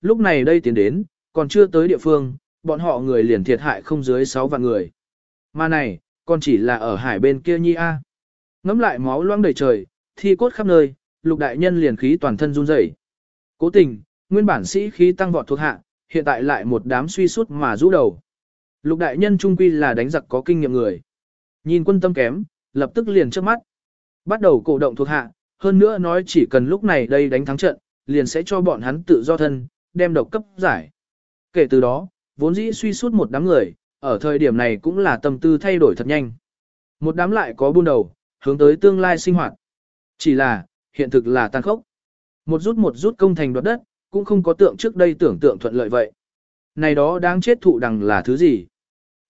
lúc này đây tiến đến, còn chưa tới địa phương, bọn họ người liền thiệt hại không dưới 6 vạn người. Mà này, còn chỉ là ở hải bên kia nhi A. Ngắm lại máu loãng đầy trời, thi cốt khắp nơi, lục đại nhân liền khí toàn thân run rẩy. Cố tình, nguyên bản sĩ khí tăng vọt thuộc hạ, hiện tại lại một đám suy sút mà rũ đầu. Lục đại nhân trung quy là đánh giặc có kinh nghiệm người. Nhìn quân tâm kém, lập tức liền trước mắt. Bắt đầu cổ động thuộc hạ, hơn nữa nói chỉ cần lúc này đây đánh thắng trận, liền sẽ cho bọn hắn tự do thân, đem độc cấp giải. Kể từ đó, vốn dĩ suy suốt một đám người, ở thời điểm này cũng là tâm tư thay đổi thật nhanh. Một đám lại có buôn đầu, hướng tới tương lai sinh hoạt. Chỉ là, hiện thực là tan khốc. Một rút một rút công thành đoạt đất, cũng không có tượng trước đây tưởng tượng thuận lợi vậy. Này đó đáng chết thụ đằng là thứ gì?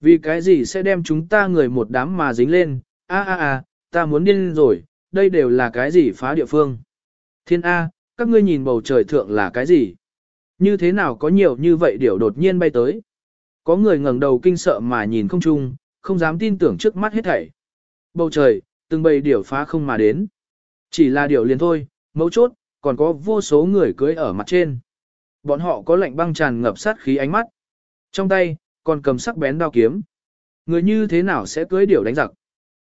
Vì cái gì sẽ đem chúng ta người một đám mà dính lên? A a a, ta muốn điên rồi, đây đều là cái gì phá địa phương? Thiên A, các ngươi nhìn bầu trời thượng là cái gì? Như thế nào có nhiều như vậy điều đột nhiên bay tới? Có người ngẩng đầu kinh sợ mà nhìn không chung, không dám tin tưởng trước mắt hết thảy. Bầu trời, từng bầy điểu phá không mà đến. Chỉ là điểu liền thôi, mấu chốt, còn có vô số người cưới ở mặt trên. Bọn họ có lạnh băng tràn ngập sát khí ánh mắt. Trong tay, còn cầm sắc bén đao kiếm. Người như thế nào sẽ cưới điểu đánh giặc?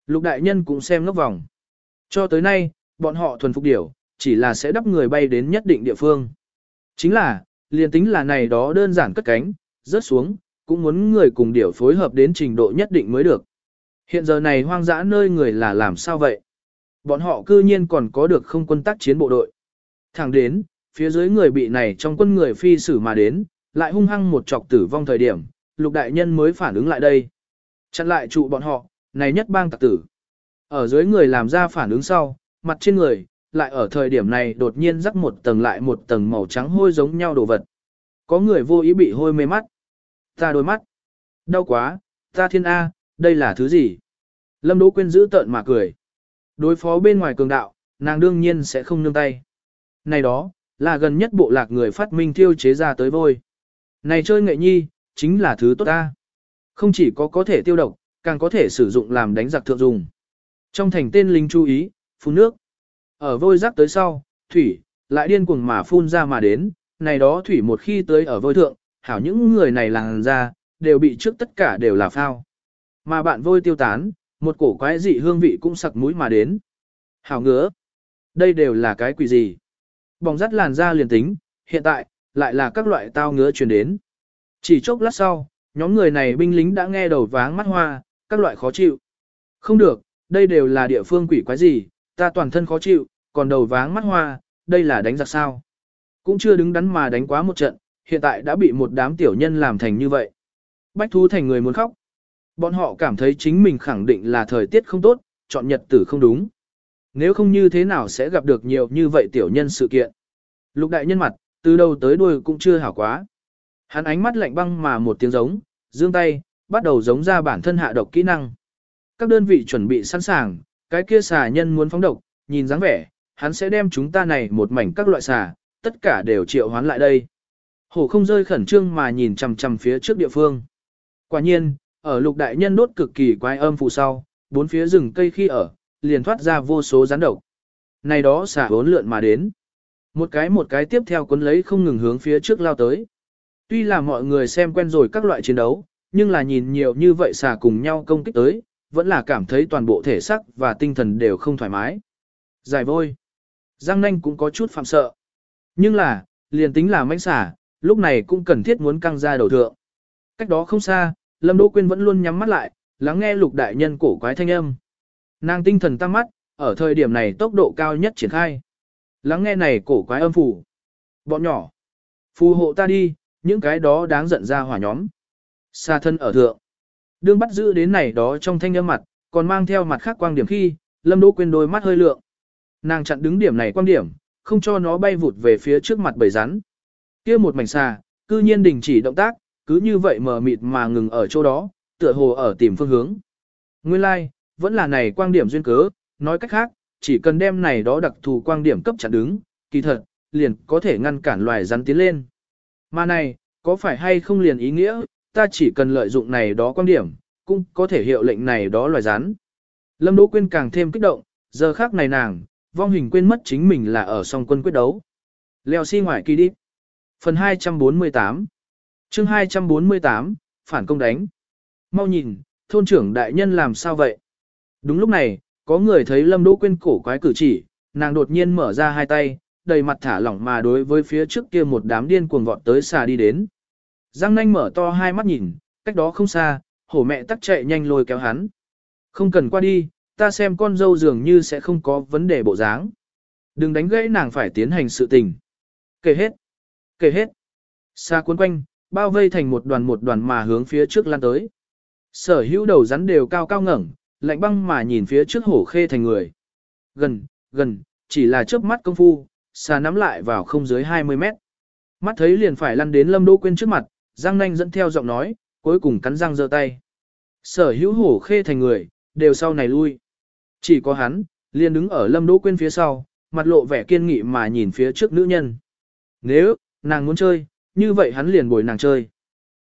Lục đại nhân cũng xem ngốc vòng. Cho tới nay, bọn họ thuần phục điểu, chỉ là sẽ đắp người bay đến nhất định địa phương. Chính là, liền tính là này đó đơn giản cất cánh, rớt xuống, cũng muốn người cùng điểu phối hợp đến trình độ nhất định mới được. Hiện giờ này hoang dã nơi người là làm sao vậy? Bọn họ cư nhiên còn có được không quân tác chiến bộ đội. Thẳng đến, phía dưới người bị này trong quân người phi xử mà đến, lại hung hăng một chọc tử vong thời điểm, lục đại nhân mới phản ứng lại đây. Chặn lại trụ bọn họ, này nhất bang tặc tử. Ở dưới người làm ra phản ứng sau, mặt trên người, lại ở thời điểm này đột nhiên rắc một tầng lại một tầng màu trắng hôi giống nhau đồ vật. Có người vô ý bị hôi mê mắt. Ta đôi mắt. Đau quá, ta thiên A, đây là thứ gì? Lâm Đỗ Quyên giữ tợn mà cười. Đối phó bên ngoài cường đạo, nàng đương nhiên sẽ không nương tay. Này đó, là gần nhất bộ lạc người phát minh thiêu chế ra tới vôi. Này chơi nghệ nhi, chính là thứ tốt ta. Không chỉ có có thể tiêu độc, càng có thể sử dụng làm đánh giặc thượng dùng. Trong thành tên linh chú ý, phun nước. Ở vôi rắc tới sau, thủy, lại điên cuồng mà phun ra mà đến, này đó thủy một khi tới ở vôi thượng, hảo những người này làng ra, đều bị trước tất cả đều là phao. Mà bạn vôi tiêu tán, một cổ quái dị hương vị cũng sặc mũi mà đến. Hảo ngứa. Đây đều là cái quỷ gì? Bỏng rắt làn da liền tính, hiện tại, lại là các loại tao ngứa truyền đến. Chỉ chốc lát sau, nhóm người này binh lính đã nghe đầu váng mắt hoa, các loại khó chịu. Không được, đây đều là địa phương quỷ quái gì, ta toàn thân khó chịu, còn đầu váng mắt hoa, đây là đánh giặc sao. Cũng chưa đứng đắn mà đánh quá một trận, hiện tại đã bị một đám tiểu nhân làm thành như vậy. Bách thú thành người muốn khóc. Bọn họ cảm thấy chính mình khẳng định là thời tiết không tốt, chọn nhật tử không đúng. Nếu không như thế nào sẽ gặp được nhiều như vậy tiểu nhân sự kiện. Lục đại nhân mặt, từ đầu tới đuôi cũng chưa hảo quá. Hắn ánh mắt lạnh băng mà một tiếng giống, dương tay, bắt đầu giống ra bản thân hạ độc kỹ năng. Các đơn vị chuẩn bị sẵn sàng, cái kia xà nhân muốn phóng độc, nhìn dáng vẻ, hắn sẽ đem chúng ta này một mảnh các loại xà, tất cả đều triệu hoán lại đây. Hổ không rơi khẩn trương mà nhìn chằm chằm phía trước địa phương. Quả nhiên, ở lục đại nhân đốt cực kỳ quái âm phụ sau, bốn phía rừng cây khi ở, liền thoát ra vô số rắn độc. Này đó xả bốn lượn mà đến. Một cái một cái tiếp theo cuốn lấy không ngừng hướng phía trước lao tới. Tuy là mọi người xem quen rồi các loại chiến đấu, nhưng là nhìn nhiều như vậy xả cùng nhau công kích tới, vẫn là cảm thấy toàn bộ thể xác và tinh thần đều không thoải mái. Giải vôi. Giang nanh cũng có chút phạm sợ. Nhưng là, liền tính là mãnh xả, lúc này cũng cần thiết muốn căng ra đầu thượng. Cách đó không xa, Lâm Đỗ Quyên vẫn luôn nhắm mắt lại, lắng nghe lục đại nhân cổ quái thanh âm. Nàng tinh thần tăng mắt, ở thời điểm này tốc độ cao nhất triển khai. Lắng nghe này cổ quái âm phủ. Bọn nhỏ. Phù hộ ta đi, những cái đó đáng giận ra hỏa nhóm. Xa thân ở thượng. Đương bắt giữ đến này đó trong thanh âm mặt, còn mang theo mặt khác quang điểm khi, Lâm Đỗ Quyên đôi mắt hơi lượng. Nàng chặn đứng điểm này quang điểm, không cho nó bay vụt về phía trước mặt bầy rắn. Kia một mảnh xà, cư nhiên đình chỉ động tác, cứ như vậy mờ mịt mà ngừng ở chỗ đó, tựa hồ ở tìm phương hướng. Nguyên lai, like, vẫn là này quang điểm duyên cớ, nói cách khác, chỉ cần đem này đó đặc thù quang điểm cấp chặn đứng, kỳ thật, liền có thể ngăn cản loài rắn tiến lên. Mà này, có phải hay không liền ý nghĩa, ta chỉ cần lợi dụng này đó quan điểm, cũng có thể hiệu lệnh này đó loài rắn. Lâm Đỗ Quyên càng thêm kích động, giờ khác này nàng, vong hình quên mất chính mình là ở song quân quyết đấu. Leo xi si ngoại kỳ đi. Phần 248 chương 248, phản công đánh. Mau nhìn, thôn trưởng đại nhân làm sao vậy? Đúng lúc này, có người thấy Lâm Đỗ Quyên cổ quái cử chỉ, nàng đột nhiên mở ra hai tay, đầy mặt thả lỏng mà đối với phía trước kia một đám điên cuồng vọt tới xà đi đến. Giang nanh mở to hai mắt nhìn, cách đó không xa, hổ mẹ tắc chạy nhanh lôi kéo hắn. Không cần qua đi, ta xem con dâu dường như sẽ không có vấn đề bộ dáng. Đừng đánh gãy nàng phải tiến hành sự tình. Kể hết. Kể hết. Xa cuốn quanh, bao vây thành một đoàn một đoàn mà hướng phía trước lan tới. Sở hữu đầu rắn đều cao cao ngẩng, lạnh băng mà nhìn phía trước hổ khê thành người. Gần, gần, chỉ là chớp mắt công phu, xa nắm lại vào không dưới 20 mét. Mắt thấy liền phải lăn đến Lâm Đỗ quên trước mặt, Giang Nanh dẫn theo giọng nói, cuối cùng cắn răng giơ tay. Sở hữu hổ khê thành người, đều sau này lui. Chỉ có hắn, liền đứng ở Lâm Đỗ Quyên phía sau, mặt lộ vẻ kiên nghị mà nhìn phía trước nữ nhân. Nếu, nàng muốn chơi, như vậy hắn liền bồi nàng chơi.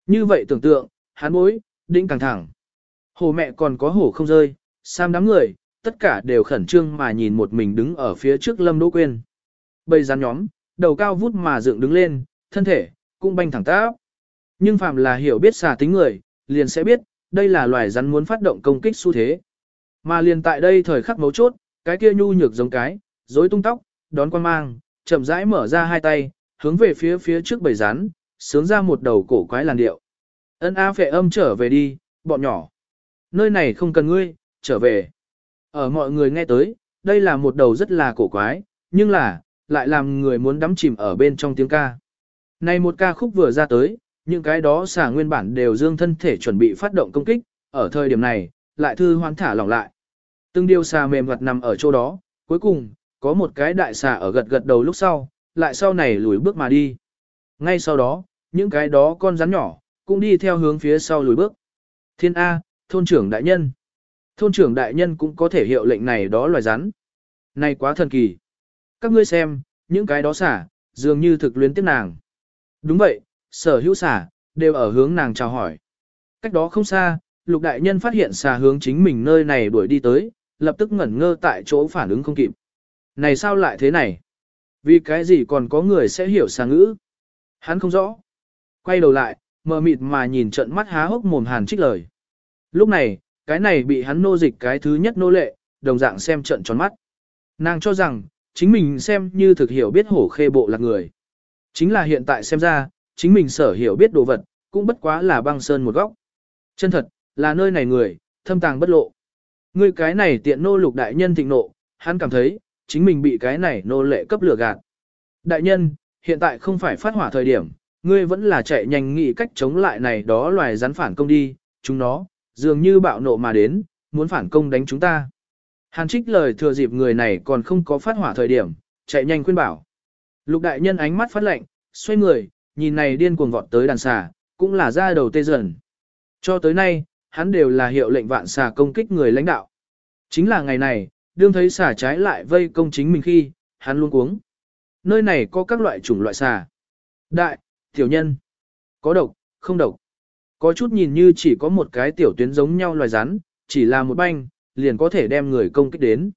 Như vậy tưởng tượng, hắn bối, đĩnh càng thẳng. Hồ mẹ còn có hổ không rơi, sam đám người, tất cả đều khẩn trương mà nhìn một mình đứng ở phía trước Lâm Đỗ Quyên. Bây rắn nhóm, đầu cao vút mà dựng đứng lên, thân thể, cũng banh thẳng táp. Nhưng phàm là hiểu biết xà tính người, liền sẽ biết, đây là loài rắn muốn phát động công kích xu thế. Mà liền tại đây thời khắc mấu chốt, cái kia nhu nhược giống cái, rối tung tóc, đón quan mang, chậm rãi mở ra hai tay, hướng về phía phía trước bầy rắn, sướng ra một đầu cổ quái làn điệu. Ân A phệ âm trở về đi, bọn nhỏ. Nơi này không cần ngươi, trở về. Ở mọi người nghe tới, đây là một đầu rất là cổ quái, nhưng là, lại làm người muốn đắm chìm ở bên trong tiếng ca. Này một ca khúc vừa ra tới, những cái đó xà nguyên bản đều dương thân thể chuẩn bị phát động công kích, ở thời điểm này, lại thư hoan thả lỏng lại. Từng điều xà mềm vật nằm ở chỗ đó, cuối cùng, có một cái đại xà ở gật gật đầu lúc sau, lại sau này lùi bước mà đi. Ngay sau đó, những cái đó con rắn nhỏ, cũng đi theo hướng phía sau lùi bước. Thiên A, thôn trưởng đại nhân. Thôn trưởng đại nhân cũng có thể hiệu lệnh này đó loài rắn. Này quá thần kỳ. Các ngươi xem, những cái đó xả, dường như thực luyến tiếc nàng. Đúng vậy, sở hữu xà đều ở hướng nàng chào hỏi. Cách đó không xa, lục đại nhân phát hiện xà hướng chính mình nơi này đuổi đi tới, lập tức ngẩn ngơ tại chỗ phản ứng không kịp. Này sao lại thế này? Vì cái gì còn có người sẽ hiểu xà ngữ? Hắn không rõ. Quay đầu lại, mờ mịt mà nhìn trận mắt há hốc mồm hàn trích lời. Lúc này, cái này bị hắn nô dịch cái thứ nhất nô lệ, đồng dạng xem trận tròn mắt. Nàng cho rằng, chính mình xem như thực hiểu biết hổ khê bộ là người. Chính là hiện tại xem ra, chính mình sở hiểu biết đồ vật, cũng bất quá là băng sơn một góc. Chân thật, là nơi này người, thâm tàng bất lộ. Người cái này tiện nô lục đại nhân thịnh nộ, hắn cảm thấy, chính mình bị cái này nô lệ cấp lửa gạt. Đại nhân, hiện tại không phải phát hỏa thời điểm, ngươi vẫn là chạy nhanh nghĩ cách chống lại này đó loài rắn phản công đi, chúng nó, dường như bạo nộ mà đến, muốn phản công đánh chúng ta. Hàn trích lời thừa dịp người này còn không có phát hỏa thời điểm, chạy nhanh khuyên bảo. Lục đại nhân ánh mắt phát lạnh, xoay người, nhìn này điên cuồng vọt tới đàn xà, cũng là ra đầu tê dần. Cho tới nay, hắn đều là hiệu lệnh vạn xà công kích người lãnh đạo. Chính là ngày này, đương thấy xà trái lại vây công chính mình khi, hắn luôn cuống. Nơi này có các loại chủng loại xà. Đại, tiểu nhân, có độc, không độc. Có chút nhìn như chỉ có một cái tiểu tuyến giống nhau loài rắn, chỉ là một banh, liền có thể đem người công kích đến.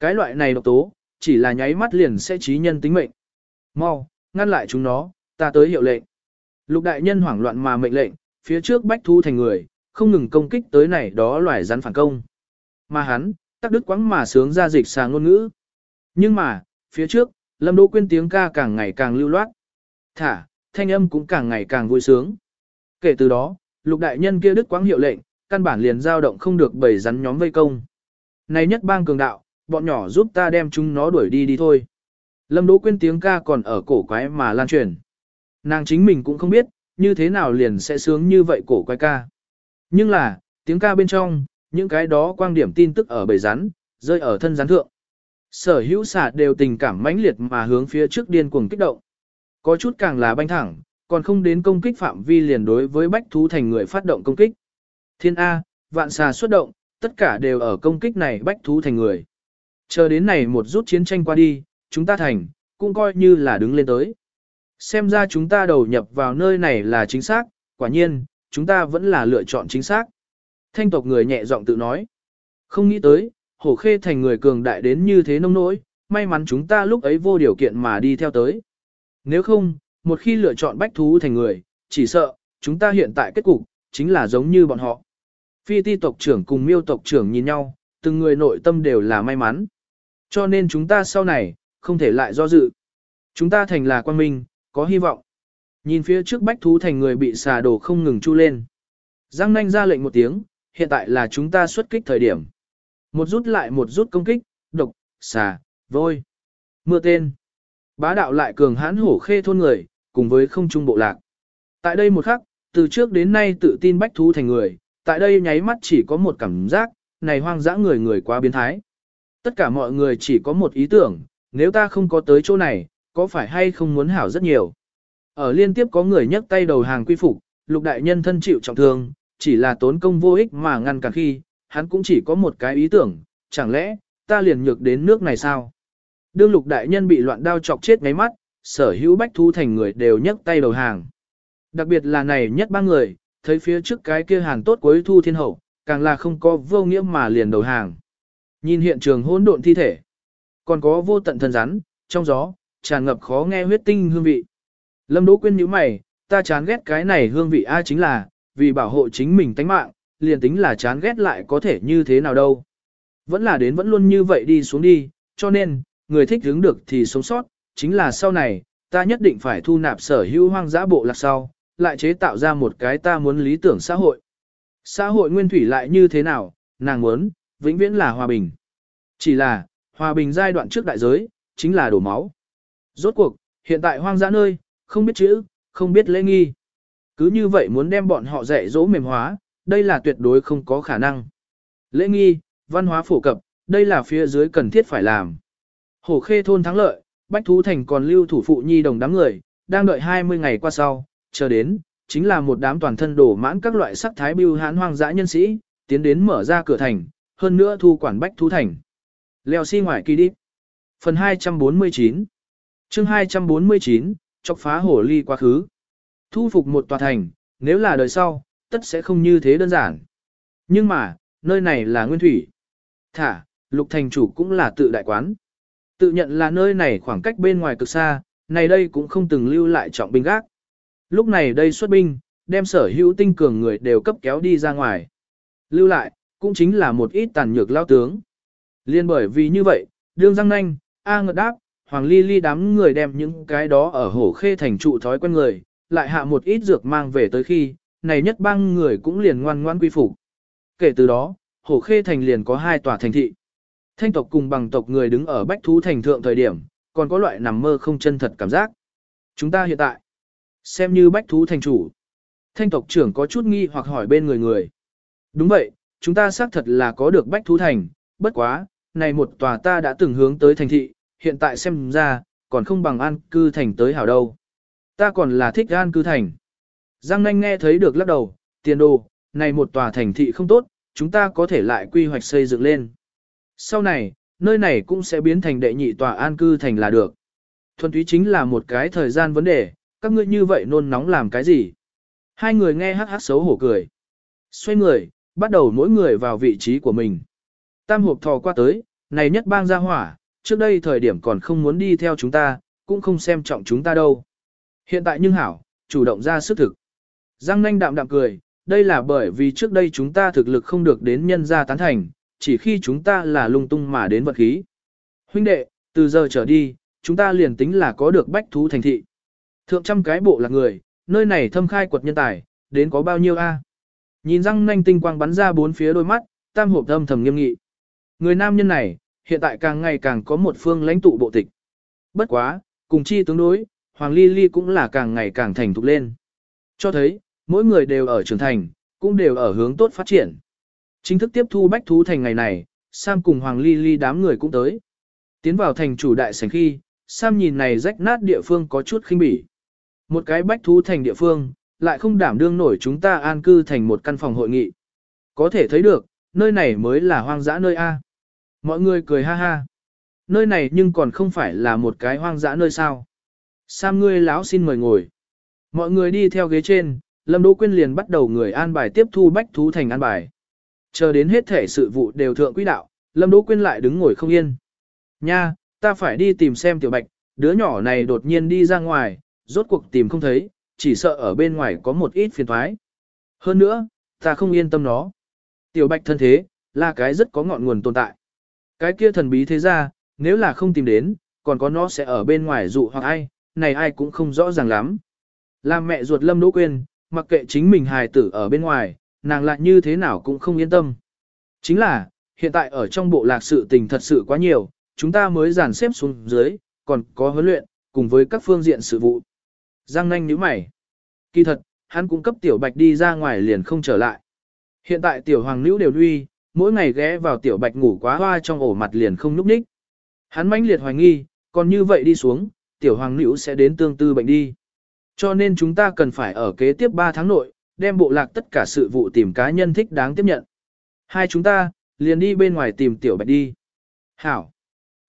Cái loại này độc tố, chỉ là nháy mắt liền sẽ trí nhân tính mệnh. Mau, ngăn lại chúng nó, ta tới hiệu lệnh. Lục đại nhân hoảng loạn mà mệnh lệnh, phía trước bách thu thành người, không ngừng công kích tới này đó loài rắn phản công. Mà hắn, tắc đức quãng mà sướng ra dịch xà ngôn ngữ. Nhưng mà, phía trước, Lâm Đỗ Quyên tiếng ca càng ngày càng lưu loát. Thả, thanh âm cũng càng ngày càng vui sướng. Kể từ đó, lục đại nhân kia đức quãng hiệu lệnh, căn bản liền dao động không được bầy rắn nhóm vây công. Này nhất bang cường đạo, bọn nhỏ giúp ta đem chúng nó đuổi đi đi thôi. Lâm Đỗ Quyên tiếng ca còn ở cổ quái mà lan truyền. Nàng chính mình cũng không biết, như thế nào liền sẽ sướng như vậy cổ quái ca. Nhưng là, tiếng ca bên trong, những cái đó quang điểm tin tức ở bầy rắn, rơi ở thân rắn thượng. Sở hữu xả đều tình cảm mãnh liệt mà hướng phía trước điên cuồng kích động. Có chút càng là banh thẳng, còn không đến công kích phạm vi liền đối với bách thú thành người phát động công kích. Thiên A, vạn xà xuất động, tất cả đều ở công kích này bách thú thành người. Chờ đến này một rút chiến tranh qua đi, chúng ta thành, cũng coi như là đứng lên tới. Xem ra chúng ta đầu nhập vào nơi này là chính xác, quả nhiên, chúng ta vẫn là lựa chọn chính xác. Thanh tộc người nhẹ giọng tự nói. Không nghĩ tới, hổ khê thành người cường đại đến như thế nông nỗi, may mắn chúng ta lúc ấy vô điều kiện mà đi theo tới. Nếu không, một khi lựa chọn bách thú thành người, chỉ sợ, chúng ta hiện tại kết cục, chính là giống như bọn họ. Phi ti tộc trưởng cùng miêu tộc trưởng nhìn nhau, từng người nội tâm đều là may mắn. Cho nên chúng ta sau này, không thể lại do dự. Chúng ta thành là quan minh, có hy vọng. Nhìn phía trước bách thú thành người bị xà đổ không ngừng chu lên. Giang nanh ra lệnh một tiếng, hiện tại là chúng ta xuất kích thời điểm. Một rút lại một rút công kích, độc, xà, vôi. Mưa tên. Bá đạo lại cường hãn hổ khê thôn người, cùng với không trung bộ lạc. Tại đây một khắc, từ trước đến nay tự tin bách thú thành người, tại đây nháy mắt chỉ có một cảm giác, này hoang dã người người quá biến thái. Tất cả mọi người chỉ có một ý tưởng, nếu ta không có tới chỗ này, có phải hay không muốn hảo rất nhiều. Ở liên tiếp có người nhấc tay đầu hàng quy phục, lục đại nhân thân chịu trọng thương, chỉ là tốn công vô ích mà ngăn cản khi, hắn cũng chỉ có một cái ý tưởng, chẳng lẽ, ta liền nhược đến nước này sao? Đương lục đại nhân bị loạn đao chọc chết ngáy mắt, sở hữu bách thu thành người đều nhấc tay đầu hàng. Đặc biệt là này nhất ba người, thấy phía trước cái kia hàng tốt cuối thu thiên hậu, càng là không có vô nghĩa mà liền đầu hàng. Nhìn hiện trường hỗn độn thi thể, còn có vô tận thân rắn, trong gió, tràn ngập khó nghe huyết tinh hương vị. Lâm Đỗ Quyên nhíu mày, ta chán ghét cái này hương vị a chính là, vì bảo hộ chính mình tánh mạng, liền tính là chán ghét lại có thể như thế nào đâu. Vẫn là đến vẫn luôn như vậy đi xuống đi, cho nên, người thích hướng được thì sống sót, chính là sau này, ta nhất định phải thu nạp sở hữu hoang dã bộ lạc sau, lại chế tạo ra một cái ta muốn lý tưởng xã hội. Xã hội nguyên thủy lại như thế nào, nàng muốn, vĩnh viễn là hòa bình. Chỉ là, hòa bình giai đoạn trước đại giới, chính là đổ máu. Rốt cuộc, hiện tại hoang dã nơi, không biết chữ, không biết lễ nghi. Cứ như vậy muốn đem bọn họ dạy dỗ mềm hóa, đây là tuyệt đối không có khả năng. Lễ nghi, văn hóa phổ cập, đây là phía dưới cần thiết phải làm. Hổ khê thôn thắng lợi, Bách Thú Thành còn lưu thủ phụ nhi đồng đám người, đang đợi 20 ngày qua sau, chờ đến, chính là một đám toàn thân đổ mãn các loại sắc thái bưu hãn hoang dã nhân sĩ, tiến đến mở ra cửa thành, hơn nữa thu quản Bách Thú Thành. Leo xi si ngoài kỳ đi. Phần 249 chương 249, chọc phá hổ ly quá khứ. Thu phục một tòa thành, nếu là đời sau, tất sẽ không như thế đơn giản. Nhưng mà, nơi này là nguyên thủy. Thả, lục thành chủ cũng là tự đại quán. Tự nhận là nơi này khoảng cách bên ngoài cực xa, này đây cũng không từng lưu lại trọng binh gác. Lúc này đây xuất binh, đem sở hữu tinh cường người đều cấp kéo đi ra ngoài. Lưu lại, cũng chính là một ít tàn nhược lao tướng. Liên bởi vì như vậy, đương răng nanh, A ngợt đáp, Hoàng Ly Ly đám người đem những cái đó ở hổ khê thành trụ thói quen người, lại hạ một ít dược mang về tới khi, này nhất bang người cũng liền ngoan ngoan quy phục. Kể từ đó, hổ khê thành liền có hai tòa thành thị. Thanh tộc cùng bằng tộc người đứng ở bách thú thành thượng thời điểm, còn có loại nằm mơ không chân thật cảm giác. Chúng ta hiện tại, xem như bách thú thành chủ. Thanh tộc trưởng có chút nghi hoặc hỏi bên người người. Đúng vậy, chúng ta xác thật là có được bách thú thành, bất quá, này một tòa ta đã từng hướng tới thành thị, hiện tại xem ra, còn không bằng an cư thành tới hảo đâu. Ta còn là thích an cư thành. Giang nanh nghe thấy được lắc đầu, tiền đồ, này một tòa thành thị không tốt, chúng ta có thể lại quy hoạch xây dựng lên. Sau này, nơi này cũng sẽ biến thành đệ nhị tòa an cư thành là được. Thuần túy chính là một cái thời gian vấn đề, các ngươi như vậy nôn nóng làm cái gì? Hai người nghe hát hát xấu hổ cười. Xoay người, bắt đầu mỗi người vào vị trí của mình. Tam hộp thò qua tới, này nhất bang ra hỏa, trước đây thời điểm còn không muốn đi theo chúng ta, cũng không xem trọng chúng ta đâu. Hiện tại nhưng hảo, chủ động ra sức thực. Giang nanh đạm đạm cười, đây là bởi vì trước đây chúng ta thực lực không được đến nhân gia tán thành, chỉ khi chúng ta là lung tung mà đến vật khí. Huynh đệ, từ giờ trở đi, chúng ta liền tính là có được bách thú thành thị. Thượng trăm cái bộ là người, nơi này thâm khai quật nhân tài, đến có bao nhiêu a? Nhìn răng nanh tinh quang bắn ra bốn phía đôi mắt, tam hộp thâm thầm nghiêm nghị. Người nam nhân này, hiện tại càng ngày càng có một phương lãnh tụ bộ tịch. Bất quá, cùng chi tương đối, Hoàng Ly Ly cũng là càng ngày càng thành thục lên. Cho thấy, mỗi người đều ở trưởng thành, cũng đều ở hướng tốt phát triển. Chính thức tiếp thu bách thú thành ngày này, Sam cùng Hoàng Ly Ly đám người cũng tới. Tiến vào thành chủ đại sảnh khi, Sam nhìn này rách nát địa phương có chút khinh bỉ. Một cái bách thú thành địa phương, lại không đảm đương nổi chúng ta an cư thành một căn phòng hội nghị. Có thể thấy được, nơi này mới là hoang dã nơi A. Mọi người cười ha ha. Nơi này nhưng còn không phải là một cái hoang dã nơi sao. Sam ngươi lão xin mời ngồi. Mọi người đi theo ghế trên, Lâm Đỗ Quyên liền bắt đầu người an bài tiếp thu bách thú thành an bài. Chờ đến hết thể sự vụ đều thượng quỹ đạo, Lâm Đỗ Quyên lại đứng ngồi không yên. Nha, ta phải đi tìm xem tiểu bạch, đứa nhỏ này đột nhiên đi ra ngoài, rốt cuộc tìm không thấy, chỉ sợ ở bên ngoài có một ít phiền toái, Hơn nữa, ta không yên tâm nó. Tiểu bạch thân thế, là cái rất có ngọn nguồn tồn tại. Cái kia thần bí thế ra, nếu là không tìm đến, còn có nó sẽ ở bên ngoài dụ hoặc ai, này ai cũng không rõ ràng lắm. Làm mẹ ruột Lâm Đỗ Quyên, mặc kệ chính mình hài tử ở bên ngoài, nàng lại như thế nào cũng không yên tâm. Chính là, hiện tại ở trong bộ lạc sự tình thật sự quá nhiều, chúng ta mới dàn xếp xuống dưới, còn có huấn luyện, cùng với các phương diện sự vụ. Giang nanh nhíu mày. Kỳ thật, hắn cũng cấp tiểu bạch đi ra ngoài liền không trở lại. Hiện tại tiểu hoàng nữ đều đuôi, mỗi ngày ghé vào tiểu bạch ngủ quá hoa trong ổ mặt liền không nhúc ních. Hắn mãnh liệt hoài nghi, còn như vậy đi xuống, tiểu hoàng nữ sẽ đến tương tư bệnh đi. Cho nên chúng ta cần phải ở kế tiếp 3 tháng nội, đem bộ lạc tất cả sự vụ tìm cá nhân thích đáng tiếp nhận. Hai chúng ta, liền đi bên ngoài tìm tiểu bạch đi. Hảo.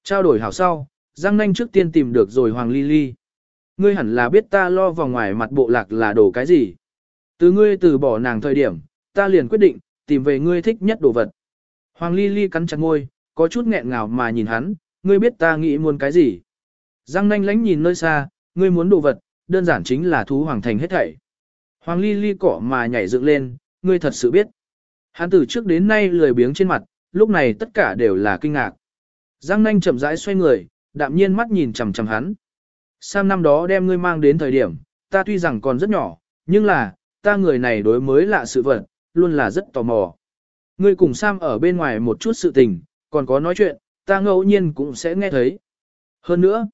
Trao đổi hảo sau, Giang Nanh trước tiên tìm được rồi Hoàng Ly Ly. Ngươi hẳn là biết ta lo vào ngoài mặt bộ lạc là đồ cái gì. Từ ngươi từ bỏ nàng thời điểm, ta liền quyết định, tìm về ngươi thích nhất đồ vật. Hoàng Ly Ly cắn chặt môi, có chút nghẹn ngào mà nhìn hắn, ngươi biết ta nghĩ muốn cái gì. Giang nanh lánh nhìn nơi xa, ngươi muốn đồ vật, đơn giản chính là thú hoàng thành hết thảy. Hoàng Ly Ly cỏ mà nhảy dựng lên, ngươi thật sự biết. Hắn từ trước đến nay lười biếng trên mặt, lúc này tất cả đều là kinh ngạc. Giang nanh chậm rãi xoay người, đạm nhiên mắt nhìn chằm chằm hắn. Sam năm đó đem ngươi mang đến thời điểm, ta tuy rằng còn rất nhỏ, nhưng là, ta người này đối mới lạ sự vật, luôn là rất tò mò. Ngươi cùng Sam ở bên ngoài một chút sự tình, còn có nói chuyện, ta ngẫu nhiên cũng sẽ nghe thấy. Hơn nữa,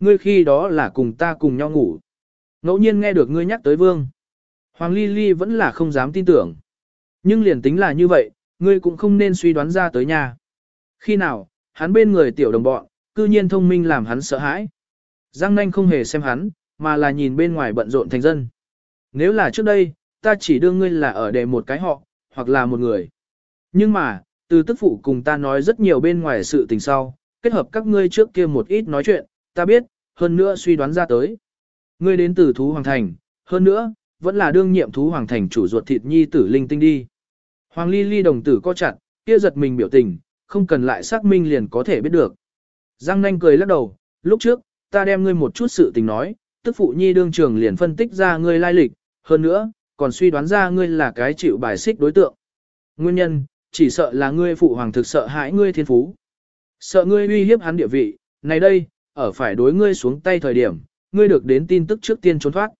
ngươi khi đó là cùng ta cùng nhau ngủ. Ngẫu nhiên nghe được ngươi nhắc tới vương. Hoàng Ly Ly vẫn là không dám tin tưởng. Nhưng liền tính là như vậy, ngươi cũng không nên suy đoán ra tới nhà. Khi nào, hắn bên người tiểu đồng bọn, cư nhiên thông minh làm hắn sợ hãi. Giang nanh không hề xem hắn, mà là nhìn bên ngoài bận rộn thành dân. Nếu là trước đây, ta chỉ đưa ngươi là ở để một cái họ, hoặc là một người. Nhưng mà, từ tức phụ cùng ta nói rất nhiều bên ngoài sự tình sau, kết hợp các ngươi trước kia một ít nói chuyện, ta biết, hơn nữa suy đoán ra tới. Ngươi đến từ thú hoàng thành, hơn nữa, vẫn là đương nhiệm thú hoàng thành chủ ruột thịt nhi tử linh tinh đi. Hoàng ly ly đồng tử co chặt, kia giật mình biểu tình, không cần lại xác minh liền có thể biết được. Giang nanh cười lắc đầu, lúc trước, ta đem ngươi một chút sự tình nói, tức phụ nhi đương trường liền phân tích ra ngươi lai lịch, hơn nữa, còn suy đoán ra ngươi là cái chịu bài xích đối tượng. Nguyên nhân, chỉ sợ là ngươi phụ hoàng thực sợ hãi ngươi thiên phú. Sợ ngươi uy hiếp hắn địa vị, này đây, ở phải đối ngươi xuống tay thời điểm, ngươi được đến tin tức trước tiên trốn thoát.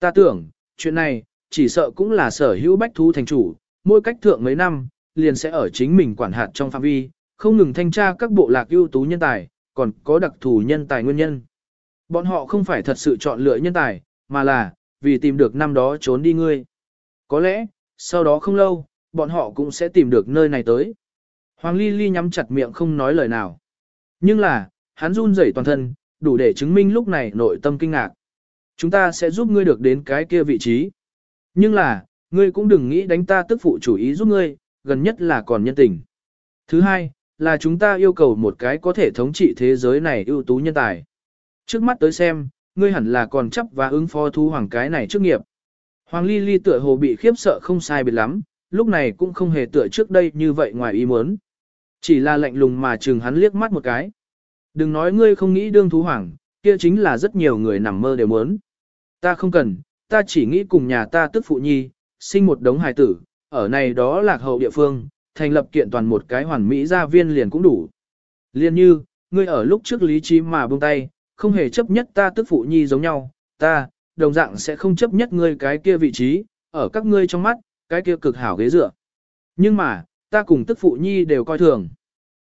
Ta tưởng, chuyện này, chỉ sợ cũng là sở hữu bách thú thành chủ, mỗi cách thượng mấy năm, liền sẽ ở chính mình quản hạt trong phạm vi, không ngừng thanh tra các bộ lạc ưu tú nhân tài, còn có đặc thù nhân tài nguyên nhân. Bọn họ không phải thật sự chọn lựa nhân tài, mà là, vì tìm được năm đó trốn đi ngươi. Có lẽ, sau đó không lâu, bọn họ cũng sẽ tìm được nơi này tới. Hoàng Ly Ly nhắm chặt miệng không nói lời nào. Nhưng là, hắn run rẩy toàn thân, đủ để chứng minh lúc này nội tâm kinh ngạc. Chúng ta sẽ giúp ngươi được đến cái kia vị trí. Nhưng là, ngươi cũng đừng nghĩ đánh ta tức phụ chủ ý giúp ngươi, gần nhất là còn nhân tình. Thứ hai, là chúng ta yêu cầu một cái có thể thống trị thế giới này ưu tú nhân tài. Trước mắt tới xem, ngươi hẳn là còn chấp và ứng phó thu hoàng cái này trước nghiệp. Hoàng Ly Ly tựa hồ bị khiếp sợ không sai biệt lắm, lúc này cũng không hề tựa trước đây như vậy ngoài ý muốn. Chỉ là lạnh lùng mà chừng hắn liếc mắt một cái. Đừng nói ngươi không nghĩ đương thú hoàng, kia chính là rất nhiều người nằm mơ đều muốn. Ta không cần, ta chỉ nghĩ cùng nhà ta tức phụ nhi, sinh một đống hài tử, ở này đó lạc hậu địa phương, thành lập kiện toàn một cái hoàn mỹ gia viên liền cũng đủ. Liên như, ngươi ở lúc trước lý trí mà buông tay, không hề chấp nhất ta tức phụ nhi giống nhau, ta, đồng dạng sẽ không chấp nhất ngươi cái kia vị trí, ở các ngươi trong mắt, cái kia cực hảo ghế dựa. Nhưng mà, ta cùng tức phụ nhi đều coi thường.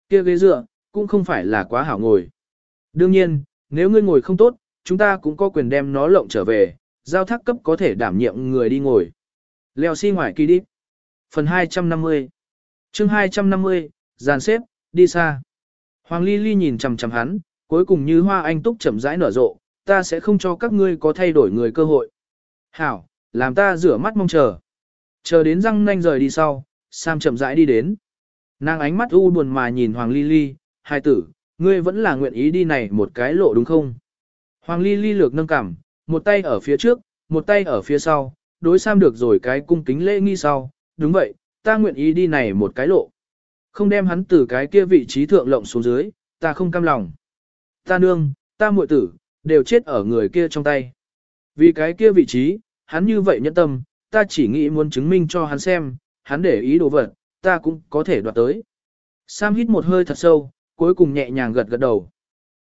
Kia ghế dựa, cũng không phải là quá hảo ngồi. Đương nhiên, nếu ngươi ngồi không tốt, chúng ta cũng có quyền đem nó lộng trở về, giao thác cấp có thể đảm nhiệm người đi ngồi. Leo xi si ngoài kỳ đi. Phần 250 chương 250, dàn xếp, đi xa. Hoàng Ly Ly nhìn chằm chằm hắn, cuối cùng như hoa anh túc chậm rãi nở rộ, ta sẽ không cho các ngươi có thay đổi người cơ hội. Hảo, làm ta rửa mắt mong chờ. Chờ đến răng nanh rời đi sau, Sam chậm rãi đi đến. Nàng ánh mắt u buồn mà nhìn Hoàng Ly Ly, hai tử, ngươi vẫn là nguyện ý đi này một cái lộ đúng không? Hoàng Ly Ly lược nâng cảm, một tay ở phía trước, một tay ở phía sau, đối Sam được rồi cái cung kính lễ nghi sau, đúng vậy, ta nguyện ý đi này một cái lộ. Không đem hắn từ cái kia vị trí thượng lộng xuống dưới, ta không cam lòng. Ta nương, ta muội tử, đều chết ở người kia trong tay. Vì cái kia vị trí, hắn như vậy nhẫn tâm, ta chỉ nghĩ muốn chứng minh cho hắn xem, hắn để ý đồ vật, ta cũng có thể đoạt tới. Sam hít một hơi thật sâu, cuối cùng nhẹ nhàng gật gật đầu.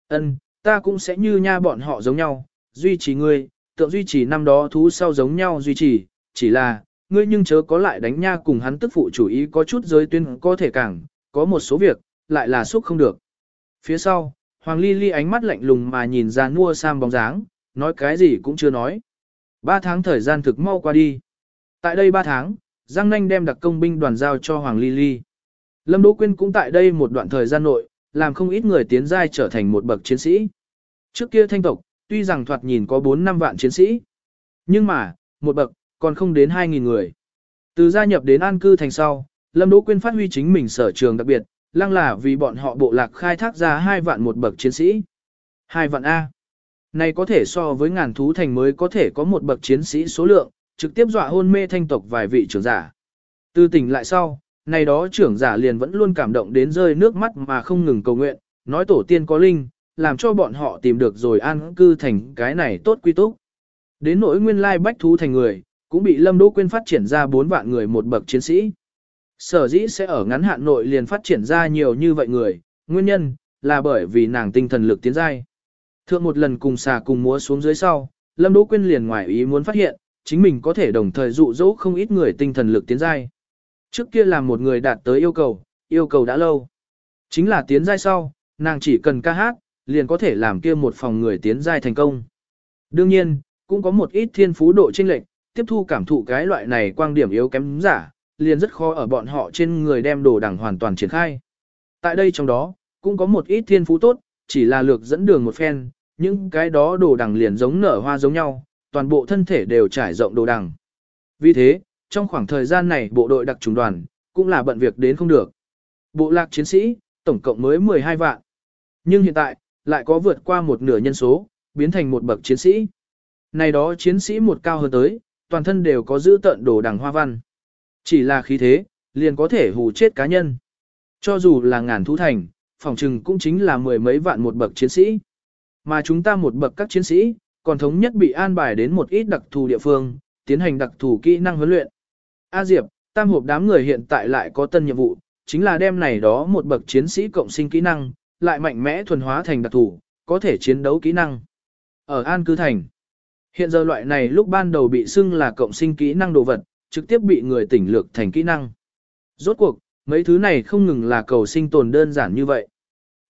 Ân, ta cũng sẽ như nha bọn họ giống nhau, duy trì ngươi, tượng duy trì năm đó thú sau giống nhau duy trì, chỉ là, ngươi nhưng chớ có lại đánh nha cùng hắn tức phụ chủ ý có chút giới tuyên có thể càng, có một số việc, lại là xúc không được. Phía sau, Hoàng Ly Ly ánh mắt lạnh lùng mà nhìn ra mua Sam bóng dáng, nói cái gì cũng chưa nói. Ba tháng thời gian thực mau qua đi. Tại đây ba tháng, Giang Nanh đem đặc công binh đoàn giao cho Hoàng Ly Ly. Lâm Đỗ Quyên cũng tại đây một đoạn thời gian nội, làm không ít người tiến giai trở thành một bậc chiến sĩ. Trước kia thanh tộc, tuy rằng thoạt nhìn có 4 năm vạn chiến sĩ, nhưng mà, một bậc, còn không đến 2.000 người. Từ gia nhập đến an cư thành sau, Lâm Đỗ Quyên phát huy chính mình sở trường đặc biệt, lăng là vì bọn họ bộ lạc khai thác ra hai vạn một bậc chiến sĩ. Hai vạn A. Này có thể so với ngàn thú thành mới có thể có một bậc chiến sĩ số lượng, trực tiếp dọa hôn mê thanh tộc vài vị trưởng giả. Từ tỉnh lại sau, này đó trưởng giả liền vẫn luôn cảm động đến rơi nước mắt mà không ngừng cầu nguyện, nói tổ tiên có linh, làm cho bọn họ tìm được rồi an cư thành cái này tốt quy túc. Đến nỗi nguyên lai bách thú thành người, cũng bị Lâm Đỗ Quyên phát triển ra 4 vạn người một bậc chiến sĩ. Sở dĩ sẽ ở ngắn hạn nội liền phát triển ra nhiều như vậy người, nguyên nhân là bởi vì nàng tinh thần lực tiến giai. Thượng một lần cùng xà cùng múa xuống dưới sau, Lâm Đỗ Quyên liền ngoài ý muốn phát hiện, chính mình có thể đồng thời dụ dỗ không ít người tinh thần lực tiến giai. Trước kia là một người đạt tới yêu cầu, yêu cầu đã lâu. Chính là tiến giai sau, nàng chỉ cần ca hát, liền có thể làm kia một phòng người tiến giai thành công. Đương nhiên, cũng có một ít thiên phú độ chênh lệch, tiếp thu cảm thụ cái loại này quang điểm yếu kém giả, liền rất khó ở bọn họ trên người đem đồ đẳng hoàn toàn triển khai. Tại đây trong đó, cũng có một ít thiên phú tốt, chỉ là lược dẫn đường một phen, những cái đó đồ đẳng liền giống nở hoa giống nhau, toàn bộ thân thể đều trải rộng đồ đằng. Vì thế, trong khoảng thời gian này bộ đội đặc trùng đoàn, cũng là bận việc đến không được. Bộ lạc chiến sĩ, tổng cộng mới 12 vạn. Nhưng hiện tại, lại có vượt qua một nửa nhân số, biến thành một bậc chiến sĩ. Này đó chiến sĩ một cao hơn tới, toàn thân đều có giữ tận đồ đằng hoa văn. Chỉ là khí thế, liền có thể hù chết cá nhân. Cho dù là ngàn thú thành, phòng trừng cũng chính là mười mấy vạn một bậc chiến sĩ. Mà chúng ta một bậc các chiến sĩ, còn thống nhất bị an bài đến một ít đặc thù địa phương, tiến hành đặc thù kỹ năng huấn luyện. A Diệp, tam hộp đám người hiện tại lại có tân nhiệm vụ, chính là đem này đó một bậc chiến sĩ cộng sinh kỹ năng, lại mạnh mẽ thuần hóa thành đặc thù, có thể chiến đấu kỹ năng. Ở An Cư Thành, hiện giờ loại này lúc ban đầu bị xưng là cộng sinh kỹ năng đồ vật, trực tiếp bị người tỉnh lược thành kỹ năng. Rốt cuộc, mấy thứ này không ngừng là cầu sinh tồn đơn giản như vậy.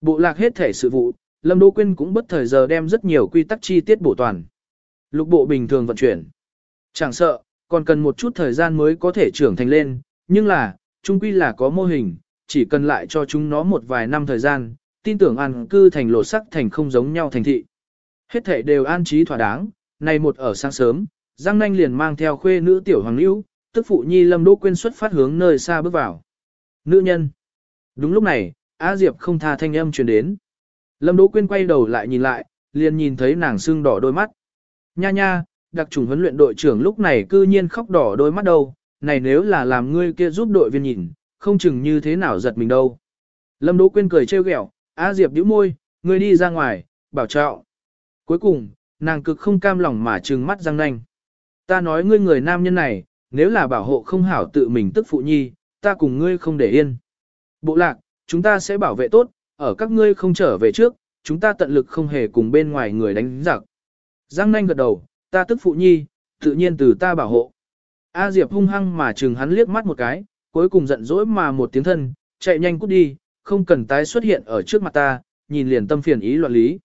Bộ lạc hết thể sự vụ, Lâm Đỗ Quyên cũng bất thời giờ đem rất nhiều quy tắc chi tiết bổ toàn. Lục bộ bình thường vận chuyển. Chẳng sợ, còn cần một chút thời gian mới có thể trưởng thành lên, nhưng là, chung quy là có mô hình, chỉ cần lại cho chúng nó một vài năm thời gian, tin tưởng an cư thành lộ sắc thành không giống nhau thành thị. Hết thể đều an trí thỏa đáng, này một ở sáng sớm, Giang Nanh liền mang theo khuê nữ tiểu hoàng lưu, tức phụ nhi Lâm Đỗ Quyên xuất phát hướng nơi xa bước vào. Nữ nhân. Đúng lúc này, Á Diệp không tha thanh âm truyền đến. Lâm Đỗ Quyên quay đầu lại nhìn lại, liền nhìn thấy nàng sưng đỏ đôi mắt. Nha nha, đặc trùng huấn luyện đội trưởng lúc này cư nhiên khóc đỏ đôi mắt đâu, này nếu là làm ngươi kia giúp đội viên nhìn, không chừng như thế nào giật mình đâu. Lâm Đỗ Quyên cười trêu ghẹo, Á Diệp nhíu môi, ngươi đi ra ngoài, bảo trọng. Cuối cùng, nàng cực không cam lòng mà trừng mắt răng nanh. Ta nói ngươi người nam nhân này, nếu là bảo hộ không hảo tự mình tức phụ nhi, ta cùng ngươi không để yên. Bộ lạc, chúng ta sẽ bảo vệ tốt, ở các ngươi không trở về trước, chúng ta tận lực không hề cùng bên ngoài người đánh giặc. Giang nanh gật đầu, ta tức phụ nhi, tự nhiên từ ta bảo hộ. A Diệp hung hăng mà chừng hắn liếc mắt một cái, cuối cùng giận dỗi mà một tiếng thân, chạy nhanh cút đi, không cần tái xuất hiện ở trước mặt ta, nhìn liền tâm phiền ý loạn lý.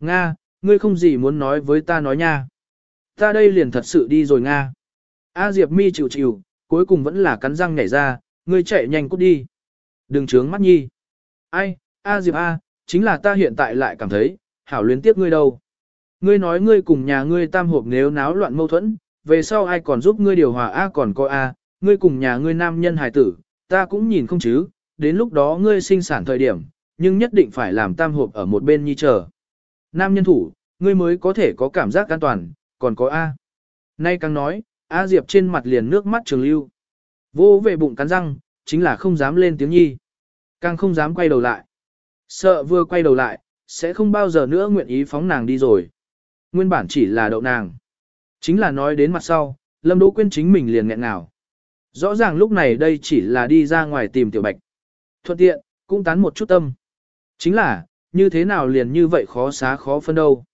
Nga, ngươi không gì muốn nói với ta nói nha. Ta đây liền thật sự đi rồi Nga. A Diệp mi chịu chịu, cuối cùng vẫn là cắn răng nhảy ra, ngươi chạy nhanh cút đi. Đừng trướng mắt nhi. Ai, A Diệp A, chính là ta hiện tại lại cảm thấy, hảo luyến tiếp ngươi đâu. Ngươi nói ngươi cùng nhà ngươi tam hộp nếu náo loạn mâu thuẫn, về sau ai còn giúp ngươi điều hòa A còn có A, ngươi cùng nhà ngươi nam nhân hài tử, ta cũng nhìn không chứ, đến lúc đó ngươi sinh sản thời điểm, nhưng nhất định phải làm tam hộp ở một bên nhi chờ. Nam nhân thủ, ngươi mới có thể có cảm giác an toàn, còn có A. Nay càng nói, A Diệp trên mặt liền nước mắt trường lưu. Vô về bụng cắn răng, chính là không dám lên tiếng nhi. Càng không dám quay đầu lại. Sợ vừa quay đầu lại, sẽ không bao giờ nữa nguyện ý phóng nàng đi rồi. Nguyên bản chỉ là đậu nàng. Chính là nói đến mặt sau, Lâm Đỗ Quyên chính mình liền nghẹn ngào. Rõ ràng lúc này đây chỉ là đi ra ngoài tìm tiểu bạch. Thuận tiện, cũng tán một chút tâm. Chính là, như thế nào liền như vậy khó xá khó phân đâu.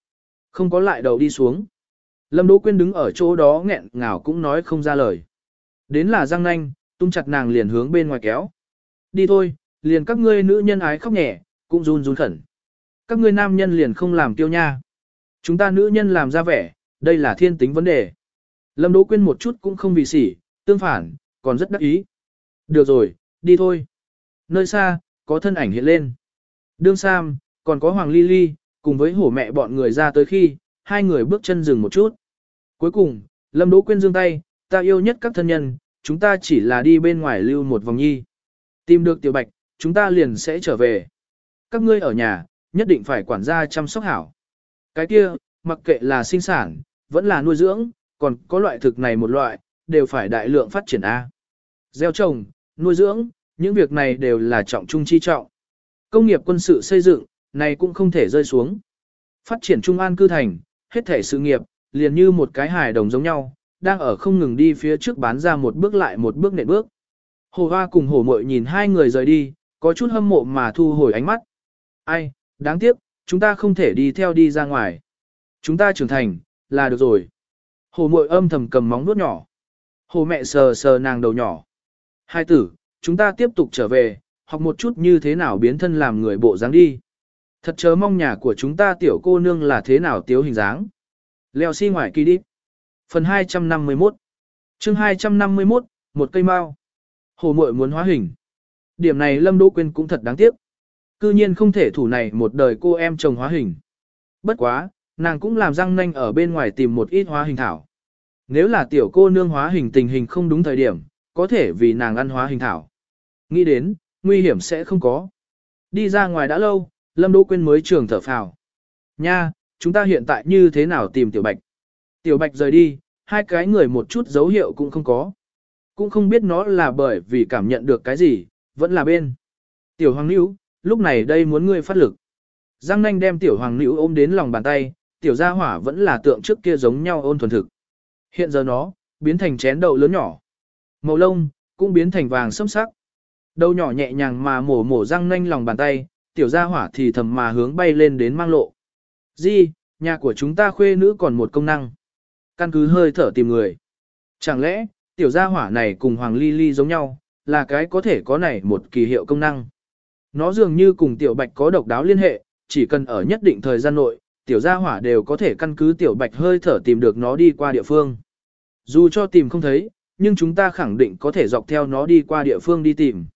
Không có lại đầu đi xuống. Lâm Đỗ Quyên đứng ở chỗ đó nghẹn ngào cũng nói không ra lời. Đến là răng nanh, tung chặt nàng liền hướng bên ngoài kéo. Đi thôi, liền các ngươi nữ nhân ái khóc nhẹ, cũng run run khẩn. Các ngươi nam nhân liền không làm tiêu nha. Chúng ta nữ nhân làm ra vẻ, đây là thiên tính vấn đề. Lâm Đỗ Quyên một chút cũng không vì sỉ, tương phản, còn rất đắc ý. Được rồi, đi thôi. Nơi xa, có thân ảnh hiện lên. Đương Sam, còn có Hoàng Ly Ly, cùng với hổ mẹ bọn người ra tới khi, hai người bước chân dừng một chút. Cuối cùng, Lâm Đỗ Quyên giương tay, ta yêu nhất các thân nhân, chúng ta chỉ là đi bên ngoài lưu một vòng nhi. Tìm được tiểu bạch, chúng ta liền sẽ trở về. Các ngươi ở nhà, nhất định phải quản gia chăm sóc hảo. Cái kia, mặc kệ là sinh sản, vẫn là nuôi dưỡng, còn có loại thực này một loại, đều phải đại lượng phát triển A. Gieo trồng, nuôi dưỡng, những việc này đều là trọng trung chi trọng. Công nghiệp quân sự xây dựng, này cũng không thể rơi xuống. Phát triển trung an cư thành, hết thể sự nghiệp, liền như một cái hài đồng giống nhau, đang ở không ngừng đi phía trước bán ra một bước lại một bước nện bước. Hồ Hoa cùng Hồ Mội nhìn hai người rời đi, có chút hâm mộ mà thu hồi ánh mắt. Ai, đáng tiếc, chúng ta không thể đi theo đi ra ngoài. Chúng ta trưởng thành, là được rồi. Hồ Mội âm thầm cầm móng nuốt nhỏ. Hồ mẹ sờ sờ nàng đầu nhỏ. Hai tử, chúng ta tiếp tục trở về, học một chút như thế nào biến thân làm người bộ dáng đi. Thật chớ mong nhà của chúng ta tiểu cô nương là thế nào tiếu hình dáng. Leo xi si ngoài kỳ đi. Phần 251 chương 251, một cây mao. Hồ muội muốn hóa hình. Điểm này Lâm Đỗ Quyên cũng thật đáng tiếc. Cư nhiên không thể thủ này một đời cô em chồng hóa hình. Bất quá, nàng cũng làm răng nanh ở bên ngoài tìm một ít hóa hình thảo. Nếu là tiểu cô nương hóa hình tình hình không đúng thời điểm, có thể vì nàng ăn hóa hình thảo. Nghĩ đến, nguy hiểm sẽ không có. Đi ra ngoài đã lâu, Lâm Đỗ Quyên mới trường thở phào. Nha, chúng ta hiện tại như thế nào tìm Tiểu Bạch? Tiểu Bạch rời đi, hai cái người một chút dấu hiệu cũng không có. Cũng không biết nó là bởi vì cảm nhận được cái gì, vẫn là bên. Tiểu Hoàng Níu, lúc này đây muốn ngươi phát lực. Giang nanh đem Tiểu Hoàng Nữ ôm đến lòng bàn tay, Tiểu Gia Hỏa vẫn là tượng trước kia giống nhau ôn thuần thực. Hiện giờ nó, biến thành chén đậu lớn nhỏ. Màu lông, cũng biến thành vàng sẫm sắc. Đầu nhỏ nhẹ nhàng mà mổ mổ răng nanh lòng bàn tay, tiểu gia hỏa thì thầm mà hướng bay lên đến mang lộ. Di, nhà của chúng ta khuê nữ còn một công năng. Căn cứ hơi thở tìm người. Chẳng lẽ, tiểu gia hỏa này cùng Hoàng Ly Ly giống nhau, là cái có thể có này một kỳ hiệu công năng. Nó dường như cùng tiểu bạch có độc đáo liên hệ, chỉ cần ở nhất định thời gian nội, tiểu gia hỏa đều có thể căn cứ tiểu bạch hơi thở tìm được nó đi qua địa phương. Dù cho tìm không thấy, nhưng chúng ta khẳng định có thể dọc theo nó đi qua địa phương đi tìm.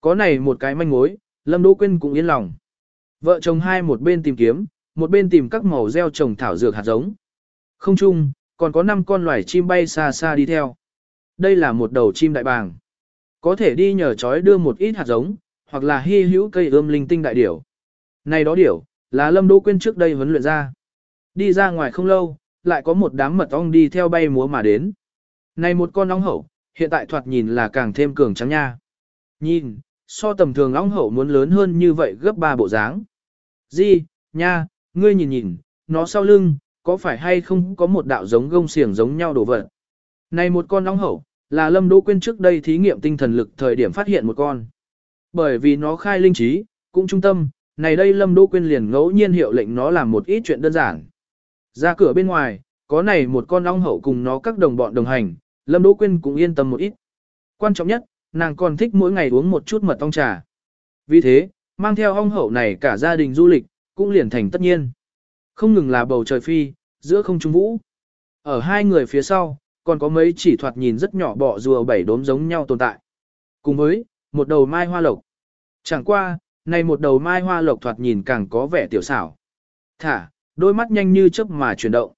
Có này một cái manh mối, Lâm Đỗ Quyên cũng yên lòng. Vợ chồng hai một bên tìm kiếm, một bên tìm các màu gieo trồng thảo dược hạt giống. Không chung, còn có 5 con loài chim bay xa xa đi theo. Đây là một đầu chim đại bàng. Có thể đi nhờ chói đưa một ít hạt giống, hoặc là hy hữu cây ươm linh tinh đại điểu. Này đó điểu, là Lâm Đỗ Quyên trước đây huấn luyện ra. Đi ra ngoài không lâu, lại có một đám mật ong đi theo bay múa mà đến. Này một con ong hậu, hiện tại thoạt nhìn là càng thêm cường trắng nha. Nhìn, so tầm thường ong hậu muốn lớn hơn như vậy gấp ba bộ dáng. Di, nha, ngươi nhìn nhìn, nó sau lưng, có phải hay không có một đạo giống gông xiềng giống nhau đổ vật. Này một con ong hậu, là Lâm Đỗ Quyên trước đây thí nghiệm tinh thần lực thời điểm phát hiện một con. Bởi vì nó khai linh trí, cũng trung tâm, này đây Lâm Đỗ Quyên liền ngẫu nhiên hiệu lệnh nó làm một ít chuyện đơn giản. Ra cửa bên ngoài, có này một con ong hậu cùng nó các đồng bọn đồng hành, Lâm Đỗ Quyên cũng yên tâm một ít. Quan trọng nhất, nàng còn thích mỗi ngày uống một chút mật ong trà. Vì thế, mang theo ong hậu này cả gia đình du lịch, cũng liền thành tất nhiên. Không ngừng là bầu trời phi, giữa không trung vũ. Ở hai người phía sau, còn có mấy chỉ thoạt nhìn rất nhỏ bọ rùa bảy đốm giống nhau tồn tại. Cùng với, một đầu mai hoa lộc. Chẳng qua, này một đầu mai hoa lộc thoạt nhìn càng có vẻ tiểu xảo. Thả, đôi mắt nhanh như chớp mà chuyển động.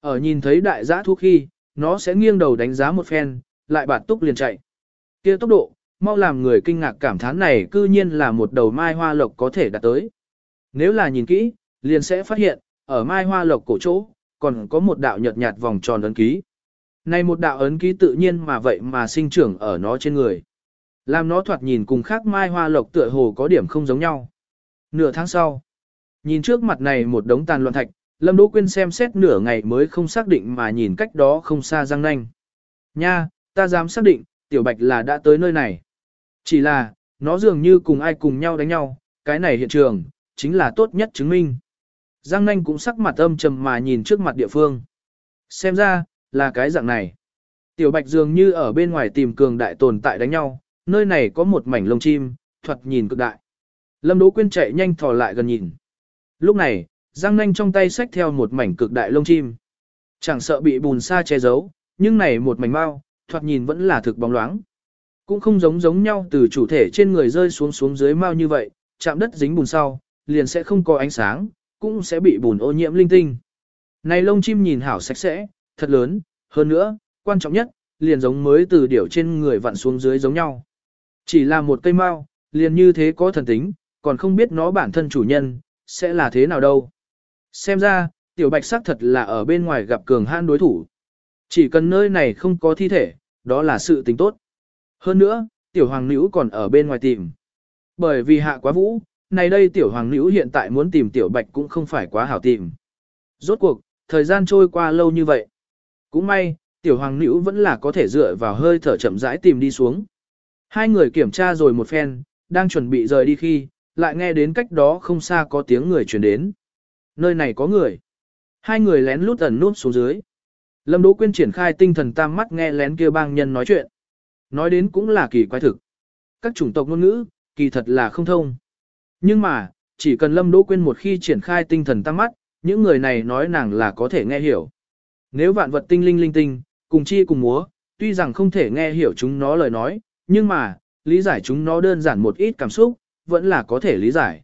Ở nhìn thấy đại giã thu khi, nó sẽ nghiêng đầu đánh giá một phen, lại bạt túc liền chạy. kia tốc độ, mau làm người kinh ngạc cảm thán này cư nhiên là một đầu mai hoa lộc có thể đạt tới. Nếu là nhìn kỹ, liền sẽ phát hiện, ở mai hoa lộc cổ chỗ, còn có một đạo nhợt nhạt vòng tròn ấn ký. Này một đạo ấn ký tự nhiên mà vậy mà sinh trưởng ở nó trên người. Làm nó thoạt nhìn cùng khác mai hoa lộc tựa hồ có điểm không giống nhau. Nửa tháng sau, nhìn trước mặt này một đống tàn loạn thạch, Lâm Đỗ Quyên xem xét nửa ngày mới không xác định mà nhìn cách đó không xa Giang Nanh. Nha, ta dám xác định, Tiểu Bạch là đã tới nơi này. Chỉ là, nó dường như cùng ai cùng nhau đánh nhau, cái này hiện trường, chính là tốt nhất chứng minh. Giang Nanh cũng sắc mặt âm trầm mà nhìn trước mặt địa phương. Xem ra, là cái dạng này. Tiểu Bạch dường như ở bên ngoài tìm cường đại tồn tại đánh nhau, nơi này có một mảnh lông chim, thuật nhìn cực đại. Lâm Đỗ Quyên chạy nhanh thò lại gần nhìn. Lúc này, Giang Nanh trong tay xách theo một mảnh cực đại lông chim. Chẳng sợ bị bùn sa che giấu, nhưng này một mảnh mau, thoạt nhìn vẫn là thực bóng loáng. Cũng không giống giống nhau từ chủ thể trên người rơi xuống xuống dưới mau như vậy, chạm đất dính bùn sau, liền sẽ không có ánh sáng, cũng sẽ bị bùn ô nhiễm linh tinh. Này lông chim nhìn hảo sạch sẽ, thật lớn, hơn nữa, quan trọng nhất, liền giống mới từ điểu trên người vặn xuống dưới giống nhau. Chỉ là một cây mao, liền như thế có thần tính, còn không biết nó bản thân chủ nhân, sẽ là thế nào đâu. Xem ra, tiểu bạch sắc thật là ở bên ngoài gặp cường hãn đối thủ. Chỉ cần nơi này không có thi thể, đó là sự tình tốt. Hơn nữa, tiểu hoàng nữ còn ở bên ngoài tìm. Bởi vì hạ quá vũ, này đây tiểu hoàng nữ hiện tại muốn tìm tiểu bạch cũng không phải quá hảo tìm. Rốt cuộc, thời gian trôi qua lâu như vậy. Cũng may, tiểu hoàng nữ vẫn là có thể dựa vào hơi thở chậm rãi tìm đi xuống. Hai người kiểm tra rồi một phen, đang chuẩn bị rời đi khi, lại nghe đến cách đó không xa có tiếng người truyền đến. Nơi này có người. Hai người lén lút ẩn nút xuống dưới. Lâm Đỗ Quyên triển khai tinh thần tam mắt nghe lén kia bang nhân nói chuyện. Nói đến cũng là kỳ quái thực. Các chủng tộc ngôn ngữ, kỳ thật là không thông. Nhưng mà, chỉ cần Lâm Đỗ Quyên một khi triển khai tinh thần tam mắt, những người này nói nàng là có thể nghe hiểu. Nếu vạn vật tinh linh linh tinh, cùng chi cùng múa, tuy rằng không thể nghe hiểu chúng nó lời nói, nhưng mà, lý giải chúng nó đơn giản một ít cảm xúc, vẫn là có thể lý giải.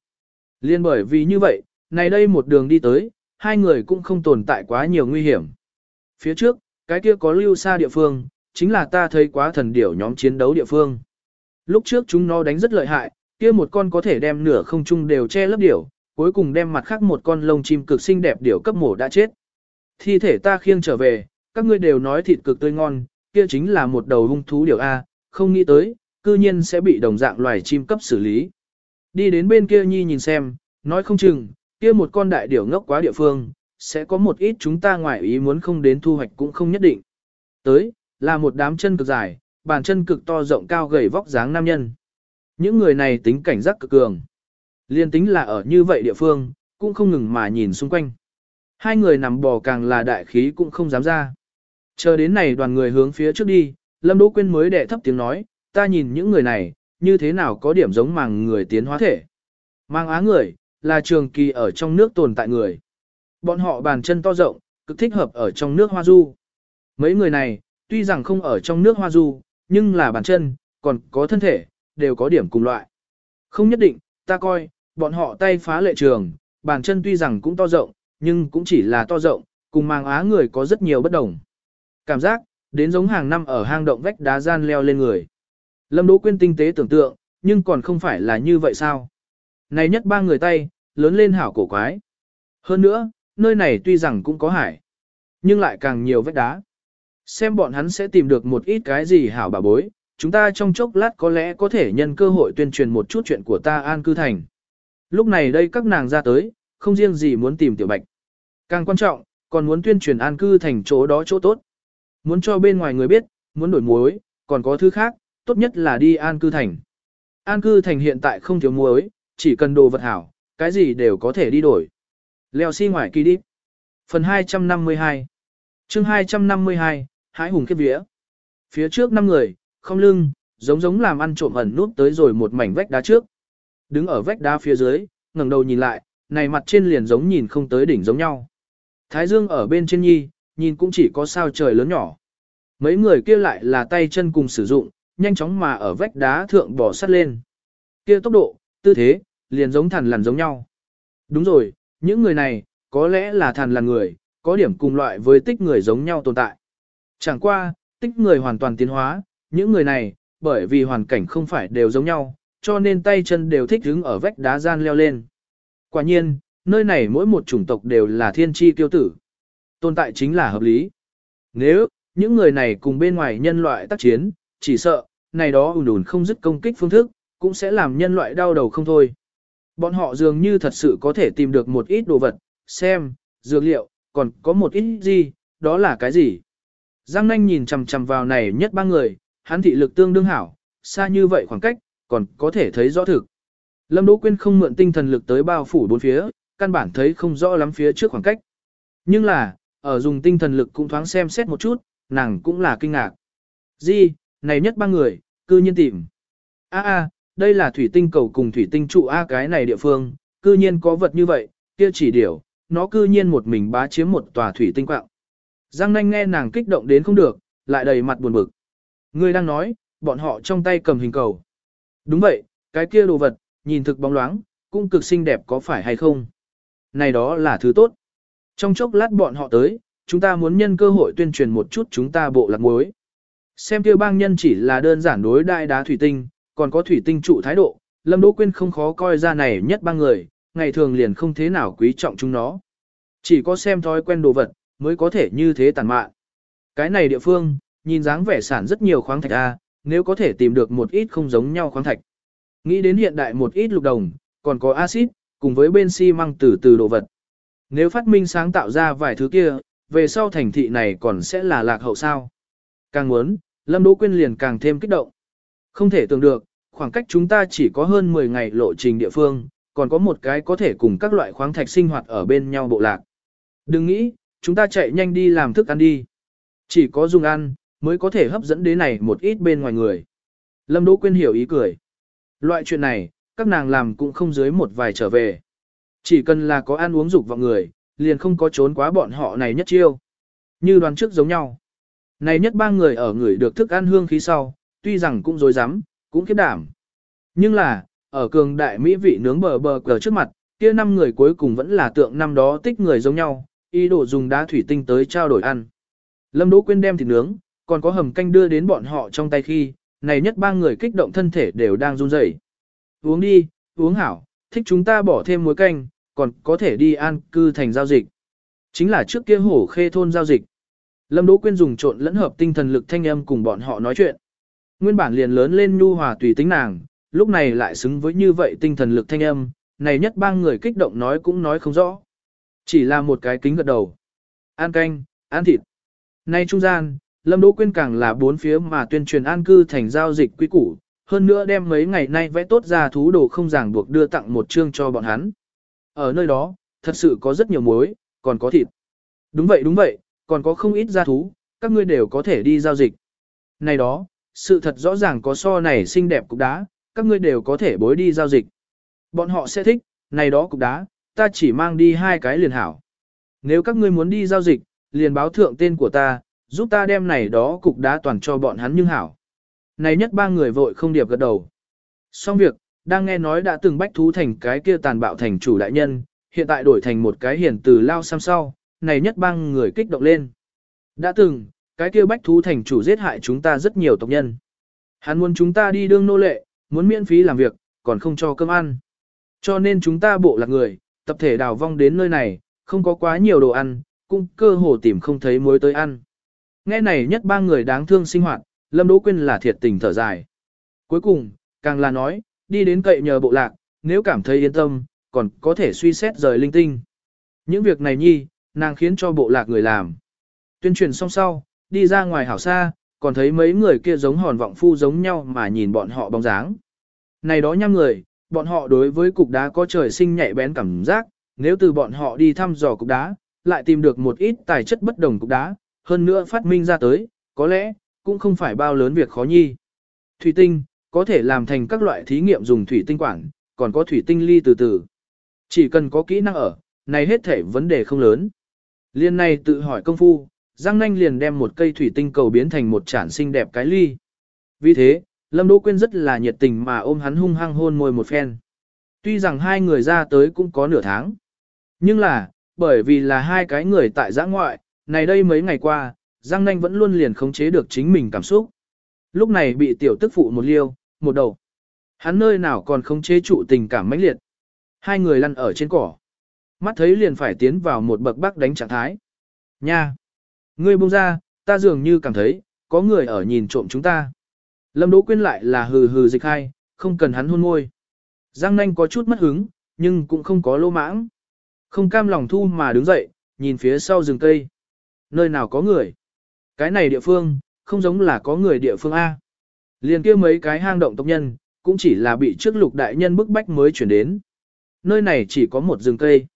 Liên bởi vì như vậy, này đây một đường đi tới, hai người cũng không tồn tại quá nhiều nguy hiểm. Phía trước, cái kia có lưu xa địa phương, chính là ta thấy quá thần điểu nhóm chiến đấu địa phương. Lúc trước chúng nó đánh rất lợi hại, kia một con có thể đem nửa không trung đều che lấp điểu, cuối cùng đem mặt khác một con lông chim cực xinh đẹp điểu cấp mổ đã chết. Thi thể ta khiêng trở về, các ngươi đều nói thịt cực tươi ngon, kia chính là một đầu hung thú điểu A, không nghĩ tới, cư nhiên sẽ bị đồng dạng loài chim cấp xử lý. Đi đến bên kia nhi nhìn xem, nói không chừng, kia một con đại điểu ngốc quá địa phương, sẽ có một ít chúng ta ngoài ý muốn không đến thu hoạch cũng không nhất định. Tới, là một đám chân cực dài, bàn chân cực to rộng cao gầy vóc dáng nam nhân. Những người này tính cảnh giác cực cường. Liên tính là ở như vậy địa phương, cũng không ngừng mà nhìn xung quanh. Hai người nằm bò càng là đại khí cũng không dám ra. Chờ đến này đoàn người hướng phía trước đi, Lâm Đỗ Quyên mới đệ thấp tiếng nói, ta nhìn những người này, như thế nào có điểm giống màng người tiến hóa thể. Mang á người, là trường kỳ ở trong nước tồn tại người. Bọn họ bàn chân to rộng, cực thích hợp ở trong nước hoa du. Mấy người này, tuy rằng không ở trong nước hoa du, nhưng là bàn chân, còn có thân thể, đều có điểm cùng loại. Không nhất định, ta coi, bọn họ tay phá lệ trường, bàn chân tuy rằng cũng to rộng, nhưng cũng chỉ là to rộng, cùng mang á người có rất nhiều bất đồng. Cảm giác, đến giống hàng năm ở hang động vách đá gian leo lên người. Lâm Đỗ Quyên tinh tế tưởng tượng, nhưng còn không phải là như vậy sao? Này nhất ba người tay, lớn lên hảo cổ quái. Hơn nữa, nơi này tuy rằng cũng có hải, nhưng lại càng nhiều vách đá. Xem bọn hắn sẽ tìm được một ít cái gì hảo bà bối, chúng ta trong chốc lát có lẽ có thể nhân cơ hội tuyên truyền một chút chuyện của ta an cư thành. Lúc này đây các nàng ra tới, không riêng gì muốn tìm tiểu bạch. Càng quan trọng, còn muốn tuyên truyền an cư thành chỗ đó chỗ tốt. Muốn cho bên ngoài người biết, muốn đổi muối, còn có thứ khác, tốt nhất là đi an cư thành. An cư thành hiện tại không thiếu muối, chỉ cần đồ vật hảo, cái gì đều có thể đi đổi. Leo xi si ngoài kỳ đi. Phần 252 chương 252, Hái hùng kết vía. Phía trước năm người, không lưng, giống giống làm ăn trộm ẩn nút tới rồi một mảnh vách đá trước. Đứng ở vách đá phía dưới, ngẩng đầu nhìn lại, này mặt trên liền giống nhìn không tới đỉnh giống nhau. Thái dương ở bên trên nhi, nhìn cũng chỉ có sao trời lớn nhỏ. Mấy người kia lại là tay chân cùng sử dụng, nhanh chóng mà ở vách đá thượng bỏ sắt lên. Kia tốc độ, tư thế, liền giống thằn lằn giống nhau. Đúng rồi, những người này, có lẽ là thằn lằn người, có điểm cùng loại với tích người giống nhau tồn tại. Chẳng qua, tích người hoàn toàn tiến hóa, những người này, bởi vì hoàn cảnh không phải đều giống nhau, cho nên tay chân đều thích đứng ở vách đá gian leo lên. Quả nhiên, nơi này mỗi một chủng tộc đều là thiên tri tiêu tử. Tồn tại chính là hợp lý. Nếu, những người này cùng bên ngoài nhân loại tác chiến, chỉ sợ, này đó ùn ùn không dứt công kích phương thức, cũng sẽ làm nhân loại đau đầu không thôi. Bọn họ dường như thật sự có thể tìm được một ít đồ vật, xem, dược liệu, còn có một ít gì, đó là cái gì? Giang nanh nhìn chằm chằm vào này nhất ba người, hắn thị lực tương đương hảo, xa như vậy khoảng cách, còn có thể thấy rõ thực. Lâm Đỗ Quyên không mượn tinh thần lực tới bao phủ bốn phía, căn bản thấy không rõ lắm phía trước khoảng cách. Nhưng là, ở dùng tinh thần lực cũng thoáng xem xét một chút, nàng cũng là kinh ngạc. Di, này nhất ba người, cư nhiên tìm. A a, đây là thủy tinh cầu cùng thủy tinh trụ A cái này địa phương, cư nhiên có vật như vậy, kia chỉ điều, nó cư nhiên một mình bá chiếm một tòa thủy tinh quạng. Giang nanh nghe nàng kích động đến không được, lại đầy mặt buồn bực. Ngươi đang nói, bọn họ trong tay cầm hình cầu. Đúng vậy, cái kia đồ vật, nhìn thực bóng loáng, cũng cực xinh đẹp có phải hay không? Này đó là thứ tốt. Trong chốc lát bọn họ tới, chúng ta muốn nhân cơ hội tuyên truyền một chút chúng ta bộ lạc muối. Xem kia bang nhân chỉ là đơn giản đối đại đá thủy tinh, còn có thủy tinh trụ thái độ, Lâm Đỗ Quyên không khó coi ra này nhất bang người, ngày thường liền không thế nào quý trọng chúng nó. Chỉ có xem thói quen đồ vật, mới có thể như thế tàn mạn. Cái này địa phương, nhìn dáng vẻ sản rất nhiều khoáng thạch A, nếu có thể tìm được một ít không giống nhau khoáng thạch. Nghĩ đến hiện đại một ít lục đồng, còn có axit, cùng với bên xi măng từ từ đồ vật. Nếu phát minh sáng tạo ra vài thứ kia, về sau thành thị này còn sẽ là lạc hậu sao. Càng muốn, Lâm Đỗ Quyên liền càng thêm kích động. Không thể tưởng được, khoảng cách chúng ta chỉ có hơn 10 ngày lộ trình địa phương, còn có một cái có thể cùng các loại khoáng thạch sinh hoạt ở bên nhau bộ lạc. Đừng nghĩ, chúng ta chạy nhanh đi làm thức ăn đi. Chỉ có dùng ăn, mới có thể hấp dẫn đến này một ít bên ngoài người. Lâm Đỗ Quyên hiểu ý cười. Loại chuyện này, các nàng làm cũng không dưới một vài trở về. Chỉ cần là có ăn uống dục vào người, liền không có trốn quá bọn họ này nhất chiêu. Như đoàn trước giống nhau. Này nhất ba người ở người được thức ăn hương khí sau, tuy rằng cũng dối rắm cũng kiếp đảm. Nhưng là, ở cường đại mỹ vị nướng bờ bờ cờ trước mặt, kia năm người cuối cùng vẫn là tượng năm đó tích người giống nhau, ý đồ dùng đá thủy tinh tới trao đổi ăn. Lâm Đỗ Quyên đem thịt nướng, còn có hầm canh đưa đến bọn họ trong tay khi, này nhất ba người kích động thân thể đều đang run rẩy. Uống đi, uống hảo, thích chúng ta bỏ thêm muối canh, còn có thể đi an cư thành giao dịch. Chính là trước kia hổ khê thôn giao dịch. Lâm Đỗ Quyên dùng trộn lẫn hợp tinh thần lực thanh âm cùng bọn họ nói chuyện. Nguyên bản liền lớn lên nhu hòa tùy tính nàng, lúc này lại xứng với như vậy tinh thần lực thanh âm, này nhất ba người kích động nói cũng nói không rõ. Chỉ là một cái kính gật đầu. An canh, an thịt. Nay trung gian, Lâm Đỗ Quyên càng là bốn phía mà tuyên truyền an cư thành giao dịch quý củ, hơn nữa đem mấy ngày nay vẽ tốt ra thú đồ không ràng buộc đưa tặng một chương cho bọn hắn. Ở nơi đó, thật sự có rất nhiều muối, còn có thịt. Đúng vậy đúng vậy, còn có không ít gia thú, các ngươi đều có thể đi giao dịch. Này đó, sự thật rõ ràng có so này xinh đẹp cục đá, các ngươi đều có thể bối đi giao dịch. Bọn họ sẽ thích, này đó cục đá, ta chỉ mang đi hai cái liền hảo. Nếu các ngươi muốn đi giao dịch, liền báo thượng tên của ta, giúp ta đem này đó cục đá toàn cho bọn hắn nhưng hảo. Này nhất ba người vội không điệp gật đầu. Xong việc, đang nghe nói đã từng bách thú thành cái kia tàn bạo thành chủ đại nhân, hiện tại đổi thành một cái hiển từ lao xăm sau, này nhất bang người kích động lên. Đã từng, cái kia bách thú thành chủ giết hại chúng ta rất nhiều tộc nhân. Hắn muốn chúng ta đi đương nô lệ, muốn miễn phí làm việc, còn không cho cơm ăn. Cho nên chúng ta bộ lạc người, tập thể đào vong đến nơi này, không có quá nhiều đồ ăn, cũng cơ hồ tìm không thấy muối tới ăn. Nghe này nhất ba người đáng thương sinh hoạt, Lâm Đỗ Quyên là thiệt tình thở dài. Cuối cùng, càng là nói, đi đến cậy nhờ bộ lạc, nếu cảm thấy yên tâm, còn có thể suy xét rời linh tinh. Những việc này nhi, nàng khiến cho bộ lạc người làm. Tuyên truyền xong sau, đi ra ngoài hảo xa, còn thấy mấy người kia giống hòn vọng phu giống nhau mà nhìn bọn họ bóng dáng. Này đó nhăm người, bọn họ đối với cục đá có trời sinh nhạy bén cảm giác, nếu từ bọn họ đi thăm dò cục đá, lại tìm được một ít tài chất bất đồng cục đá, hơn nữa phát minh ra tới, có lẽ, cũng không phải bao lớn việc khó nhi. Thủy tinh, có thể làm thành các loại thí nghiệm dùng thủy tinh quản, còn có thủy tinh ly từ từ. Chỉ cần có kỹ năng ở, này hết thể vấn đề không lớn. Liên này tự hỏi công phu, Giang Nanh liền đem một cây thủy tinh cầu biến thành một chản xinh đẹp cái ly. Vì thế, Lâm Đỗ Quyên rất là nhiệt tình mà ôm hắn hung hăng hôn môi một phen. Tuy rằng hai người ra tới cũng có nửa tháng. Nhưng là, bởi vì là hai cái người tại giã ngoại, này đây mấy ngày qua, Giang Nanh vẫn luôn liền khống chế được chính mình cảm xúc. Lúc này bị tiểu tức phụ một liêu, một đầu. Hắn nơi nào còn không chế trụ tình cảm mãnh liệt. Hai người lăn ở trên cỏ. Mắt thấy liền phải tiến vào một bậc bắc đánh trạng thái. Nha! Ngươi buông ra, ta dường như cảm thấy, có người ở nhìn trộm chúng ta. Lâm Đỗ Quyên lại là hừ hừ dịch hai, không cần hắn hôn môi. Giang nanh có chút mất hứng, nhưng cũng không có lô mãng. Không cam lòng thu mà đứng dậy, nhìn phía sau rừng cây. Nơi nào có người? Cái này địa phương, không giống là có người địa phương A. Liền kia mấy cái hang động tộc nhân, cũng chỉ là bị trước lục đại nhân bức bách mới chuyển đến. Nơi này chỉ có một rừng cây.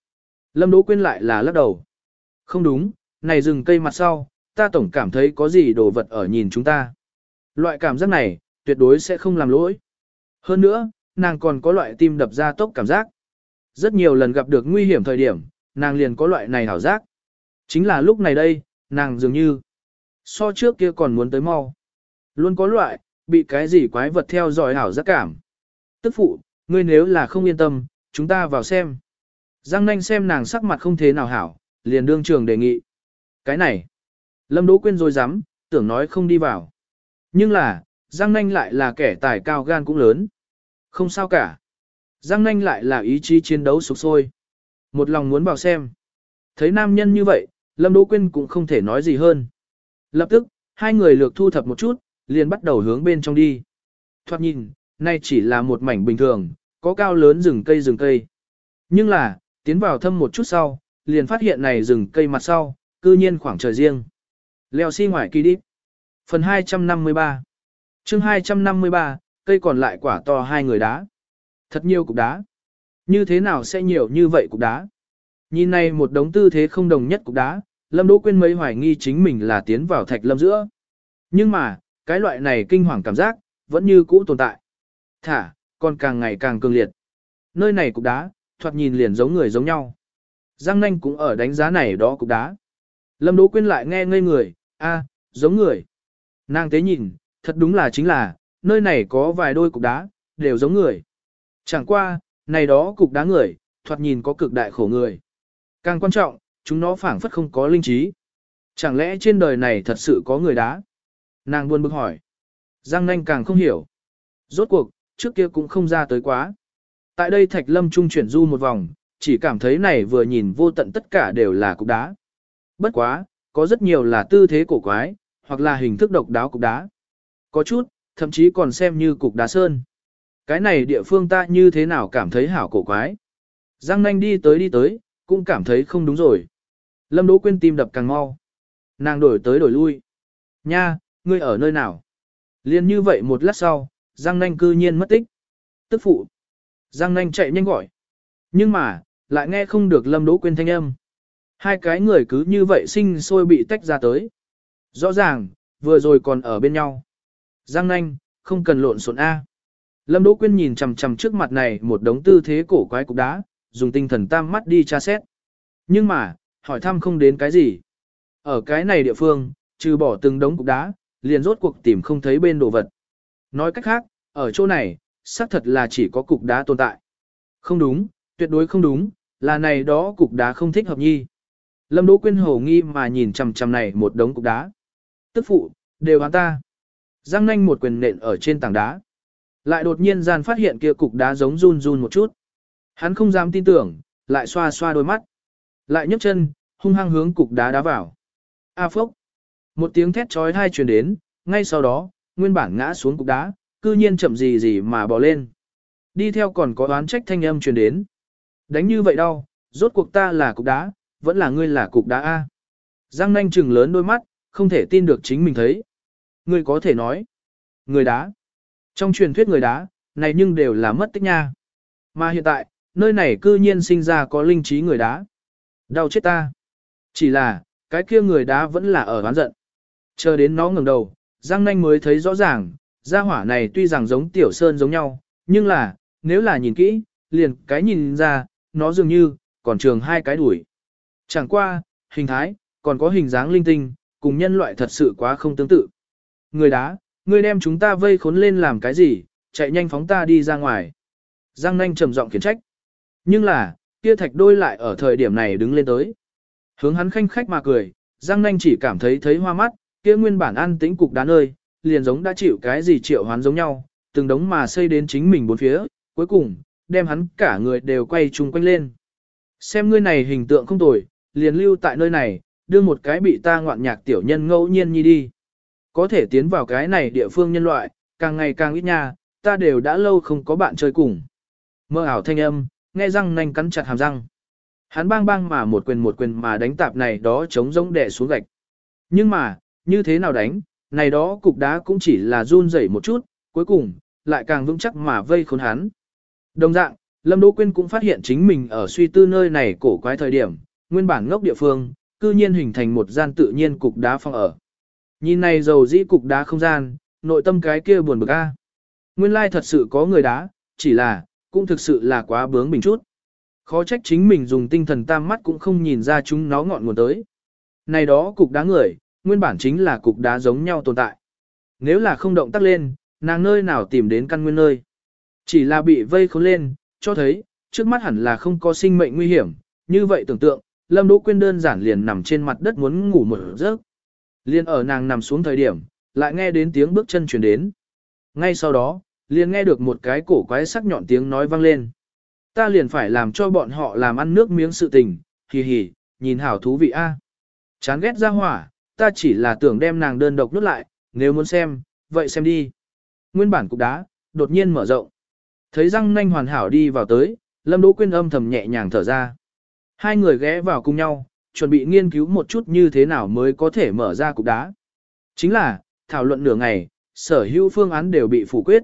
Lâm Đỗ Quyên lại là lắc đầu. Không đúng, này rừng cây mặt sau, ta tổng cảm thấy có gì đồ vật ở nhìn chúng ta. Loại cảm giác này, tuyệt đối sẽ không làm lỗi. Hơn nữa, nàng còn có loại tim đập ra tốc cảm giác. Rất nhiều lần gặp được nguy hiểm thời điểm, nàng liền có loại này hảo giác. Chính là lúc này đây, nàng dường như so trước kia còn muốn tới mau. Luôn có loại, bị cái gì quái vật theo dõi hảo giác cảm. Tức phụ, ngươi nếu là không yên tâm, chúng ta vào xem. Giang nanh xem nàng sắc mặt không thế nào hảo, liền đương trường đề nghị. Cái này, Lâm Đỗ Quyên rồi dám, tưởng nói không đi vào. Nhưng là, Giang nanh lại là kẻ tài cao gan cũng lớn. Không sao cả. Giang nanh lại là ý chí chiến đấu sục sôi. Một lòng muốn vào xem. Thấy nam nhân như vậy, Lâm Đỗ Quyên cũng không thể nói gì hơn. Lập tức, hai người lược thu thập một chút, liền bắt đầu hướng bên trong đi. Thoạt nhìn, nay chỉ là một mảnh bình thường, có cao lớn rừng cây rừng cây. Nhưng là, tiến vào thâm một chút sau, liền phát hiện này rừng cây mặt sau, cư nhiên khoảng trời riêng. Leo xi si ngoài kỳ đi. Phần 253 chương 253, cây còn lại quả to hai người đá. Thật nhiều cục đá. Như thế nào sẽ nhiều như vậy cục đá? Nhìn này một đống tư thế không đồng nhất cục đá, Lâm Đỗ Quyên mấy hoài nghi chính mình là tiến vào thạch lâm giữa. Nhưng mà, cái loại này kinh hoàng cảm giác, vẫn như cũ tồn tại. Thả, còn càng ngày càng cường liệt. Nơi này cục đá, thoạt nhìn liền giống người giống nhau. Giang nanh cũng ở đánh giá này đó cục đá. Lâm Đỗ Quyên lại nghe ngây người, a, giống người. Nàng tế nhìn, thật đúng là chính là, nơi này có vài đôi cục đá, đều giống người. Chẳng qua, này đó cục đá người, thoạt nhìn có cực đại khổ người. Càng quan trọng, chúng nó phảng phất không có linh trí. Chẳng lẽ trên đời này thật sự có người đá? Nàng buồn bực hỏi. Giang nanh càng không hiểu. Rốt cuộc, trước kia cũng không ra tới quá. Tại đây thạch lâm trung chuyển du một vòng, chỉ cảm thấy này vừa nhìn vô tận tất cả đều là cục đá. Bất quá, có rất nhiều là tư thế cổ quái, hoặc là hình thức độc đáo cục đá. Có chút, thậm chí còn xem như cục đá sơn. Cái này địa phương ta như thế nào cảm thấy hảo cổ quái. Giang nanh đi tới đi tới, cũng cảm thấy không đúng rồi. Lâm Đỗ Quyên tim đập càng mau. Nàng đổi tới đổi lui. Nha, ngươi ở nơi nào? Liên như vậy một lát sau, Giang Nanh cư nhiên mất tích. Tức phụ. Giang Nanh chạy nhanh gọi. Nhưng mà, lại nghe không được Lâm Đỗ Quyên thanh âm. Hai cái người cứ như vậy sinh sôi bị tách ra tới. Rõ ràng, vừa rồi còn ở bên nhau. Giang Nanh, không cần lộn xộn A. Lâm Đỗ Quyên nhìn chằm chằm trước mặt này một đống tư thế cổ quái cục đá, dùng tinh thần tam mắt đi tra xét. Nhưng mà, hỏi thăm không đến cái gì. Ở cái này địa phương, trừ bỏ từng đống cục đá, liền rốt cuộc tìm không thấy bên đồ vật. Nói cách khác, ở chỗ này, xác thật là chỉ có cục đá tồn tại. Không đúng, tuyệt đối không đúng, là này đó cục đá không thích hợp nhi. Lâm Đỗ Quyên hồ nghi mà nhìn chằm chằm này một đống cục đá. Tức phụ, đều hắn ta. Giang nanh một quyền nện ở trên tảng đá. Lại đột nhiên gian phát hiện kia cục đá giống run run một chút. Hắn không dám tin tưởng, lại xoa xoa đôi mắt. Lại nhấc chân, hung hăng hướng cục đá đá vào. A phốc. Một tiếng thét trói thai truyền đến, ngay sau đó, nguyên bản ngã xuống cục đá, cư nhiên chậm gì gì mà bò lên. Đi theo còn có oán trách thanh âm truyền đến. Đánh như vậy đau, rốt cuộc ta là cục đá, vẫn là ngươi là cục đá A. Giang nanh trừng lớn đôi mắt, không thể tin được chính mình thấy. Ngươi có thể nói. Người đá. Trong truyền thuyết người đá, này nhưng đều là mất tích nha. Mà hiện tại, nơi này cư nhiên sinh ra có linh trí người đá. Đau chết ta. Chỉ là, cái kia người đá vẫn là ở oán giận. Chờ đến nó ngẩng đầu, Giang Nanh mới thấy rõ ràng, gia hỏa này tuy rằng giống tiểu sơn giống nhau, nhưng là, nếu là nhìn kỹ, liền cái nhìn ra, nó dường như, còn trường hai cái đuổi. Chẳng qua, hình thái, còn có hình dáng linh tinh, cùng nhân loại thật sự quá không tương tự. Người đá, người đem chúng ta vây khốn lên làm cái gì, chạy nhanh phóng ta đi ra ngoài. Giang Nanh trầm giọng khiển trách. Nhưng là, kia thạch đôi lại ở thời điểm này đứng lên tới. Hướng hắn khanh khách mà cười, Giang Nanh chỉ cảm thấy thấy hoa mắt, kia nguyên bản an tĩnh cục đá nơi, liền giống đã chịu cái gì triệu hoán giống nhau, từng đống mà xây đến chính mình bốn phía, cuối cùng, đem hắn cả người đều quay chung quanh lên. Xem ngươi này hình tượng không tồi, liền lưu tại nơi này, đưa một cái bị ta ngoạn nhạc tiểu nhân ngẫu nhiên nhi đi. Có thể tiến vào cái này địa phương nhân loại, càng ngày càng ít nha, ta đều đã lâu không có bạn chơi cùng. Mơ ảo thanh âm, nghe răng nanh cắn chặt hàm răng. Hắn bang bang mà một quyền một quyền mà đánh tạp này đó chống rỗng đè xuống gạch. Nhưng mà, như thế nào đánh, này đó cục đá cũng chỉ là run rẩy một chút, cuối cùng, lại càng vững chắc mà vây khốn hắn. Đồng dạng, Lâm Đỗ Quyên cũng phát hiện chính mình ở suy tư nơi này cổ quái thời điểm, nguyên bản ngốc địa phương, cư nhiên hình thành một gian tự nhiên cục đá phong ở. Nhìn này dầu dĩ cục đá không gian, nội tâm cái kia buồn bực a. Nguyên lai thật sự có người đá, chỉ là, cũng thực sự là quá bướng bình chút. Khó trách chính mình dùng tinh thần tam mắt cũng không nhìn ra chúng nó ngọn nguồn tới. Này đó cục đá người, nguyên bản chính là cục đá giống nhau tồn tại. Nếu là không động tác lên, nàng nơi nào tìm đến căn nguyên nơi. Chỉ là bị vây khốn lên, cho thấy, trước mắt hẳn là không có sinh mệnh nguy hiểm, như vậy tưởng tượng, Lâm Đỗ Quyên đơn giản liền nằm trên mặt đất muốn ngủ một giấc. Liên ở nàng nằm xuống thời điểm, lại nghe đến tiếng bước chân truyền đến. Ngay sau đó, liền nghe được một cái cổ quái sắc nhọn tiếng nói vang lên. Ta liền phải làm cho bọn họ làm ăn nước miếng sự tình, hì hì, nhìn hảo thú vị a. Chán ghét ra hỏa, ta chỉ là tưởng đem nàng đơn độc nút lại, nếu muốn xem, vậy xem đi. Nguyên bản cục đá, đột nhiên mở rộng. Thấy răng nanh hoàn hảo đi vào tới, Lâm Đỗ Quyên âm thầm nhẹ nhàng thở ra. Hai người ghé vào cùng nhau, chuẩn bị nghiên cứu một chút như thế nào mới có thể mở ra cục đá. Chính là, thảo luận nửa ngày, sở hữu phương án đều bị phủ quyết.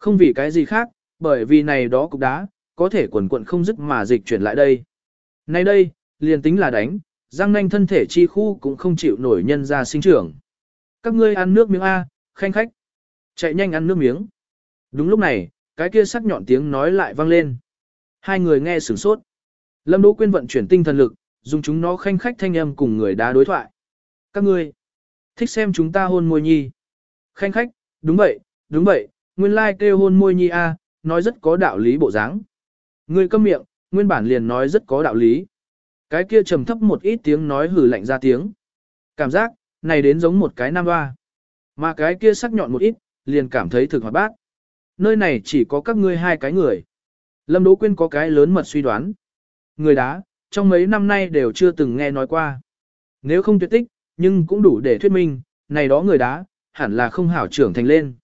Không vì cái gì khác, bởi vì này đó cục đá, có thể quần quận không dứt mà dịch chuyển lại đây. Nay đây, liền tính là đánh, răng nanh thân thể chi khu cũng không chịu nổi nhân ra sinh trưởng. Các ngươi ăn nước miếng A, khanh khách. Chạy nhanh ăn nước miếng. Đúng lúc này, cái kia sắc nhọn tiếng nói lại vang lên. Hai người nghe sửng sốt. Lâm Đỗ Quyên vận chuyển tinh thần lực, dùng chúng nó khanh khách thanh âm cùng người đá đối thoại. Các ngươi, thích xem chúng ta hôn môi nhi. Khanh khách, đúng vậy, đúng vậy, nguyên lai like kêu hôn môi nhi a, nói rất có đạo lý bộ dáng. Ngươi câm miệng, nguyên bản liền nói rất có đạo lý. Cái kia trầm thấp một ít tiếng nói hử lạnh ra tiếng. Cảm giác, này đến giống một cái nam hoa. Mà cái kia sắc nhọn một ít, liền cảm thấy thực hoạt bát. Nơi này chỉ có các ngươi hai cái người. Lâm Đỗ Quyên có cái lớn mật suy đoán. Người đá, trong mấy năm nay đều chưa từng nghe nói qua. Nếu không tuyệt tích, nhưng cũng đủ để thuyết minh, này đó người đá, hẳn là không hảo trưởng thành lên.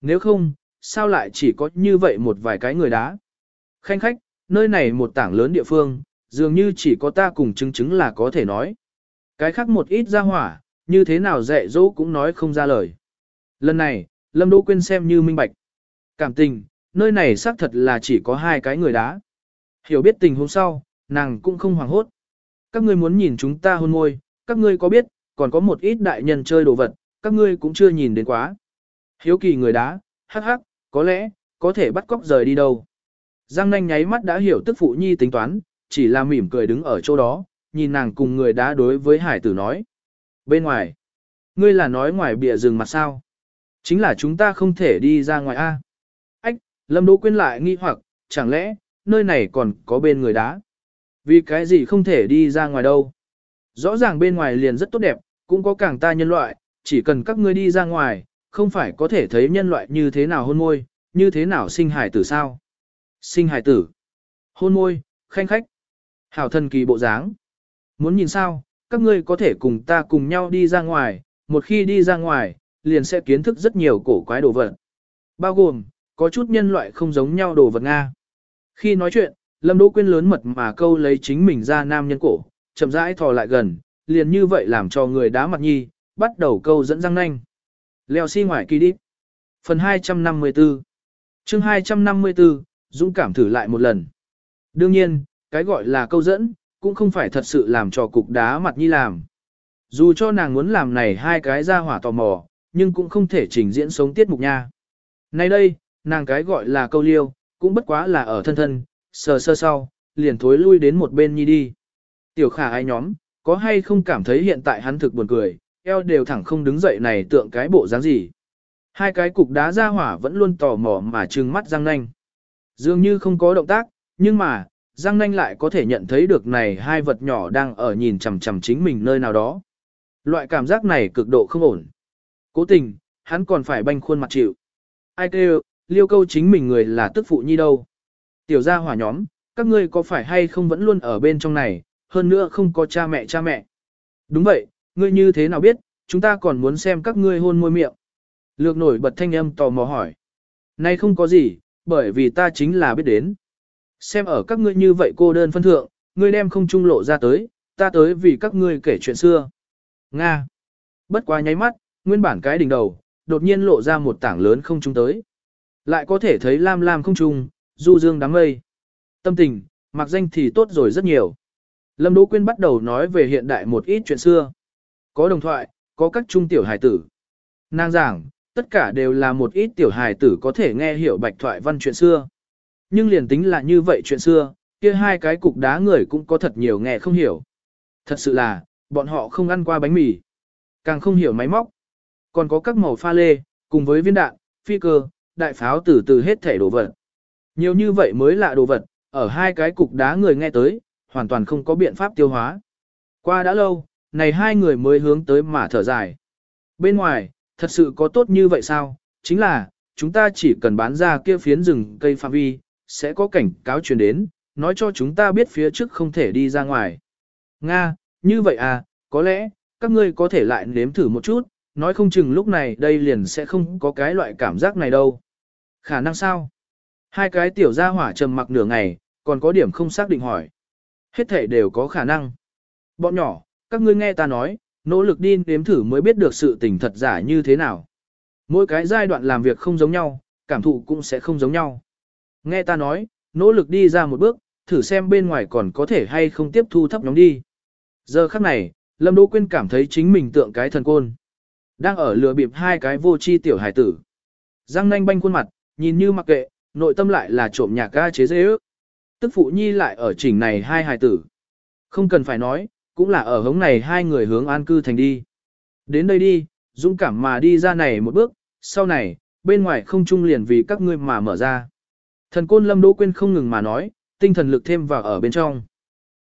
Nếu không, sao lại chỉ có như vậy một vài cái người đá? Khanh khách, nơi này một tảng lớn địa phương, dường như chỉ có ta cùng chứng chứng là có thể nói. Cái khác một ít ra hỏa, như thế nào dạy dỗ cũng nói không ra lời. Lần này, Lâm Đỗ Quyên xem như minh bạch. Cảm tình, nơi này xác thật là chỉ có hai cái người đá. Hiểu biết tình hôm sau, nàng cũng không hoảng hốt. Các ngươi muốn nhìn chúng ta hôn môi, các ngươi có biết, còn có một ít đại nhân chơi đồ vật, các ngươi cũng chưa nhìn đến quá. Hiếu kỳ người đá, hắc hắc, có lẽ, có thể bắt cóc rời đi đâu. Giang nanh nháy mắt đã hiểu tức phụ nhi tính toán, chỉ là mỉm cười đứng ở chỗ đó, nhìn nàng cùng người đá đối với hải tử nói. Bên ngoài, ngươi là nói ngoài bìa rừng mặt sao? Chính là chúng ta không thể đi ra ngoài A. Ách, Lâm Đỗ Quyên lại nghi hoặc, chẳng lẽ, nơi này còn có bên người đá? Vì cái gì không thể đi ra ngoài đâu? Rõ ràng bên ngoài liền rất tốt đẹp, cũng có càng ta nhân loại, chỉ cần các ngươi đi ra ngoài, không phải có thể thấy nhân loại như thế nào hôn môi, như thế nào sinh hải tử sao? Sinh hải tử, hôn môi, khanh khách, hảo thần kỳ bộ dáng. Muốn nhìn sao, các ngươi có thể cùng ta cùng nhau đi ra ngoài, một khi đi ra ngoài, liền sẽ kiến thức rất nhiều cổ quái đồ vật. Bao gồm, có chút nhân loại không giống nhau đồ vật Nga. Khi nói chuyện, Lâm Đỗ Quyên lớn mật mà câu lấy chính mình ra nam nhân cổ, chậm rãi thò lại gần, liền như vậy làm cho người đá mặt nhi, bắt đầu câu dẫn răng nanh. Leo xi si ngoài kỳ đi. Phần 254 chương 254, dũng cảm thử lại một lần. Đương nhiên, cái gọi là câu dẫn, cũng không phải thật sự làm cho cục đá mặt nhi làm. Dù cho nàng muốn làm này hai cái ra hỏa tò mò, nhưng cũng không thể trình diễn sống tiết mục nha. Nay đây, nàng cái gọi là câu liêu, cũng bất quá là ở thân thân, sờ sơ sau, liền thối lui đến một bên nhi đi. Tiểu khả ai nhóm, có hay không cảm thấy hiện tại hắn thực buồn cười, eo đều thẳng không đứng dậy này tượng cái bộ dáng gì. Hai cái cục đá ra hỏa vẫn luôn tò mò mà trừng mắt răng nanh. Dường như không có động tác, nhưng mà, răng nanh lại có thể nhận thấy được này hai vật nhỏ đang ở nhìn chằm chằm chính mình nơi nào đó. Loại cảm giác này cực độ không ổn. Cố tình, hắn còn phải banh khuôn mặt chịu. Ai kêu, liêu câu chính mình người là tức phụ nhi đâu. Tiểu gia hỏa nhóm, các ngươi có phải hay không vẫn luôn ở bên trong này, hơn nữa không có cha mẹ cha mẹ. Đúng vậy, ngươi như thế nào biết, chúng ta còn muốn xem các ngươi hôn môi miệng. Lược nổi bật thanh âm tò mò hỏi. Nay không có gì, bởi vì ta chính là biết đến. Xem ở các ngươi như vậy cô đơn phân thượng, ngươi đem không trung lộ ra tới, ta tới vì các ngươi kể chuyện xưa. Nga. Bất quá nháy mắt, nguyên bản cái đỉnh đầu, đột nhiên lộ ra một tảng lớn không trung tới. Lại có thể thấy lam lam không trung, du dương đám mây. Tâm tình, mặc danh thì tốt rồi rất nhiều. Lâm Đỗ Quyên bắt đầu nói về hiện đại một ít chuyện xưa. Có đồng thoại, có các trung tiểu hài tử. Nàng giảng, tất cả đều là một ít tiểu hài tử có thể nghe hiểu bạch thoại văn chuyện xưa. Nhưng liền tính là như vậy chuyện xưa, kia hai cái cục đá người cũng có thật nhiều nghe không hiểu. Thật sự là, bọn họ không ăn qua bánh mì, càng không hiểu máy móc. Còn có các màu pha lê, cùng với viên đạn, phi cơ, đại pháo từ từ hết thể đồ vật. Nhiều như vậy mới lạ đồ vật, ở hai cái cục đá người nghe tới, hoàn toàn không có biện pháp tiêu hóa. Qua đã lâu, này hai người mới hướng tới mà thở dài. Bên ngoài, thật sự có tốt như vậy sao? Chính là, chúng ta chỉ cần bán ra kia phiến rừng cây phạm vi, sẽ có cảnh cáo truyền đến, nói cho chúng ta biết phía trước không thể đi ra ngoài. Nga, như vậy à, có lẽ, các ngươi có thể lại nếm thử một chút, nói không chừng lúc này đây liền sẽ không có cái loại cảm giác này đâu. Khả năng sao? Hai cái tiểu gia hỏa trầm mặc nửa ngày, còn có điểm không xác định hỏi. Hết thể đều có khả năng. Bọn nhỏ, các ngươi nghe ta nói, nỗ lực đi nếm thử mới biết được sự tình thật giả như thế nào. Mỗi cái giai đoạn làm việc không giống nhau, cảm thụ cũng sẽ không giống nhau. Nghe ta nói, nỗ lực đi ra một bước, thử xem bên ngoài còn có thể hay không tiếp thu thấp nhóm đi. Giờ khắc này, Lâm Đỗ Quyên cảm thấy chính mình tượng cái thần côn. Đang ở lừa bịp hai cái vô chi tiểu hải tử. Giang nanh banh khuôn mặt, nhìn như mặc kệ, nội tâm lại là trộm nhạc ca chế dễ ước. Tức phụ nhi lại ở chỉnh này hai hải tử. Không cần phải nói, cũng là ở hống này hai người hướng an cư thành đi. Đến đây đi, dũng cảm mà đi ra này một bước, sau này, bên ngoài không trung liền vì các ngươi mà mở ra. Thần côn lâm đỗ quên không ngừng mà nói, tinh thần lực thêm vào ở bên trong.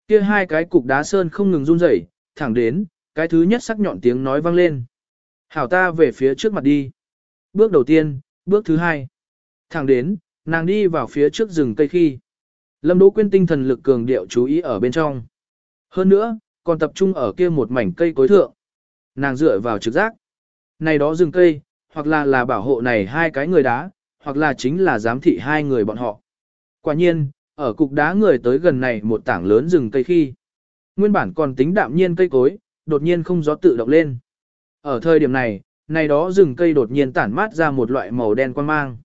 Kia hai cái cục đá sơn không ngừng run rẩy, thẳng đến, cái thứ nhất sắc nhọn tiếng nói vang lên. Hảo ta về phía trước mặt đi. Bước đầu tiên, bước thứ hai. Thẳng đến, nàng đi vào phía trước rừng cây khi. Lâm Đỗ Quyên tinh thần lực cường điệu chú ý ở bên trong. Hơn nữa, còn tập trung ở kia một mảnh cây cối thượng. Nàng dựa vào trực giác. Này đó rừng cây, hoặc là là bảo hộ này hai cái người đá, hoặc là chính là giám thị hai người bọn họ. Quả nhiên, ở cục đá người tới gần này một tảng lớn rừng cây khi. Nguyên bản còn tính đạm nhiên cây cối, đột nhiên không gió tự động lên. Ở thời điểm này, này đó rừng cây đột nhiên tản mát ra một loại màu đen quang mang.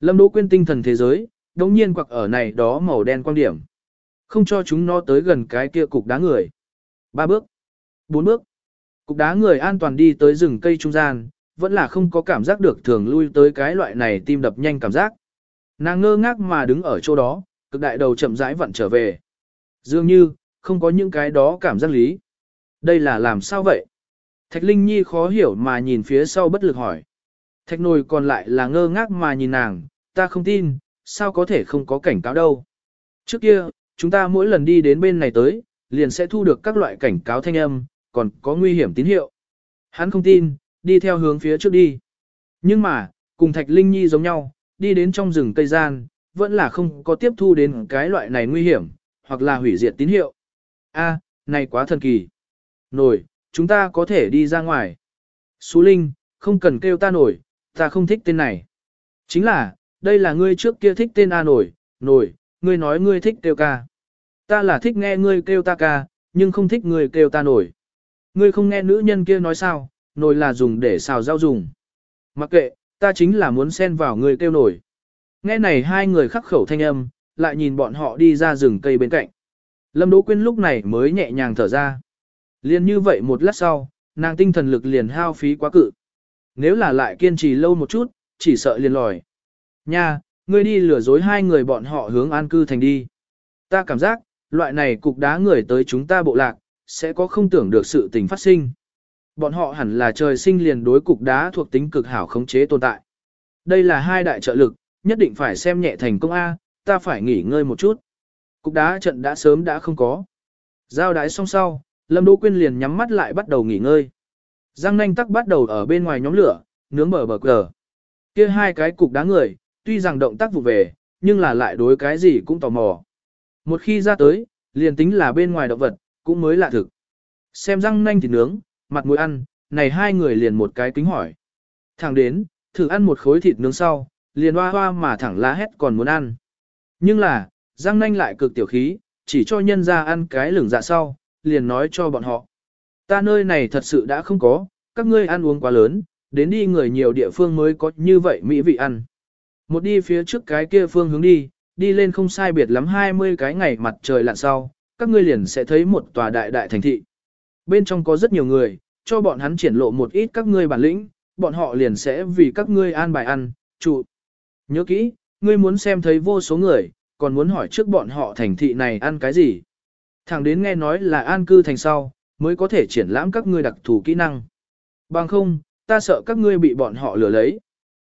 Lâm Đỗ Quyên tinh thần thế giới, đột nhiên quặc ở này đó màu đen quang điểm. Không cho chúng nó tới gần cái kia cục đá người. Ba bước, bốn bước. Cục đá người an toàn đi tới rừng cây trung gian, vẫn là không có cảm giác được thường lui tới cái loại này tim đập nhanh cảm giác. Nàng ngơ ngác mà đứng ở chỗ đó, cực đại đầu chậm rãi vặn trở về. Dường như, không có những cái đó cảm giác lý. Đây là làm sao vậy? Thạch Linh Nhi khó hiểu mà nhìn phía sau bất lực hỏi. Thạch nồi còn lại là ngơ ngác mà nhìn nàng, ta không tin, sao có thể không có cảnh cáo đâu. Trước kia, chúng ta mỗi lần đi đến bên này tới, liền sẽ thu được các loại cảnh cáo thanh âm, còn có nguy hiểm tín hiệu. Hắn không tin, đi theo hướng phía trước đi. Nhưng mà, cùng Thạch Linh Nhi giống nhau, đi đến trong rừng cây gian, vẫn là không có tiếp thu đến cái loại này nguy hiểm, hoặc là hủy diệt tín hiệu. A, này quá thần kỳ. Nổi, chúng ta có thể đi ra ngoài. Xú Linh, không cần kêu ta nổi, ta không thích tên này. Chính là, đây là ngươi trước kia thích tên A nổi, nổi, ngươi nói ngươi thích kêu ca. Ta là thích nghe ngươi kêu ta ca, nhưng không thích ngươi kêu ta nổi. Ngươi không nghe nữ nhân kia nói sao, nồi là dùng để xào rau dùng. Mặc kệ, ta chính là muốn xen vào ngươi kêu nổi. Nghe này hai người khắc khẩu thanh âm, lại nhìn bọn họ đi ra rừng cây bên cạnh. Lâm Đỗ Quyên lúc này mới nhẹ nhàng thở ra. Liên như vậy một lát sau, nàng tinh thần lực liền hao phí quá cự. Nếu là lại kiên trì lâu một chút, chỉ sợ liền lòi. Nha, ngươi đi lừa dối hai người bọn họ hướng an cư thành đi. Ta cảm giác, loại này cục đá người tới chúng ta bộ lạc, sẽ có không tưởng được sự tình phát sinh. Bọn họ hẳn là trời sinh liền đối cục đá thuộc tính cực hảo khống chế tồn tại. Đây là hai đại trợ lực, nhất định phải xem nhẹ thành công A, ta phải nghỉ ngơi một chút. Cục đá trận đã sớm đã không có. Giao đái xong sau, Lâm Đỗ Quyên liền nhắm mắt lại bắt đầu nghỉ ngơi. Giang nanh tắc bắt đầu ở bên ngoài nhóm lửa, nướng bờ bờ cờ. Kia hai cái cục đá người, tuy rằng động tác vụ về, nhưng là lại đối cái gì cũng tò mò. Một khi ra tới, liền tính là bên ngoài động vật, cũng mới lạ thực. Xem răng nanh thì nướng, mặt mũi ăn, này hai người liền một cái kính hỏi. Thẳng đến, thử ăn một khối thịt nướng sau, liền hoa hoa mà thẳng lá hét còn muốn ăn. Nhưng là, răng nanh lại cực tiểu khí, chỉ cho nhân ra ăn cái lửng dạ sau, liền nói cho bọn họ. Ta nơi này thật sự đã không có, các ngươi ăn uống quá lớn, đến đi người nhiều địa phương mới có như vậy mỹ vị ăn. Một đi phía trước cái kia phương hướng đi, đi lên không sai biệt lắm 20 cái ngày mặt trời lặn sau, các ngươi liền sẽ thấy một tòa đại đại thành thị. Bên trong có rất nhiều người, cho bọn hắn triển lộ một ít các ngươi bản lĩnh, bọn họ liền sẽ vì các ngươi an bài ăn, trụ. Nhớ kỹ, ngươi muốn xem thấy vô số người, còn muốn hỏi trước bọn họ thành thị này ăn cái gì. Thẳng đến nghe nói là an cư thành sau, mới có thể triển lãm các ngươi đặc thù kỹ năng. Bằng không, ta sợ các ngươi bị bọn họ lừa lấy.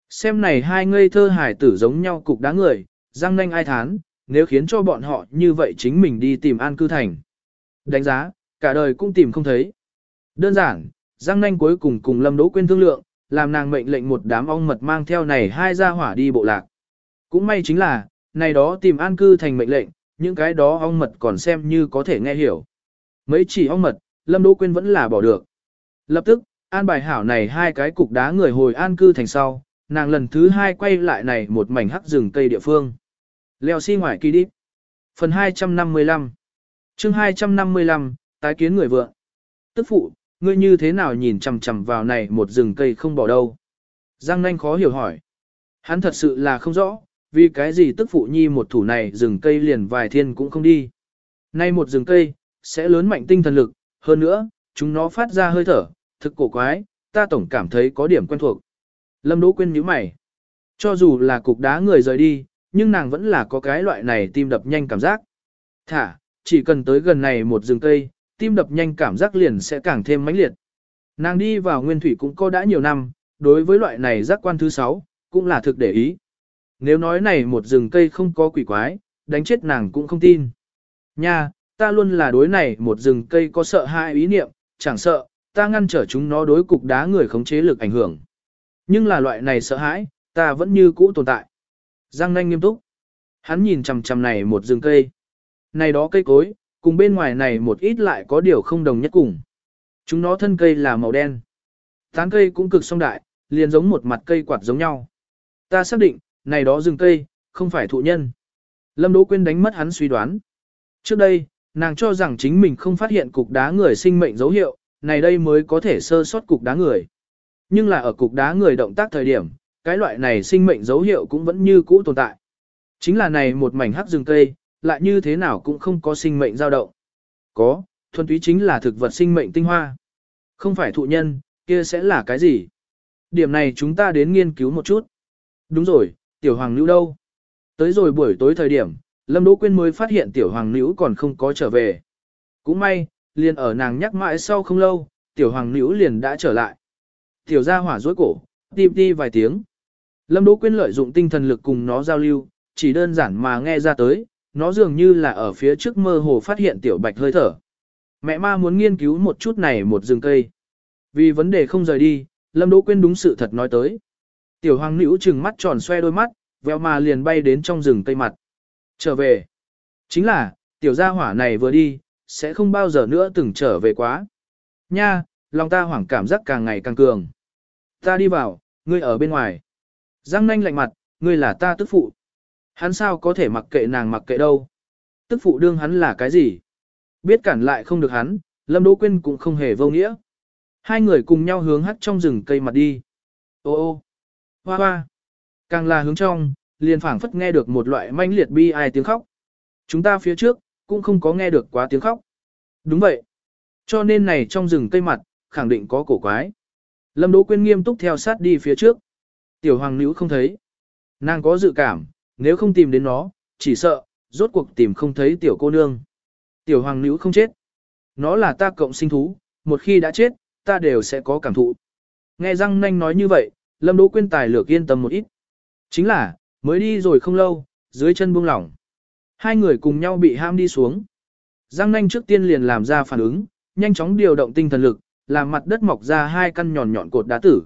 Xem này hai ngây thơ hải tử giống nhau cục đá người, răng nanh ai thán, nếu khiến cho bọn họ như vậy chính mình đi tìm an cư thành. Đánh giá, cả đời cũng tìm không thấy. Đơn giản, răng nanh cuối cùng cùng Lâm Đỗ Quyên thương lượng, làm nàng mệnh lệnh một đám ong mật mang theo này hai gia hỏa đi bộ lạc. Cũng may chính là, này đó tìm an cư thành mệnh lệnh, những cái đó ong mật còn xem như có thể nghe hiểu. Mấy chỉ ong mật, Lâm Đỗ Quyên vẫn là bỏ được. Lập tức, an bài hảo này hai cái cục đá người hồi an cư thành sau, nàng lần thứ hai quay lại này một mảnh hắc rừng cây địa phương. Leo xi si ngoài kỳ đi. Phần 255 chương 255, tái kiến người vợ. Tức phụ, ngươi như thế nào nhìn chằm chằm vào này một rừng cây không bỏ đâu. Giang nanh khó hiểu hỏi. Hắn thật sự là không rõ, vì cái gì tức phụ nhi một thủ này rừng cây liền vài thiên cũng không đi. Nay một rừng cây, sẽ lớn mạnh tinh thần lực, hơn nữa, chúng nó phát ra hơi thở, thực cổ quái, ta tổng cảm thấy có điểm quen thuộc. Lâm Đỗ Quyên nhíu mày. Cho dù là cục đá người rời đi, nhưng nàng vẫn là có cái loại này tim đập nhanh cảm giác. Thả, chỉ cần tới gần này một rừng cây, tim đập nhanh cảm giác liền sẽ càng thêm mãnh liệt. Nàng đi vào nguyên thủy cũng có đã nhiều năm, đối với loại này giác quan thứ sáu, cũng là thực để ý. Nếu nói này một rừng cây không có quỷ quái, đánh chết nàng cũng không tin. Nha, ta luôn là đối này một rừng cây có sợ hãi ý niệm, chẳng sợ, ta ngăn trở chúng nó đối cục đá người khống chế lực ảnh hưởng. Nhưng là loại này sợ hãi, ta vẫn như cũ tồn tại. Giang nanh nghiêm túc. Hắn nhìn chằm chằm này một rừng cây. Này đó cây cối, cùng bên ngoài này một ít lại có điều không đồng nhất cùng. Chúng nó thân cây là màu đen. Tán cây cũng cực song đại, liền giống một mặt cây quạt giống nhau. Ta xác định, này đó rừng cây, không phải thụ nhân. Lâm Đỗ Quyên đánh mất hắn suy đoán. Trước đây, nàng cho rằng chính mình không phát hiện cục đá người sinh mệnh dấu hiệu, này đây mới có thể sơ sót cục đá người. Nhưng là ở cục đá người động tác thời điểm, cái loại này sinh mệnh dấu hiệu cũng vẫn như cũ tồn tại. Chính là này một mảnh hắc rừng cây, lại như thế nào cũng không có sinh mệnh dao động. Có, thuần túy chính là thực vật sinh mệnh tinh hoa. Không phải thụ nhân, kia sẽ là cái gì? Điểm này chúng ta đến nghiên cứu một chút. Đúng rồi, tiểu hoàng nữ đâu? Tới rồi buổi tối thời điểm, Lâm Đỗ Quyên mới phát hiện tiểu hoàng nữ còn không có trở về. Cũng may, liền ở nàng nhắc mãi sau không lâu, tiểu hoàng nữ liền đã trở lại. Tiểu gia hỏa rối cổ, tìm đi vài tiếng. Lâm Đỗ Quyên lợi dụng tinh thần lực cùng nó giao lưu, chỉ đơn giản mà nghe ra tới, nó dường như là ở phía trước mơ hồ phát hiện tiểu bạch hơi thở. Mẹ ma muốn nghiên cứu một chút này một rừng cây. Vì vấn đề không rời đi, Lâm Đỗ Quyên đúng sự thật nói tới. Tiểu hoàng nữ trừng mắt tròn xoe đôi mắt, veo mà liền bay đến trong rừng cây mặt. Trở về. Chính là, tiểu gia hỏa này vừa đi, sẽ không bao giờ nữa từng trở về quá. Nha, lòng ta hoảng cảm giác càng ngày càng cường. Ta đi vào, ngươi ở bên ngoài. Giang nanh lạnh mặt, ngươi là ta tức phụ. Hắn sao có thể mặc kệ nàng mặc kệ đâu. Tức phụ đương hắn là cái gì? Biết cản lại không được hắn, Lâm Đỗ Quyên cũng không hề vô nghĩa. Hai người cùng nhau hướng hắt trong rừng cây mặt đi. Ô ô, hoa hoa. Càng là hướng trong, liền phảng phất nghe được một loại manh liệt bi ai tiếng khóc. Chúng ta phía trước, cũng không có nghe được quá tiếng khóc. Đúng vậy. Cho nên này trong rừng cây mặt, khẳng định có cổ quái. Lâm Đỗ Quyên nghiêm túc theo sát đi phía trước. Tiểu hoàng nữ không thấy. Nàng có dự cảm, nếu không tìm đến nó, chỉ sợ, rốt cuộc tìm không thấy tiểu cô nương. Tiểu hoàng nữ không chết. Nó là ta cộng sinh thú, một khi đã chết, ta đều sẽ có cảm thụ. Nghe răng nanh nói như vậy, Lâm Đỗ Quyên tài lược yên tâm một ít. Chính là, mới đi rồi không lâu, dưới chân buông lỏng. Hai người cùng nhau bị ham đi xuống. Giang nanh trước tiên liền làm ra phản ứng, nhanh chóng điều động tinh thần lực, làm mặt đất mọc ra hai căn nhọn nhọn cột đá tử.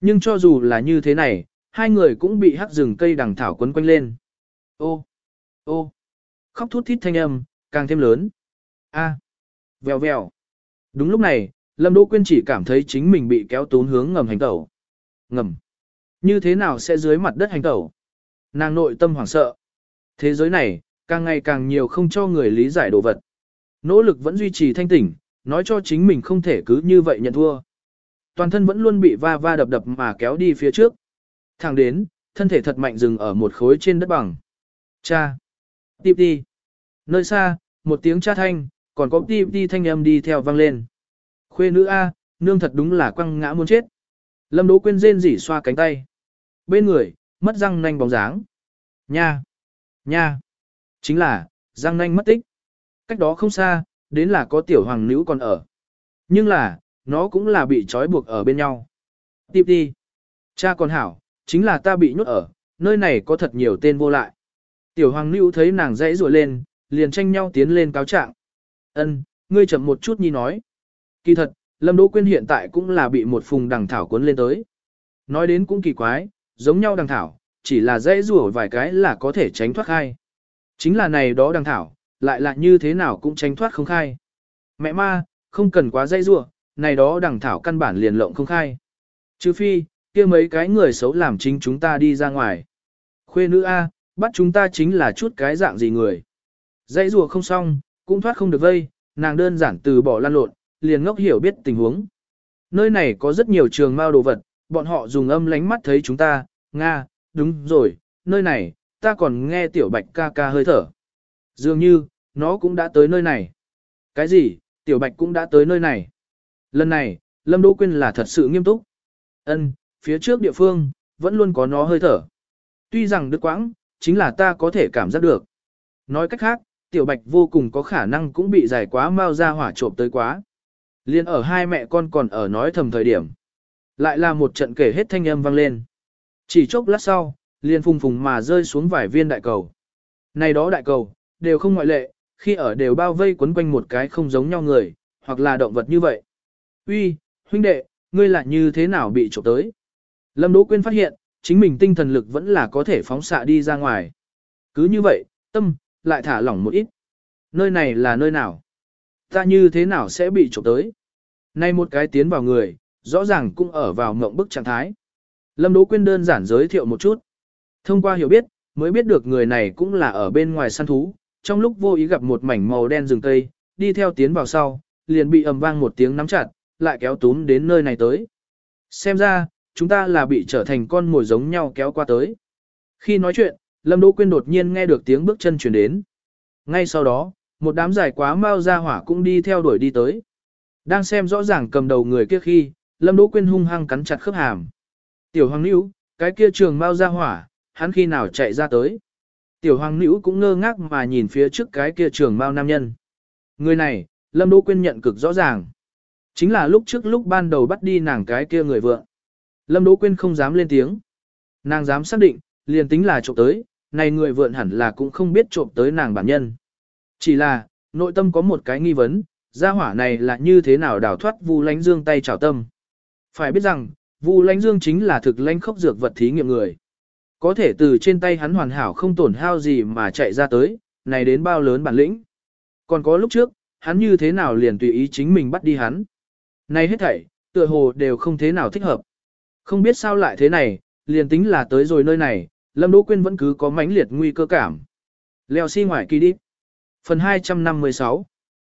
Nhưng cho dù là như thế này, hai người cũng bị hắc rừng cây đằng thảo quấn quanh lên. Ô, ô, khóc thút thít thanh âm, càng thêm lớn. A, vèo vèo. Đúng lúc này, Lâm Đỗ Quyên chỉ cảm thấy chính mình bị kéo tún hướng ngầm hành tẩu. Ngầm. Như thế nào sẽ dưới mặt đất hành tẩu? Nàng nội tâm hoảng sợ. Thế giới này, Càng ngày càng nhiều không cho người lý giải đồ vật. Nỗ lực vẫn duy trì thanh tỉnh, nói cho chính mình không thể cứ như vậy nhận thua. Toàn thân vẫn luôn bị va va đập đập mà kéo đi phía trước. Thẳng đến, thân thể thật mạnh dừng ở một khối trên đất bằng. Cha! Tiếp đi! Nơi xa, một tiếng cha thanh, còn có tiếp đi thanh âm đi theo vang lên. Khuê nữ A, nương thật đúng là quăng ngã muốn chết. Lâm Đỗ Quyên rên rỉ xoa cánh tay. Bên người, mất răng nanh bóng dáng. Nha! Nha! Chính là, răng nanh mất tích. Cách đó không xa, đến là có tiểu hoàng nữ còn ở. Nhưng là, nó cũng là bị trói buộc ở bên nhau. Tiếp đi. Cha còn hảo, chính là ta bị nhốt ở, nơi này có thật nhiều tên vô lại. Tiểu hoàng nữ thấy nàng dãy rùa lên, liền tranh nhau tiến lên cáo trạng. Ân, ngươi chậm một chút nhi nói. Kỳ thật, Lâm Đỗ Quyên hiện tại cũng là bị một phùng đằng thảo cuốn lên tới. Nói đến cũng kỳ quái, giống nhau đằng thảo, chỉ là dãy rùa vài cái là có thể tránh thoát khai. Chính là này đó đằng thảo, lại là như thế nào cũng tránh thoát không khai. Mẹ ma, không cần quá dãy rùa, này đó đằng thảo căn bản liền lộng không khai. Trừ phi, kia mấy cái người xấu làm chính chúng ta đi ra ngoài. Khuê nữ A, bắt chúng ta chính là chút cái dạng gì người. Dãy rùa không xong, cũng thoát không được vây, nàng đơn giản từ bỏ lan lộn, liền ngốc hiểu biết tình huống. Nơi này có rất nhiều trường mao đồ vật, bọn họ dùng âm lánh mắt thấy chúng ta, Nga, đúng rồi, nơi này, ta còn nghe tiểu bạch ca ca hơi thở. Dường như, nó cũng đã tới nơi này. Cái gì, tiểu bạch cũng đã tới nơi này. Lần này, Lâm Đỗ Quyên là thật sự nghiêm túc. Ân, phía trước địa phương, vẫn luôn có nó hơi thở. Tuy rằng đứt quãng, chính là ta có thể cảm giác được. Nói cách khác, tiểu bạch vô cùng có khả năng cũng bị giải quá mau ra hỏa trộm tới quá. Liên ở hai mẹ con còn ở nói thầm thời điểm. Lại là một trận kể hết thanh âm vang lên. Chỉ chốc lát sau, liền phùng phùng mà rơi xuống vài viên đại cầu. Này đó đại cầu, đều không ngoại lệ, khi ở đều bao vây quấn quanh một cái không giống nhau người, hoặc là động vật như vậy. Uy, huynh đệ, ngươi lại như thế nào bị trộm tới? Lâm Đỗ Quyên phát hiện, chính mình tinh thần lực vẫn là có thể phóng xạ đi ra ngoài. Cứ như vậy, tâm, lại thả lỏng một ít. Nơi này là nơi nào? Ta như thế nào sẽ bị trộm tới? Nay một cái tiến vào người, rõ ràng cũng ở vào mộng bức trạng thái. Lâm Đỗ Quyên đơn giản giới thiệu một chút. Thông qua hiểu biết, mới biết được người này cũng là ở bên ngoài săn thú, trong lúc vô ý gặp một mảnh màu đen rừng cây, đi theo tiến vào sau, liền bị ầm vang một tiếng nắm chặt, lại kéo túm đến nơi này tới. Xem ra, chúng ta là bị trở thành con mồi giống nhau kéo qua tới. Khi nói chuyện, Lâm Đỗ Quyên đột nhiên nghe được tiếng bước chân truyền đến. Ngay sau đó, một đám giải quá mau ra hỏa cũng đi theo đuổi đi tới. Đang xem rõ ràng cầm đầu người kia khi, Lâm Đỗ Quyên hung hăng cắn chặt khớp hàm. Tiểu Hoàng Nữu, cái kia trường mau ra hỏa, hắn khi nào chạy ra tới. Tiểu Hoàng Nữu cũng ngơ ngác mà nhìn phía trước cái kia trường mau nam nhân. Người này, Lâm Đỗ Quyên nhận cực rõ ràng. Chính là lúc trước lúc ban đầu bắt đi nàng cái kia người vượng Lâm Đỗ Quyên không dám lên tiếng. Nàng dám xác định, liền tính là trộm tới, này người vượn hẳn là cũng không biết trộm tới nàng bản nhân. Chỉ là, nội tâm có một cái nghi vấn, gia hỏa này là như thế nào đào thoát Vu Lánh Dương tay trào tâm. Phải biết rằng, Vu Lánh Dương chính là thực lãnh khốc dược vật thí nghiệm người. Có thể từ trên tay hắn hoàn hảo không tổn hao gì mà chạy ra tới, này đến bao lớn bản lĩnh. Còn có lúc trước, hắn như thế nào liền tùy ý chính mình bắt đi hắn. Này hết thảy, tựa hồ đều không thế nào thích hợp. Không biết sao lại thế này, liền tính là tới rồi nơi này, Lâm Đỗ Quyên vẫn cứ có mãnh liệt nguy cơ cảm. Leo xi si ngoài kỳ đi. Phần 256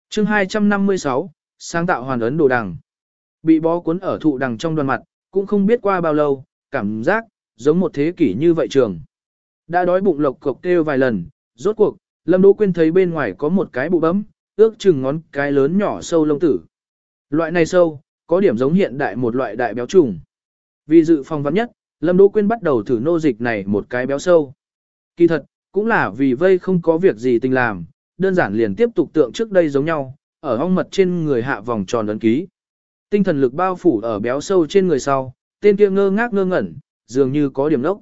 chương 256, sáng tạo hoàn ấn đồ đằng. Bị bó cuốn ở thụ đằng trong đoàn mặt, cũng không biết qua bao lâu, cảm giác, giống một thế kỷ như vậy trường. Đã đói bụng lộc cộc kêu vài lần, rốt cuộc, Lâm Đỗ Quyên thấy bên ngoài có một cái bụ bấm, ước chừng ngón cái lớn nhỏ sâu lông tử. Loại này sâu, có điểm giống hiện đại một loại đại béo trùng. Vì dự phòng vắn nhất, Lâm Đỗ Quyên bắt đầu thử nô dịch này một cái béo sâu. Kỳ thật, cũng là vì vây không có việc gì tình làm, đơn giản liền tiếp tục tượng trước đây giống nhau, ở hong mật trên người hạ vòng tròn ấn ký. Tinh thần lực bao phủ ở béo sâu trên người sau, tên kia ngơ ngác ngơ ngẩn, dường như có điểm nốc.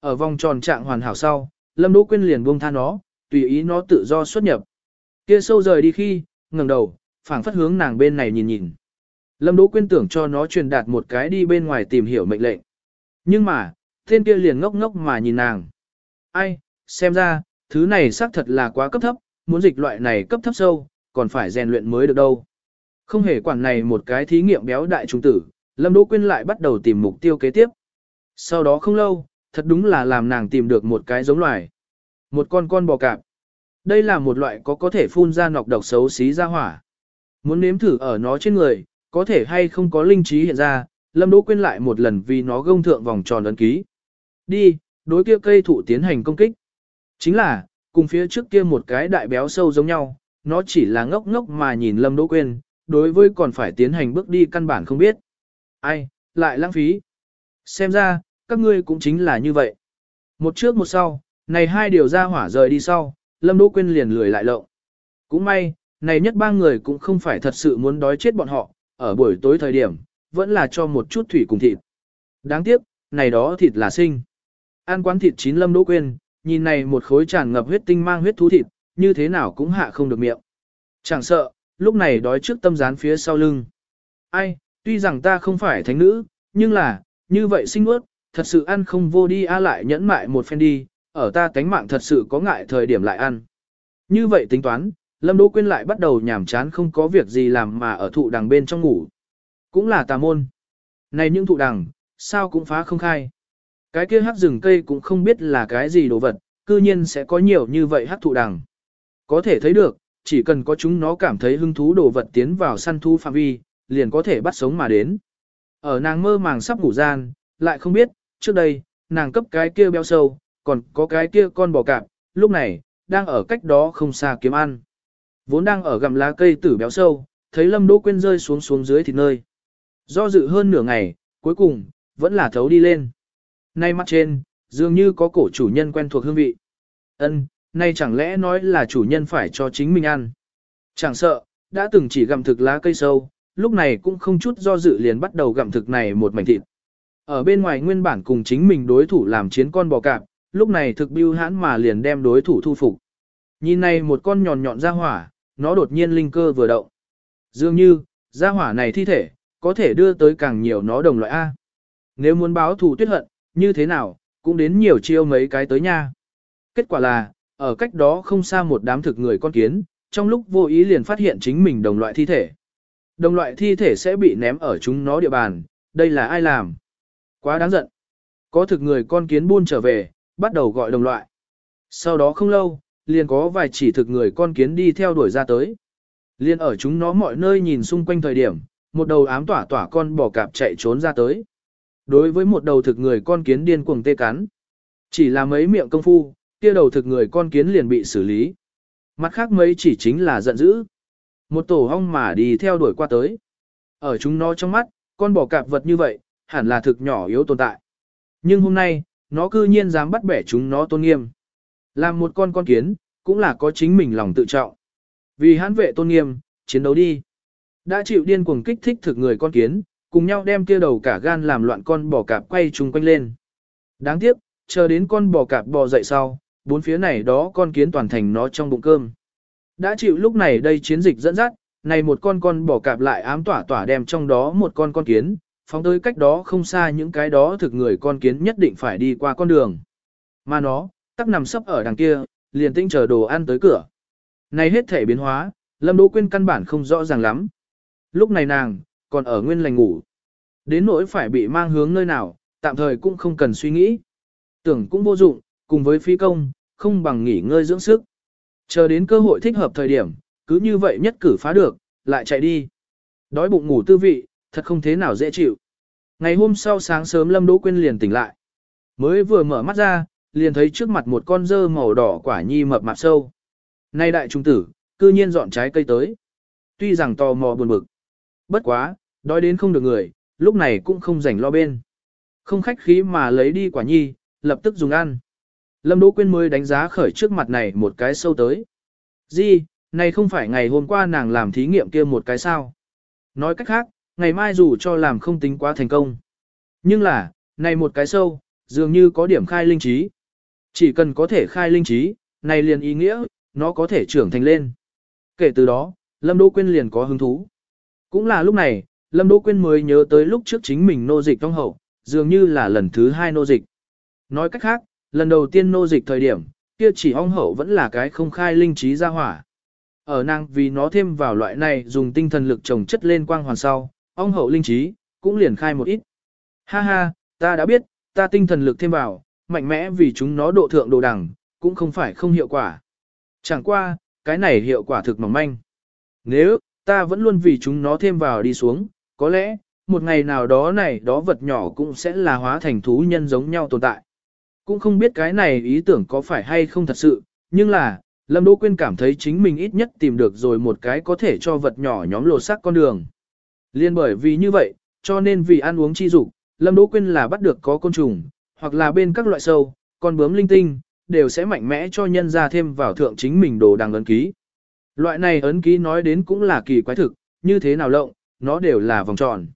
Ở vòng tròn trạng hoàn hảo sau, Lâm Đỗ Quyên liền buông tha nó, tùy ý nó tự do xuất nhập. Kia sâu rời đi khi, ngẩng đầu, phảng phất hướng nàng bên này nhìn nhìn. Lâm Đỗ Quyên tưởng cho nó truyền đạt một cái đi bên ngoài tìm hiểu mệnh lệnh. Nhưng mà, tên kia liền ngốc ngốc mà nhìn nàng. Ai, xem ra, thứ này xác thật là quá cấp thấp, muốn dịch loại này cấp thấp sâu, còn phải rèn luyện mới được đâu. Không hề quản này một cái thí nghiệm béo đại trung tử, Lâm Đỗ Quyên lại bắt đầu tìm mục tiêu kế tiếp. Sau đó không lâu, thật đúng là làm nàng tìm được một cái giống loài. Một con con bò cạp. Đây là một loại có có thể phun ra nọc độc xấu xí ra hỏa. Muốn nếm thử ở nó trên người, có thể hay không có linh trí hiện ra, Lâm Đỗ quên lại một lần vì nó gông thượng vòng tròn ấn ký. Đi, đối kia cây thụ tiến hành công kích. Chính là, cùng phía trước kia một cái đại béo sâu giống nhau, nó chỉ là ngốc ngốc mà nhìn Lâm Đỗ quên, đối với còn phải tiến hành bước đi căn bản không biết. Ai, lại lãng phí. Xem ra, các ngươi cũng chính là như vậy. Một trước một sau, này hai điều ra hỏa rời đi sau, Lâm Đỗ Quyên liền lười lại lộng. Cũng may, này nhất ba người cũng không phải thật sự muốn đói chết bọn họ, ở buổi tối thời điểm, vẫn là cho một chút thủy cùng thịt. Đáng tiếc, này đó thịt là sinh. Ăn quán thịt chín Lâm Đỗ quên, nhìn này một khối tràn ngập huyết tinh mang huyết thú thịt, như thế nào cũng hạ không được miệng. Chẳng sợ, lúc này đói trước tâm rán phía sau lưng. Ai, tuy rằng ta không phải thánh nữ, nhưng là, như vậy sinh ướt, thật sự ăn không vô đi a à lại nhẫn mại một phen đi, ở ta tánh mạng thật sự có ngại thời điểm lại ăn. Như vậy tính toán, Lâm Đỗ Quyên lại bắt đầu nhảm chán không có việc gì làm mà ở thụ đằng bên trong ngủ. Cũng là tà môn. Này những thụ đằng, sao cũng phá không khai. Cái kia hắc rừng cây cũng không biết là cái gì đồ vật, cư nhiên sẽ có nhiều như vậy hắc thụ đằng. Có thể thấy được, chỉ cần có chúng nó cảm thấy hứng thú đồ vật tiến vào săn thu phạm vi, liền có thể bắt sống mà đến. Ở nàng mơ màng sắp ngủ gian, lại không biết, trước đây, nàng cấp cái kia béo sâu, còn có cái kia con bò cạp, lúc này, đang ở cách đó không xa kiếm ăn. Vốn đang ở gặm lá cây tử béo sâu, thấy Lâm Đỗ Quyên rơi xuống xuống dưới thịt nơi. Do dự hơn nửa ngày, cuối cùng, vẫn là thấu đi lên. Nay mắt trên, dường như có cổ chủ nhân quen thuộc hương vị. Ân, nay chẳng lẽ nói là chủ nhân phải cho chính mình ăn. Chẳng sợ, đã từng chỉ gặm thực lá cây sâu, lúc này cũng không chút do dự liền bắt đầu gặm thực này một mảnh thịt. Ở bên ngoài nguyên bản cùng chính mình đối thủ làm chiến con bò cạp, lúc này thực biêu hãn mà liền đem đối thủ thu phục. Nhìn này một con nhọn nhọn ra hỏa, nó đột nhiên linh cơ vừa động. Dường như, gia hỏa này thi thể, có thể đưa tới càng nhiều nó đồng loại A. Nếu muốn báo thù tuyết hận, như thế nào, cũng đến nhiều chiêu mấy cái tới nha. Kết quả là, ở cách đó không xa một đám thực người con kiến, trong lúc vô ý liền phát hiện chính mình đồng loại thi thể. Đồng loại thi thể sẽ bị ném ở chúng nó địa bàn, đây là ai làm? Quá đáng giận. Có thực người con kiến buôn trở về, bắt đầu gọi đồng loại. Sau đó không lâu, liền có vài chỉ thực người con kiến đi theo đuổi ra tới. Liên ở chúng nó mọi nơi nhìn xung quanh thời điểm, một đầu ám tỏa tỏa con bò cạp chạy trốn ra tới. Đối với một đầu thực người con kiến điên cuồng tê cắn. Chỉ là mấy miệng công phu, kia đầu thực người con kiến liền bị xử lý. Mặt khác mấy chỉ chính là giận dữ. Một tổ hong mà đi theo đuổi qua tới. Ở chúng nó trong mắt, con bò cạp vật như vậy, hẳn là thực nhỏ yếu tồn tại. Nhưng hôm nay, nó cư nhiên dám bắt bẻ chúng nó tôn nghiêm. Làm một con con kiến, cũng là có chính mình lòng tự trọng. Vì hãn vệ tôn nghiêm, chiến đấu đi. Đã chịu điên cuồng kích thích thực người con kiến, cùng nhau đem kia đầu cả gan làm loạn con bò cạp quay chung quanh lên. Đáng tiếc, chờ đến con bò cạp bò dậy sau, bốn phía này đó con kiến toàn thành nó trong bụng cơm. Đã chịu lúc này đây chiến dịch dẫn dắt, này một con con bò cạp lại ám tỏa tỏa đem trong đó một con con kiến, phóng tới cách đó không xa những cái đó thực người con kiến nhất định phải đi qua con đường. Mà nó, tắc nằm sấp ở đằng kia, liền tinh chờ đồ ăn tới cửa. Này hết thể biến hóa, Lâm Đỗ Quyên căn bản không rõ ràng lắm. Lúc này nàng, còn ở nguyên lành ngủ. Đến nỗi phải bị mang hướng nơi nào, tạm thời cũng không cần suy nghĩ. Tưởng cũng vô dụng, cùng với phi công, không bằng nghỉ ngơi dưỡng sức. Chờ đến cơ hội thích hợp thời điểm, cứ như vậy nhất cử phá được, lại chạy đi. Đói bụng ngủ tư vị, thật không thế nào dễ chịu. Ngày hôm sau sáng sớm Lâm Đỗ Quyên liền tỉnh lại. Mới vừa mở mắt ra, liền thấy trước mặt một con dơ màu đỏ quả nhi mập mạp sâu. Nay đại trung tử, cư nhiên dọn trái cây tới. Tuy rằng tò mò buồn bực. Bất quá, đói đến không được người, lúc này cũng không rảnh lo bên. Không khách khí mà lấy đi quả nhi, lập tức dùng ăn. Lâm Đỗ Quyên mới đánh giá khởi trước mặt này một cái sâu tới. Di, này không phải ngày hôm qua nàng làm thí nghiệm kia một cái sao. Nói cách khác, ngày mai dù cho làm không tính quá thành công. Nhưng là, này một cái sâu, dường như có điểm khai linh trí. Chỉ cần có thể khai linh trí, này liền ý nghĩa, nó có thể trưởng thành lên. Kể từ đó, Lâm Đỗ Quyên liền có hứng thú. Cũng là lúc này, Lâm Đỗ Quyên mới nhớ tới lúc trước chính mình nô dịch trong hậu, dường như là lần thứ hai nô dịch. Nói cách khác, lần đầu tiên nô dịch thời điểm, kia chỉ ong hậu vẫn là cái không khai linh trí ra hỏa. Ở nàng vì nó thêm vào loại này dùng tinh thần lực trồng chất lên quang hoàn sau, ong hậu linh trí, cũng liền khai một ít. Ha ha, ta đã biết, ta tinh thần lực thêm vào, mạnh mẽ vì chúng nó độ thượng độ đẳng, cũng không phải không hiệu quả. Chẳng qua, cái này hiệu quả thực mỏng manh. Nếu, ta vẫn luôn vì chúng nó thêm vào đi xuống, có lẽ, một ngày nào đó này đó vật nhỏ cũng sẽ là hóa thành thú nhân giống nhau tồn tại. Cũng không biết cái này ý tưởng có phải hay không thật sự, nhưng là, Lâm Đỗ Quyên cảm thấy chính mình ít nhất tìm được rồi một cái có thể cho vật nhỏ nhóm lột xác con đường. Liên bởi vì như vậy, cho nên vì ăn uống chi dục, Lâm Đỗ Quyên là bắt được có côn trùng, hoặc là bên các loại sâu, con bướm linh tinh, đều sẽ mạnh mẽ cho nhân ra thêm vào thượng chính mình đồ đằng ấn ký. Loại này ấn ký nói đến cũng là kỳ quái thực, như thế nào lộng, nó đều là vòng tròn.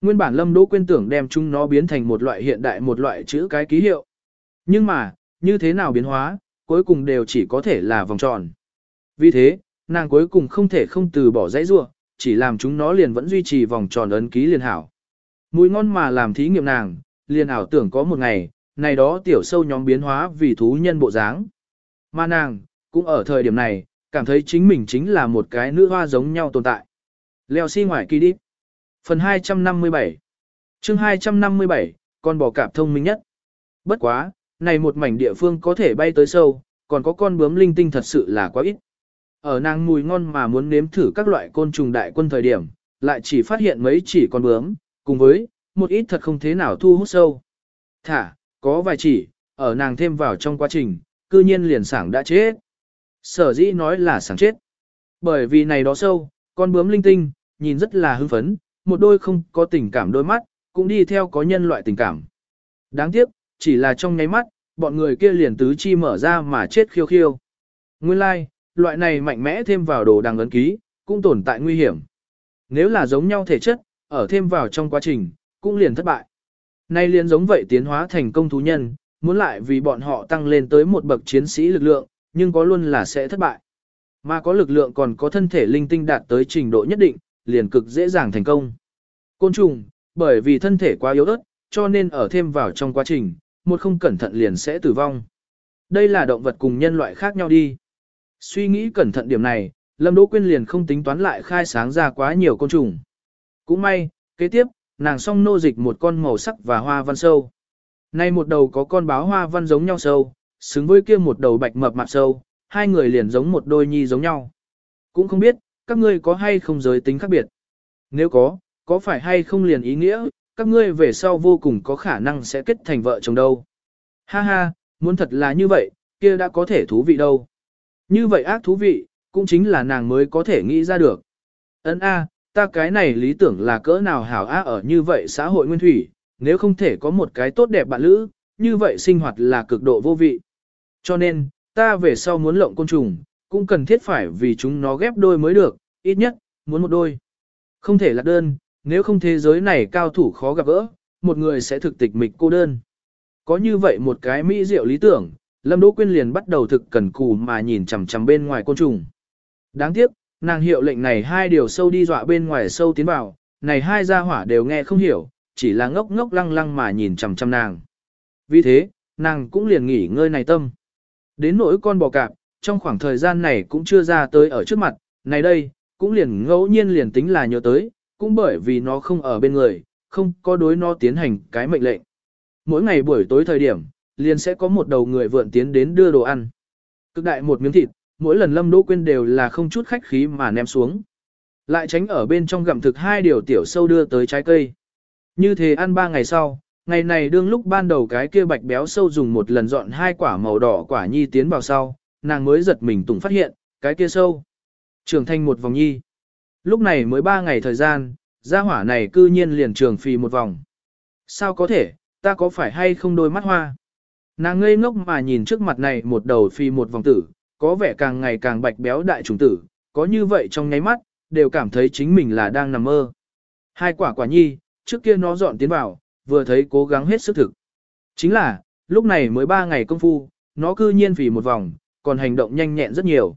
Nguyên bản Lâm Đỗ quên tưởng đem chúng nó biến thành một loại hiện đại một loại chữ cái ký hiệu. Nhưng mà, như thế nào biến hóa, cuối cùng đều chỉ có thể là vòng tròn. Vì thế, nàng cuối cùng không thể không từ bỏ dãy rua, chỉ làm chúng nó liền vẫn duy trì vòng tròn ấn ký liền hảo. Mùi ngon mà làm thí nghiệm nàng, liền ảo tưởng có một ngày, này đó tiểu sâu nhóm biến hóa vì thú nhân bộ dáng. Mà nàng, cũng ở thời điểm này, cảm thấy chính mình chính là một cái nữ hoa giống nhau tồn tại. Leo xi si ngoài kỳ đi. Phần 257 chương 257, con bò cạp thông minh nhất. Bất quá, này một mảnh địa phương có thể bay tới sâu, còn có con bướm linh tinh thật sự là quá ít. Ở nàng mùi ngon mà muốn nếm thử các loại côn trùng đại quân thời điểm, lại chỉ phát hiện mấy chỉ con bướm, cùng với, một ít thật không thế nào thu hút sâu. Thả, có vài chỉ, ở nàng thêm vào trong quá trình, cư nhiên liền sảng đã chết. Sở dĩ nói là sảng chết. Bởi vì này đó sâu, con bướm linh tinh, nhìn rất là hưng phấn, một đôi không có tình cảm đôi mắt, cũng đi theo có nhân loại tình cảm. Đáng tiếc, chỉ là trong nháy mắt, bọn người kia liền tứ chi mở ra mà chết khiêu khiêu. Nguyên lai, like, loại này mạnh mẽ thêm vào đồ đằng ấn ký, cũng tồn tại nguy hiểm. Nếu là giống nhau thể chất, ở thêm vào trong quá trình, cũng liền thất bại. Nay liền giống vậy tiến hóa thành công thú nhân, muốn lại vì bọn họ tăng lên tới một bậc chiến sĩ lực lượng, nhưng có luôn là sẽ thất bại. Mà có lực lượng còn có thân thể linh tinh đạt tới trình độ nhất định, liền cực dễ dàng thành công. Côn trùng, bởi vì thân thể quá yếu ớt, cho nên ở thêm vào trong quá trình, một không cẩn thận liền sẽ tử vong. Đây là động vật cùng nhân loại khác nhau đi. Suy nghĩ cẩn thận điểm này, Lâm Đỗ Quyên liền không tính toán lại khai sáng ra quá nhiều côn trùng. Cũng may, kế tiếp, nàng song nô dịch một con màu sắc và hoa văn sâu. Nay một đầu có con báo hoa văn giống nhau sâu, xứng với kia một đầu bạch mập mạp sâu, hai người liền giống một đôi nhi giống nhau. Cũng không biết, các ngươi có hay không giới tính khác biệt. Nếu có, có phải hay không liền ý nghĩa, các ngươi về sau vô cùng có khả năng sẽ kết thành vợ chồng đâu. Ha ha, muốn thật là như vậy, kia đã có thể thú vị đâu. Như vậy ác thú vị, cũng chính là nàng mới có thể nghĩ ra được. Ấn A, ta cái này lý tưởng là cỡ nào hảo á ở như vậy xã hội nguyên thủy, nếu không thể có một cái tốt đẹp bạn lữ, như vậy sinh hoạt là cực độ vô vị. Cho nên, ta về sau muốn lộng côn trùng, cũng cần thiết phải vì chúng nó ghép đôi mới được, ít nhất, muốn một đôi. Không thể là đơn, nếu không thế giới này cao thủ khó gặp gỡ, một người sẽ thực tịch mịch cô đơn. Có như vậy một cái mỹ diệu lý tưởng, Lâm Đỗ Quyên liền bắt đầu thực cần cù mà nhìn chằm chằm bên ngoài côn trùng. Đáng tiếc, nàng hiệu lệnh này hai điều sâu đi dọa bên ngoài sâu tiến vào, này hai gia hỏa đều nghe không hiểu, chỉ là ngốc ngốc lăng lăng mà nhìn chằm chằm nàng. Vì thế, nàng cũng liền nghỉ ngơi này tâm. Đến nỗi con bò cạp, trong khoảng thời gian này cũng chưa ra tới ở trước mặt, này đây, cũng liền ngẫu nhiên liền tính là nhớ tới, cũng bởi vì nó không ở bên người, không có đối nó tiến hành cái mệnh lệnh. Mỗi ngày buổi tối thời điểm, liền sẽ có một đầu người vượn tiến đến đưa đồ ăn. Cực đại một miếng thịt, mỗi lần Lâm Đỗ Quyên đều là không chút khách khí mà ném xuống. Lại tránh ở bên trong gặm thực hai điều tiểu sâu đưa tới trái cây. Như thế ăn ba ngày sau, ngày này đương lúc ban đầu cái kia bạch béo sâu dùng một lần dọn hai quả màu đỏ quả nhi tiến vào sau, nàng mới giật mình tùng phát hiện, cái kia sâu. Trưởng thành một vòng nhi. Lúc này mới ba ngày thời gian, gia hỏa này cư nhiên liền trường phì một vòng. Sao có thể, ta có phải hay không đôi mắt hoa? Nàng ngây ngốc mà nhìn trước mặt này một đầu phi một vòng tử, có vẻ càng ngày càng bạch béo đại trùng tử, có như vậy trong nháy mắt, đều cảm thấy chính mình là đang nằm mơ. Hai quả quả nhi, trước kia nó dọn tiến vào, vừa thấy cố gắng hết sức thực. Chính là, lúc này mới ba ngày công phu, nó cư nhiên vì một vòng, còn hành động nhanh nhẹn rất nhiều.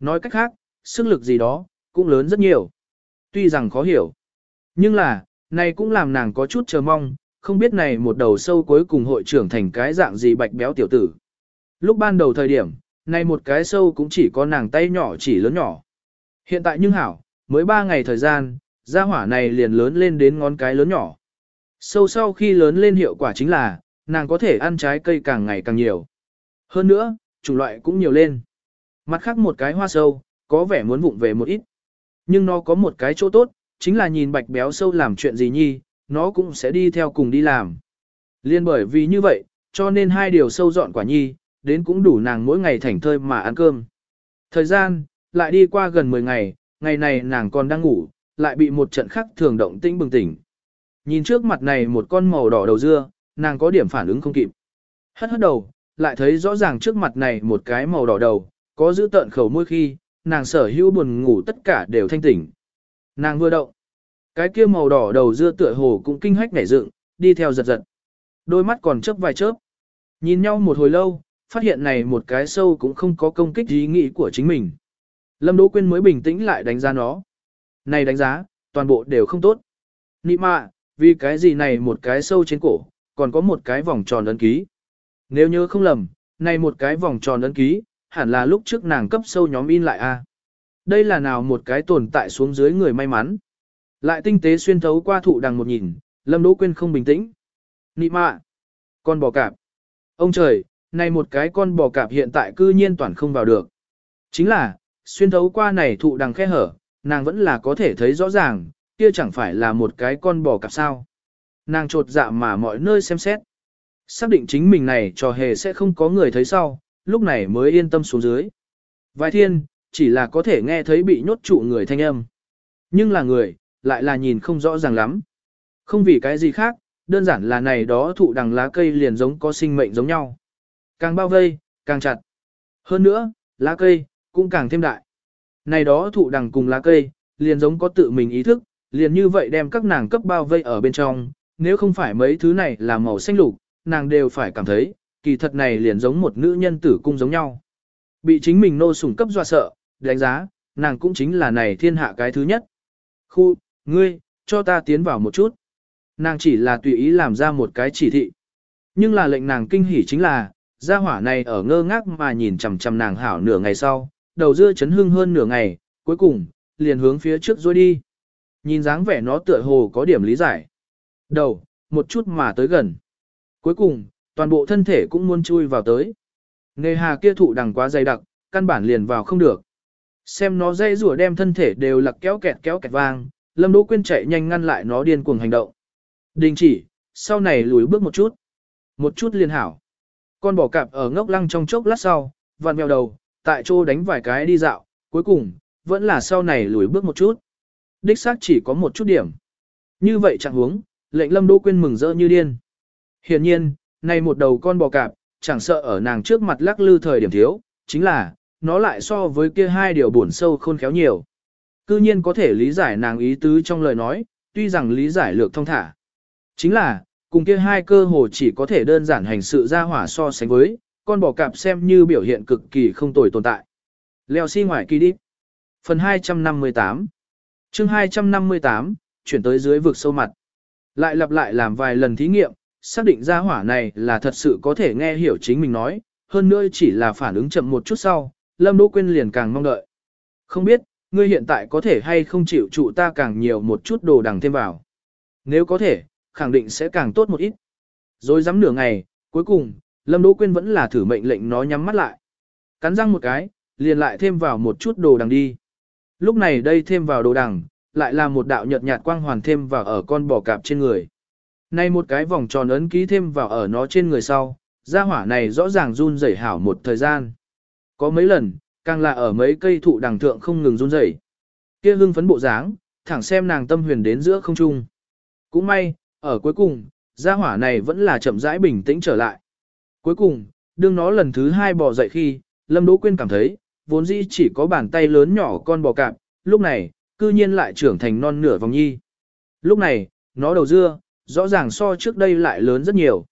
Nói cách khác, sức lực gì đó, cũng lớn rất nhiều. Tuy rằng khó hiểu, nhưng là, này cũng làm nàng có chút chờ mong, không biết này một đầu sâu cuối cùng hội trưởng thành cái dạng gì bạch béo tiểu tử. Lúc ban đầu thời điểm, nay một cái sâu cũng chỉ có nàng tay nhỏ chỉ lớn nhỏ. Hiện tại nhưng hảo, mới 3 ngày thời gian, gia hỏa này liền lớn lên đến ngón cái lớn nhỏ. Sâu sau khi lớn lên hiệu quả chính là, nàng có thể ăn trái cây càng ngày càng nhiều. Hơn nữa, chủng loại cũng nhiều lên. Mặt khác một cái hoa sâu, có vẻ muốn vụng về một ít. Nhưng nó có một cái chỗ tốt, chính là nhìn bạch béo sâu làm chuyện gì nhi, nó cũng sẽ đi theo cùng đi làm. Liên bởi vì như vậy, cho nên hai điều sâu dọn quả nhi, đến cũng đủ nàng mỗi ngày thảnh thơi mà ăn cơm. Thời gian, lại đi qua gần 10 ngày, ngày này nàng còn đang ngủ, lại bị một trận khắc thường động tĩnh bừng tỉnh. Nhìn trước mặt này một con màu đỏ đầu dưa, nàng có điểm phản ứng không kịp. Hất hất đầu, lại thấy rõ ràng trước mặt này một cái màu đỏ đầu, có giữ tợn khẩu môi khi, nàng sở hữu buồn ngủ tất cả đều thanh tỉnh. Nàng vừa động, cái kia màu đỏ đầu dưa tựa hồ cũng kinh hách nảy dựng, đi theo giật giật. Đôi mắt còn chớp vài chớp. Nhìn nhau một hồi lâu, phát hiện này một cái sâu cũng không có công kích ý nghĩ của chính mình. Lâm Đỗ Quyên mới bình tĩnh lại đánh giá nó. Này đánh giá, toàn bộ đều không tốt. Nị mạ, vì cái gì này một cái sâu trên cổ, còn có một cái vòng tròn ấn ký. Nếu nhớ không lầm, này một cái vòng tròn ấn ký, hẳn là lúc trước nàng cấp sâu nhóm in lại a. Đây là nào một cái tồn tại xuống dưới người may mắn. Lại tinh tế xuyên thấu qua thụ đằng một nhìn, Lâm Đỗ Quyên không bình tĩnh. Nị mạ, con bò cạp. Ông trời, này một cái con bò cạp hiện tại cư nhiên toàn không vào được. Chính là, xuyên thấu qua này thụ đằng khe hở, nàng vẫn là có thể thấy rõ ràng, kia chẳng phải là một cái con bò cạp sao. Nàng trột dạ mà mọi nơi xem xét. Xác định chính mình này trò hề sẽ không có người thấy sau, lúc này mới yên tâm xuống dưới. Vài thiên, chỉ là có thể nghe thấy bị nhốt trụ người thanh âm. Nhưng là người, lại là nhìn không rõ ràng lắm. Không vì cái gì khác, đơn giản là này đó thụ đằng lá cây liền giống có sinh mệnh giống nhau. Càng bao vây, càng chặt. Hơn nữa, lá cây, cũng càng thêm đại. Này đó thụ đằng cùng lá cây, liền giống có tự mình ý thức, liền như vậy đem các nàng cấp bao vây ở bên trong, nếu không phải mấy thứ này là màu xanh lục, nàng đều phải cảm thấy, kỳ thật này liền giống một nữ nhân tử cung giống nhau. Bị chính mình nô sủng cấp dọa sợ, đánh giá, nàng cũng chính là này thiên hạ cái thứ nhất. Khu, ngươi, cho ta tiến vào một chút. Nàng chỉ là tùy ý làm ra một cái chỉ thị. Nhưng là lệnh nàng kinh hỉ chính là, gia hỏa này ở ngơ ngác mà nhìn chằm chằm nàng hảo nửa ngày sau, đầu dưa chấn hưng hơn nửa ngày, cuối cùng, liền hướng phía trước rồi đi. Nhìn dáng vẻ nó tựa hồ có điểm lý giải. Đầu, một chút mà tới gần. Cuối cùng, toàn bộ thân thể cũng muốn chui vào tới. Nề hà kia thụ đằng quá dày đặc, căn bản liền vào không được. Xem nó dây rùa đem thân thể đều lặc kéo kẹt kéo kẹt vang, Lâm Đỗ Quyên chạy nhanh ngăn lại nó điên cuồng hành động. Đình chỉ, sau này lùi bước một chút. Một chút liền hảo. Con bò cạp ở ngốc lăng trong chốc lát sau, vặn mèo đầu, tại chỗ đánh vài cái đi dạo, cuối cùng, vẫn là sau này lùi bước một chút. Đích xác chỉ có một chút điểm. Như vậy chẳng huống, lệnh Lâm Đỗ Quyên mừng rỡ như điên. Hiển nhiên, này một đầu con bò cạp, chẳng sợ ở nàng trước mặt lắc lư thời điểm thiếu, chính là, nó lại so với kia hai điều buồn sâu khôn khéo nhiều. Cư nhiên có thể lý giải nàng ý tứ trong lời nói, tuy rằng lý giải lược thông thả. Chính là, cùng kia hai cơ hồ chỉ có thể đơn giản hành sự ra hỏa so sánh với, con bò cạp xem như biểu hiện cực kỳ không tồi tồn tại. Leo xi si ngoài kỳ đi. Phần 258 chương 258, chuyển tới dưới vực sâu mặt. Lại lặp lại làm vài lần thí nghiệm, xác định ra hỏa này là thật sự có thể nghe hiểu chính mình nói, hơn nữa chỉ là phản ứng chậm một chút sau, Lâm Đỗ Quyên liền càng mong đợi. Không biết, ngươi hiện tại có thể hay không chịu trụ ta càng nhiều một chút đồ đằng thêm vào. Nếu có thể, khẳng định sẽ càng tốt một ít. Rồi dám nửa ngày, cuối cùng, Lâm Đỗ Quyên vẫn là thử mệnh lệnh nó nhắm mắt lại. Cắn răng một cái, liền lại thêm vào một chút đồ đằng đi. Lúc này đây thêm vào đồ đằng, lại là một đạo nhợt nhạt quang hoàn thêm vào ở con bò cạp trên người. Nay một cái vòng tròn ấn ký thêm vào ở nó trên người sau, gia hỏa này rõ ràng run rẩy hảo một thời gian. Có mấy lần, càng là ở mấy cây thụ đằng thượng không ngừng run rẩy. Kia hưng phấn bộ dáng, thẳng xem nàng tâm huyền đến giữa không trung. Cũng may, ở cuối cùng, gia hỏa này vẫn là chậm rãi bình tĩnh trở lại. Cuối cùng, đương nó lần thứ hai bò dậy khi, Lâm Đỗ Quyên cảm thấy, vốn dĩ chỉ có bàn tay lớn nhỏ con bò cạp, lúc này, cư nhiên lại trưởng thành non nửa vòng nhi. Lúc này, nó đầu dưa, rõ ràng so trước đây lại lớn rất nhiều.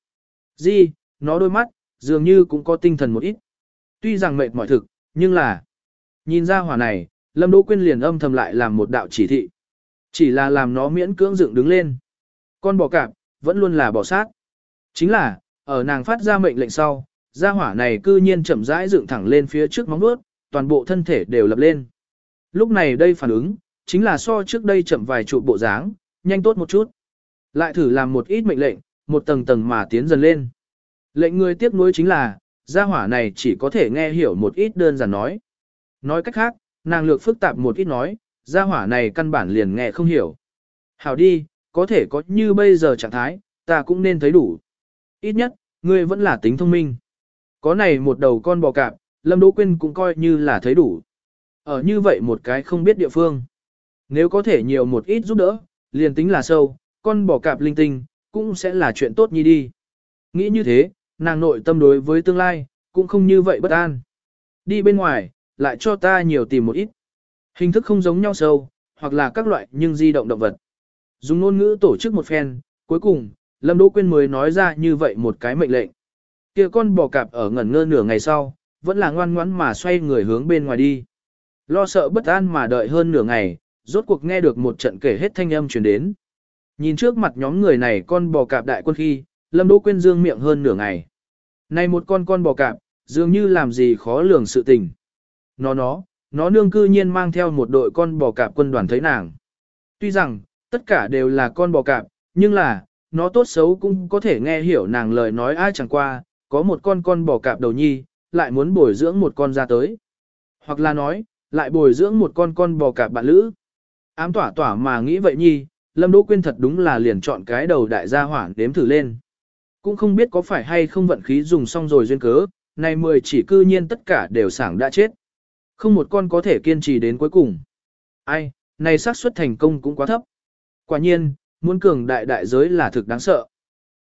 Di, nó đôi mắt, dường như cũng có tinh thần một ít. Tuy rằng mệt mỏi thực, nhưng là, nhìn ra hỏa này, Lâm Đỗ Quyên liền âm thầm lại làm một đạo chỉ thị. Chỉ là làm nó miễn cưỡng dựng đứng lên. Con bò cạp, vẫn luôn là bò sát. Chính là, ở nàng phát ra mệnh lệnh sau, gia hỏa này cư nhiên chậm rãi dựng thẳng lên phía trước móng vuốt, toàn bộ thân thể đều lập lên. Lúc này đây phản ứng, chính là so trước đây chậm vài trụ bộ dáng, nhanh tốt một chút. Lại thử làm một ít mệnh lệnh, một tầng tầng mà tiến dần lên. Lệnh người tiếp nối chính là, gia hỏa này chỉ có thể nghe hiểu một ít đơn giản nói. Nói cách khác, nàng lược phức tạp một ít nói, gia hỏa này căn bản liền nghe không hiểu. Hảo đi, có thể có như bây giờ trạng thái, ta cũng nên thấy đủ. Ít nhất, ngươi vẫn là tính thông minh. Có này một đầu con bò cạp, Lâm Đỗ Quyên cũng coi như là thấy đủ. Ở như vậy một cái không biết địa phương. Nếu có thể nhiều một ít giúp đỡ, liền tính là sâu, con bò cạp linh tinh, cũng sẽ là chuyện tốt nhi đi. Nghĩ như thế, nàng nội tâm đối với tương lai, cũng không như vậy bất an. Đi bên ngoài, lại cho ta nhiều tìm một ít. Hình thức không giống nhau sâu, hoặc là các loại nhưng di động động vật. Dùng ngôn ngữ tổ chức một phen, cuối cùng, Lâm Đỗ Quyên mới nói ra như vậy một cái mệnh lệnh. Kia con bò cạp ở ngẩn ngơ nửa ngày sau, vẫn là ngoan ngoãn mà xoay người hướng bên ngoài đi. Lo sợ bất an mà đợi hơn nửa ngày, rốt cuộc nghe được một trận kể hết thanh âm truyền đến. Nhìn trước mặt nhóm người này con bò cạp đại quân khi, Lâm Đỗ Quyên dương miệng hơn nửa ngày. Này một con con bò cạp, dường như làm gì khó lường sự tình. Nó nó, nó nương cư nhiên mang theo một đội con bò cạp quân đoàn thấy nàng. Tuy rằng, tất cả đều là con bò cạp, nhưng là, nó tốt xấu cũng có thể nghe hiểu nàng lời nói ai chẳng qua, có một con con bò cạp đầu nhi, lại muốn bồi dưỡng một con ra tới. Hoặc là nói, lại bồi dưỡng một con con bò cạp bạn lữ. Ám tỏa tỏa mà nghĩ vậy nhi, Lâm Đỗ Quyên thật đúng là liền chọn cái đầu đại gia hỏa đếm thử lên. Cũng không biết có phải hay không vận khí dùng xong rồi duyên cớ, này mười chỉ cư nhiên tất cả đều sảng đã chết. Không một con có thể kiên trì đến cuối cùng. Ai, này xác suất thành công cũng quá thấp. Quả nhiên, muốn cường đại đại giới là thực đáng sợ.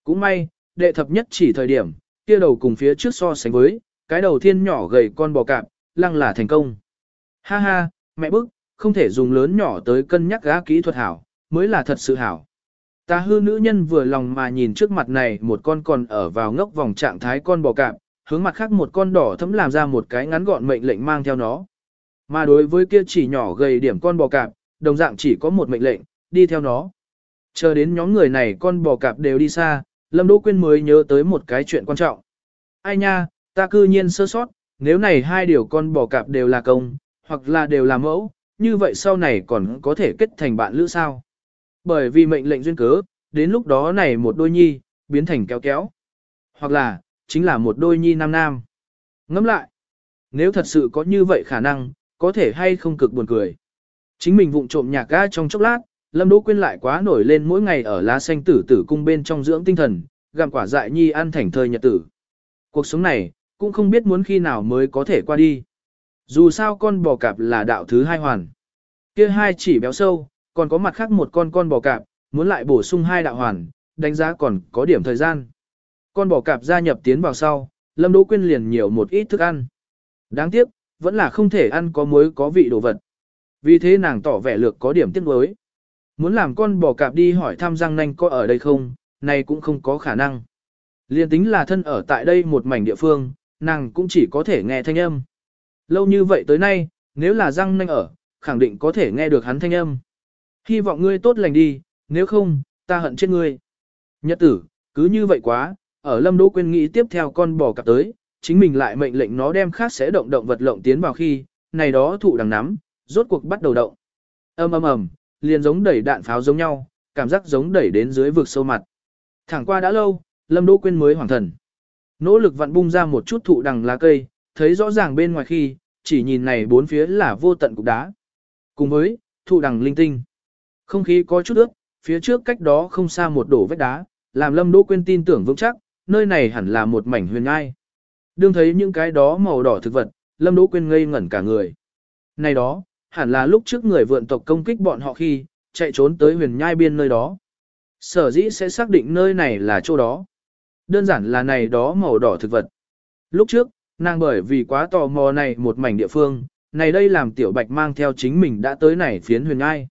Cũng may, đệ thập nhất chỉ thời điểm, kia đầu cùng phía trước so sánh với, cái đầu thiên nhỏ gầy con bò cạp, lăng là thành công. Ha ha, mẹ bức, không thể dùng lớn nhỏ tới cân nhắc gã kỹ thuật hảo, mới là thật sự hảo. Ta hư nữ nhân vừa lòng mà nhìn trước mặt này một con còn ở vào ngốc vòng trạng thái con bò cạp, hướng mặt khác một con đỏ thấm làm ra một cái ngắn gọn mệnh lệnh mang theo nó. Mà đối với kia chỉ nhỏ gầy điểm con bò cạp, đồng dạng chỉ có một mệnh lệnh, đi theo nó. Chờ đến nhóm người này con bò cạp đều đi xa, Lâm Đỗ Quyên mới nhớ tới một cái chuyện quan trọng. Ai nha, ta cư nhiên sơ sót, nếu này hai điều con bò cạp đều là công, hoặc là đều là mẫu, như vậy sau này còn có thể kết thành bạn lữ sao. Bởi vì mệnh lệnh duyên cớ, đến lúc đó này một đôi nhi, biến thành kéo kéo. Hoặc là, chính là một đôi nhi nam nam. Ngẫm lại, nếu thật sự có như vậy khả năng, có thể hay không cực buồn cười. Chính mình vụng trộm nhạc ga trong chốc lát, Lâm Đỗ Quyên lại quá nổi lên mỗi ngày ở lá xanh tử tử cung bên trong dưỡng tinh thần, gặm quả dại nhi ăn thành thời nhật tử. Cuộc sống này, cũng không biết muốn khi nào mới có thể qua đi. Dù sao con bò cạp là đạo thứ hai hoàn. Kia hai chỉ béo sâu, còn có mặt khác một con con bò cạp, muốn lại bổ sung hai đạo hoàn, đánh giá còn có điểm thời gian. Con bò cạp gia nhập tiến vào sau, Lâm Đỗ Quyên liền nhiều một ít thức ăn. Đáng tiếc, vẫn là không thể ăn có muối có vị đồ vật. Vì thế nàng tỏ vẻ lược có điểm tiếc nuối. Muốn làm con bò cạp đi hỏi thăm răng nanh có ở đây không, này cũng không có khả năng. Liên tính là thân ở tại đây một mảnh địa phương, nàng cũng chỉ có thể nghe thanh âm. Lâu như vậy tới nay, nếu là răng nanh ở, khẳng định có thể nghe được hắn thanh âm. Hy vọng ngươi tốt lành đi, nếu không, ta hận chết ngươi. Nhật tử, cứ như vậy quá, ở Lâm Đỗ Quyên nghĩ tiếp theo con bò cạp tới, chính mình lại mệnh lệnh nó đem khác sẽ động động vật lộng tiến vào khi, này đó thụ đằng nắm, rốt cuộc bắt đầu động. Ầm ầm ầm, liền giống đẩy đạn pháo giống nhau, cảm giác giống đẩy đến dưới vực sâu mặt. Thẳng qua đã lâu, Lâm Đỗ Quyên mới hoàn thần. Nỗ lực vặn bung ra một chút thụ đằng lá cây, thấy rõ ràng bên ngoài khi, chỉ nhìn này bốn phía là vô tận cục đá. Cùng với, thụ đằng linh tinh. Không khí có chút ướt, phía trước cách đó không xa một đổ vách đá, làm Lâm Đỗ Quyên tin tưởng vững chắc, nơi này hẳn là một mảnh huyền ngai. Đương thấy những cái đó màu đỏ thực vật, Lâm Đỗ Quyên ngây ngẩn cả người. Này đó, hẳn là lúc trước người vượn tộc công kích bọn họ khi, chạy trốn tới huyền nhai biên nơi đó. Sở dĩ sẽ xác định nơi này là chỗ đó. Đơn giản là này đó màu đỏ thực vật. Lúc trước, nàng bởi vì quá tò mò này một mảnh địa phương, này đây làm tiểu bạch mang theo chính mình đã tới này phiến huyền nhai.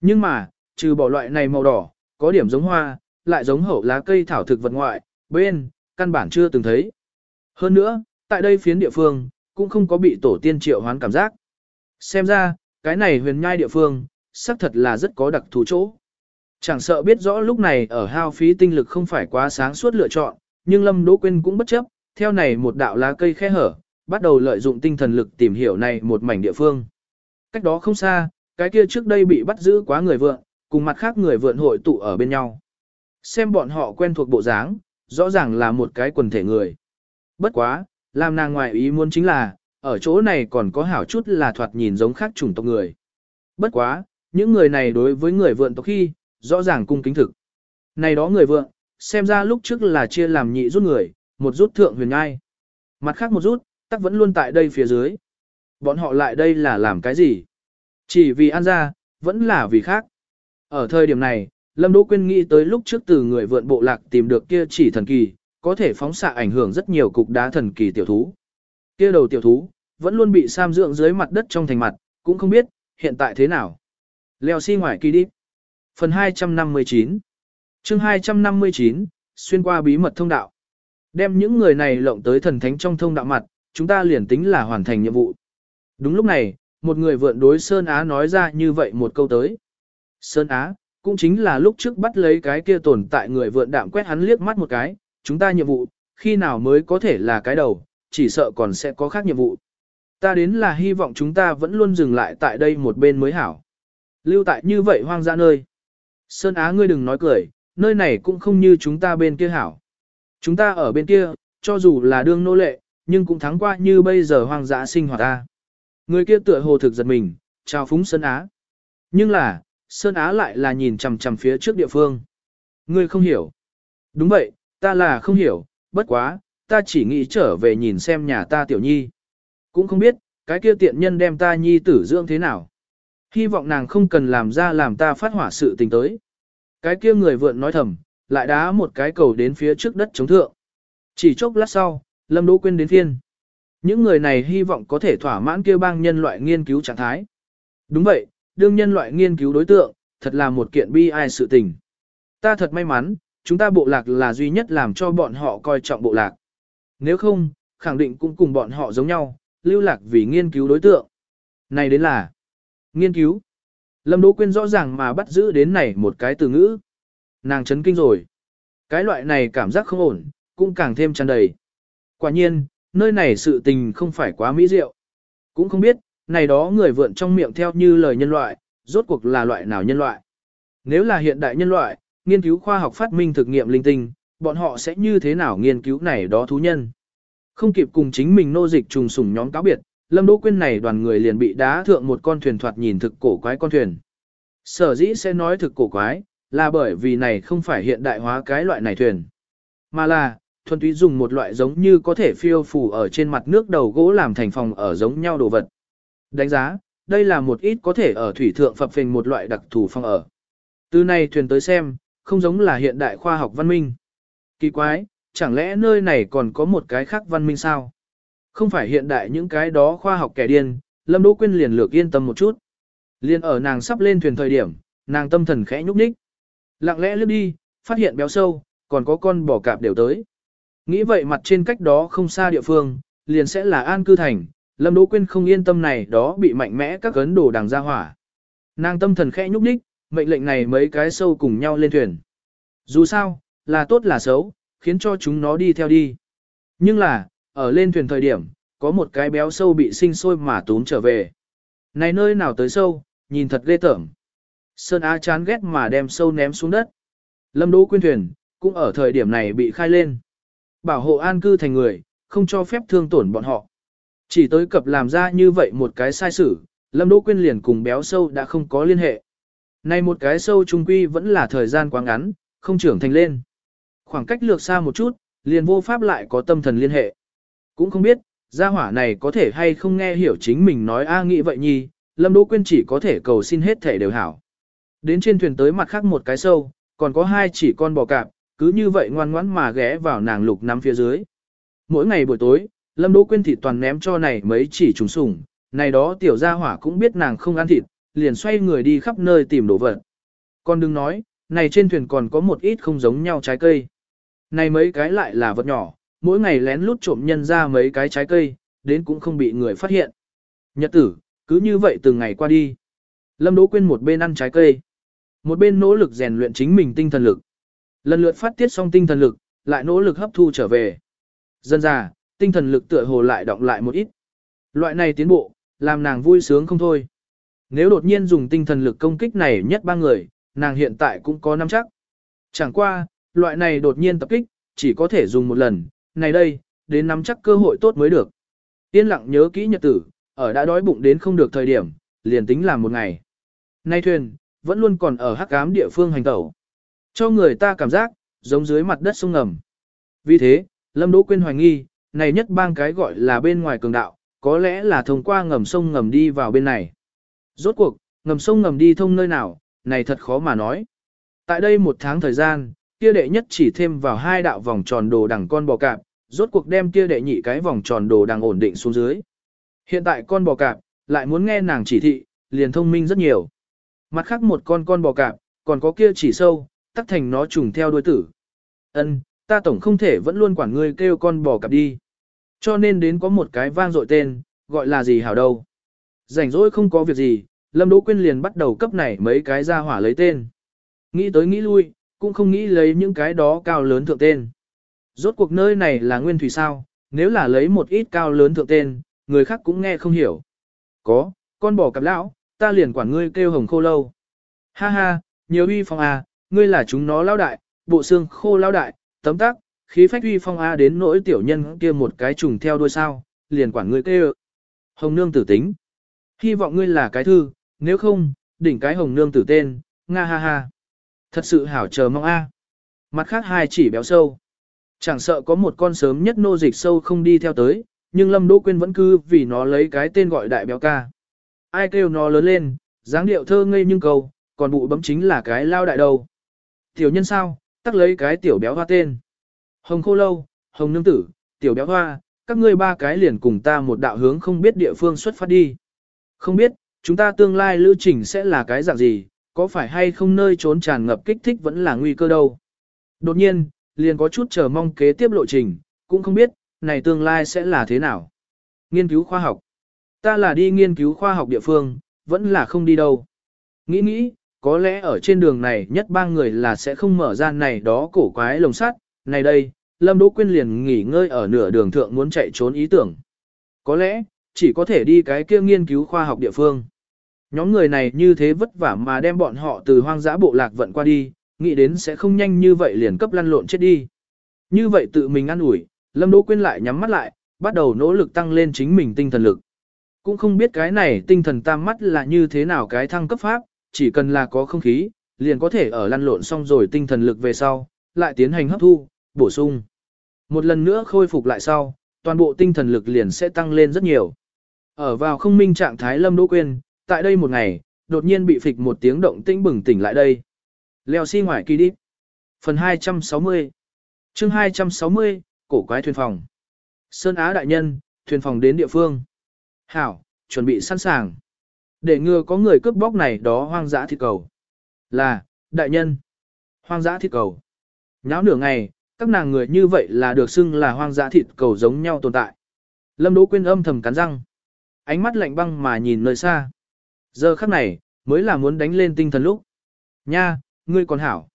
Nhưng mà, trừ bỏ loại này màu đỏ, có điểm giống hoa, lại giống hậu lá cây thảo thực vật ngoại, bên, căn bản chưa từng thấy. Hơn nữa, tại đây phiến địa phương, cũng không có bị tổ tiên triệu hoán cảm giác. Xem ra, cái này huyền nhai địa phương, xác thật là rất có đặc thù chỗ. Chẳng sợ biết rõ lúc này ở hao phí tinh lực không phải quá sáng suốt lựa chọn, nhưng Lâm Đỗ Quyên cũng bất chấp, theo này một đạo lá cây khe hở, bắt đầu lợi dụng tinh thần lực tìm hiểu này một mảnh địa phương. Cách đó không xa, cái kia trước đây bị bắt giữ quá người vượn, cùng mặt khác người vượn hội tụ ở bên nhau. Xem bọn họ quen thuộc bộ dáng, rõ ràng là một cái quần thể người. Bất quá, làm nàng ngoài ý muốn chính là, ở chỗ này còn có hảo chút là thoạt nhìn giống khác chủng tộc người. Bất quá, những người này đối với người vượn tộc khi, rõ ràng cung kính thực. Này đó người vượn, xem ra lúc trước là chia làm nhị rút người, một rút thượng huyền ngai. Mặt khác một rút, tắc vẫn luôn tại đây phía dưới. Bọn họ lại đây là làm cái gì? Chỉ vì ăn ra, vẫn là vì khác. Ở thời điểm này, Lâm Đỗ Quyên nghĩ tới lúc trước từ người vượn bộ lạc tìm được kia chỉ thần kỳ, có thể phóng xạ ảnh hưởng rất nhiều cục đá thần kỳ tiểu thú. Kia đầu tiểu thú, vẫn luôn bị sam dưỡng dưới mặt đất trong thành mặt, cũng không biết, hiện tại thế nào. Leo xi si ngoài kỳ đi. Phần 259 chương 259, xuyên qua bí mật thông đạo. Đem những người này lộng tới thần thánh trong thông đạo mặt, chúng ta liền tính là hoàn thành nhiệm vụ. Đúng lúc này, một người vượn đối Sơn Á nói ra như vậy một câu tới. Sơn Á, cũng chính là lúc trước bắt lấy cái kia tồn tại người vượn đạm quét hắn liếc mắt một cái, chúng ta nhiệm vụ, khi nào mới có thể là cái đầu, chỉ sợ còn sẽ có khác nhiệm vụ. Ta đến là hy vọng chúng ta vẫn luôn dừng lại tại đây một bên mới hảo. Lưu tại như vậy hoang dã nơi. Sơn Á ngươi đừng nói cười, nơi này cũng không như chúng ta bên kia hảo. Chúng ta ở bên kia, cho dù là đương nô lệ, nhưng cũng thắng qua như bây giờ hoang dã sinh hoạt ta. Người kia tựa hồ thực giật mình, chào phúng Sơn Á. Nhưng là, Sơn Á lại là nhìn chằm chằm phía trước địa phương. Ngươi không hiểu. Đúng vậy, ta là không hiểu, bất quá, ta chỉ nghĩ trở về nhìn xem nhà ta tiểu nhi. Cũng không biết, cái kia tiện nhân đem ta nhi tử dưỡng thế nào. Hy vọng nàng không cần làm ra làm ta phát hỏa sự tình tới. Cái kia người vượn nói thầm, lại đá một cái cầu đến phía trước đất chống thượng. Chỉ chốc lát sau, Lâm Đỗ Quyên đến thiên. Những người này hy vọng có thể thỏa mãn kia bang nhân loại nghiên cứu trạng thái. Đúng vậy, đương nhân loại nghiên cứu đối tượng, thật là một kiện bi ai sự tình. Ta thật may mắn, chúng ta bộ lạc là duy nhất làm cho bọn họ coi trọng bộ lạc. Nếu không, khẳng định cũng cùng bọn họ giống nhau, lưu lạc vì nghiên cứu đối tượng. Này đến là nghiên cứu. Lâm Đỗ Quyên rõ ràng mà bắt giữ đến này một cái từ ngữ. Nàng chấn kinh rồi. Cái loại này cảm giác không ổn, cũng càng thêm tràn đầy. Quả nhiên, nơi này sự tình không phải quá mỹ diệu. Cũng không biết, này đó người vượn trong miệng theo như lời nhân loại, rốt cuộc là loại nào nhân loại. Nếu là hiện đại nhân loại, nghiên cứu khoa học phát minh thực nghiệm linh tinh, bọn họ sẽ như thế nào nghiên cứu này đó thú nhân. Không kịp cùng chính mình nô dịch trùng sủng nhóm cáo biệt, Lâm Đỗ Quyên này đoàn người liền bị đá thượng một con thuyền thoạt nhìn thực cổ quái con thuyền. Sở dĩ sẽ nói thực cổ quái, là bởi vì này không phải hiện đại hóa cái loại này thuyền, mà là thuần túy dùng một loại giống như có thể phiêu phù ở trên mặt nước đầu gỗ làm thành phòng ở giống nhau đồ vật. Đánh giá, đây là một ít có thể ở thủy thượng phập phình một loại đặc thù phòng ở. Từ này thuyền tới xem, không giống là hiện đại khoa học văn minh. Kỳ quái, chẳng lẽ nơi này còn có một cái khác văn minh sao? Không phải hiện đại những cái đó khoa học kẻ điên, Lâm Đỗ Quyên liền lược yên tâm một chút. Liên ở nàng sắp lên thuyền thời điểm, nàng tâm thần khẽ nhúc nhích. Lặng lẽ lướt đi, phát hiện béo sâu, còn có con bò cạp đều tới. Nghĩ vậy mặt trên cách đó không xa địa phương, liền sẽ là an cư thành, Lâm Đỗ Quyên không yên tâm này đó bị mạnh mẽ các cấn đồ đằng ra hỏa. Nàng tâm thần khẽ nhúc nhích, mệnh lệnh này mấy cái sâu cùng nhau lên thuyền. Dù sao, là tốt là xấu, khiến cho chúng nó đi theo đi. Nhưng là, ở lên thuyền thời điểm, có một cái béo sâu bị sinh sôi mà túm trở về. Này nơi nào tới sâu, nhìn thật ghê tởm. Sơn Á chán ghét mà đem sâu ném xuống đất. Lâm Đỗ Quyên thuyền, cũng ở thời điểm này bị khai lên. Bảo hộ an cư thành người, không cho phép thương tổn bọn họ. Chỉ tới cập làm ra như vậy một cái sai sử, Lâm Đỗ Quyên liền cùng béo sâu đã không có liên hệ. Này một cái sâu trung quy vẫn là thời gian quá ngắn, không trưởng thành lên. Khoảng cách lược xa một chút, liền vô pháp lại có tâm thần liên hệ. Cũng không biết, gia hỏa này có thể hay không nghe hiểu chính mình nói a nghĩ vậy nhi, Lâm Đỗ Quyên chỉ có thể cầu xin hết thể đều hảo. Đến trên thuyền tới mặt khác một cái sâu, còn có hai chỉ con bò cạp, cứ như vậy ngoan ngoãn mà ghé vào nàng lục nắm phía dưới. Mỗi ngày buổi tối, Lâm Đỗ Quyên thịt toàn ném cho này mấy chỉ trùng sủng, này đó tiểu gia hỏa cũng biết nàng không ăn thịt, liền xoay người đi khắp nơi tìm đồ vật. Còn đừng nói, này trên thuyền còn có một ít không giống nhau trái cây. Này mấy cái lại là vật nhỏ, mỗi ngày lén lút trộm nhân ra mấy cái trái cây, đến cũng không bị người phát hiện. Nhật tử, cứ như vậy từng ngày qua đi. Lâm Đỗ Quyên một bên ăn trái cây, một bên nỗ lực rèn luyện chính mình tinh thần lực. Lần lượt phát tiết xong tinh thần lực, lại nỗ lực hấp thu trở về. Dân ra, tinh thần lực tựa hồ lại động lại một ít. Loại này tiến bộ, làm nàng vui sướng không thôi. Nếu đột nhiên dùng tinh thần lực công kích này nhất ba người, nàng hiện tại cũng có nắm chắc. Chẳng qua, loại này đột nhiên tập kích, chỉ có thể dùng một lần, này đây, đến nắm chắc cơ hội tốt mới được. Yên lặng nhớ kỹ nhật tử, ở đã đói bụng đến không được thời điểm, liền tính làm một ngày. Nay thuyền, vẫn luôn còn ở hắc ám địa phương hành tẩu. Cho người ta cảm giác, giống dưới mặt đất sông ngầm. Vì thế, Lâm Đỗ Quyên hoài nghi, này nhất bang cái gọi là bên ngoài cường đạo, có lẽ là thông qua ngầm sông ngầm đi vào bên này. Rốt cuộc, ngầm sông ngầm đi thông nơi nào, này thật khó mà nói. Tại đây một tháng thời gian, kia đệ nhất chỉ thêm vào hai đạo vòng tròn đồ đằng con bò cạp, rốt cuộc đem kia đệ nhị cái vòng tròn đồ đằng ổn định xuống dưới. Hiện tại con bò cạp, lại muốn nghe nàng chỉ thị, liền thông minh rất nhiều. Mặt khác một con con bò cạp, còn có kia chỉ sâu, tắc thành nó trùng theo đuôi tử. Ân, ta tổng không thể vẫn luôn quản ngươi kêu con bò cạp đi. Cho nên đến có một cái vang dội tên, gọi là gì hảo đâu. Rảnh rỗi không có việc gì, Lâm Đỗ Quyên liền bắt đầu cấp này mấy cái ra hỏa lấy tên. Nghĩ tới nghĩ lui, cũng không nghĩ lấy những cái đó cao lớn thượng tên. Rốt cuộc nơi này là nguyên thủy sao, nếu là lấy một ít cao lớn thượng tên, người khác cũng nghe không hiểu. Có, con bỏ cặp lão, ta liền quản ngươi kêu hồng khô lâu. Ha ha, nhiều uy phong à, ngươi là chúng nó lão đại, bộ xương khô lão đại, tấm tắc, khí phách uy phong a đến nỗi tiểu nhân kia một cái trùng theo đuôi sao, liền quản ngươi kêu. Hồng nương tử tính. Hy vọng ngươi là cái thư, nếu không, đỉnh cái hồng nương tử tên, nga ha ha. Thật sự hảo chờ mong a. Mặt khác hai chỉ béo sâu. Chẳng sợ có một con sớm nhất nô dịch sâu không đi theo tới, nhưng Lâm Đỗ Quyên vẫn cứ vì nó lấy cái tên gọi đại béo ca. Ai kêu nó lớn lên, dáng điệu thơ ngây nhưng cầu, còn bụi bấm chính là cái lao đại đầu. Tiểu nhân sao, tắc lấy cái tiểu béo hoa tên. Hồng khô lâu, hồng nương tử, tiểu béo hoa, các ngươi ba cái liền cùng ta một đạo hướng không biết địa phương xuất phát đi. Không biết, chúng ta tương lai lưu trình sẽ là cái dạng gì, có phải hay không nơi trốn tràn ngập kích thích vẫn là nguy cơ đâu. Đột nhiên, liền có chút chờ mong kế tiếp lộ trình, cũng không biết, này tương lai sẽ là thế nào. Nghiên cứu khoa học. Ta là đi nghiên cứu khoa học địa phương, vẫn là không đi đâu. Nghĩ nghĩ, có lẽ ở trên đường này nhất ba người là sẽ không mở ra này đó cổ quái lồng sắt, này đây, Lâm Đỗ Quyên liền nghỉ ngơi ở nửa đường thượng muốn chạy trốn ý tưởng. Có lẽ, chỉ có thể đi cái kia nghiên cứu khoa học địa phương. Nhóm người này như thế vất vả mà đem bọn họ từ hoang dã bộ lạc vận qua đi, nghĩ đến sẽ không nhanh như vậy liền cấp lăn lộn chết đi. Như vậy tự mình ăn ủi, Lâm Đỗ Quyên lại nhắm mắt lại, bắt đầu nỗ lực tăng lên chính mình tinh thần lực. Cũng không biết cái này tinh thần tam mắt là như thế nào cái thăng cấp pháp, chỉ cần là có không khí, liền có thể ở lăn lộn xong rồi tinh thần lực về sau, lại tiến hành hấp thu, bổ sung. Một lần nữa khôi phục lại sau, toàn bộ tinh thần lực liền sẽ tăng lên rất nhiều. Ở vào không minh trạng thái Lâm Đỗ Quyên, tại đây một ngày, đột nhiên bị phịch một tiếng động tĩnh bừng tỉnh lại đây. Leo xi si ngoài kỳ đi. Phần 260 chương 260, cổ quái thuyền phòng. Sơn Á đại nhân, thuyền phòng đến địa phương. Hảo, chuẩn bị sẵn sàng. Để ngừa có người cướp bóc này đó hoang dã thịt cầu. Là, đại nhân. Hoang dã thịt cầu. Nháo nửa ngày, các nàng người như vậy là được xưng là hoang dã thịt cầu giống nhau tồn tại. Lâm Đỗ Quyên âm thầm cắn răng. Ánh mắt lạnh băng mà nhìn nơi xa. Giờ khắc này, mới là muốn đánh lên tinh thần lúc. Nha, ngươi còn hảo.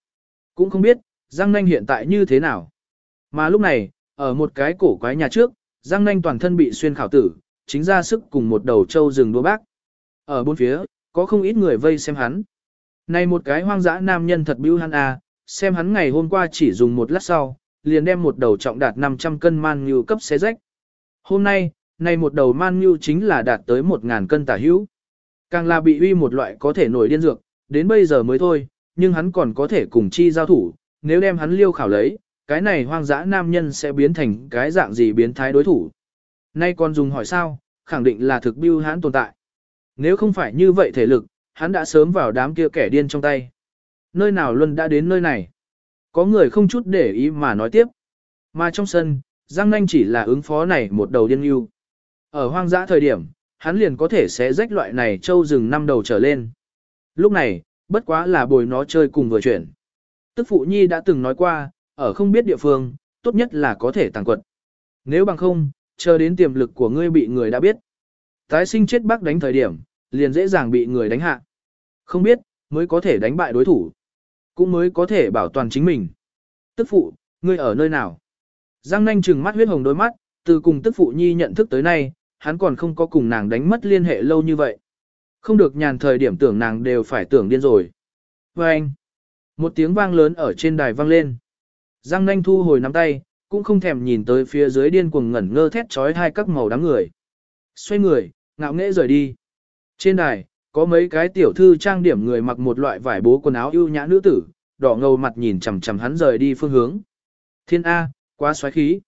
Cũng không biết, Giang Nanh hiện tại như thế nào. Mà lúc này, ở một cái cổ quái nhà trước, Giang Nanh toàn thân bị xuyên khảo tử, chính ra sức cùng một đầu trâu rừng đua bác. Ở bốn phía, có không ít người vây xem hắn. Này một cái hoang dã nam nhân thật bưu hắn à, xem hắn ngày hôm qua chỉ dùng một lát sau, liền đem một đầu trọng đạt 500 cân man như cấp xé rách. Hôm nay, này một đầu man như chính là đạt tới 1.000 cân tả hữu. Càng là bị uy một loại có thể nổi điên dược, đến bây giờ mới thôi, nhưng hắn còn có thể cùng chi giao thủ, nếu đem hắn liêu khảo lấy, cái này hoang dã nam nhân sẽ biến thành cái dạng gì biến thái đối thủ. Nay còn dùng hỏi sao, khẳng định là thực biêu hắn tồn tại. Nếu không phải như vậy thể lực, hắn đã sớm vào đám kia kẻ điên trong tay. Nơi nào Luân đã đến nơi này? Có người không chút để ý mà nói tiếp. Mà trong sân, Giang Nanh chỉ là ứng phó này một đầu điên yêu. Ở hoang dã thời điểm, hắn liền có thể sẽ rách loại này châu rừng năm đầu trở lên. Lúc này, bất quá là bồi nó chơi cùng vừa chuyển. Tức phụ nhi đã từng nói qua, ở không biết địa phương, tốt nhất là có thể tàng quật. Nếu bằng không, chờ đến tiềm lực của ngươi bị người đã biết. Tái sinh chết bác đánh thời điểm, liền dễ dàng bị người đánh hạ. Không biết, mới có thể đánh bại đối thủ. Cũng mới có thể bảo toàn chính mình. Tức phụ, ngươi ở nơi nào? Giang nanh trừng mắt huyết hồng đôi mắt, từ cùng tức phụ nhi nhận thức tới nay, hắn còn không có cùng nàng đánh mất liên hệ lâu như vậy. Không được nhàn thời điểm tưởng nàng đều phải tưởng điên rồi. Và anh, một tiếng vang lớn ở trên đài vang lên. Giang nanh thu hồi nắm tay, cũng không thèm nhìn tới phía dưới điên cuồng ngẩn ngơ thét trói hai các màu đám người. Xoay người, ngạo nghễ rời đi. Trên đài, có mấy cái tiểu thư trang điểm người mặc một loại vải bố quần áo ưu nhã nữ tử, đỏ ngầu mặt nhìn chằm chằm hắn rời đi phương hướng. Thiên A, quá xoáy khí.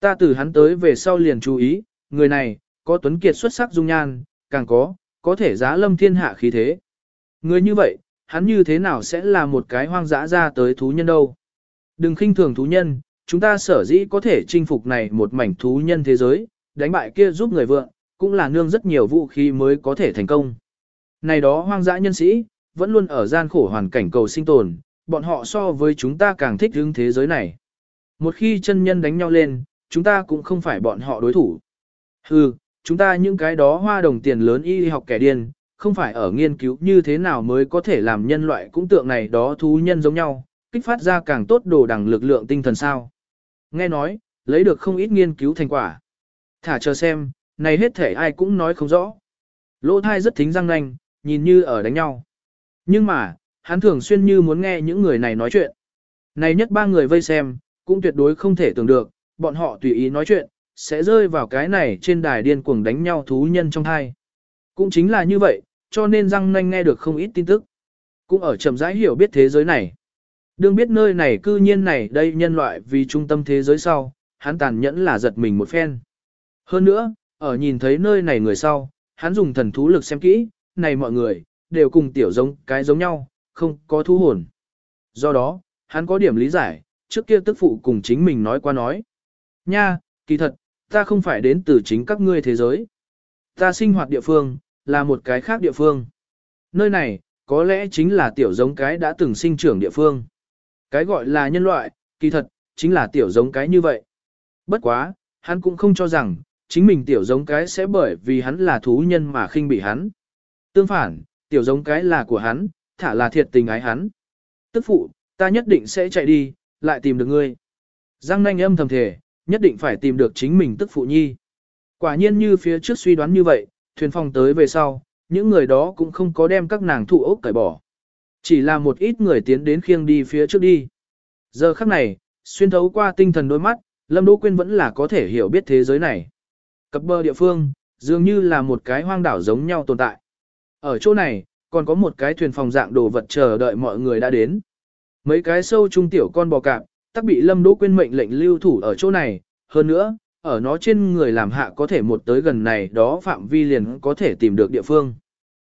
Ta từ hắn tới về sau liền chú ý, người này, có tuấn kiệt xuất sắc dung nhan, càng có, có thể giá lâm thiên hạ khí thế. Người như vậy, hắn như thế nào sẽ là một cái hoang dã ra tới thú nhân đâu. Đừng khinh thường thú nhân, chúng ta sở dĩ có thể chinh phục này một mảnh thú nhân thế giới, đánh bại kia giúp người vượng, cũng là nương rất nhiều vũ khí mới có thể thành công. Này đó hoang dã nhân sĩ, vẫn luôn ở gian khổ hoàn cảnh cầu sinh tồn, bọn họ so với chúng ta càng thích hướng thế giới này. Một khi chân nhân đánh nhau lên, chúng ta cũng không phải bọn họ đối thủ. Hừ, chúng ta những cái đó hoa đồng tiền lớn y học kẻ điên, không phải ở nghiên cứu như thế nào mới có thể làm nhân loại cũng tượng này đó thú nhân giống nhau, kích phát ra càng tốt đồ đẳng lực lượng tinh thần sao. Nghe nói, lấy được không ít nghiên cứu thành quả. Thả chờ xem, này hết thể ai cũng nói không rõ. Lỗ thai rất thính răng nanh, nhìn như ở đánh nhau. Nhưng mà, hắn thường xuyên như muốn nghe những người này nói chuyện. Này nhất ba người vây xem, cũng tuyệt đối không thể tưởng được, bọn họ tùy ý nói chuyện, sẽ rơi vào cái này trên đài điên cuồng đánh nhau thú nhân trong hai. Cũng chính là như vậy, cho nên răng nanh nghe được không ít tin tức. Cũng ở chậm rãi hiểu biết thế giới này. Đương biết nơi này cư nhiên này đây nhân loại vì trung tâm thế giới sau, hắn tàn nhẫn là giật mình một phen. Hơn nữa, ở nhìn thấy nơi này người sau, hắn dùng thần thú lực xem kỹ, này mọi người, đều cùng tiểu giống cái giống nhau, không có thú hồn. Do đó, hắn có điểm lý giải, trước kia tức phụ cùng chính mình nói qua nói. Nha, kỳ thật, ta không phải đến từ chính các ngươi thế giới. Ta sinh hoạt địa phương, là một cái khác địa phương. Nơi này, có lẽ chính là tiểu giống cái đã từng sinh trưởng địa phương. Cái gọi là nhân loại, kỳ thật, chính là tiểu giống cái như vậy. Bất quá, hắn cũng không cho rằng, chính mình tiểu giống cái sẽ bởi vì hắn là thú nhân mà khinh bị hắn. Tương phản, tiểu giống cái là của hắn, thả là thiệt tình ái hắn. Tức phụ, ta nhất định sẽ chạy đi, lại tìm được ngươi. Giang nanh âm thầm thể, nhất định phải tìm được chính mình tức phụ nhi. Quả nhiên như phía trước suy đoán như vậy, thuyền phong tới về sau, những người đó cũng không có đem các nàng thụ ốc cải bỏ. Chỉ là một ít người tiến đến khiêng đi phía trước đi. Giờ khắc này, xuyên thấu qua tinh thần đôi mắt, Lâm Đỗ Quyên vẫn là có thể hiểu biết thế giới này. Cập bờ địa phương, dường như là một cái hoang đảo giống nhau tồn tại. Ở chỗ này, còn có một cái thuyền phòng dạng đồ vật chờ đợi mọi người đã đến. Mấy cái sâu trung tiểu con bò cạp, tắc bị Lâm Đỗ Quyên mệnh lệnh lưu thủ ở chỗ này, hơn nữa, ở nó trên người làm hạ có thể một tới gần này đó phạm vi liền có thể tìm được địa phương.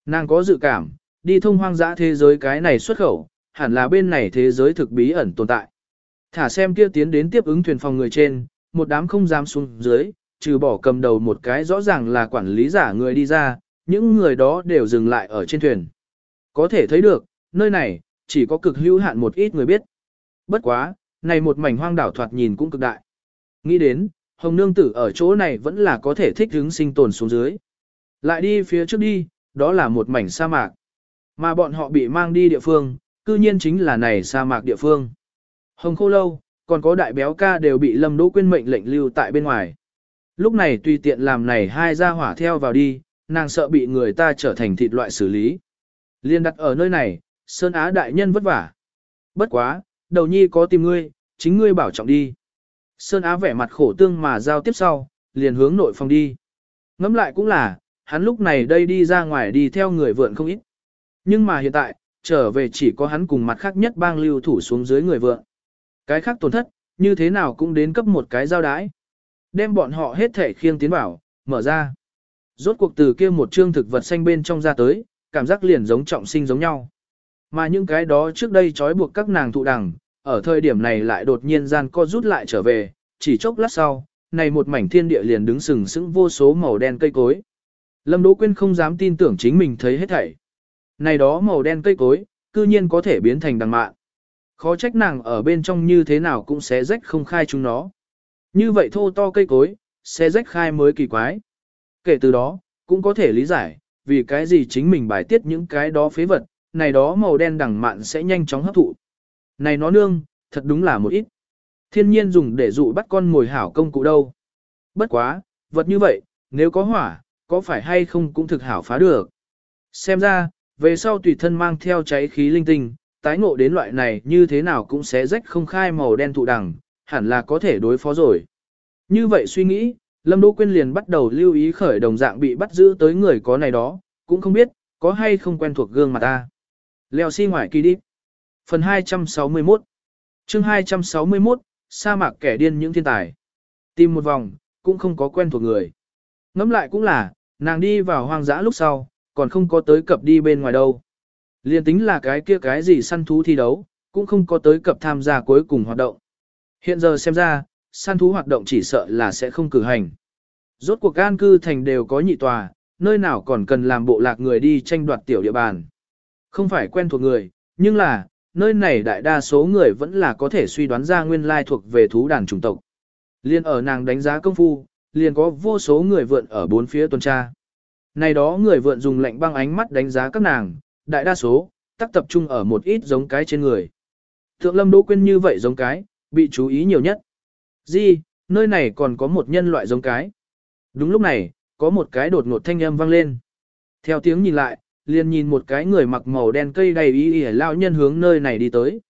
Nàng có dự cảm, đi thông hoang dã thế giới cái này xuất khẩu, hẳn là bên này thế giới thực bí ẩn tồn tại. Thả xem kia tiến đến tiếp ứng thuyền phòng người trên, một đám không dám xuống dưới, trừ bỏ cầm đầu một cái rõ ràng là quản lý giả người đi ra, những người đó đều dừng lại ở trên thuyền. Có thể thấy được, nơi này, chỉ có cực hữu hạn một ít người biết. Bất quá, này một mảnh hoang đảo thoạt nhìn cũng cực đại. Nghĩ đến, Hồng Nương Tử ở chỗ này vẫn là có thể thích hứng sinh tồn xuống dưới. Lại đi phía trước đi, đó là một mảnh sa mạc. Mà bọn họ bị mang đi địa phương, cư nhiên chính là này sa mạc địa phương. Hồng Khô Lâu, còn có đại béo ca đều bị Lâm Đỗ Quyên mệnh lệnh lưu tại bên ngoài. Lúc này tùy tiện làm này hai gia hỏa theo vào đi, nàng sợ bị người ta trở thành thịt loại xử lý. Liên đặt ở nơi này, Sơn Á đại nhân vất vả. Bất quá, đầu nhi có tìm ngươi, chính ngươi bảo trọng đi. Sơn Á vẻ mặt khổ tương mà giao tiếp sau, liền hướng nội phòng đi. Ngắm lại cũng là, hắn lúc này đây đi ra ngoài đi theo người vượn không ít. Nhưng mà hiện tại, trở về chỉ có hắn cùng mặt khác nhất bang lưu thủ xuống dưới người vượn. Cái khác tổn thất, như thế nào cũng đến cấp một cái giao đái. Đem bọn họ hết thể khiêng tiến bảo, mở ra. Rốt cuộc từ kia một trương thực vật xanh bên trong ra tới, cảm giác liền giống trọng sinh giống nhau. Mà những cái đó trước đây trói buộc các nàng thụ đằng, ở thời điểm này lại đột nhiên gian co rút lại trở về, chỉ chốc lát sau, này một mảnh thiên địa liền đứng sừng sững vô số màu đen cây cối. Lâm Đỗ Quyên không dám tin tưởng chính mình thấy hết thảy. Này đó màu đen cây cối, cư nhiên có thể biến thành đằng mạn. Khó trách nàng ở bên trong như thế nào cũng sẽ rách không khai chúng nó. Như vậy thô to cây cối, sẽ rách khai mới kỳ quái. Kể từ đó, cũng có thể lý giải, vì cái gì chính mình bài tiết những cái đó phế vật, này đó màu đen đằng mạn sẽ nhanh chóng hấp thụ. Này nó nương, thật đúng là một ít. Thiên nhiên dùng để dụ bắt con mồi hảo công cụ đâu. Bất quá, vật như vậy, nếu có hỏa, có phải hay không cũng thực hảo phá được. Xem ra, về sau tùy thân mang theo cháy khí linh tinh, tái ngộ đến loại này như thế nào cũng sẽ rách không khai màu đen thụ đằng, hẳn là có thể đối phó rồi. Như vậy suy nghĩ, Lâm Đỗ Quyên liền bắt đầu lưu ý khởi đồng dạng bị bắt giữ tới người có này đó, cũng không biết, có hay không quen thuộc gương mặt ta. Leo xi si ngoài kỳ đi. Phần 261 chương 261, sa mạc kẻ điên những thiên tài. Tìm một vòng, cũng không có quen thuộc người. Ngắm lại cũng là, nàng đi vào hoang dã lúc sau, còn không có tới cập đi bên ngoài đâu. Liên tính là cái kia cái gì săn thú thi đấu, cũng không có tới cập tham gia cuối cùng hoạt động. Hiện giờ xem ra, săn thú hoạt động chỉ sợ là sẽ không cử hành. Rốt cuộc an cư thành đều có nhị tòa, nơi nào còn cần làm bộ lạc người đi tranh đoạt tiểu địa bàn. Không phải quen thuộc người, nhưng là, nơi này đại đa số người vẫn là có thể suy đoán ra nguyên lai thuộc về thú đàn chủng tộc. Liên ở nàng đánh giá công phu, liền có vô số người vượn ở bốn phía tuần tra. Này đó người vượn dùng lạnh băng ánh mắt đánh giá các nàng, đại đa số, tắc tập trung ở một ít giống cái trên người. Thượng lâm đỗ quên như vậy giống cái, bị chú ý nhiều nhất. Di, nơi này còn có một nhân loại giống cái. Đúng lúc này, có một cái đột ngột thanh âm vang lên. Theo tiếng nhìn lại, liền nhìn một cái người mặc màu đen cây đầy y y lao nhân hướng nơi này đi tới.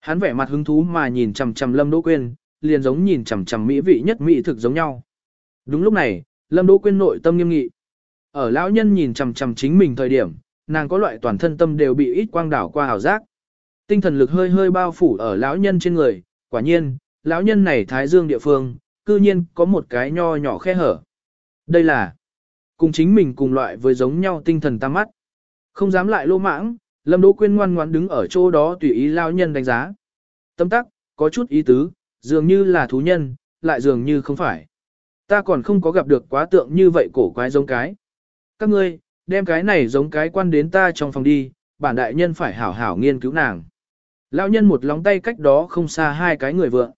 Hắn vẻ mặt hứng thú mà nhìn chằm chằm Lâm Đỗ Quyên, liền giống nhìn chằm chằm mỹ vị nhất mỹ thực giống nhau. Đúng lúc này, Lâm Đỗ Quyên nội tâm nghiêm nghị. Ở lão nhân nhìn chằm chằm chính mình thời điểm, nàng có loại toàn thân tâm đều bị ít quang đảo qua hào giác. Tinh thần lực hơi hơi bao phủ ở lão nhân trên người, quả nhiên, lão nhân này thái dương địa phương, cư nhiên có một cái nho nhỏ khe hở. Đây là cùng chính mình cùng loại với giống nhau tinh thần tam mắt. Không dám lại lô mãng, Lâm Đỗ Quyên ngoan ngoãn đứng ở chỗ đó tùy ý lão nhân đánh giá. Tâm tắc, có chút ý tứ, dường như là thú nhân, lại dường như không phải. Ta còn không có gặp được quá tượng như vậy cổ quái giống cái. Các ngươi, đem cái này giống cái quan đến ta trong phòng đi, bản đại nhân phải hảo hảo nghiên cứu nàng. Lão nhân một lóng tay cách đó không xa hai cái người vượng.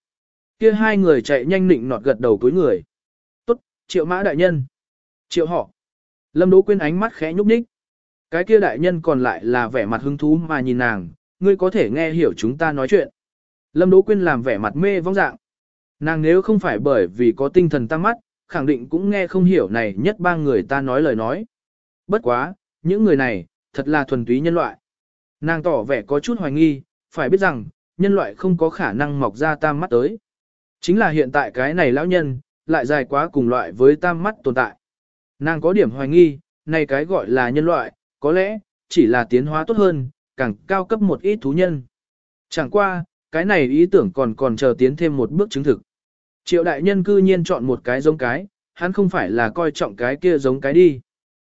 Kia hai người chạy nhanh nịnh nọt gật đầu cuối người. Tốt, triệu mã đại nhân. Triệu họ. Lâm Đỗ Quyên ánh mắt khẽ nhúc nhích. Cái kia đại nhân còn lại là vẻ mặt hứng thú mà nhìn nàng, ngươi có thể nghe hiểu chúng ta nói chuyện. Lâm Đỗ Quyên làm vẻ mặt mê vong dạng. Nàng nếu không phải bởi vì có tinh thần tăng mắt, khẳng định cũng nghe không hiểu này nhất ba người ta nói lời nói. Bất quá, những người này, thật là thuần túy nhân loại. Nàng tỏ vẻ có chút hoài nghi, phải biết rằng, nhân loại không có khả năng mọc ra tam mắt tới. Chính là hiện tại cái này lão nhân, lại dài quá cùng loại với tam mắt tồn tại. Nàng có điểm hoài nghi, này cái gọi là nhân loại, có lẽ, chỉ là tiến hóa tốt hơn, càng cao cấp một ít thú nhân. Chẳng qua, cái này ý tưởng còn còn chờ tiến thêm một bước chứng thực. Triệu đại nhân cư nhiên chọn một cái giống cái, hắn không phải là coi trọng cái kia giống cái đi.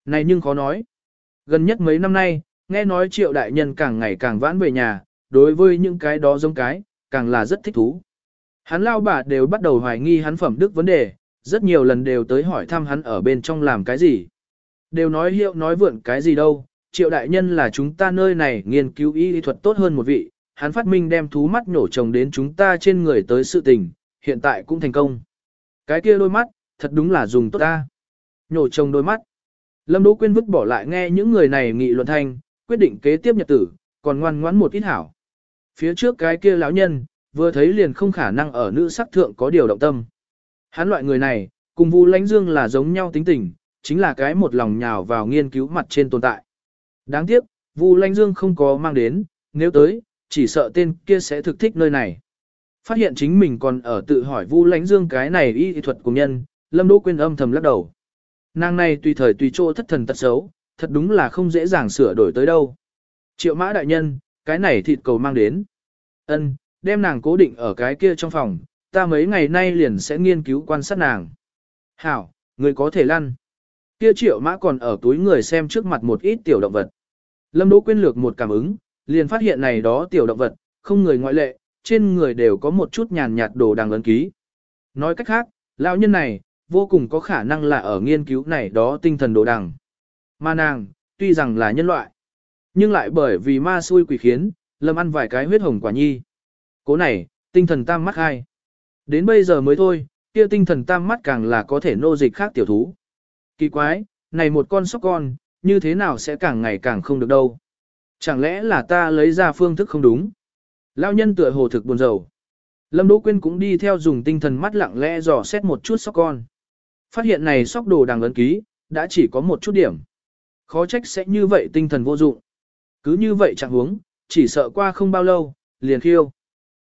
Này nhưng khó nói. Gần nhất mấy năm nay, nghe nói triệu đại nhân càng ngày càng vãn về nhà, đối với những cái đó giống cái, càng là rất thích thú. Hắn lao bà đều bắt đầu hoài nghi hắn phẩm đức vấn đề, rất nhiều lần đều tới hỏi thăm hắn ở bên trong làm cái gì. Đều nói hiệu nói vượn cái gì đâu, triệu đại nhân là chúng ta nơi này nghiên cứu y thuật tốt hơn một vị, hắn phát minh đem thú mắt nhổ trồng đến chúng ta trên người tới sự tình, hiện tại cũng thành công. Cái kia đôi mắt, thật đúng là dùng tốt ta. Nhổ trồng đôi mắt. Lâm Đỗ Quyên vứt bỏ lại nghe những người này nghị luận thanh, quyết định kế tiếp nhật tử, còn ngoan ngoãn một ít hảo. Phía trước cái kia lão nhân, vừa thấy liền không khả năng ở nữ sắc thượng có điều động tâm. Hắn loại người này, cùng Vu Lãnh Dương là giống nhau tính tình, chính là cái một lòng nhào vào nghiên cứu mặt trên tồn tại. Đáng tiếc, Vu Lanh Dương không có mang đến, nếu tới, chỉ sợ tên kia sẽ thực thích nơi này. Phát hiện chính mình còn ở tự hỏi Vu Lanh Dương cái này y thuật của nhân, Lâm Đỗ Quyên âm thầm lắc đầu. Nàng này tùy thời tùy chỗ thất thần tật xấu, thật đúng là không dễ dàng sửa đổi tới đâu. Triệu mã đại nhân, cái này thịt cầu mang đến. ân đem nàng cố định ở cái kia trong phòng, ta mấy ngày nay liền sẽ nghiên cứu quan sát nàng. Hảo, người có thể lăn. Kia triệu mã còn ở túi người xem trước mặt một ít tiểu động vật. Lâm Đỗ Quyên lược một cảm ứng, liền phát hiện này đó tiểu động vật, không người ngoại lệ, trên người đều có một chút nhàn nhạt đồ đằng ấn ký. Nói cách khác, lão nhân này, vô cùng có khả năng là ở nghiên cứu này đó tinh thần đồ đằng. ma nàng, tuy rằng là nhân loại, nhưng lại bởi vì ma xui quỷ khiến, lâm ăn vài cái huyết hồng quả nhi. Cố này, tinh thần tam mắt hai. Đến bây giờ mới thôi, kia tinh thần tam mắt càng là có thể nô dịch khác tiểu thú. Kỳ quái, này một con sóc con, như thế nào sẽ càng ngày càng không được đâu. Chẳng lẽ là ta lấy ra phương thức không đúng? Lao nhân tựa hồ thực buồn rầu. Lâm Đỗ Quyên cũng đi theo dùng tinh thần mắt lặng lẽ dò xét một chút sóc con. Phát hiện này sóc đồ đằng ấn ký, đã chỉ có một chút điểm. Khó trách sẽ như vậy tinh thần vô dụng. Cứ như vậy chẳng huống, chỉ sợ qua không bao lâu, liền khiêu.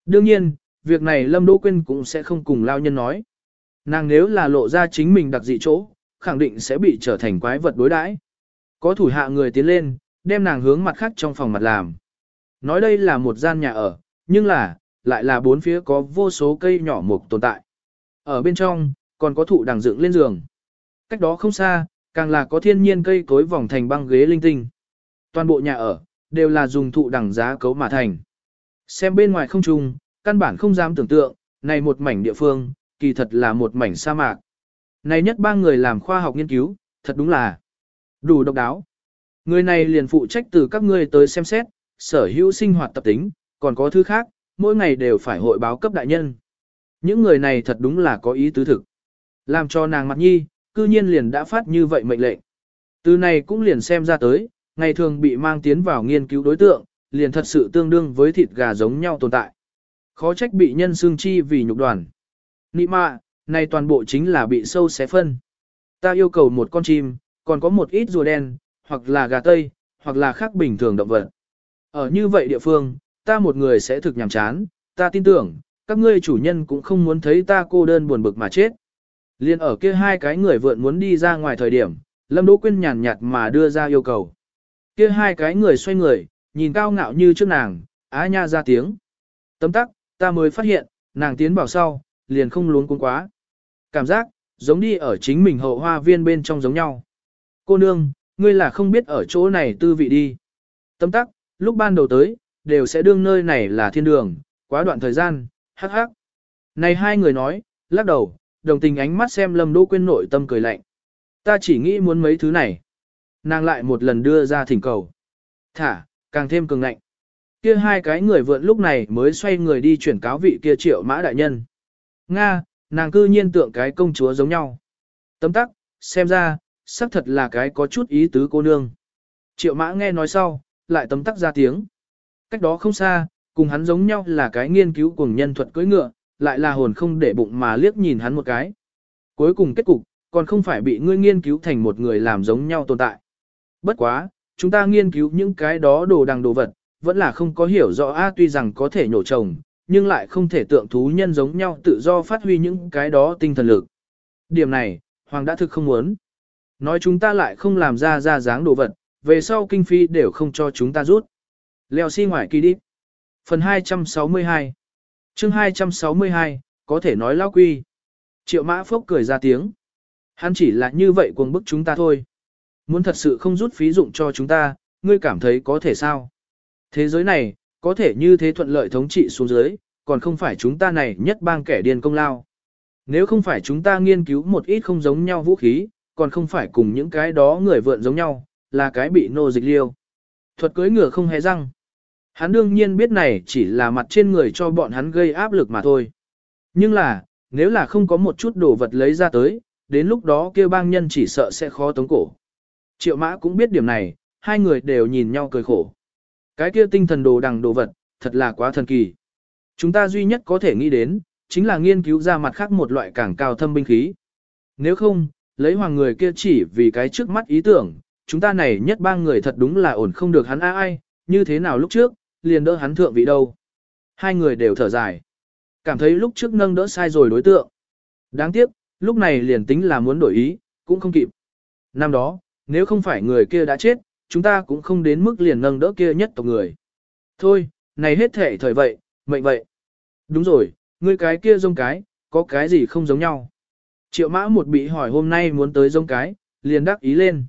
Đương nhiên, việc này Lâm Đỗ Quyên cũng sẽ không cùng Lao nhân nói. Nàng nếu là lộ ra chính mình đặc dị chỗ, khẳng định sẽ bị trở thành quái vật đối đãi. Có thủ hạ người tiến lên, đem nàng hướng mặt khác trong phòng mặt làm. Nói đây là một gian nhà ở, nhưng là, lại là bốn phía có vô số cây nhỏ mục tồn tại. Ở bên trong, còn có thụ đằng dựng lên giường. Cách đó không xa, càng là có thiên nhiên cây cối vòng thành băng ghế linh tinh. Toàn bộ nhà ở, đều là dùng thụ đằng giá cấu mà thành. Xem bên ngoài không trùng, căn bản không dám tưởng tượng, này một mảnh địa phương, kỳ thật là một mảnh sa mạc. Này nhất ba người làm khoa học nghiên cứu, thật đúng là đủ độc đáo. Người này liền phụ trách từ các ngươi tới xem xét, sở hữu sinh hoạt tập tính, còn có thứ khác, mỗi ngày đều phải hội báo cấp đại nhân. Những người này thật đúng là có ý tứ thực. Làm cho nàng mặt nhi, cư nhiên liền đã phát như vậy mệnh lệnh. Từ này cũng liền xem ra tới, ngày thường bị mang tiến vào nghiên cứu đối tượng, liền thật sự tương đương với thịt gà giống nhau tồn tại. Khó trách bị nhân xương chi vì nhục đoàn. Nị mạ, này toàn bộ chính là bị sâu xé phân. Ta yêu cầu một con chim, còn có một ít rùa đen, hoặc là gà tây, hoặc là khác bình thường động vật. Ở như vậy địa phương, ta một người sẽ thực nhàm chán, ta tin tưởng, các ngươi chủ nhân cũng không muốn thấy ta cô đơn buồn bực mà chết. Liên ở kia hai cái người vượn muốn đi ra ngoài thời điểm, Lâm Đỗ Quyên nhàn nhạt mà đưa ra yêu cầu. Kia hai cái người xoay người, nhìn cao ngạo như trước nàng, á nha ra tiếng. Tấm tắc, ta mới phát hiện, nàng tiến vào sau, liền không luống cuống quá. Cảm giác, giống đi ở chính mình hậu hoa viên bên trong giống nhau. Cô nương, ngươi là không biết ở chỗ này tư vị đi. Tấm tắc, lúc ban đầu tới, đều sẽ đương nơi này là thiên đường, quá đoạn thời gian, hắc hắc. Này hai người nói, lắc đầu, đồng tình ánh mắt xem Lâm Đỗ Quyên nội tâm cười lạnh. Ta chỉ nghĩ muốn mấy thứ này. Nàng lại một lần đưa ra thỉnh cầu. Thả, càng thêm cường nạnh Kia hai cái người vượn lúc này mới xoay người đi chuyển cáo vị kia triệu mã đại nhân. Nga, nàng cư nhiên tượng cái công chúa giống nhau. Tấm tắc, xem ra, xác thật là cái có chút ý tứ cô nương. Triệu mã nghe nói sau, lại tấm tắc ra tiếng. Cách đó không xa, cùng hắn giống nhau là cái nghiên cứu cùng nhân thuật cưỡi ngựa, lại là hồn không để bụng mà liếc nhìn hắn một cái. Cuối cùng kết cục, còn không phải bị ngươi nghiên cứu thành một người làm giống nhau tồn tại. Bất quá, chúng ta nghiên cứu những cái đó đồ đằng đồ vật, vẫn là không có hiểu rõ a tuy rằng có thể nhổ trồng, nhưng lại không thể tượng thú nhân giống nhau tự do phát huy những cái đó tinh thần lực. Điểm này, Hoàng đã thực không muốn. Nói chúng ta lại không làm ra ra dáng đồ vật, về sau kinh phi đều không cho chúng ta rút. Leo xi si ngoài kỳ đi. Phần 262 chương 262, có thể nói lao quy. Triệu mã phốc cười ra tiếng. Hắn chỉ là như vậy cuồng bức chúng ta thôi. Muốn thật sự không rút phí dụng cho chúng ta, ngươi cảm thấy có thể sao? Thế giới này, có thể như thế thuận lợi thống trị xuống dưới, còn không phải chúng ta này nhất bang kẻ điên công lao. Nếu không phải chúng ta nghiên cứu một ít không giống nhau vũ khí, còn không phải cùng những cái đó người vượn giống nhau, là cái bị nô dịch liêu. Thuật cưới ngựa không hề răng. Hắn đương nhiên biết này chỉ là mặt trên người cho bọn hắn gây áp lực mà thôi. Nhưng là, nếu là không có một chút đồ vật lấy ra tới, đến lúc đó kêu bang nhân chỉ sợ sẽ khó tống cổ. Triệu mã cũng biết điểm này, hai người đều nhìn nhau cười khổ. Cái kia tinh thần đồ đằng đồ vật, thật là quá thần kỳ. Chúng ta duy nhất có thể nghĩ đến, chính là nghiên cứu ra mặt khác một loại càng cao thâm binh khí. Nếu không, lấy hoàng người kia chỉ vì cái trước mắt ý tưởng, chúng ta này nhất ba người thật đúng là ổn không được hắn ai, như thế nào lúc trước, liền đỡ hắn thượng vị đâu. Hai người đều thở dài. Cảm thấy lúc trước nâng đỡ sai rồi đối tượng. Đáng tiếc, lúc này liền tính là muốn đổi ý, cũng không kịp. Năm đó, nếu không phải người kia đã chết, chúng ta cũng không đến mức liền nâng đỡ kia nhất tộc người. Thôi, này hết thể thời vậy, mệnh vậy. Đúng rồi, ngươi cái kia giống cái, có cái gì không giống nhau. Triệu mã một bị hỏi hôm nay muốn tới giống cái, liền đắc ý lên.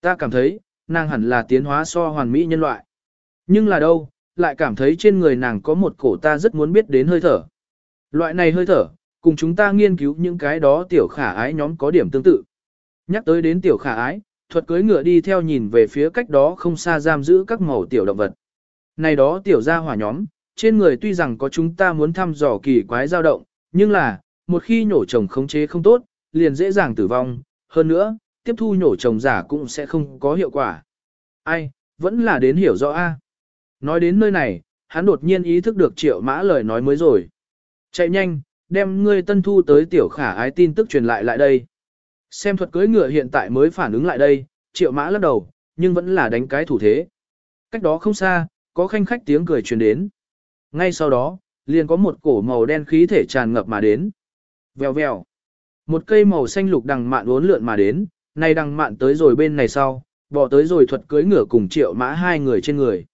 Ta cảm thấy, nàng hẳn là tiến hóa so hoàn mỹ nhân loại. Nhưng là đâu, lại cảm thấy trên người nàng có một cổ ta rất muốn biết đến hơi thở. Loại này hơi thở, cùng chúng ta nghiên cứu những cái đó tiểu khả ái nhóm có điểm tương tự. Nhắc tới đến tiểu khả ái, thuật cưới ngựa đi theo nhìn về phía cách đó không xa giam giữ các màu tiểu động vật. Này đó tiểu gia hỏa nhóm, trên người tuy rằng có chúng ta muốn thăm dò kỳ quái dao động, nhưng là, một khi nhổ trồng khống chế không tốt, liền dễ dàng tử vong, hơn nữa, tiếp thu nhổ trồng giả cũng sẽ không có hiệu quả. Ai, vẫn là đến hiểu rõ a. Nói đến nơi này, hắn đột nhiên ý thức được triệu mã lời nói mới rồi. Chạy nhanh, đem ngươi tân thu tới tiểu khả ái tin tức truyền lại lại đây. Xem thuật cưỡi ngựa hiện tại mới phản ứng lại đây, triệu mã lắc đầu, nhưng vẫn là đánh cái thủ thế. Cách đó không xa, có khanh khách tiếng cười truyền đến. Ngay sau đó, liền có một cổ màu đen khí thể tràn ngập mà đến. Vèo vèo. Một cây màu xanh lục đằng mạn uốn lượn mà đến, này đằng mạn tới rồi bên này sau, bỏ tới rồi thuật cưới ngựa cùng triệu mã hai người trên người.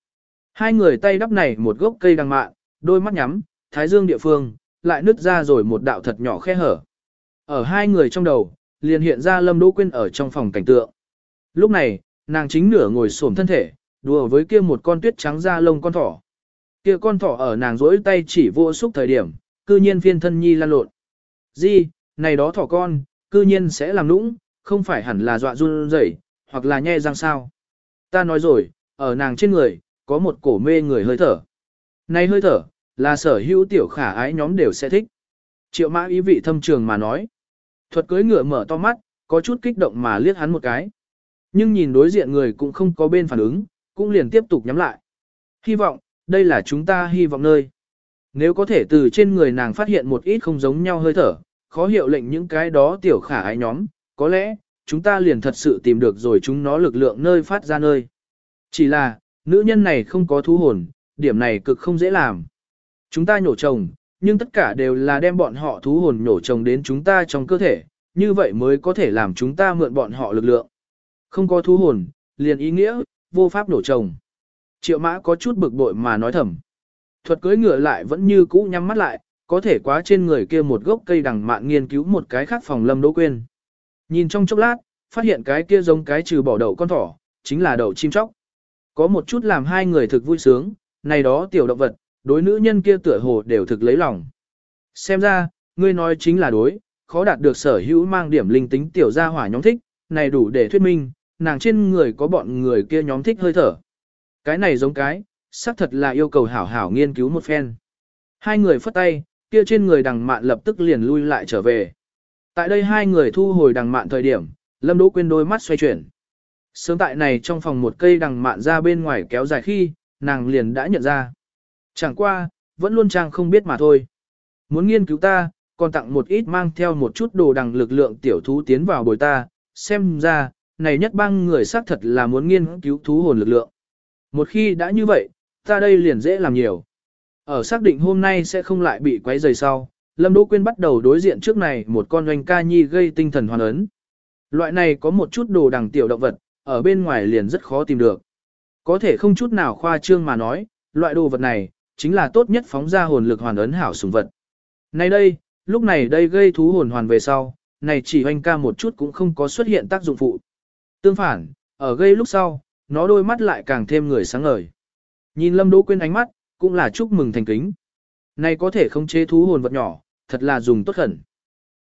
Hai người tay đắp này một gốc cây đằng mạn, đôi mắt nhắm, thái dương địa phương, lại nứt ra rồi một đạo thật nhỏ khe hở. Ở hai người trong đầu, liền hiện ra Lâm Đỗ Quyên ở trong phòng cảnh tượng. Lúc này, nàng chính nửa ngồi xổm thân thể, đùa với kia một con tuyết trắng da lông con thỏ. Kia con thỏ ở nàng rỗi tay chỉ vô xúc thời điểm, cư nhiên phiên thân nhi lan lộn. Di, này đó thỏ con, cư nhiên sẽ làm nũng, không phải hẳn là dọa run rẩy, hoặc là nhe răng sao. Ta nói rồi, ở nàng trên người, có một cổ mê người hơi thở. Này hơi thở, là sở hữu tiểu khả ái nhóm đều sẽ thích. Triệu mã ý vị thâm trường mà nói. Thuật cưới ngựa mở to mắt, có chút kích động mà liếc hắn một cái. Nhưng nhìn đối diện người cũng không có bên phản ứng, cũng liền tiếp tục nhắm lại. Hy vọng, đây là chúng ta hy vọng nơi. Nếu có thể từ trên người nàng phát hiện một ít không giống nhau hơi thở, khó hiệu lệnh những cái đó tiểu khả ái nhóm, có lẽ, chúng ta liền thật sự tìm được rồi chúng nó lực lượng nơi phát ra nơi. Chỉ là, nữ nhân này không có thú hồn, điểm này cực không dễ làm. Chúng ta nhổ chồng, nhưng tất cả đều là đem bọn họ thú hồn nhổ trồng đến chúng ta trong cơ thể, như vậy mới có thể làm chúng ta mượn bọn họ lực lượng. Không có thú hồn, liền ý nghĩa, vô pháp nổ trồng Triệu mã có chút bực bội mà nói thầm. Thuật cưới ngựa lại vẫn như cũ nhắm mắt lại, có thể quá trên người kia một gốc cây đằng mạn nghiên cứu một cái khác phòng lâm đỗ quên. Nhìn trong chốc lát, phát hiện cái kia giống cái trừ bỏ đậu con thỏ, chính là đậu chim chóc. Có một chút làm hai người thực vui sướng, này đó tiểu động vật, đối nữ nhân kia tựa hồ đều thực lấy lòng. Xem ra, ngươi nói chính là đối, khó đạt được sở hữu mang điểm linh tính tiểu gia hỏa nhóm thích, này đủ để thuyết minh, nàng trên người có bọn người kia nhóm thích hơi thở. Cái này giống cái, xác thật là yêu cầu hảo hảo nghiên cứu một phen. Hai người phất tay, kia trên người đằng mạn lập tức liền lui lại trở về. Tại đây hai người thu hồi đằng mạn thời điểm, Lâm Đỗ Quyên đôi mắt xoay chuyển. Sớm tại này trong phòng một cây đằng mạn ra bên ngoài kéo dài khi, nàng liền đã nhận ra. Chẳng qua, vẫn luôn trang không biết mà thôi. Muốn nghiên cứu ta, còn tặng một ít mang theo một chút đồ đằng lực lượng tiểu thú tiến vào bồi ta, xem ra, này nhất bang người xác thật là muốn nghiên cứu thú hồn lực lượng. Một khi đã như vậy, ta đây liền dễ làm nhiều. Ở xác định hôm nay sẽ không lại bị quấy rầy sau, Lâm Đỗ Quyên bắt đầu đối diện trước này một con oanh ca nhi gây tinh thần hoàn ấn. Loại này có một chút đồ đằng tiểu động vật, ở bên ngoài liền rất khó tìm được. Có thể không chút nào khoa trương mà nói, loại đồ vật này, chính là tốt nhất phóng ra hồn lực hoàn ấn hảo sùng vật. Nay đây, lúc này đây gây thú hồn hoàn về sau, này chỉ hoanh ca một chút cũng không có xuất hiện tác dụng phụ. Tương phản, ở gây lúc sau, nó đôi mắt lại càng thêm người sáng ngời. Nhìn Lâm Đỗ Quyên ánh mắt, cũng là chúc mừng thành kính. Này có thể không chế thú hồn vật nhỏ, thật là dùng tốt khẩn.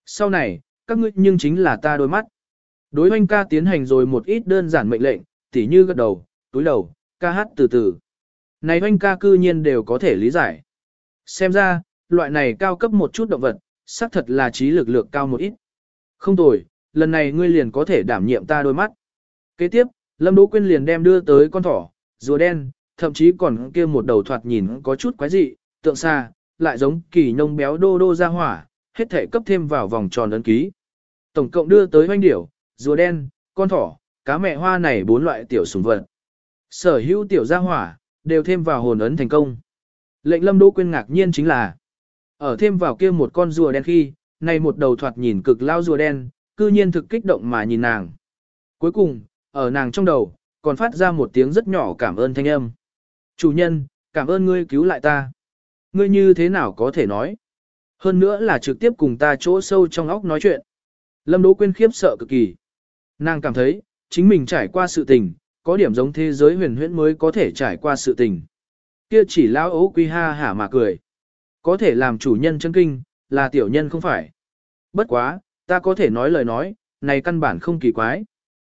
Sau này, các ngươi nhưng chính là ta đôi mắt. Đối hoanh ca tiến hành rồi một ít đơn giản mệnh lệnh, tỉ như gật đầu, túi đầu, ca hát từ từ. Này hoanh ca cư nhiên đều có thể lý giải. Xem ra, loại này cao cấp một chút động vật, xác thật là trí lực lượng cao một ít. Không tồi, lần này ngươi liền có thể đảm nhiệm ta đôi mắt. Kế tiếp, Lâm Đỗ Quyên liền đem đưa tới con thỏ, rùa đen, thậm chí còn kia một đầu thoạt nhìn có chút quái dị, tượng xa, lại giống kỳ nông béo đô đô ra hỏa, hết thể cấp thêm vào vòng tròn ấn ký. Tổng cộng đưa tới hoanh điểu, rùa đen, con thỏ, cá mẹ hoa này bốn loại tiểu sủng vật. Sở hữu tiểu gia hỏa, đều thêm vào hồn ấn thành công. Lệnh Lâm Đỗ Quyên ngạc nhiên chính là, ở thêm vào kia một con rùa đen khi, này một đầu thoạt nhìn cực lao rùa đen, cư nhiên thực kích động mà nhìn nàng. Cuối cùng, ở nàng trong đầu, còn phát ra một tiếng rất nhỏ cảm ơn thanh âm. Chủ nhân, cảm ơn ngươi cứu lại ta. Ngươi như thế nào có thể nói? Hơn nữa là trực tiếp cùng ta chỗ sâu trong óc nói chuyện. Lâm Đỗ Quyên khiếp sợ cực kỳ. Nàng cảm thấy, chính mình trải qua sự tình, có điểm giống thế giới huyền huyễn mới có thể trải qua sự tình. Kia chỉ lão ấu quy ha hả mà cười. Có thể làm chủ nhân chân kinh, là tiểu nhân không phải. Bất quá, ta có thể nói lời nói, này căn bản không kỳ quái.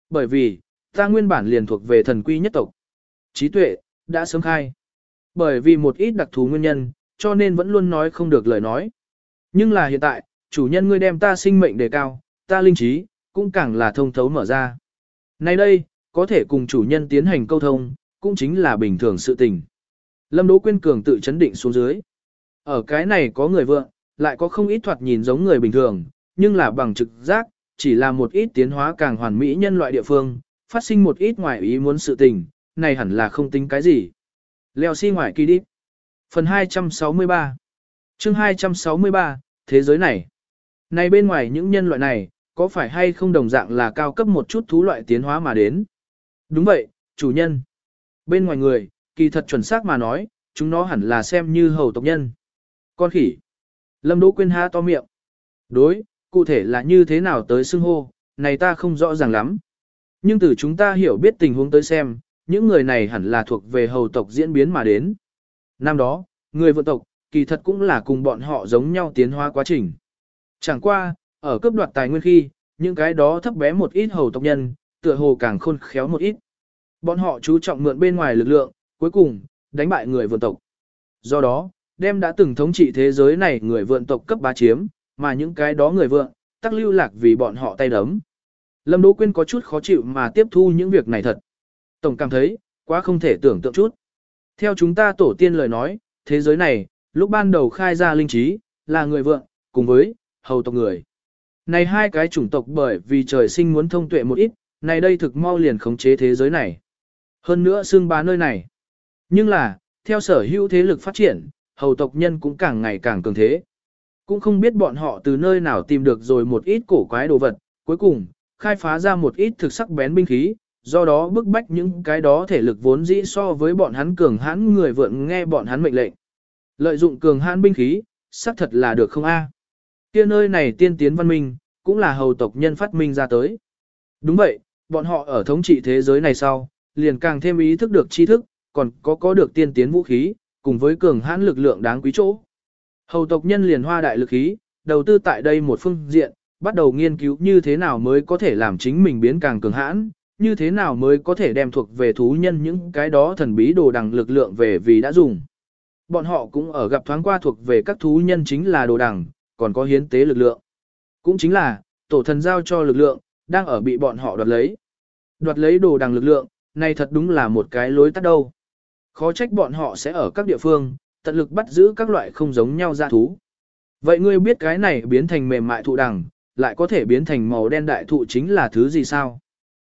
Bởi vì, ta nguyên bản liền thuộc về thần quy nhất tộc. Trí tuệ, đã sớm khai. Bởi vì một ít đặc thù nguyên nhân, cho nên vẫn luôn nói không được lời nói. Nhưng là hiện tại, chủ nhân ngươi đem ta sinh mệnh đề cao, ta linh trí, cũng càng là thông thấu mở ra. Nay đây, có thể cùng chủ nhân tiến hành câu thông, cũng chính là bình thường sự tình. Lâm Đỗ Quyên Cường tự chấn định xuống dưới. Ở cái này có người vượng, lại có không ít thoạt nhìn giống người bình thường, nhưng là bằng trực giác, chỉ là một ít tiến hóa càng hoàn mỹ nhân loại địa phương, phát sinh một ít ngoài ý muốn sự tình, này hẳn là không tính cái gì. Leo xi si ngoài kỳ đi. Phần 263 chương 263, Thế giới này. Này bên ngoài những nhân loại này, có phải hay không đồng dạng là cao cấp một chút thú loại tiến hóa mà đến? Đúng vậy, chủ nhân. Bên ngoài người, kỳ thật chuẩn xác mà nói, chúng nó hẳn là xem như hầu tộc nhân. Con khỉ. Lâm Đỗ Quyên há to miệng. Đối, cụ thể là như thế nào tới xưng hô, này ta không rõ ràng lắm. Nhưng từ chúng ta hiểu biết tình huống tới xem, những người này hẳn là thuộc về hầu tộc diễn biến mà đến. Năm đó, người vượng tộc, kỳ thật cũng là cùng bọn họ giống nhau tiến hóa quá trình. Chẳng qua, ở cấp đoạt tài nguyên khi, những cái đó thấp bé một ít hầu tộc nhân, tựa hồ càng khôn khéo một ít. Bọn họ chú trọng mượn bên ngoài lực lượng, cuối cùng, đánh bại người vượn tộc. Do đó, đem đã từng thống trị thế giới này người vượn tộc cấp bá chiếm, mà những cái đó người vượn, tắc lưu lạc vì bọn họ tay đấm. Lâm Đỗ Quyên có chút khó chịu mà tiếp thu những việc này thật. Tổng cảm thấy, quá không thể tưởng tượng chút. Theo chúng ta tổ tiên lời nói, thế giới này, lúc ban đầu khai ra linh trí, là người vượng, cùng với, hầu tộc người. Này hai cái chủng tộc bởi vì trời sinh muốn thông tuệ một ít, này đây thực mau liền khống chế thế giới này. Hơn nữa xương bá nơi này. Nhưng là, theo sở hữu thế lực phát triển, hầu tộc nhân cũng càng ngày càng cường thế. Cũng không biết bọn họ từ nơi nào tìm được rồi một ít cổ quái đồ vật, cuối cùng, khai phá ra một ít thực sắc bén binh khí, do đó bức bách những cái đó thể lực vốn dĩ so với bọn hắn cường hãn người vượn nghe bọn hắn mệnh lệnh. Lợi dụng cường hãn binh khí, xác thật là được không a? Kia nơi này tiên tiến văn minh, cũng là hầu tộc nhân phát minh ra tới. Đúng vậy, bọn họ ở thống trị thế giới này sau, liền càng thêm ý thức được tri thức, còn có có được tiên tiến vũ khí, cùng với cường hãn lực lượng đáng quý chỗ. Hầu tộc nhân liền hoa đại lực khí, đầu tư tại đây một phương diện, bắt đầu nghiên cứu như thế nào mới có thể làm chính mình biến càng cường hãn, như thế nào mới có thể đem thuộc về thú nhân những cái đó thần bí đồ đằng lực lượng về vì đã dùng. Bọn họ cũng ở gặp thoáng qua thuộc về các thú nhân chính là đồ đằng, còn có hiến tế lực lượng. Cũng chính là, tổ thần giao cho lực lượng, đang ở bị bọn họ đoạt lấy. Đoạt lấy đồ đằng lực lượng, này thật đúng là một cái lối tắt đâu. Khó trách bọn họ sẽ ở các địa phương, tận lực bắt giữ các loại không giống nhau gia thú. Vậy ngươi biết cái này biến thành mềm mại thụ đằng, lại có thể biến thành màu đen đại thụ chính là thứ gì sao?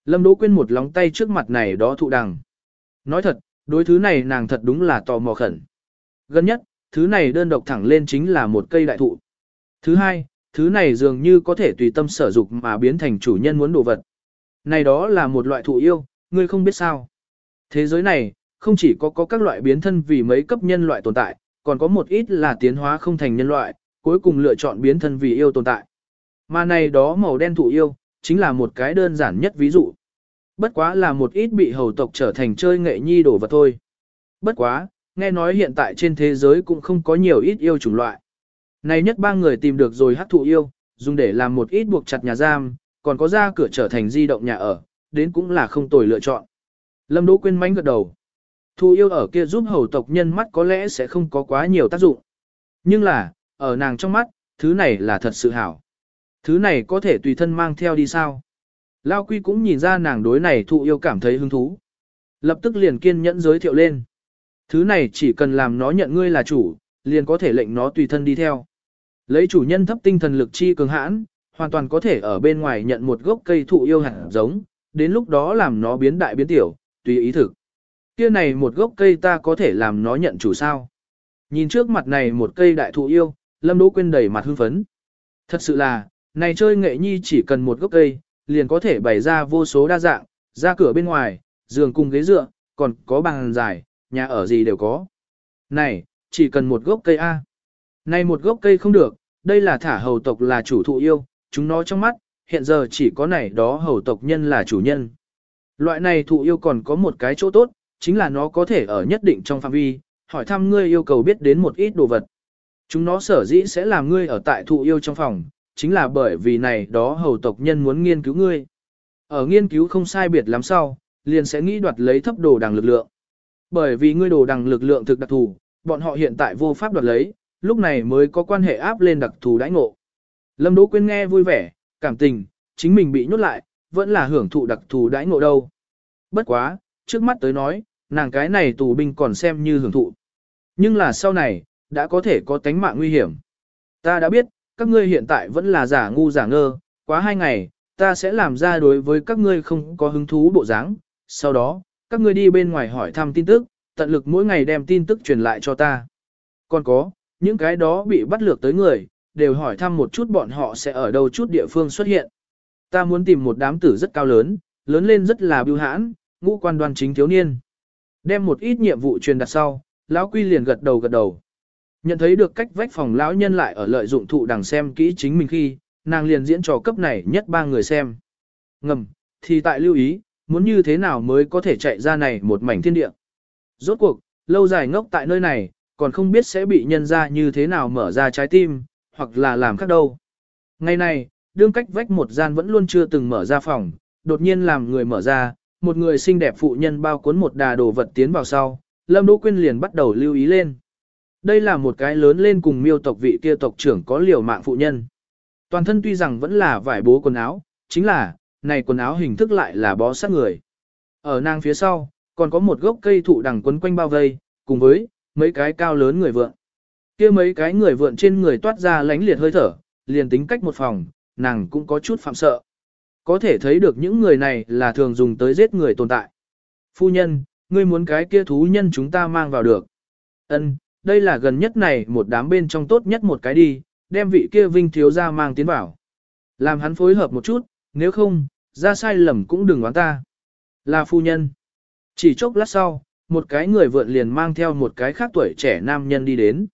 Lâm Đỗ Quyên một lóng tay trước mặt này đó thụ đằng. Nói thật, đối thứ này nàng thật đúng là tò mò khẩn. Gần nhất, thứ này đơn độc thẳng lên chính là một cây đại thụ. Thứ hai, thứ này dường như có thể tùy tâm sở dục mà biến thành chủ nhân muốn đồ vật. Này đó là một loại thụ yêu, ngươi không biết sao. Thế giới này, không chỉ có có các loại biến thân vì mấy cấp nhân loại tồn tại, còn có một ít là tiến hóa không thành nhân loại, cuối cùng lựa chọn biến thân vì yêu tồn tại. Mà này đó màu đen thụ yêu, chính là một cái đơn giản nhất ví dụ. Bất quá là một ít bị hầu tộc trở thành chơi nghệ nhi đổ vật thôi. Bất quá, nghe nói hiện tại trên thế giới cũng không có nhiều ít yêu chủng loại. Này nhất ba người tìm được rồi hắc thụ yêu, dùng để làm một ít buộc chặt nhà giam, còn có ra cửa trở thành di động nhà ở, đến cũng là không tồi lựa chọn. Lâm Đỗ Quyên mánh gật đầu. Thụ yêu ở kia giúp hầu tộc nhân mắt có lẽ sẽ không có quá nhiều tác dụng. Nhưng là, ở nàng trong mắt, thứ này là thật sự hảo. Thứ này có thể tùy thân mang theo đi sao? Lao Quy cũng nhìn ra nàng đối này thụ yêu cảm thấy hứng thú. Lập tức liền kiên nhẫn giới thiệu lên. Thứ này chỉ cần làm nó nhận ngươi là chủ, liền có thể lệnh nó tùy thân đi theo. Lấy chủ nhân thấp tinh thần lực chi cường hãn, hoàn toàn có thể ở bên ngoài nhận một gốc cây thụ yêu hạt giống, đến lúc đó làm nó biến đại biến tiểu, tùy ý thực. Kia này một gốc cây ta có thể làm nó nhận chủ sao? Nhìn trước mặt này một cây đại thụ yêu, Lâm Đỗ Quyên đầy mặt hưng phấn. Thật sự là, này chơi nghệ nhi chỉ cần một gốc cây, liền có thể bày ra vô số đa dạng, ra cửa bên ngoài, giường cùng ghế dựa, còn có bàn dài, nhà ở gì đều có. Này, chỉ cần một gốc cây A. Này một gốc cây không được, đây là thả hầu tộc là chủ thụ yêu, chúng nó trong mắt, hiện giờ chỉ có này đó hầu tộc nhân là chủ nhân. Loại này thụ yêu còn có một cái chỗ tốt, chính là nó có thể ở nhất định trong phạm vi, hỏi thăm ngươi yêu cầu biết đến một ít đồ vật. Chúng nó sở dĩ sẽ làm ngươi ở tại thụ yêu trong phòng, chính là bởi vì này đó hầu tộc nhân muốn nghiên cứu ngươi. Ở nghiên cứu không sai biệt lắm sau, liền sẽ nghĩ đoạt lấy thấp đồ đằng lực lượng. Bởi vì ngươi đồ đằng lực lượng thực đặc thù, bọn họ hiện tại vô pháp đoạt lấy, lúc này mới có quan hệ áp lên đặc thù đãi ngộ. Lâm Đỗ Quyên nghe vui vẻ, cảm tình, chính mình bị nhốt lại, vẫn là hưởng thụ đặc thù đãi ngộ đâu. Bất quá, trước mắt tới nói, nàng cái này tù binh còn xem như hưởng thụ. Nhưng là sau này, đã có thể có tánh mạng nguy hiểm. Ta đã biết, các ngươi hiện tại vẫn là giả ngu giả ngơ, quá hai ngày, ta sẽ làm ra đối với các ngươi không có hứng thú bộ dáng. Sau đó, các ngươi đi bên ngoài hỏi thăm tin tức, tận lực mỗi ngày đem tin tức truyền lại cho ta. Còn có, những cái đó bị bắt lược tới người, đều hỏi thăm một chút bọn họ sẽ ở đâu chút địa phương xuất hiện. Ta muốn tìm một đám tử rất cao lớn, lớn lên rất là bưu hãn, ngũ quan đoan chính thiếu niên. Đem một ít nhiệm vụ truyền đặt sau, lão quy liền gật đầu gật đầu. Nhận thấy được cách vách phòng lão nhân lại ở lợi dụng thụ đằng xem kỹ chính mình khi, nàng liền diễn trò cấp này nhất ba người xem. Ngầm, thì tại lưu ý, muốn như thế nào mới có thể chạy ra này một mảnh thiên địa. Rốt cuộc, lâu dài ngốc tại nơi này, còn không biết sẽ bị nhân ra như thế nào mở ra trái tim, hoặc là làm khác đâu. Ngày này, đương cách vách một gian vẫn luôn chưa từng mở ra phòng, đột nhiên làm người mở ra, một người xinh đẹp phụ nhân bao cuốn một đà đồ vật tiến vào sau, Lâm Đỗ Quyên liền bắt đầu lưu ý lên. Đây là một cái lớn lên cùng miêu tộc vị kia tộc trưởng có liều mạng phụ nhân. Toàn thân tuy rằng vẫn là vải bố quần áo, chính là, này quần áo hình thức lại là bó sát người. Ở nàng phía sau, còn có một gốc cây thụ đằng quấn quanh bao vây, cùng với, mấy cái cao lớn người vượn. kia mấy cái người vượn trên người toát ra lánh liệt hơi thở, liền tính cách một phòng, nàng cũng có chút phạm sợ. Có thể thấy được những người này là thường dùng tới giết người tồn tại. Phu nhân, ngươi muốn cái kia thú nhân chúng ta mang vào được. Ân, đây là gần nhất này một đám bên trong tốt nhất một cái đi, đem vị kia vinh thiếu ra mang tiến vào. Làm hắn phối hợp một chút, nếu không, ra sai lầm cũng đừng oán ta. Là phu nhân. Chỉ chốc lát sau, một cái người vượn liền mang theo một cái khác tuổi trẻ nam nhân đi đến.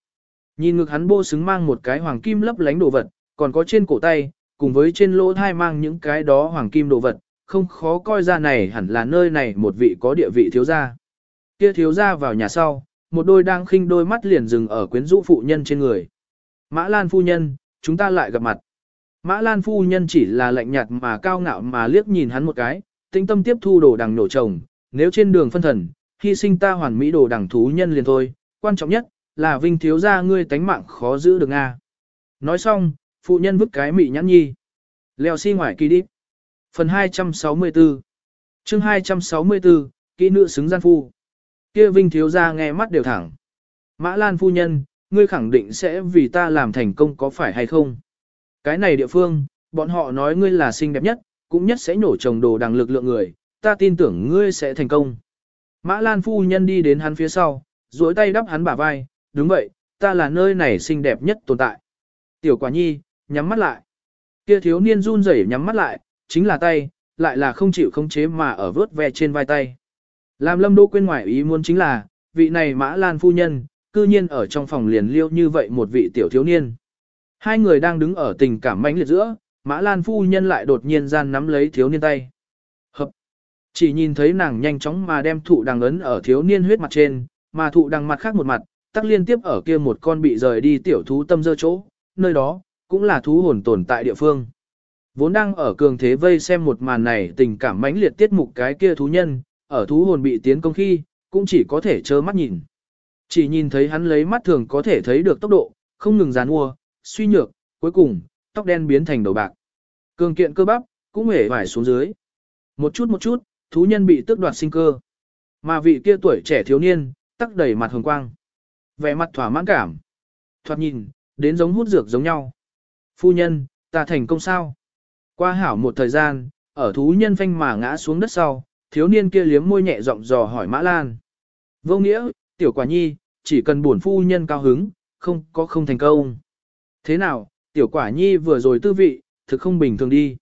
Nhìn ngực hắn bô xứng mang một cái hoàng kim lấp lánh đồ vật, còn có trên cổ tay, cùng với trên lỗ thai mang những cái đó hoàng kim đồ vật, không khó coi ra này hẳn là nơi này một vị có địa vị thiếu gia. Kia thiếu gia vào nhà sau, một đôi đang khinh đôi mắt liền dừng ở quyến rũ phụ nhân trên người. Mã Lan phu nhân, chúng ta lại gặp mặt. Mã Lan phu nhân chỉ là lạnh nhạt mà cao ngạo mà liếc nhìn hắn một cái, tinh tâm tiếp thu đồ đằng nổ chồng, nếu trên đường phân thần, hy sinh ta hoàn mỹ đồ đẳng thú nhân liền thôi, quan trọng nhất là vinh thiếu gia ngươi tánh mạng khó giữ được a. Nói xong, phụ nhân vứt cái mị nhãn nhi. Leo xi si ngoài kỳ đi. Phần 264 chương 264, kỹ nữ xứng gian phu. Kia vinh thiếu gia nghe mắt đều thẳng. Mã Lan phu nhân, ngươi khẳng định sẽ vì ta làm thành công có phải hay không? Cái này địa phương, bọn họ nói ngươi là xinh đẹp nhất, cũng nhất sẽ nổ chồng đồ đằng lực lượng người, ta tin tưởng ngươi sẽ thành công. Mã Lan phu nhân đi đến hắn phía sau, duỗi tay đắp hắn bả vai, đúng vậy, ta là nơi này xinh đẹp nhất tồn tại. Tiểu quả nhi, nhắm mắt lại. Kia thiếu niên run rẩy nhắm mắt lại, chính là tay, lại là không chịu không chế mà ở vớt ve trên vai tay. Làm lâm đô quên ngoài ý muốn chính là, vị này mã lan phu nhân, cư nhiên ở trong phòng liền liêu như vậy một vị tiểu thiếu niên. Hai người đang đứng ở tình cảm mãnh liệt giữa, mã lan phu nhân lại đột nhiên gian nắm lấy thiếu niên tay. Chỉ nhìn thấy nàng nhanh chóng mà đem thụ đằng ấn ở thiếu niên huyết mặt trên, mà thụ đằng mặt khác một mặt, tắc liên tiếp ở kia một con bị rời đi tiểu thú tâm dơ chỗ, nơi đó, cũng là thú hồn tồn tại địa phương. Vốn đang ở cường thế vây xem một màn này tình cảm mãnh liệt tiết mục cái kia thú nhân, ở thú hồn bị tiến công khi, cũng chỉ có thể trơ mắt nhìn. Chỉ nhìn thấy hắn lấy mắt thường có thể thấy được tốc độ, không ngừng gián mua, suy nhược, cuối cùng, tóc đen biến thành đầu bạc. Cường kiện cơ bắp, cũng hề vải xuống dưới. Một chút một chút, thú nhân bị tước đoạt sinh cơ. Mà vị kia tuổi trẻ thiếu niên, tắc đầy mặt hồng quang. Vẻ mặt thỏa mãn cảm. Thoạt nhìn, đến giống hút dược giống nhau. Phu nhân, ta thành công sao? Qua hảo một thời gian, ở thú nhân phanh mà ngã xuống đất sau, thiếu niên kia liếm môi nhẹ giọng dò hỏi Mã Lan. Vô nghĩa, tiểu quả nhi, chỉ cần buồn phu nhân cao hứng, không có không thành công. Thế nào, tiểu quả nhi vừa rồi tư vị, thực không bình thường đi.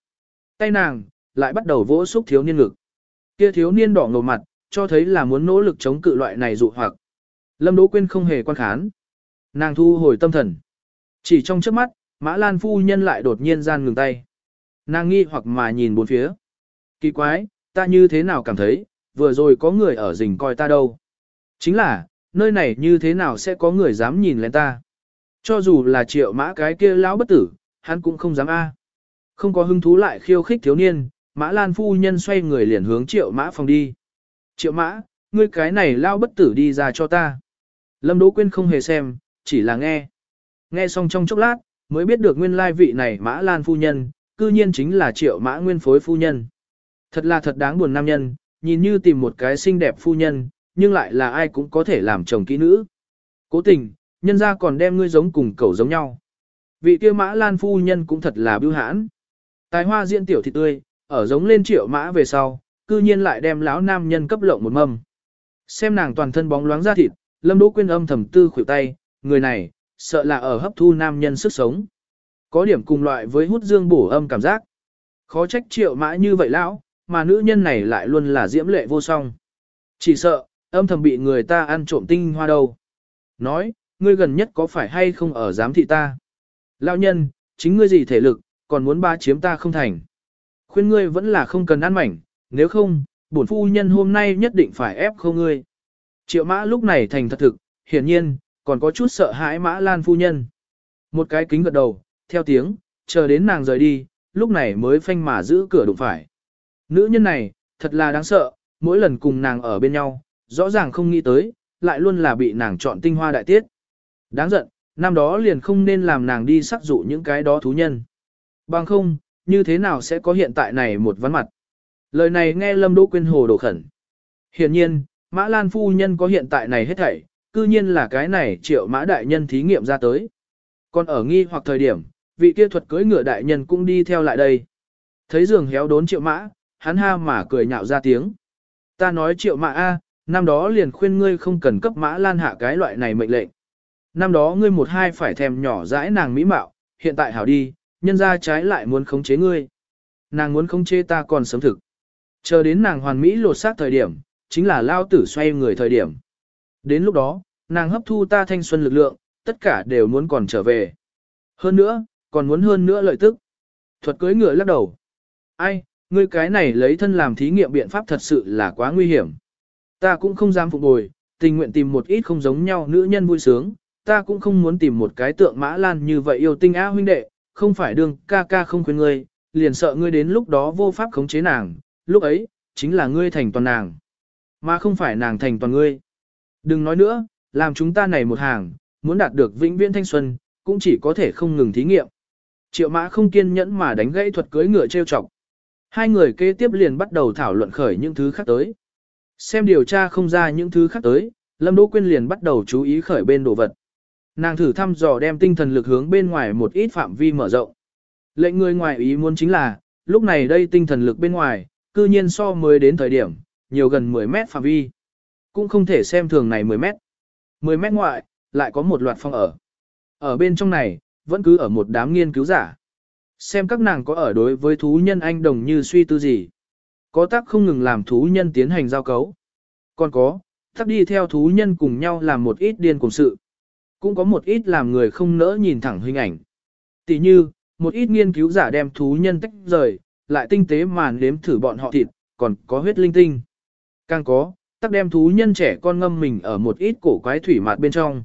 Tay nàng, lại bắt đầu vỗ xúc thiếu niên ngực. Kia thiếu niên đỏ ngầu mặt, cho thấy là muốn nỗ lực chống cự loại này dụ hoặc. Lâm Đỗ Quyên không hề quan khán. Nàng thu hồi tâm thần. Chỉ trong trước mắt, Mã Lan phu nhân lại đột nhiên gian ngừng tay. Nàng nghi hoặc mà nhìn bốn phía. Kỳ quái, ta như thế nào cảm thấy, vừa rồi có người ở rình coi ta đâu. Chính là, nơi này như thế nào sẽ có người dám nhìn lên ta. Cho dù là triệu mã cái kia lão bất tử, hắn cũng không dám a. Không có hứng thú lại khiêu khích thiếu niên, mã lan phu nhân xoay người liền hướng triệu mã phòng đi. Triệu mã, ngươi cái này lao bất tử đi ra cho ta. Lâm Đỗ Quyên không hề xem, chỉ là nghe. Nghe xong trong chốc lát, mới biết được nguyên lai vị này mã lan phu nhân, cư nhiên chính là triệu mã nguyên phối phu nhân. Thật là thật đáng buồn nam nhân, nhìn như tìm một cái xinh đẹp phu nhân, nhưng lại là ai cũng có thể làm chồng kỹ nữ. Cố tình, nhân gia còn đem ngươi giống cùng cậu giống nhau. Vị kia mã lan phu nhân cũng thật là bưu hãn. Tài hoa diễn tiểu thì tươi, ở giống lên triệu mã về sau, cư nhiên lại đem lão nam nhân cấp lộng một mâm. Xem nàng toàn thân bóng loáng ra thịt, lâm đỗ quyên âm thầm tư khuỷu tay, người này, sợ là ở hấp thu nam nhân sức sống. Có điểm cùng loại với hút dương bổ âm cảm giác. Khó trách triệu mã như vậy lão, mà nữ nhân này lại luôn là diễm lệ vô song. Chỉ sợ, âm thầm bị người ta ăn trộm tinh hoa đâu. Nói, ngươi gần nhất có phải hay không ở giám thị ta? Lão nhân, chính ngươi gì thể lực, còn muốn ba chiếm ta không thành. Khuyên ngươi vẫn là không cần ăn mảnh, nếu không, bổn phu nhân hôm nay nhất định phải ép khâu ngươi. Triệu mã lúc này thành thật thực, hiển nhiên, còn có chút sợ hãi mã lan phu nhân. Một cái kính gật đầu, theo tiếng, chờ đến nàng rời đi, lúc này mới phanh mà giữ cửa đụng phải. Nữ nhân này, thật là đáng sợ, mỗi lần cùng nàng ở bên nhau, rõ ràng không nghĩ tới, lại luôn là bị nàng chọn tinh hoa đại tiết. Đáng giận, năm đó liền không nên làm nàng đi sắc dụ những cái đó thú nhân. Bằng không, như thế nào sẽ có hiện tại này một ván mặt. Lời này nghe Lâm Đỗ Quyên hồ đồ khẩn. Hiển nhiên, Mã Lan phu nhân có hiện tại này hết thảy, cư nhiên là cái này triệu mã đại nhân thí nghiệm ra tới. Còn ở nghi hoặc thời điểm, vị kia thuật cưỡi ngựa đại nhân cũng đi theo lại đây. Thấy giường héo đốn triệu mã, hắn ha mà cười nhạo ra tiếng. Ta nói triệu mã A, năm đó liền khuyên ngươi không cần cấp mã lan hạ cái loại này mệnh lệnh. Năm đó ngươi một hai phải thèm nhỏ dãi nàng mỹ mạo, hiện tại hảo đi, nhân ra trái lại muốn khống chế ngươi. Nàng muốn khống chế ta còn sớm thực. Chờ đến nàng hoàn mỹ lột xác thời điểm, chính là lao tử xoay người thời điểm. Đến lúc đó, nàng hấp thu ta thanh xuân lực lượng, tất cả đều muốn còn trở về. Hơn nữa, còn muốn hơn nữa lợi tức. Thuật cưới ngựa lắc đầu. Ai, ngươi cái này lấy thân làm thí nghiệm biện pháp thật sự là quá nguy hiểm. Ta cũng không dám phục bồi, tình nguyện tìm một ít không giống nhau nữ nhân vui sướng, ta cũng không muốn tìm một cái tượng mã lan như vậy yêu tinh á huynh đệ, không phải đương ca ca không khuyên ngươi, liền sợ ngươi đến lúc đó vô pháp khống chế nàng, lúc ấy, chính là ngươi thành toàn nàng, mà không phải nàng thành toàn ngươi. Đừng nói nữa, làm chúng ta này một hàng, muốn đạt được vĩnh viễn thanh xuân, cũng chỉ có thể không ngừng thí nghiệm. Triệu mã không kiên nhẫn mà đánh gãy thuật cưới ngựa trêu chọc. Hai người kế tiếp liền bắt đầu thảo luận khởi những thứ khác tới. Xem điều tra không ra những thứ khác tới, Lâm Đỗ Quyên liền bắt đầu chú ý khởi bên đồ vật. Nàng thử thăm dò đem tinh thần lực hướng bên ngoài một ít phạm vi mở rộng. Lệnh người ngoài ý muốn chính là, lúc này đây tinh thần lực bên ngoài, cư nhiên so mới đến thời điểm, nhiều gần 10 mét phạm vi. Cũng không thể xem thường này 10 mét. 10 mét ngoại, lại có một loạt phòng ở. Ở bên trong này, vẫn cứ ở một đám nghiên cứu giả. Xem các nàng có ở đối với thú nhân anh đồng như suy tư gì. Có tác không ngừng làm thú nhân tiến hành giao cấu. Còn có, tác đi theo thú nhân cùng nhau làm một ít điên cùng sự. Cũng có một ít làm người không nỡ nhìn thẳng hình ảnh. Tỷ như, một ít nghiên cứu giả đem thú nhân tách rời, lại tinh tế màn nếm thử bọn họ thịt, còn có huyết linh tinh. Càng có, tắc đem thú nhân trẻ con ngâm mình ở một ít cổ quái thủy mạt bên trong.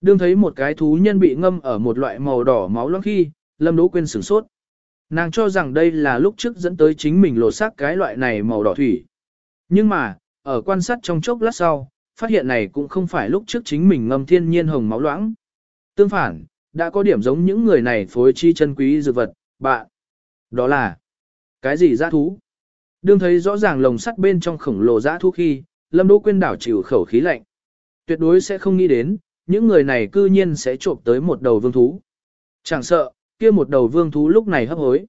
Đương thấy một cái thú nhân bị ngâm ở một loại màu đỏ máu loãng khi, Lâm Đỗ Quyên sửng sốt. Nàng cho rằng đây là lúc trước dẫn tới chính mình lột xác cái loại này màu đỏ thủy. Nhưng mà, ở quan sát trong chốc lát sau, phát hiện này cũng không phải lúc trước chính mình ngâm thiên nhiên hồng máu loãng. Tương phản, đã có điểm giống những người này phối chi chân quý dược vật, bạn. Đó là, cái gì dã thú? Đương thấy rõ ràng lồng sắt bên trong khổng lồ dã thú khi, Lâm Đỗ Quyên đảo chịu khẩu khí lạnh. Tuyệt đối sẽ không nghĩ đến, những người này cư nhiên sẽ trộm tới một đầu vương thú. Chẳng sợ, kia một đầu vương thú lúc này hấp hối.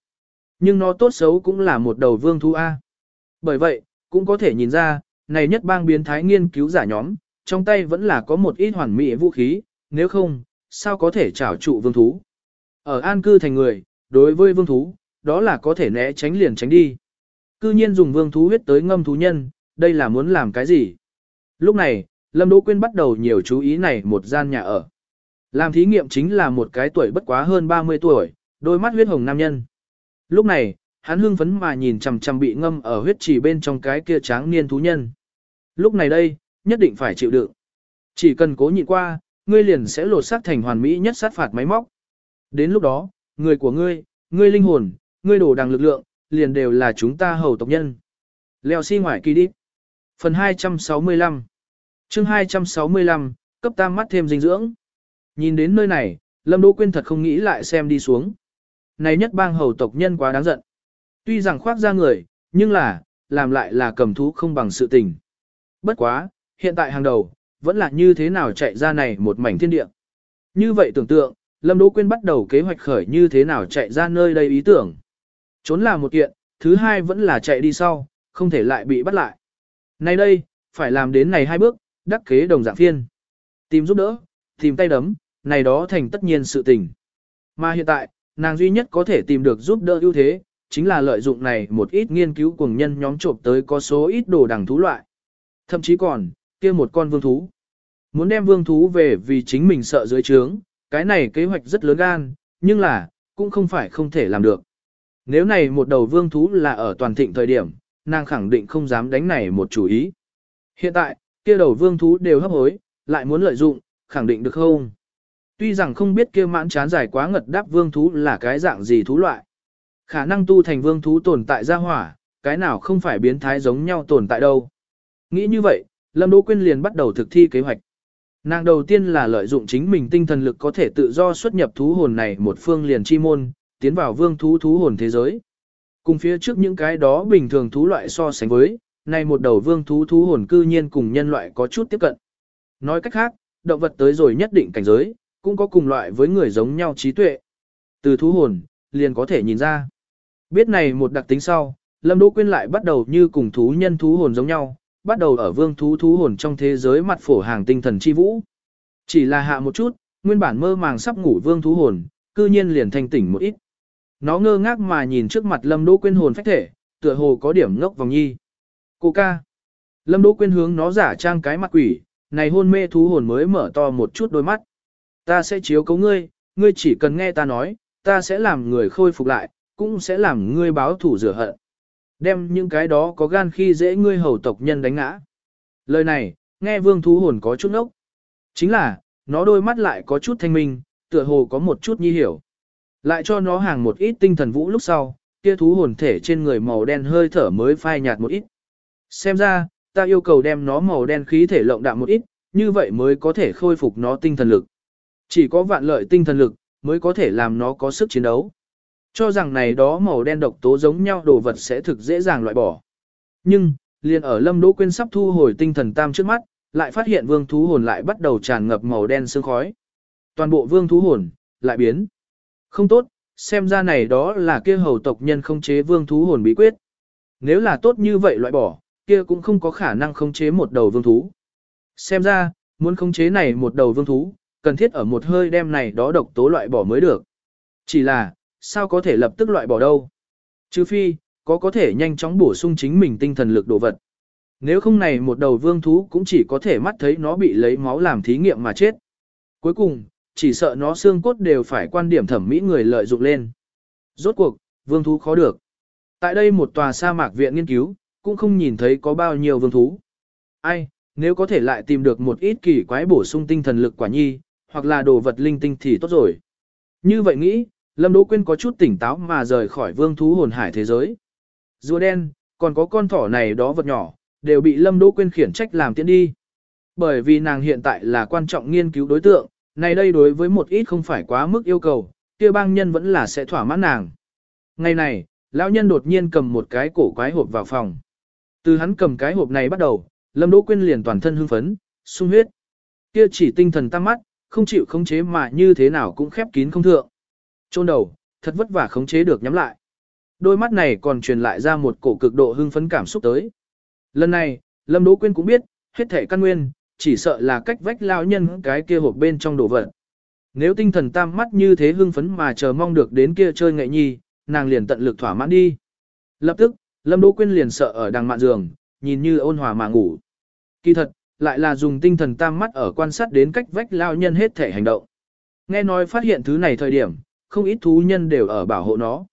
Nhưng nó tốt xấu cũng là một đầu vương thú A. Bởi vậy, cũng có thể nhìn ra, này nhất bang biến thái nghiên cứu giả nhóm, trong tay vẫn là có một ít hoàn mỹ vũ khí, nếu không, sao có thể trảo trụ vương thú. Ở an cư thành người, đối với vương thú, đó là có thể né tránh liền tránh đi. Cư nhiên dùng vương thú huyết tới ngâm thú nhân, đây là muốn làm cái gì? Lúc này, Lâm Đỗ Quyên bắt đầu nhiều chú ý này một gian nhà ở. Làm thí nghiệm chính là một cái tuổi bất quá hơn 30 tuổi, đôi mắt huyết hồng nam nhân. Lúc này, hắn hưng phấn mà nhìn chằm chằm bị ngâm ở huyết trì bên trong cái kia tráng niên thú nhân. Lúc này đây, nhất định phải chịu đựng. Chỉ cần cố nhịn qua, ngươi liền sẽ lột xác thành hoàn mỹ nhất sát phạt máy móc. Đến lúc đó, người của ngươi, ngươi linh hồn, ngươi đổ đằng lực lượng, liền đều là chúng ta hầu tộc nhân. Leo xi si ngoại kỳ đi. Phần 265 chương 265, cấp tam mắt thêm dinh dưỡng. Nhìn đến nơi này, Lâm Đỗ Quyên thật không nghĩ lại xem đi xuống. Này nhất bang hầu tộc nhân quá đáng giận. Tuy rằng khoác ra người, nhưng là, làm lại là cầm thú không bằng sự tình. Bất quá, hiện tại hàng đầu, vẫn là như thế nào chạy ra này một mảnh thiên địa. Như vậy tưởng tượng, Lâm Đỗ Quyên bắt đầu kế hoạch khởi như thế nào chạy ra nơi đây ý tưởng. Trốn là một kiện, thứ hai vẫn là chạy đi sau, không thể lại bị bắt lại. Nay đây, phải làm đến này hai bước, đắc kế đồng dạng phiên. Tìm giúp đỡ, tìm tay đấm, này đó thành tất nhiên sự tình. Mà hiện tại, nàng duy nhất có thể tìm được giúp đỡ ưu thế, chính là lợi dụng này một ít nghiên cứu cùng nhân nhóm trộm tới có số ít đồ đằng thú loại. Thậm chí còn, kia một con vương thú. Muốn đem vương thú về vì chính mình sợ dưới trướng, cái này kế hoạch rất lớn gan, nhưng là, cũng không phải không thể làm được. Nếu này một đầu vương thú là ở toàn thịnh thời điểm, nàng khẳng định không dám đánh này một chủ ý. Hiện tại, kia đầu vương thú đều hấp hối, lại muốn lợi dụng, khẳng định được không? Tuy rằng không biết kia mãn chán dài quá ngật đáp vương thú là cái dạng gì thú loại. Khả năng tu thành vương thú tồn tại ra hỏa, cái nào không phải biến thái giống nhau tồn tại đâu. Nghĩ như vậy, Lâm Đỗ Quyên liền bắt đầu thực thi kế hoạch. Nàng đầu tiên là lợi dụng chính mình tinh thần lực có thể tự do xuất nhập thú hồn này một phương liền chi môn, tiến vào vương thú thú hồn thế giới. Cùng phía trước những cái đó bình thường thú loại so sánh với, nay một đầu vương thú thú hồn cư nhiên cùng nhân loại có chút tiếp cận. Nói cách khác, động vật tới rồi nhất định cảnh giới, cũng có cùng loại với người giống nhau trí tuệ. Từ thú hồn, liền có thể nhìn ra. Biết này một đặc tính sau, Lâm Đỗ Quyên lại bắt đầu như cùng thú nhân thú hồn giống nhau, bắt đầu ở vương thú thú hồn trong thế giới mặt phổ hàng tinh thần chi vũ. Chỉ là hạ một chút, nguyên bản mơ màng sắp ngủ vương thú hồn, cư nhiên liền thanh tỉnh một ít. Nó ngơ ngác mà nhìn trước mặt Lâm Đỗ Quyên hồn phách thể, tựa hồ có điểm ngốc vòng nhi. Cô ca. Lâm Đỗ Quyên hướng nó giả trang cái mặt quỷ, này hôn mê thú hồn mới mở to một chút đôi mắt. Ta sẽ chiếu cố ngươi, ngươi chỉ cần nghe ta nói, ta sẽ làm người khôi phục lại, cũng sẽ làm ngươi báo thủ rửa hận. Đem những cái đó có gan khi dễ ngươi hầu tộc nhân đánh ngã. Lời này, nghe vương thú hồn có chút ốc. Chính là, nó đôi mắt lại có chút thanh minh, tựa hồ có một chút nhi hiểu. Lại cho nó hàng một ít tinh thần vũ lúc sau, kia thú hồn thể trên người màu đen hơi thở mới phai nhạt một ít. Xem ra, ta yêu cầu đem nó màu đen khí thể lộng đạm một ít, như vậy mới có thể khôi phục nó tinh thần lực. Chỉ có vạn lợi tinh thần lực, mới có thể làm nó có sức chiến đấu. Cho rằng này đó màu đen độc tố giống nhau đồ vật sẽ thực dễ dàng loại bỏ. Nhưng, liền ở Lâm Đỗ Quyên sắp thu hồi tinh thần tam trước mắt, lại phát hiện vương thú hồn lại bắt đầu tràn ngập màu đen sương khói. Toàn bộ vương thú hồn, lại biến. Không tốt, xem ra này đó là kia hầu tộc nhân không chế vương thú hồn bí quyết. Nếu là tốt như vậy loại bỏ, kia cũng không có khả năng không chế một đầu vương thú. Xem ra, muốn khống chế này một đầu vương thú, cần thiết ở một hơi đem này đó độc tố loại bỏ mới được. Chỉ là, sao có thể lập tức loại bỏ đâu? Trừ phi, có có thể nhanh chóng bổ sung chính mình tinh thần lực đồ vật. Nếu không này một đầu vương thú cũng chỉ có thể mắt thấy nó bị lấy máu làm thí nghiệm mà chết. Cuối cùng, chỉ sợ nó xương cốt đều phải quan điểm thẩm mỹ người lợi dụng lên. Rốt cuộc, vương thú khó được. Tại đây một tòa sa mạc viện nghiên cứu, cũng không nhìn thấy có bao nhiêu vương thú. Ai, nếu có thể lại tìm được một ít kỳ quái bổ sung tinh thần lực quả nhi, hoặc là đồ vật linh tinh thì tốt rồi. Như vậy nghĩ, Lâm Đỗ Quyên có chút tỉnh táo mà rời khỏi vương thú hồn hải thế giới. Rùa đen, còn có con thỏ này đó vật nhỏ, đều bị Lâm Đỗ Quyên khiển trách làm tiễn đi. Bởi vì nàng hiện tại là quan trọng nghiên cứu đối tượng, này đây đối với một ít không phải quá mức yêu cầu, kia bang nhân vẫn là sẽ thỏa mãn nàng. Ngày này, lão nhân đột nhiên cầm một cái cổ quái hộp vào phòng. Từ hắn cầm cái hộp này bắt đầu, Lâm Đỗ Quyên liền toàn thân hưng phấn, sung huyết. Kia chỉ tinh thần tăng mắt, không chịu khống chế mà như thế nào cũng khép kín không thượng. Trôn đầu, thật vất vả khống chế được nhắm lại. Đôi mắt này còn truyền lại ra một cổ cực độ hưng phấn cảm xúc tới. Lần này, Lâm Đỗ Quyên cũng biết, hết thể căn nguyên, chỉ sợ là cách vách lao nhân cái kia hộp bên trong đồ vật. Nếu tinh thần tam mắt như thế hưng phấn mà chờ mong được đến kia chơi nghệ nhi, nàng liền tận lực thỏa mãn đi. Lập tức, Lâm Đỗ Quyên liền sợ ở đằng mạn giường, nhìn như ôn hòa mà ngủ. Kỳ thật, lại là dùng tinh thần tam mắt ở quan sát đến cách vách lao nhân hết thể hành động. Nghe nói phát hiện thứ này thời điểm, không ít thú nhân đều ở bảo hộ nó.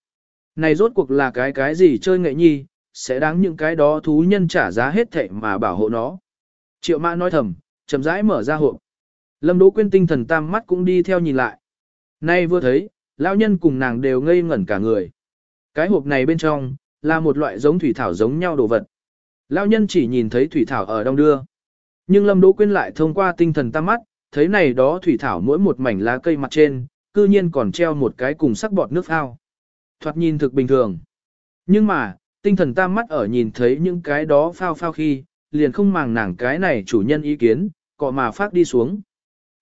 Này rốt cuộc là cái cái gì chơi nghệ nhi, sẽ đáng những cái đó thú nhân trả giá hết thệ mà bảo hộ nó. Triệu mã nói thầm, chậm rãi mở ra hộp. Lâm Đỗ Quyên tinh thần tam mắt cũng đi theo nhìn lại. Nay vừa thấy, lão nhân cùng nàng đều ngây ngẩn cả người. Cái hộp này bên trong, là một loại giống thủy thảo giống nhau đồ vật. Lão nhân chỉ nhìn thấy thủy thảo ở đông đưa. Nhưng Lâm Đỗ Quyên lại thông qua tinh thần tam mắt, thấy này đó thủy thảo mỗi một mảnh lá cây mặt trên, cư nhiên còn treo một cái cùng sắc bọt nước ao. Thoạt nhìn thực bình thường. Nhưng mà, tinh thần tam mắt ở nhìn thấy những cái đó phao phao khi, liền không màng nàng cái này chủ nhân ý kiến, cọ mà phát đi xuống.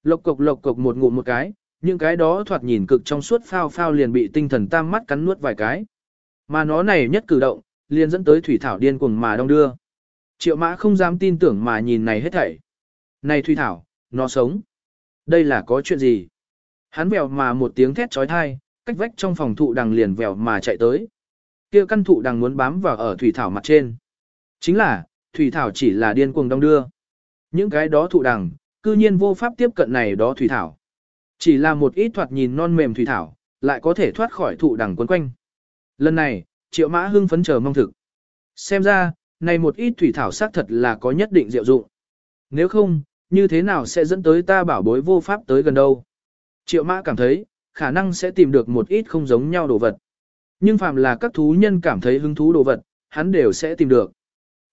Lộc cục lộc cục một ngụm một cái, những cái đó thoạt nhìn cực trong suốt phao phao liền bị tinh thần tam mắt cắn nuốt vài cái. Mà nó này nhất cử động, liền dẫn tới thủy thảo điên cuồng mà đong đưa. Triệu mã không dám tin tưởng mà nhìn này hết thảy. Này thủy thảo, nó sống. Đây là có chuyện gì? Hắn vèo mà một tiếng thét trói thai, cách vách trong phòng thụ đằng liền vèo mà chạy tới. Kia căn thụ đằng muốn bám vào ở thủy thảo mặt trên. Chính là, thủy thảo chỉ là điên cuồng đông đưa. Những cái đó thụ đằng, cư nhiên vô pháp tiếp cận này đó thủy thảo. Chỉ là một ít thoạt nhìn non mềm thủy thảo, lại có thể thoát khỏi thụ đằng quấn quanh. Lần này, triệu mã hưng phấn chờ mong thực. Xem ra, này một ít thủy thảo xác thật là có nhất định diệu dụng. Nếu không, như thế nào sẽ dẫn tới ta bảo bối vô pháp tới gần đâu. Triệu mã cảm thấy, khả năng sẽ tìm được một ít không giống nhau đồ vật. Nhưng phàm là các thú nhân cảm thấy hứng thú đồ vật, hắn đều sẽ tìm được.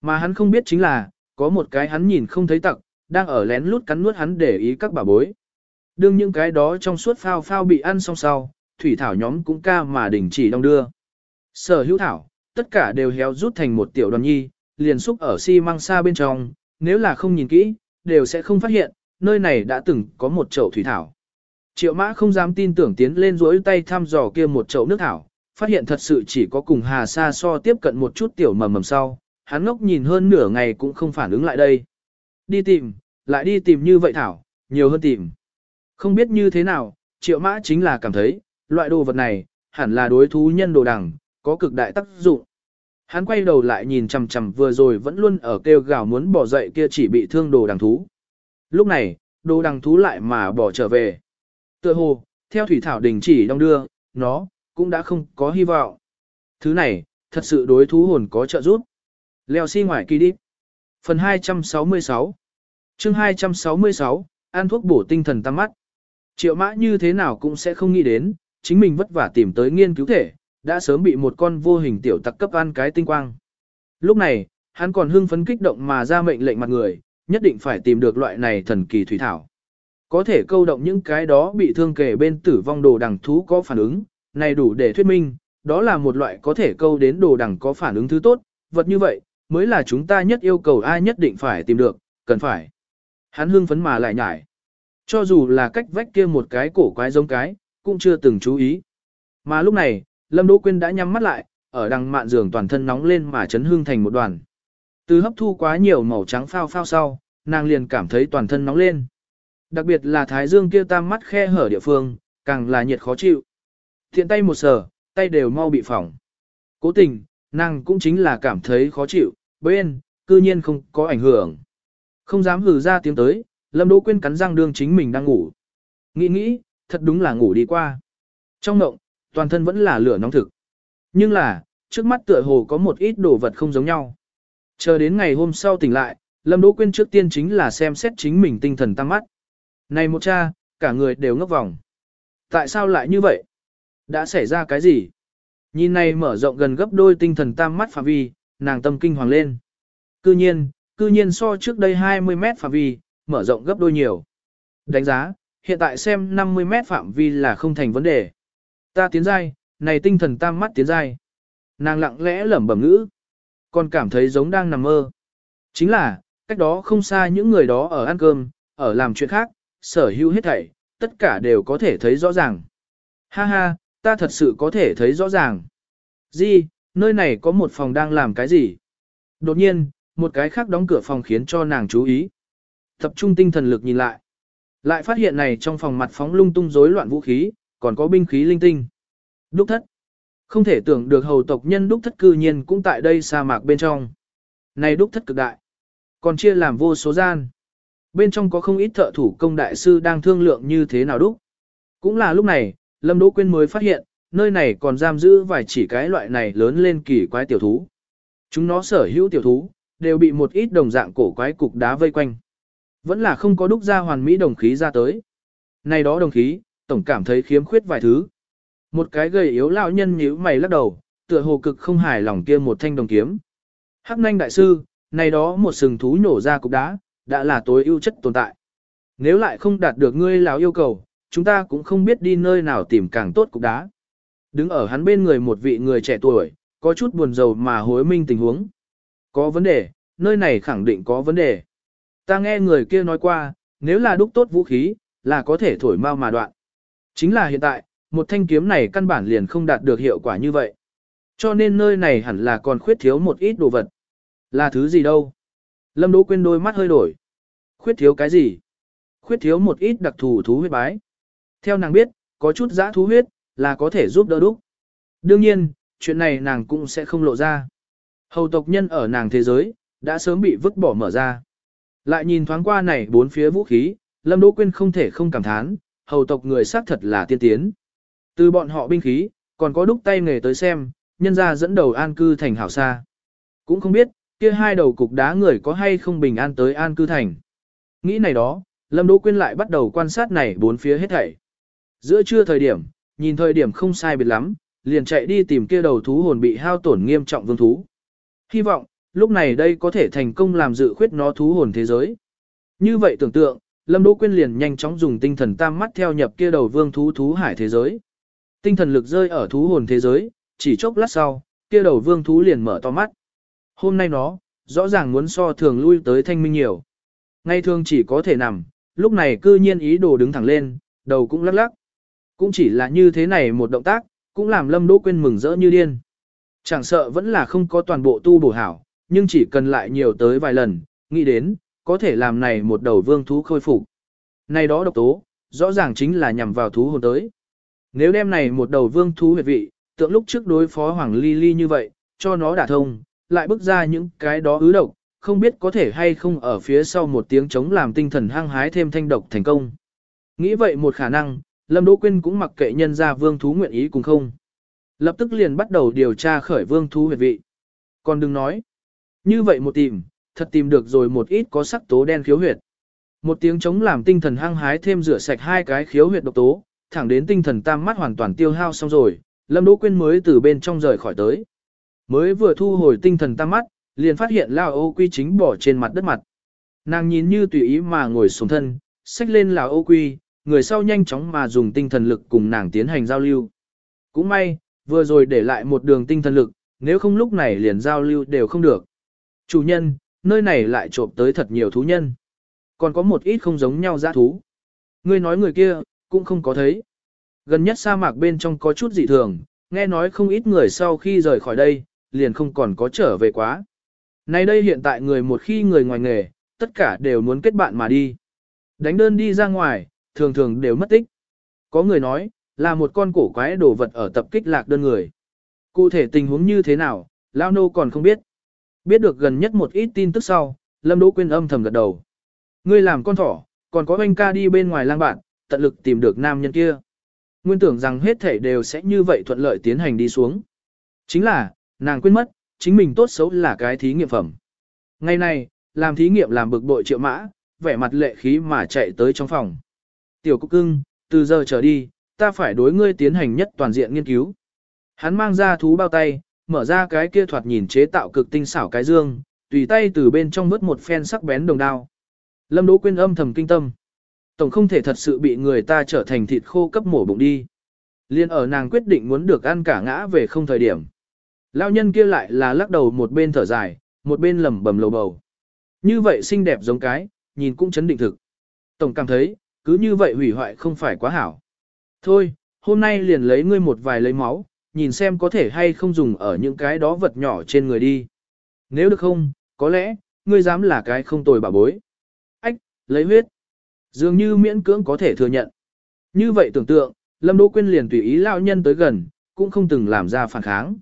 Mà hắn không biết chính là, có một cái hắn nhìn không thấy tặc, đang ở lén lút cắn nuốt hắn để ý các bà bối. Đương những cái đó trong suốt phao phao bị ăn xong sau, thủy thảo nhóm cũng ca mà đình chỉ đong đưa. Sở hữu thảo, tất cả đều héo rút thành một tiểu đoàn nhi, liền xúc ở xi si măng xa bên trong, nếu là không nhìn kỹ, đều sẽ không phát hiện, nơi này đã từng có một chậu thủy thảo. Triệu mã không dám tin tưởng tiến lên rỗi tay thăm dò kia một chậu nước thảo, phát hiện thật sự chỉ có cùng hà sa so tiếp cận một chút tiểu mầm mầm sau, hắn ngốc nhìn hơn nửa ngày cũng không phản ứng lại đây. Đi tìm, lại đi tìm như vậy thảo, nhiều hơn tìm. Không biết như thế nào, triệu mã chính là cảm thấy, loại đồ vật này, hẳn là đối thú nhân đồ đằng, có cực đại tác dụng. Hắn quay đầu lại nhìn chằm chằm vừa rồi vẫn luôn ở kêu gào muốn bỏ dậy kia chỉ bị thương đồ đằng thú. Lúc này, đồ đằng thú lại mà bỏ trở về. Tựa hồ, theo thủy thảo đình chỉ đong đưa, nó, cũng đã không có hy vọng. Thứ này, thật sự đối thú hồn có trợ giúp. Leo xi si ngoài kỳ đi. Phần 266 chương 266, ăn thuốc bổ tinh thần tăng mắt. Triệu mã như thế nào cũng sẽ không nghĩ đến, chính mình vất vả tìm tới nghiên cứu thể, đã sớm bị một con vô hình tiểu tặc cấp ăn cái tinh quang. Lúc này, hắn còn hưng phấn kích động mà ra mệnh lệnh mặt người, nhất định phải tìm được loại này thần kỳ thủy thảo. Có thể câu động những cái đó bị thương kể bên tử vong đồ đằng thú có phản ứng, này đủ để thuyết minh, đó là một loại có thể câu đến đồ đằng có phản ứng thứ tốt, vật như vậy, mới là chúng ta nhất yêu cầu ai nhất định phải tìm được, cần phải. Hắn hưng phấn mà lại nhải. Cho dù là cách vách kia một cái cổ quái giống cái, cũng chưa từng chú ý. Mà lúc này, Lâm Đỗ Quyên đã nhắm mắt lại, ở đằng mạn giường toàn thân nóng lên mà chấn hương thành một đoàn. Từ hấp thu quá nhiều màu trắng phao phao sau, nàng liền cảm thấy toàn thân nóng lên. Đặc biệt là thái dương kia tam mắt khe hở địa phương, càng là nhiệt khó chịu. Thiện tay một sở, tay đều mau bị phỏng. Cố tình, nàng cũng chính là cảm thấy khó chịu, bên, cư nhiên không có ảnh hưởng. Không dám hừ ra tiếng tới, Lâm Đỗ Quyên cắn răng đương chính mình đang ngủ. Nghĩ nghĩ, thật đúng là ngủ đi qua. Trong mộng, toàn thân vẫn là lửa nóng thực. Nhưng là, trước mắt tựa hồ có một ít đồ vật không giống nhau. Chờ đến ngày hôm sau tỉnh lại, Lâm Đỗ Quyên trước tiên chính là xem xét chính mình tinh thần tăng mắt. Này một cha, cả người đều ngốc vòng. Tại sao lại như vậy? Đã xảy ra cái gì? Nhìn này mở rộng gần gấp đôi tinh thần tam mắt phạm vi, nàng tâm kinh hoàng lên. Cư nhiên, cư nhiên so trước đây 20 mét phạm vi, mở rộng gấp đôi nhiều. Đánh giá, hiện tại xem 50 mét phạm vi là không thành vấn đề. Ta tiến dai, này tinh thần tam mắt tiến dai. Nàng lặng lẽ lẩm bẩm ngữ, còn cảm thấy giống đang nằm mơ. Chính là, cách đó không xa những người đó ở ăn cơm, ở làm chuyện khác, sở hữu hết thảy, tất cả đều có thể thấy rõ ràng. Ha ha, ta thật sự có thể thấy rõ ràng. Di, nơi này có một phòng đang làm cái gì? Đột nhiên, một cái khác đóng cửa phòng khiến cho nàng chú ý. Tập trung tinh thần lực nhìn lại. Lại phát hiện này trong phòng mặt phóng lung tung rối loạn vũ khí, còn có binh khí linh tinh. Đúc thất. Không thể tưởng được hầu tộc nhân đúc thất cư nhiên cũng tại đây sa mạc bên trong. Này đúc thất cực đại. Còn chia làm vô số gian. Bên trong có không ít thợ thủ công đại sư đang thương lượng như thế nào đúc. Cũng là lúc này, Lâm Đỗ Quyên mới phát hiện, nơi này còn giam giữ vài chỉ cái loại này lớn lên kỳ quái tiểu thú. Chúng nó sở hữu tiểu thú, đều bị một ít đồng dạng cổ quái cục đá vây quanh. Vẫn là không có đúc ra hoàn mỹ đồng khí ra tới. Này đó đồng khí, tổng cảm thấy khiếm khuyết vài thứ. Một cái gầy yếu lão nhân nhíu mày lắc đầu, tựa hồ cực không hài lòng kia một thanh đồng kiếm. Hắc nanh đại sư, này đó một sừng thú nhổ ra cục đá, đã là tối ưu chất tồn tại. Nếu lại không đạt được ngươi lão yêu cầu, chúng ta cũng không biết đi nơi nào tìm càng tốt cục đá. Đứng ở hắn bên người một vị người trẻ tuổi, có chút buồn rầu mà hối minh tình huống. Có vấn đề, nơi này khẳng định có vấn đề. Ta nghe người kia nói qua, nếu là đúc tốt vũ khí, là có thể thổi mau mà đoạn. Chính là hiện tại, một thanh kiếm này căn bản liền không đạt được hiệu quả như vậy. Cho nên nơi này hẳn là còn khuyết thiếu một ít đồ vật. Là thứ gì đâu? Lâm Đỗ Quyên đôi mắt hơi đổi. Khuyết thiếu cái gì? Khuyết thiếu một ít đặc thù thú huyết bái. Theo nàng biết, có chút giã thú huyết, là có thể giúp đỡ đúc. Đương nhiên, chuyện này nàng cũng sẽ không lộ ra. Hầu tộc nhân ở nàng thế giới, đã sớm bị vứt bỏ mở ra. Lại nhìn thoáng qua này bốn phía vũ khí, Lâm Đỗ Quyên không thể không cảm thán, hầu tộc người xác thật là tiên tiến. Từ bọn họ binh khí, còn có đúc tay nghề tới xem, nhân gia dẫn đầu an cư thành hảo xa. Cũng không biết, kia hai đầu cục đá người có hay không bình an tới an cư thành. Nghĩ này đó, Lâm Đỗ Quyên lại bắt đầu quan sát này bốn phía hết thảy. Giữa trưa thời điểm, nhìn thời điểm không sai biệt lắm, liền chạy đi tìm kia đầu thú hồn bị hao tổn nghiêm trọng vương thú. Hy vọng, lúc này đây có thể thành công làm dự khuyết nó thú hồn thế giới. Như vậy tưởng tượng, Lâm Đỗ Quyên liền nhanh chóng dùng tinh thần tam mắt theo nhập kia đầu vương thú thú hải thế giới. Tinh thần lực rơi ở thú hồn thế giới, chỉ chốc lát sau, kia đầu vương thú liền mở to mắt. Hôm nay nó, rõ ràng muốn so thường lui tới thanh minh nhiều. Ngay thường chỉ có thể nằm, lúc này cư nhiên ý đồ đứng thẳng lên, đầu cũng lắc lắc. Cũng chỉ là như thế này một động tác, cũng làm Lâm Đỗ Quyên mừng rỡ như điên. Chẳng sợ vẫn là không có toàn bộ tu bổ hảo, nhưng chỉ cần lại nhiều tới vài lần, nghĩ đến, có thể làm này một đầu vương thú khôi phục. Này đó độc tố, rõ ràng chính là nhằm vào thú hồn tới. Nếu đem này một đầu vương thú huyệt vị, tượng lúc trước đối phó Hoàng Ly Ly như vậy, cho nó đả thông, lại bước ra những cái đó ứ độc, không biết có thể hay không ở phía sau một tiếng chống làm tinh thần hăng hái thêm thanh độc thành công. Nghĩ vậy một khả năng, Lâm Đỗ Quyên cũng mặc kệ nhân gia vương thú nguyện ý cùng không. Lập tức liền bắt đầu điều tra khởi vương thú huyệt vị. Còn đừng nói. Như vậy một tìm, thật tìm được rồi một ít có sắc tố đen khiếu huyệt. Một tiếng chống làm tinh thần hăng hái thêm rửa sạch hai cái khiếu huyệt độc tố, thẳng đến tinh thần tam mắt hoàn toàn tiêu hao xong rồi, Lâm Đỗ Quyên mới từ bên trong rời khỏi tới. Mới vừa thu hồi tinh thần tam mắt, liền phát hiện Lão ô quy chính bỏ trên mặt đất mặt. Nàng nhìn như tùy ý mà ngồi xuống thân, xách lên Lão ô quy, người sau nhanh chóng mà dùng tinh thần lực cùng nàng tiến hành giao lưu. Cũng may, vừa rồi để lại một đường tinh thần lực, nếu không lúc này liền giao lưu đều không được. Chủ nhân, nơi này lại trộm tới thật nhiều thú nhân. Còn có một ít không giống nhau dã thú. Ngươi nói người kia, cũng không có thấy. Gần nhất sa mạc bên trong có chút dị thường, nghe nói không ít người sau khi rời khỏi đây, liền không còn có trở về quá. Nay đây hiện tại người một khi người ngoài nghề, tất cả đều muốn kết bạn mà đi. Đánh đơn đi ra ngoài, thường thường đều mất tích. Có người nói, là một con cổ quái đồ vật ở tập kích lạc đơn người. Cụ thể tình huống như thế nào, Lao Nô còn không biết. Biết được gần nhất một ít tin tức sau, Lâm Đỗ Quyên âm thầm gật đầu. Ngươi làm con thỏ, còn có anh ca đi bên ngoài lang bạn, tận lực tìm được nam nhân kia. Nguyên tưởng rằng hết thể đều sẽ như vậy thuận lợi tiến hành đi xuống. Chính là, nàng quên mất, chính mình tốt xấu là cái thí nghiệm phẩm. Ngày nay, làm thí nghiệm làm bực bội triệu mã, vẻ mặt lệ khí mà chạy tới trong phòng. Tiểu cúc cưng, từ giờ trở đi, ta phải đối ngươi tiến hành nhất toàn diện nghiên cứu. Hắn mang ra thú bao tay, mở ra cái kia thoạt nhìn chế tạo cực tinh xảo cái dương, tùy tay từ bên trong vớt một phen sắc bén đồng đao. Lâm Đỗ Quyên âm thầm kinh tâm. Tổng không thể thật sự bị người ta trở thành thịt khô cấp mổ bụng đi. Liên ở nàng quyết định muốn được ăn cả ngã về không thời điểm. Lão nhân kia lại là lắc đầu một bên thở dài, một bên lẩm bẩm lầu bầu. Như vậy xinh đẹp giống cái, nhìn cũng chấn định thực. Tổng cảm thấy, cứ như vậy hủy hoại không phải quá hảo. Thôi, hôm nay liền lấy ngươi một vài lấy máu, nhìn xem có thể hay không dùng ở những cái đó vật nhỏ trên người đi. Nếu được không, có lẽ, ngươi dám là cái không tồi bà bối. Ách, lấy huyết. Dường như miễn cưỡng có thể thừa nhận. Như vậy tưởng tượng, Lâm Đỗ Quyên liền tùy ý lão nhân tới gần, cũng không từng làm ra phản kháng.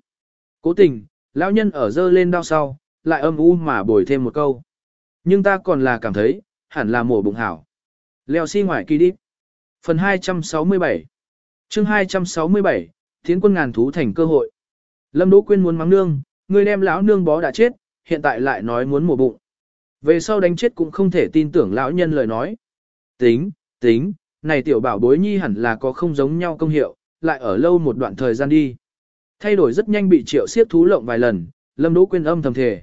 Cố tình, lão nhân ở dơ lên đau sau, lại âm u mà bồi thêm một câu. Nhưng ta còn là cảm thấy, hẳn là mổ bụng hảo. Leo xi si ngoài kỳ đi. Phần 267 chương 267, Thiến quân ngàn thú thành cơ hội. Lâm Đỗ Quyên muốn mắng nương, người đem lão nương bó đã chết, hiện tại lại nói muốn mổ bụng. Về sau đánh chết cũng không thể tin tưởng lão nhân lời nói. Tính, tính, này tiểu bảo bối nhi hẳn là có không giống nhau công hiệu, lại ở lâu một đoạn thời gian đi. Thay đổi rất nhanh bị triệu siết thú lộng vài lần, Lâm Đỗ Quyên âm thầm thề.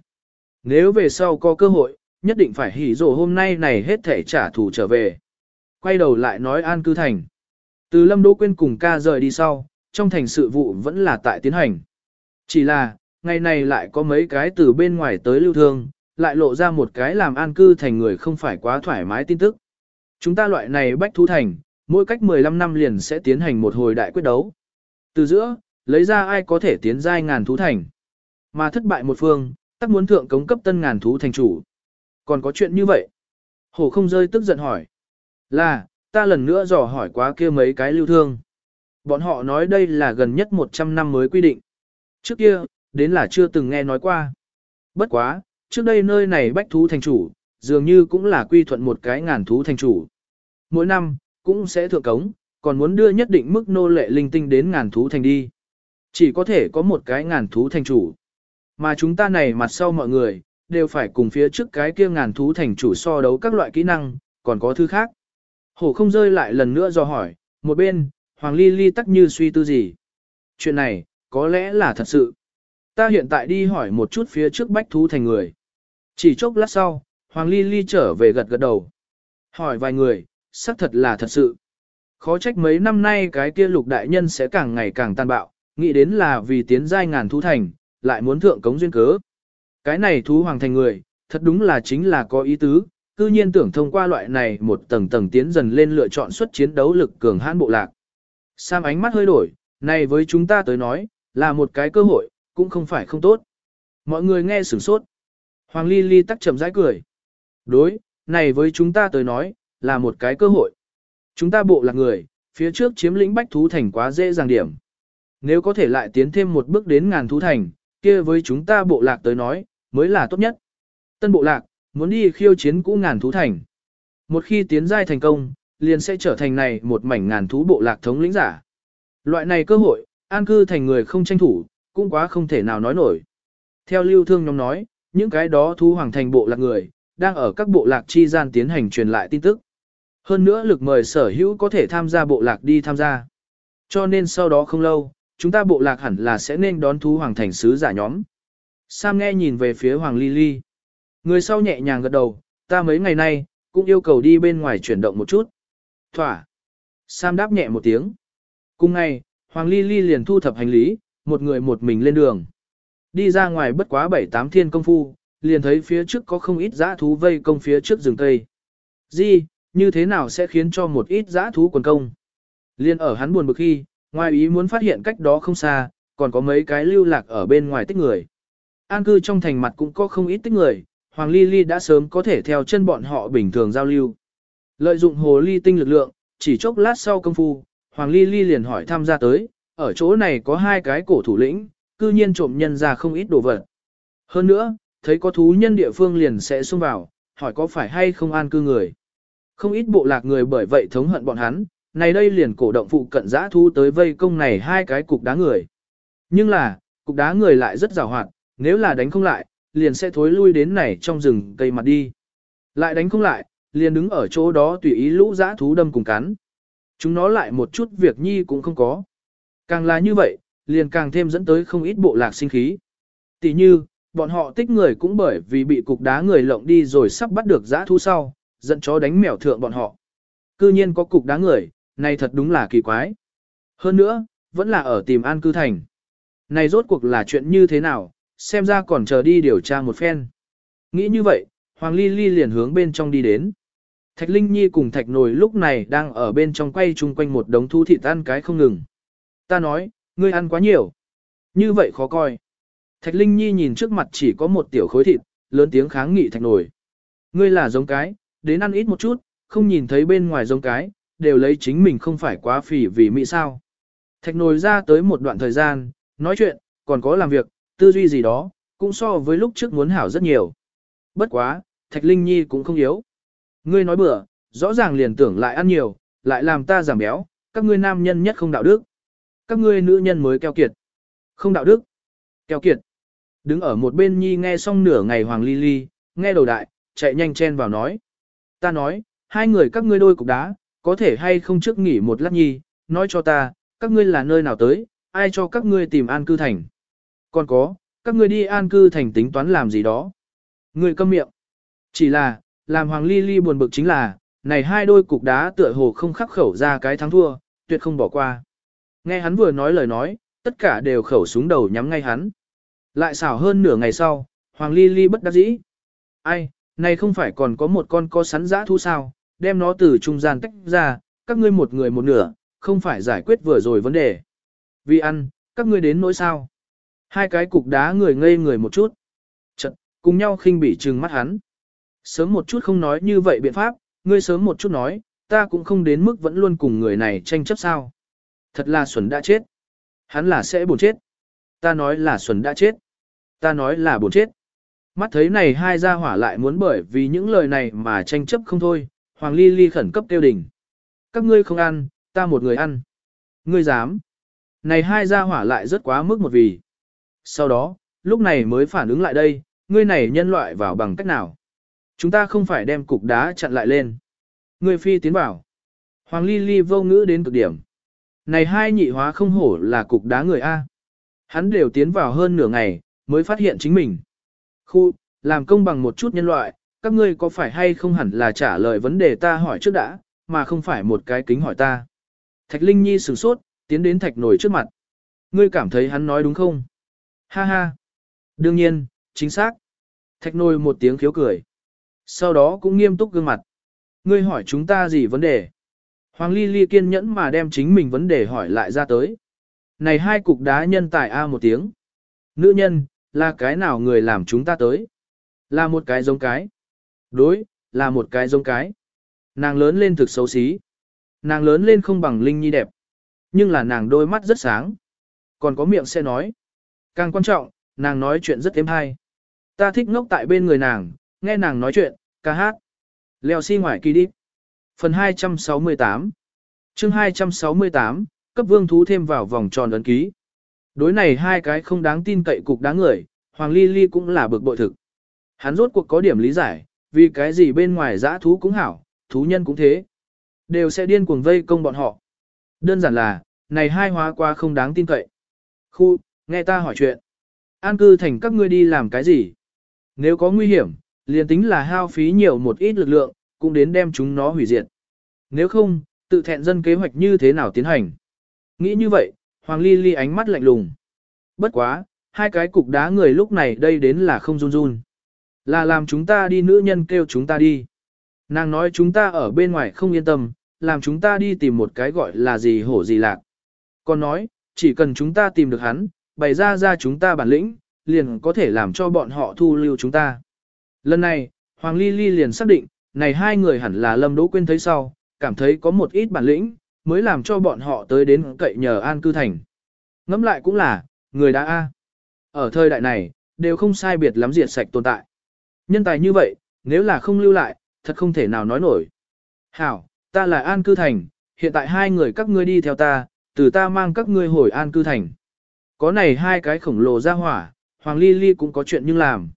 Nếu về sau có cơ hội, nhất định phải hỉ rồ hôm nay này hết thể trả thù trở về. Quay đầu lại nói an cư thành. Từ Lâm Đỗ Quyên cùng ca rời đi sau, trong thành sự vụ vẫn là tại tiến hành. Chỉ là, ngày này lại có mấy cái từ bên ngoài tới lưu thương, lại lộ ra một cái làm an cư thành người không phải quá thoải mái tin tức. Chúng ta loại này bách thú thành, mỗi cách 15 năm liền sẽ tiến hành một hồi đại quyết đấu. Từ giữa, lấy ra ai có thể tiến giai ngàn thú thành. Mà thất bại một phương, tắc muốn thượng cống cấp tân ngàn thú thành chủ. Còn có chuyện như vậy? Hổ không rơi tức giận hỏi. Là, ta lần nữa dò hỏi quá kia mấy cái lưu thương. Bọn họ nói đây là gần nhất 100 năm mới quy định. Trước kia, đến là chưa từng nghe nói qua. Bất quá, trước đây nơi này bách thú thành chủ, dường như cũng là quy thuận một cái ngàn thú thành chủ. Mỗi năm, cũng sẽ thượng cống, còn muốn đưa nhất định mức nô lệ linh tinh đến ngàn thú thành đi. Chỉ có thể có một cái ngàn thú thành chủ. Mà chúng ta này mặt sau mọi người, đều phải cùng phía trước cái kia ngàn thú thành chủ so đấu các loại kỹ năng, còn có thứ khác. Hổ không rơi lại lần nữa do hỏi, một bên, Hoàng Ly Ly tắc như suy tư gì. Chuyện này, có lẽ là thật sự. Ta hiện tại đi hỏi một chút phía trước bách thú thành người. Chỉ chốc lát sau, Hoàng Ly Ly trở về gật gật đầu. Hỏi vài người, xác thật là thật sự. Khó trách mấy năm nay cái kia lục đại nhân sẽ càng ngày càng tàn bạo, nghĩ đến là vì tiến giai ngàn thú thành, lại muốn thượng cống duyên cớ. Cái này thú hoàng thành người, thật đúng là chính là có ý tứ, cư nhiên tưởng thông qua loại này một tầng tầng tiến dần lên lựa chọn xuất chiến đấu lực cường hãn bộ lạc. Sam ánh mắt hơi đổi, này với chúng ta tới nói, là một cái cơ hội, cũng không phải không tốt. Mọi người nghe sửng sốt. Hoàng Ly Ly tắc chậm rãi cười. Đối, này với chúng ta tới nói, là một cái cơ hội. Chúng ta bộ lạc người, phía trước chiếm lĩnh bách thú thành quá dễ dàng điểm. Nếu có thể lại tiến thêm một bước đến ngàn thú thành, kia với chúng ta bộ lạc tới nói, mới là tốt nhất. Tân bộ lạc, muốn đi khiêu chiến cũ ngàn thú thành. Một khi tiến giai thành công, liền sẽ trở thành này một mảnh ngàn thú bộ lạc thống lĩnh giả. Loại này cơ hội, an cư thành người không tranh thủ, cũng quá không thể nào nói nổi. Theo lưu thương nhóm nói, những cái đó thú hoàng thành bộ lạc người, đang ở các bộ lạc chi gian tiến hành truyền lại tin tức. Hơn nữa lực mời sở hữu có thể tham gia bộ lạc đi tham gia. Cho nên sau đó không lâu, chúng ta bộ lạc hẳn là sẽ nên đón thú hoàng thành sứ giả nhóm. Sam nghe nhìn về phía Hoàng Ly Ly. Người sau nhẹ nhàng gật đầu, ta mấy ngày nay, cũng yêu cầu đi bên ngoài chuyển động một chút. Thỏa. Sam đáp nhẹ một tiếng. Cùng ngày, Hoàng Ly Ly liền thu thập hành lý, một người một mình lên đường. Đi ra ngoài bất quá bảy tám thiên công phu, liền thấy phía trước có không ít dã thú vây công phía trước rừng cây. Di, như thế nào sẽ khiến cho một ít dã thú quần công? Liên ở hắn buồn bực khi, ngoài ý muốn phát hiện cách đó không xa, còn có mấy cái lưu lạc ở bên ngoài tích người. An cư trong thành mặt cũng có không ít tích người, Hoàng Ly Ly đã sớm có thể theo chân bọn họ bình thường giao lưu. Lợi dụng hồ ly tinh lực lượng, chỉ chốc lát sau công phu, Hoàng Ly Ly liền hỏi tham gia tới, ở chỗ này có hai cái cổ thủ lĩnh, cư nhiên trộm nhân ra không ít đồ vật. Hơn nữa, thấy có thú nhân địa phương liền sẽ xông vào, hỏi có phải hay không an cư người. Không ít bộ lạc người bởi vậy thống hận bọn hắn, này đây liền cổ động phụ cận giã thu tới vây công này hai cái cục đá người. Nhưng là, cục đá người lại rất rào hoạt, nếu là đánh không lại, liền sẽ thối lui đến này trong rừng cây mặt đi. Lại đánh không lại, liền đứng ở chỗ đó tùy ý lũ giã thú đâm cùng cắn. Chúng nó lại một chút việc nhi cũng không có. Càng là như vậy, liền càng thêm dẫn tới không ít bộ lạc sinh khí. Tỷ như, bọn họ tích người cũng bởi vì bị cục đá người lộng đi rồi sắp bắt được giã thú sau, dẫn chó đánh mèo thượng bọn họ. Cư nhiên có cục đá người, này thật đúng là kỳ quái. Hơn nữa, vẫn là ở tìm an cư thành. Này rốt cuộc là chuyện như thế nào, xem ra còn chờ đi điều tra một phen. Nghĩ như vậy, Hoàng Ly Ly liền hướng bên trong đi đến. Thạch Linh Nhi cùng Thạch Nồi lúc này đang ở bên trong quay chung quanh một đống thu thịt ăn cái không ngừng. Ta nói, ngươi ăn quá nhiều. Như vậy khó coi. Thạch Linh Nhi nhìn trước mặt chỉ có một tiểu khối thịt, lớn tiếng kháng nghị Thạch Nồi. Ngươi là giống cái, đến ăn ít một chút, không nhìn thấy bên ngoài giống cái, đều lấy chính mình không phải quá phỉ vì mỹ sao. Thạch Nồi ra tới một đoạn thời gian, nói chuyện, còn có làm việc, tư duy gì đó, cũng so với lúc trước muốn hảo rất nhiều. Bất quá, Thạch Linh Nhi cũng không yếu. Ngươi nói bừa, rõ ràng liền tưởng lại ăn nhiều, lại làm ta giảm béo, các ngươi nam nhân nhất không đạo đức. Các ngươi nữ nhân mới keo kiệt. Không đạo đức. Keo kiệt. Đứng ở một bên Nhi nghe xong nửa ngày Hoàng Ly Ly, nghe đầu đại, chạy nhanh chen vào nói. Ta nói, hai người các ngươi đôi cục đá, có thể hay không trước nghỉ một lát Nhi, nói cho ta, các ngươi là nơi nào tới, ai cho các ngươi tìm an cư thành. Còn có, các ngươi đi an cư thành tính toán làm gì đó. Ngươi câm miệng. Chỉ là, làm Hoàng Ly Ly buồn bực chính là, này hai đôi cục đá tựa hồ không khắc khẩu ra cái thắng thua, tuyệt không bỏ qua. Nghe hắn vừa nói lời nói, tất cả đều khẩu súng đầu nhắm ngay hắn. Lại xảo hơn nửa ngày sau, Hoàng Ly Ly bất đắc dĩ. Ai, này không phải còn có một con có sắn dã thú sao, đem nó từ trung gian tách ra, các ngươi một người một nửa, không phải giải quyết vừa rồi vấn đề. Vì ăn, các ngươi đến nỗi sao. Hai cái cục đá người ngây người một chút. Chật, cùng nhau khinh bỉ trừng mắt hắn. Sớm một chút không nói như vậy biện pháp, ngươi sớm một chút nói, ta cũng không đến mức vẫn luôn cùng người này tranh chấp sao. Thật là Xuân đã chết. Hắn là sẽ buồn chết. Ta nói là Xuân đã chết. Ta nói là buồn chết. Mắt thấy này hai gia hỏa lại muốn bởi vì những lời này mà tranh chấp không thôi, Hoàng Ly Ly khẩn cấp tiêu đỉnh. Các ngươi không ăn, ta một người ăn. Ngươi dám. Này hai gia hỏa lại rất quá mức một vì. Sau đó, lúc này mới phản ứng lại đây, ngươi này nhân loại vào bằng cách nào. Chúng ta không phải đem cục đá chặn lại lên. Ngươi phi tiến vào. Hoàng Ly Ly vô ngữ đến cực điểm. Này hai nhị hóa không hổ là cục đá người A. Hắn đều tiến vào hơn nửa ngày, mới phát hiện chính mình. Khu, làm công bằng một chút nhân loại, các ngươi có phải hay không hẳn là trả lời vấn đề ta hỏi trước đã, mà không phải một cái kính hỏi ta. Thạch Linh Nhi sửng sốt, tiến đến thạch nổi trước mặt. Ngươi cảm thấy hắn nói đúng không? Ha ha. Đương nhiên, chính xác. Thạch nồi một tiếng khiếu cười. Sau đó cũng nghiêm túc gương mặt. Ngươi hỏi chúng ta gì vấn đề? Hoàng Ly Ly kiên nhẫn mà đem chính mình vấn đề hỏi lại ra tới. Này hai cục đá nhân tài A một tiếng. Nữ nhân, là cái nào người làm chúng ta tới? Là một cái giống cái. Đối, là một cái giống cái. Nàng lớn lên thực xấu xí. Nàng lớn lên không bằng Linh Nhi đẹp. Nhưng là nàng đôi mắt rất sáng. Còn có miệng sẽ nói. Càng quan trọng, nàng nói chuyện rất êm hay. Ta thích ngốc tại bên người nàng, nghe nàng nói chuyện, ca hát. Leo xi si ngoài kỳ đi. Phần 268 chương 268, cấp vương thú thêm vào vòng tròn ấn ký. Đối này hai cái không đáng tin cậy cục đáng người, Hoàng Ly Ly cũng là bực bội thực. Hắn rốt cuộc có điểm lý giải, vì cái gì bên ngoài dã thú cũng hảo, thú nhân cũng thế. Đều sẽ điên cuồng vây công bọn họ. Đơn giản là, này hai hóa qua không đáng tin cậy. Khu, nghe ta hỏi chuyện. An cư thành các ngươi đi làm cái gì? Nếu có nguy hiểm, liền tính là hao phí nhiều một ít lực lượng, cũng đến đem chúng nó hủy diệt. Nếu không, tự thẹn dân kế hoạch như thế nào tiến hành? Nghĩ như vậy, Hoàng Ly Ly ánh mắt lạnh lùng. Bất quá, hai cái cục đá người lúc này đây đến là không run run. Là làm chúng ta đi nữ nhân kêu chúng ta đi. Nàng nói chúng ta ở bên ngoài không yên tâm, làm chúng ta đi tìm một cái gọi là gì hổ gì lạc. Còn nói, chỉ cần chúng ta tìm được hắn, bày ra ra chúng ta bản lĩnh, liền có thể làm cho bọn họ thu lưu chúng ta. Lần này, Hoàng Ly Ly liền xác định, này hai người hẳn là Lâm Đỗ Quyên thấy sau, cảm thấy có một ít bản lĩnh, mới làm cho bọn họ tới đến cậy nhờ an cư thành. Ngẫm lại cũng là, người đã A. Ở thời đại này, đều không sai biệt lắm diệt sạch tồn tại. Nhân tài như vậy, nếu là không lưu lại, thật không thể nào nói nổi. Hảo, ta là an cư thành, hiện tại hai người các ngươi đi theo ta, từ ta mang các ngươi hồi an cư thành. Có này hai cái khổng lồ ra hỏa, Hoàng Ly Ly cũng có chuyện nhưng làm.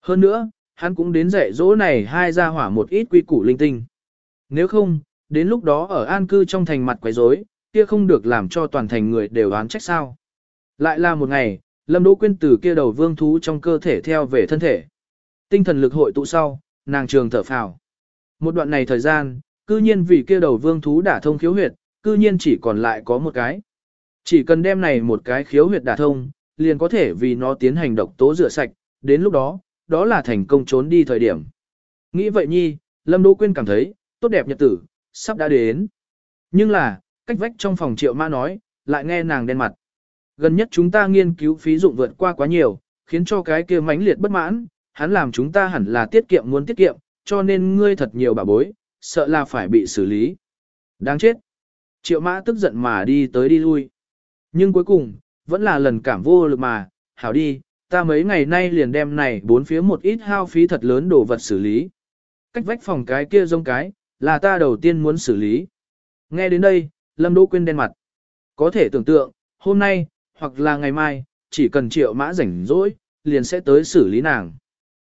Hơn nữa, hắn cũng đến dạy dỗ này hai ra hỏa một ít quy củ linh tinh. Nếu không, đến lúc đó ở an cư trong thành mặt quấy rối, kia không được làm cho toàn thành người đều oán trách sao. Lại là một ngày, Lâm Đỗ Quyên từ kia đầu vương thú trong cơ thể theo về thân thể. Tinh thần lực hội tụ sau, nàng trường thở phào. Một đoạn này thời gian, cư nhiên vì kia đầu vương thú đả thông khiếu huyệt, cư nhiên chỉ còn lại có một cái. Chỉ cần đem này một cái khiếu huyệt đả thông, liền có thể vì nó tiến hành độc tố rửa sạch, đến lúc đó, đó là thành công trốn đi thời điểm. Nghĩ vậy nhi, Lâm Đỗ Quyên cảm thấy, tốt đẹp nhật tử, sắp đã đến. Nhưng là, cách vách trong phòng triệu ma nói, lại nghe nàng đen mặt. Gần nhất chúng ta nghiên cứu phí dụng vượt qua quá nhiều, khiến cho cái kia mãnh liệt bất mãn, hắn làm chúng ta hẳn là tiết kiệm muốn tiết kiệm, cho nên ngươi thật nhiều bà bối, sợ là phải bị xử lý. Đáng chết. Triệu mã tức giận mà đi tới đi lui. Nhưng cuối cùng, vẫn là lần cảm vô lực mà, hảo đi, ta mấy ngày nay liền đem này bốn phía một ít hao phí thật lớn đồ vật xử lý. Cách vách phòng cái kia rông cái, là ta đầu tiên muốn xử lý. Nghe đến đây, Lâm Đỗ Quyên đen mặt. Có thể tưởng tượng, hôm nay, hoặc là ngày mai, chỉ cần triệu mã rảnh rỗi, liền sẽ tới xử lý nàng.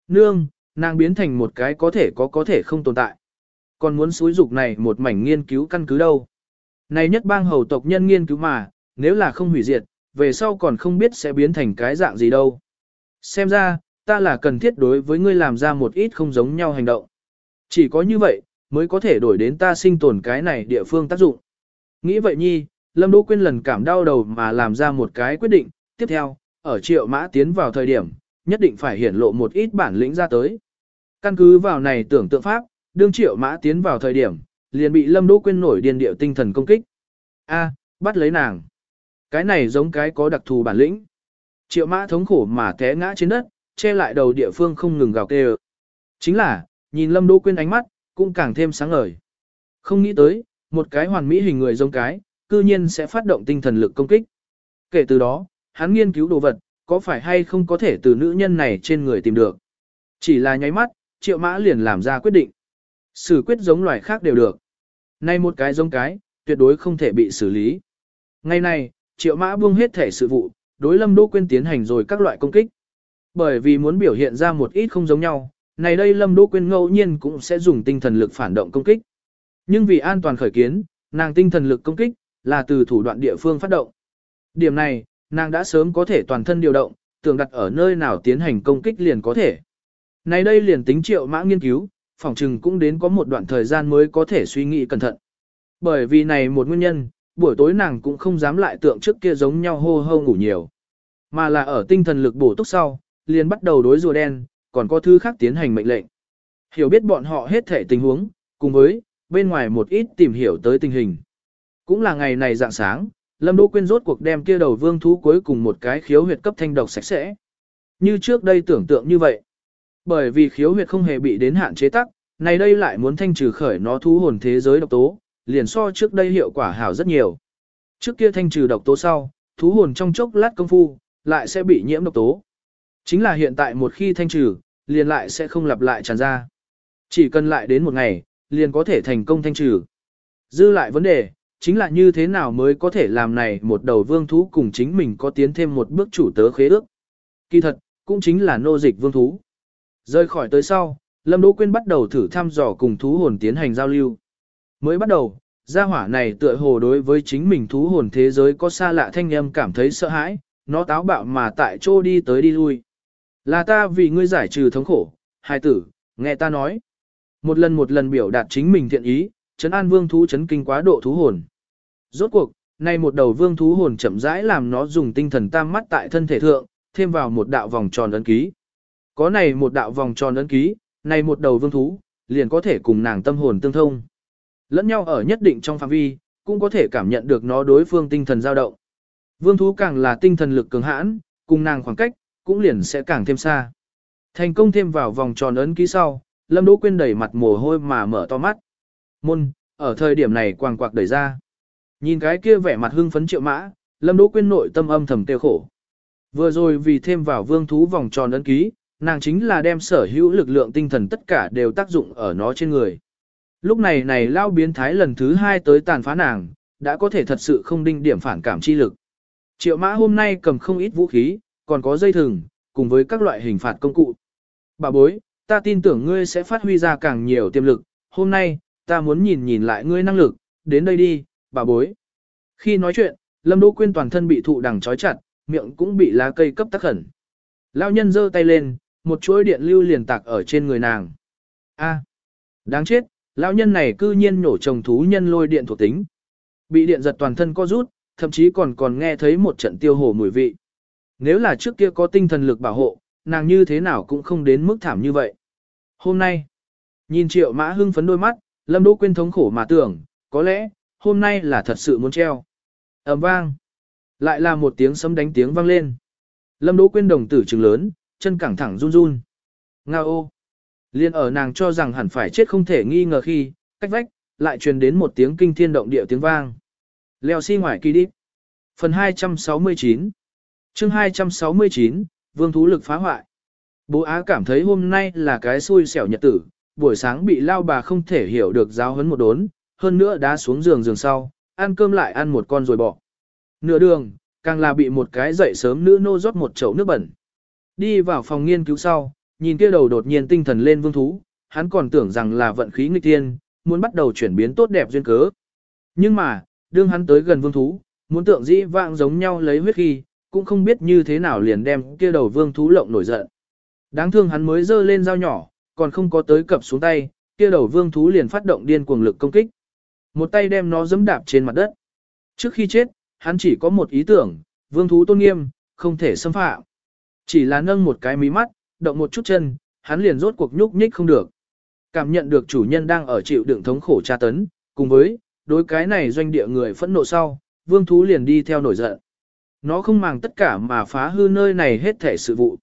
Nương, nàng biến thành một cái có thể có có thể không tồn tại. Còn muốn xúi dục này một mảnh nghiên cứu căn cứ đâu. Này nhất bang hầu tộc nhân nghiên cứu mà, nếu là không hủy diệt, về sau còn không biết sẽ biến thành cái dạng gì đâu. Xem ra, ta là cần thiết đối với ngươi làm ra một ít không giống nhau hành động. Chỉ có như vậy, mới có thể đổi đến ta sinh tồn cái này địa phương tác dụng. Nghĩ vậy nhi, Lâm Đỗ Quyên lần cảm đau đầu mà làm ra một cái quyết định, tiếp theo, ở triệu mã tiến vào thời điểm, nhất định phải hiển lộ một ít bản lĩnh ra tới. Căn cứ vào này tưởng tượng pháp, đương triệu mã tiến vào thời điểm, liền bị Lâm Đỗ Quyên nổi điên điệu tinh thần công kích. A, bắt lấy nàng. Cái này giống cái có đặc thù bản lĩnh. Triệu mã thống khổ mà té ngã trên đất, che lại đầu địa phương không ngừng gào kêu. Chính là, nhìn Lâm Đỗ Quyên ánh mắt, cũng càng thêm sáng ngời. Không nghĩ tới, một cái hoàn mỹ hình người giống cái, cư nhiên sẽ phát động tinh thần lực công kích. Kể từ đó, hắn nghiên cứu đồ vật, có phải hay không có thể từ nữ nhân này trên người tìm được. Chỉ là nháy mắt, triệu mã liền làm ra quyết định. Xử quyết giống loài khác đều được. Nay một cái giống cái, tuyệt đối không thể bị xử lý. Ngày nay triệu mã buông hết thể sự vụ, đối lâm đỗ quyên tiến hành rồi các loại công kích. Bởi vì muốn biểu hiện ra một ít không giống nhau, này đây lâm đỗ quyên ngẫu nhiên cũng sẽ dùng tinh thần lực phản động công kích. Nhưng vì an toàn khởi kiến, nàng tinh thần lực công kích, là từ thủ đoạn địa phương phát động. Điểm này, nàng đã sớm có thể toàn thân điều động, tưởng đặt ở nơi nào tiến hành công kích liền có thể. Này đây liền tính triệu mã nghiên cứu, phòng trừng cũng đến có một đoạn thời gian mới có thể suy nghĩ cẩn thận. Bởi vì này một nguyên nhân, buổi tối nàng cũng không dám lại tượng trước kia giống nhau hô hô ngủ nhiều. Mà là ở tinh thần lực bổ túc sau, liền bắt đầu đối rùa đen, còn có thứ khác tiến hành mệnh lệnh. Hiểu biết bọn họ hết thể tình huống, cùng với, bên ngoài một ít tìm hiểu tới tình hình. Cũng là ngày này dạng sáng, Lâm Đỗ Quyên rốt cuộc đem kia đầu vương thú cuối cùng một cái khiếu huyệt cấp thanh độc sạch sẽ. Như trước đây tưởng tượng như vậy. Bởi vì khiếu huyệt không hề bị đến hạn chế tắc, này đây lại muốn thanh trừ khởi nó thú hồn thế giới độc tố, liền so trước đây hiệu quả hảo rất nhiều. Trước kia thanh trừ độc tố sau, thú hồn trong chốc lát công phu, lại sẽ bị nhiễm độc tố. Chính là hiện tại một khi thanh trừ, liền lại sẽ không lặp lại tràn ra. Chỉ cần lại đến một ngày, liền có thể thành công thanh trừ. Dư lại vấn đề, chính là như thế nào mới có thể làm này một đầu vương thú cùng chính mình có tiến thêm một bước chủ tớ khế ước. Kỳ thật, cũng chính là nô dịch vương thú. Rơi khỏi tới sau, Lâm Đỗ Quyên bắt đầu thử thăm dò cùng thú hồn tiến hành giao lưu. Mới bắt đầu, gia hỏa này tựa hồ đối với chính mình thú hồn thế giới có xa lạ thanh âm cảm thấy sợ hãi, nó táo bạo mà tại chỗ đi tới đi lui. Là ta vì ngươi giải trừ thống khổ, hai tử, nghe ta nói. Một lần một lần biểu đạt chính mình thiện ý, chấn an vương thú chấn kinh quá độ thú hồn. Rốt cuộc, nay một đầu vương thú hồn chậm rãi làm nó dùng tinh thần tam mắt tại thân thể thượng, thêm vào một đạo vòng tròn ấn ký. Có này một đạo vòng tròn ấn ký, này một đầu vương thú, liền có thể cùng nàng tâm hồn tương thông. Lẫn nhau ở nhất định trong phạm vi, cũng có thể cảm nhận được nó đối phương tinh thần dao động. Vương thú càng là tinh thần lực cường hãn, cùng nàng khoảng cách, cũng liền sẽ càng thêm xa. Thành công thêm vào vòng tròn ấn ký sau, Lâm Đỗ Quyên đẩy mặt mồ hôi mà mở to mắt. Môn, ở thời điểm này quàng quạc đẩy ra. Nhìn cái kia vẻ mặt hưng phấn triệu mã, Lâm Đỗ Quyên nội tâm âm thầm tiêu khổ. Vừa rồi vì thêm vào vương thú vòng tròn ấn ký, nàng chính là đem sở hữu lực lượng tinh thần tất cả đều tác dụng ở nó trên người. Lúc này này lao biến thái lần thứ hai tới tàn phá nàng, đã có thể thật sự không đinh điểm phản cảm chi lực. Triệu mã hôm nay cầm không ít vũ khí, còn có dây thừng, cùng với các loại hình phạt công cụ. Bà bối, ta tin tưởng ngươi sẽ phát huy ra càng nhiều tiềm lực, hôm nay, ta muốn nhìn nhìn lại ngươi năng lực, đến đây đi, bà bối. Khi nói chuyện, Lâm Đỗ Quyên toàn thân bị thụ đằng trói chặt, miệng cũng bị lá cây cấp tắc khẩn. Lão nhân giơ tay lên, một chuỗi điện lưu liền tạc ở trên người nàng. A, đáng chết, lão nhân này cư nhiên nổ trồng thú nhân lôi điện thuộc tính. Bị điện giật toàn thân co rút, thậm chí còn còn nghe thấy một trận tiêu hổ mùi vị. Nếu là trước kia có tinh thần lực bảo hộ, nàng như thế nào cũng không đến mức thảm như vậy. Hôm nay, nhìn triệu mã hưng phấn đôi mắt, Lâm Đỗ Quyên thống khổ mà tưởng, có lẽ, hôm nay là thật sự muốn treo. ầm vang. Lại là một tiếng sấm đánh tiếng vang lên. Lâm Đỗ Quyên đồng tử trừng lớn, chân cẳng thẳng run run. Nga ô. Liên ở nàng cho rằng hẳn phải chết không thể nghi ngờ khi, cách vách, lại truyền đến một tiếng kinh thiên động địa tiếng vang. Leo xi si ngoài kỳ đi. Phần 269 chương 269, Vương Thú Lực phá hoại. Bố Á cảm thấy hôm nay là cái xui xẻo nhật tử, buổi sáng bị lao bà không thể hiểu được giáo huấn một đốn, hơn nữa đã xuống giường giường sau, ăn cơm lại ăn một con rồi bỏ. Nửa đường, càng là bị một cái dậy sớm nữ nô rót một chậu nước bẩn. Đi vào phòng nghiên cứu sau, nhìn kia đầu đột nhiên tinh thần lên vương thú, hắn còn tưởng rằng là vận khí nghịch tiên, muốn bắt đầu chuyển biến tốt đẹp duyên cớ. Nhưng mà, đương hắn tới gần vương thú, muốn tượng dĩ vạng giống nhau lấy huyết khi, cũng không biết như thế nào liền đem kia đầu vương thú lộng nổi giận. Đáng thương hắn mới dơ lên dao nhỏ, còn không có tới cập xuống tay, kia đầu vương thú liền phát động điên cuồng lực công kích. Một tay đem nó giẫm đạp trên mặt đất. Trước khi chết, hắn chỉ có một ý tưởng, vương thú tôn nghiêm, không thể xâm phạm. Chỉ là nâng một cái mí mắt, động một chút chân, hắn liền rốt cuộc nhúc nhích không được. Cảm nhận được chủ nhân đang ở chịu đựng thống khổ tra tấn, cùng với, đối cái này doanh địa người phẫn nộ sau, vương thú liền đi theo nổi giận. Nó không màng tất cả mà phá hư nơi này hết thể sự vụ.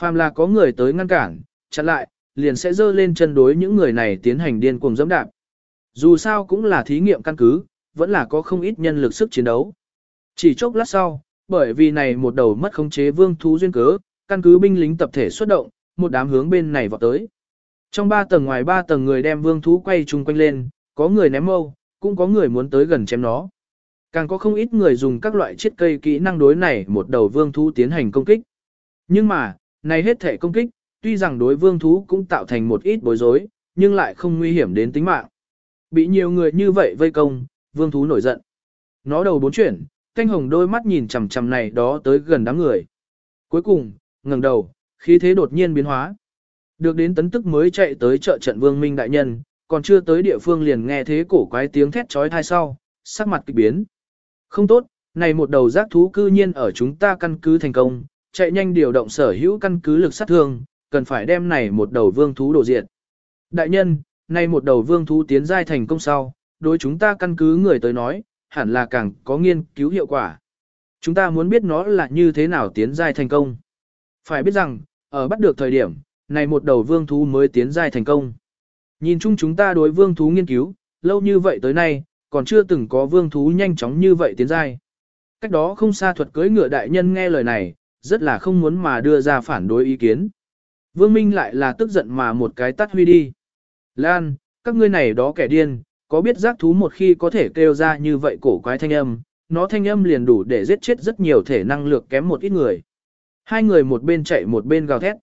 Phàm là có người tới ngăn cản, chặn lại, liền sẽ dơ lên chân đối những người này tiến hành điên cuồng dẫm đạp. Dù sao cũng là thí nghiệm căn cứ, vẫn là có không ít nhân lực sức chiến đấu. Chỉ chốc lát sau, bởi vì này một đầu mất khống chế vương thú duyên cớ, căn cứ binh lính tập thể xuất động, một đám hướng bên này vọt tới. Trong ba tầng ngoài ba tầng người đem vương thú quay chung quanh lên, có người ném mâu, cũng có người muốn tới gần chém nó. Càng có không ít người dùng các loại chiết cây kỹ năng đối này một đầu vương thú tiến hành công kích. Nhưng mà, này hết thể công kích, tuy rằng đối vương thú cũng tạo thành một ít bối rối, nhưng lại không nguy hiểm đến tính mạng. Bị nhiều người như vậy vây công, vương thú nổi giận. Nó đầu bốn chuyển, canh hồng đôi mắt nhìn chằm chằm này đó tới gần đám người. Cuối cùng, ngẩng đầu, khí thế đột nhiên biến hóa. Được đến tấn tức mới chạy tới chợ trận vương minh đại nhân, còn chưa tới địa phương liền nghe thế cổ quái tiếng thét trói thai sau, sắc mặt kịch biến. Không tốt, này một đầu giác thú cư nhiên ở chúng ta căn cứ thành công, chạy nhanh điều động sở hữu căn cứ lực sát thương, cần phải đem này một đầu vương thú đổ diệt. Đại nhân, nay một đầu vương thú tiến giai thành công sau, đối chúng ta căn cứ người tới nói, hẳn là càng có nghiên cứu hiệu quả. Chúng ta muốn biết nó là như thế nào tiến giai thành công. Phải biết rằng, ở bắt được thời điểm, này một đầu vương thú mới tiến giai thành công. Nhìn chung chúng ta đối vương thú nghiên cứu, lâu như vậy tới nay, còn chưa từng có vương thú nhanh chóng như vậy tiến giai. Cách đó không xa thuật cưới ngựa đại nhân nghe lời này, rất là không muốn mà đưa ra phản đối ý kiến. Vương Minh lại là tức giận mà một cái tắt huy đi. Lan, các ngươi này đó kẻ điên, có biết giác thú một khi có thể kêu ra như vậy cổ quái thanh âm, nó thanh âm liền đủ để giết chết rất nhiều thể năng lực kém một ít người. Hai người một bên chạy một bên gào thét.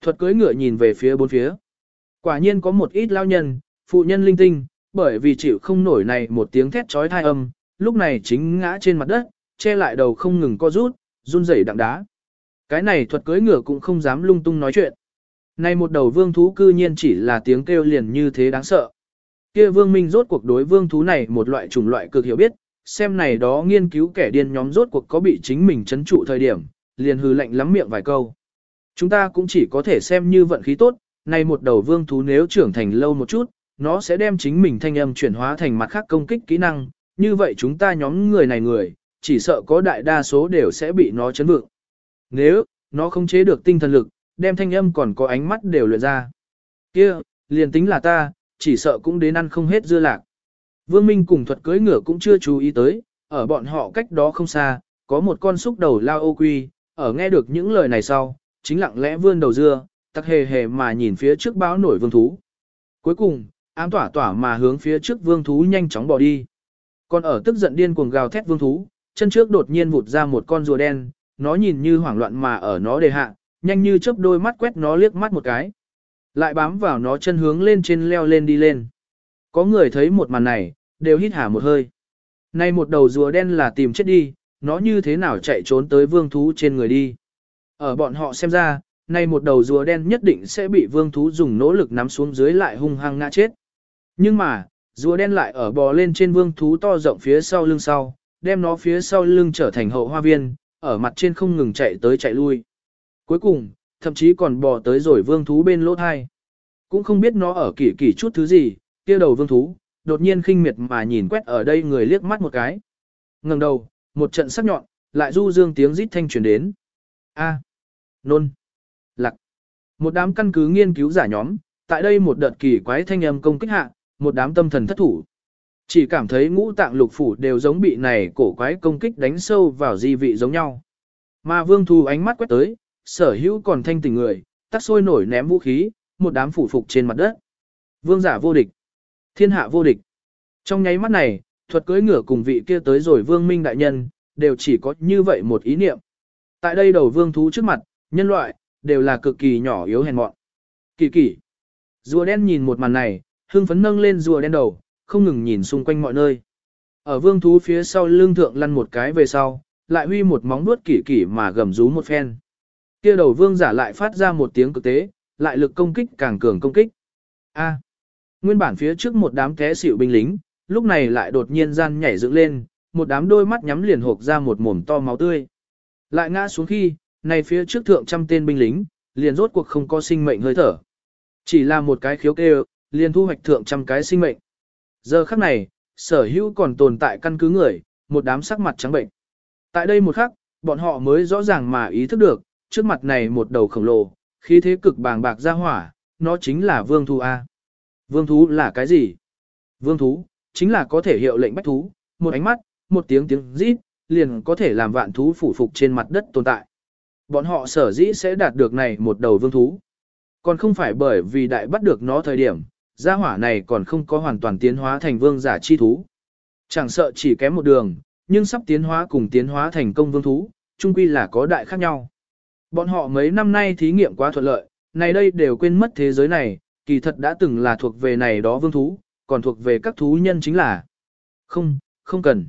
Thuật cưới ngựa nhìn về phía bốn phía. Quả nhiên có một ít lao nhân, phụ nhân linh tinh, bởi vì chịu không nổi này một tiếng thét trói thai âm, lúc này chính ngã trên mặt đất, che lại đầu không ngừng co rút, run rẩy đặng đá. Cái này thuật cưỡi ngựa cũng không dám lung tung nói chuyện. Này một đầu vương thú cư nhiên chỉ là tiếng kêu liền như thế đáng sợ. Kia vương minh rốt cuộc đối vương thú này một loại chủng loại cực hiểu biết, xem này đó nghiên cứu kẻ điên nhóm rốt cuộc có bị chính mình chấn trụ thời điểm, liền hừ lạnh lắm miệng vài câu. Chúng ta cũng chỉ có thể xem như vận khí tốt, này một đầu vương thú nếu trưởng thành lâu một chút, nó sẽ đem chính mình thanh âm chuyển hóa thành mặt khác công kích kỹ năng, như vậy chúng ta nhóm người này người, chỉ sợ có đại đa số đều sẽ bị nó chấn vượng. Nếu, nó không chế được tinh thần lực, đem thanh âm còn có ánh mắt đều luyện ra. kia liền tính là ta, chỉ sợ cũng đến ăn không hết dưa lạc. Vương Minh cùng thuật cưỡi ngựa cũng chưa chú ý tới, ở bọn họ cách đó không xa, có một con súc đầu lao ô quy, ở nghe được những lời này sau, chính lặng lẽ vươn đầu dưa, tắc hề hề mà nhìn phía trước báo nổi vương thú. Cuối cùng, ám tỏa tỏa mà hướng phía trước vương thú nhanh chóng bỏ đi. Còn ở tức giận điên cuồng gào thét vương thú, chân trước đột nhiên vụt ra một con rùa đen, nó nhìn như hoảng loạn mà ở nó đề hạ, nhanh như chớp đôi mắt quét nó liếc mắt một cái. Lại bám vào nó chân hướng lên trên leo lên đi lên. Có người thấy một màn này, đều hít hả một hơi. Nay một đầu rùa đen là tìm chết đi, nó như thế nào chạy trốn tới vương thú trên người đi. Ở bọn họ xem ra, nay một đầu rùa đen nhất định sẽ bị vương thú dùng nỗ lực nắm xuống dưới lại hung hăng ngã chết. Nhưng mà, rùa đen lại ở bò lên trên vương thú to rộng phía sau lưng sau, đem nó phía sau lưng trở thành hậu hoa viên, ở mặt trên không ngừng chạy tới chạy lui. Cuối cùng, thậm chí còn bò tới rồi vương thú bên lỗ thai. Cũng không biết nó ở kỳ kỳ chút thứ gì, kia đầu vương thú, đột nhiên khinh miệt mà nhìn quét ở đây người liếc mắt một cái. ngẩng đầu, một trận sắc nhọn, lại du dương tiếng rít thanh truyền đến. A. Nôn. Lặc. Một đám căn cứ nghiên cứu giả nhóm, tại đây một đợt kỳ quái thanh âm công kích hạ, một đám tâm thần thất thủ. Chỉ cảm thấy ngũ tạng lục phủ đều giống bị này cổ quái công kích đánh sâu vào di vị giống nhau. Mà vương thù ánh mắt quét tới, sở hữu còn thanh tỉnh người, tắt sôi nổi ném vũ khí, một đám phủ phục trên mặt đất. Vương giả vô địch, thiên hạ vô địch. Trong nháy mắt này, thuật cưỡi ngửa cùng vị kia tới rồi vương minh đại nhân, đều chỉ có như vậy một ý niệm. Tại đây đầu vương thú trước mặt, nhân loại, đều là cực kỳ nhỏ yếu hèn mọn. Kỳ kỳ. Rùa đen nhìn một màn này, hưng phấn nâng lên rùa đen đầu, không ngừng nhìn xung quanh mọi nơi. Ở vương thú phía sau lưng thượng lăn một cái về sau, lại huy một móng nuốt kỳ kỳ mà gầm rú một phen. Kia đầu vương giả lại phát ra một tiếng cực tế, lại lực công kích càng cường công kích. A. nguyên bản phía trước một đám té xỉu binh lính, lúc này lại đột nhiên gian nhảy dựng lên, một đám đôi mắt nhắm liền hộp ra một mồm to máu tươi. Lại ngã xuống khi, này phía trước thượng trăm tên binh lính, liền rốt cuộc không có sinh mệnh hơi thở. Chỉ là một cái khiếu kêu, liền thu hoạch thượng trăm cái sinh mệnh. Giờ khắc này, sở hữu còn tồn tại căn cứ người, một đám sắc mặt trắng bệnh. Tại đây một khắc, bọn họ mới rõ ràng mà ý thức được, trước mặt này một đầu khổng lồ, khí thế cực bàng bạc ra hỏa, nó chính là vương thú A. Vương thú là cái gì? Vương thú, chính là có thể hiệu lệnh bách thú, một ánh mắt, một tiếng tiếng rít, liền có thể làm vạn thú phủ phục trên mặt đất tồn tại. Bọn họ sở dĩ sẽ đạt được này một đầu vương thú. Còn không phải bởi vì đại bắt được nó thời điểm, gia hỏa này còn không có hoàn toàn tiến hóa thành vương giả chi thú. Chẳng sợ chỉ kém một đường, nhưng sắp tiến hóa cùng tiến hóa thành công vương thú, chung quy là có đại khác nhau. Bọn họ mấy năm nay thí nghiệm quá thuận lợi, này đây đều quên mất thế giới này, kỳ thật đã từng là thuộc về này đó vương thú, còn thuộc về các thú nhân chính là. Không, không cần.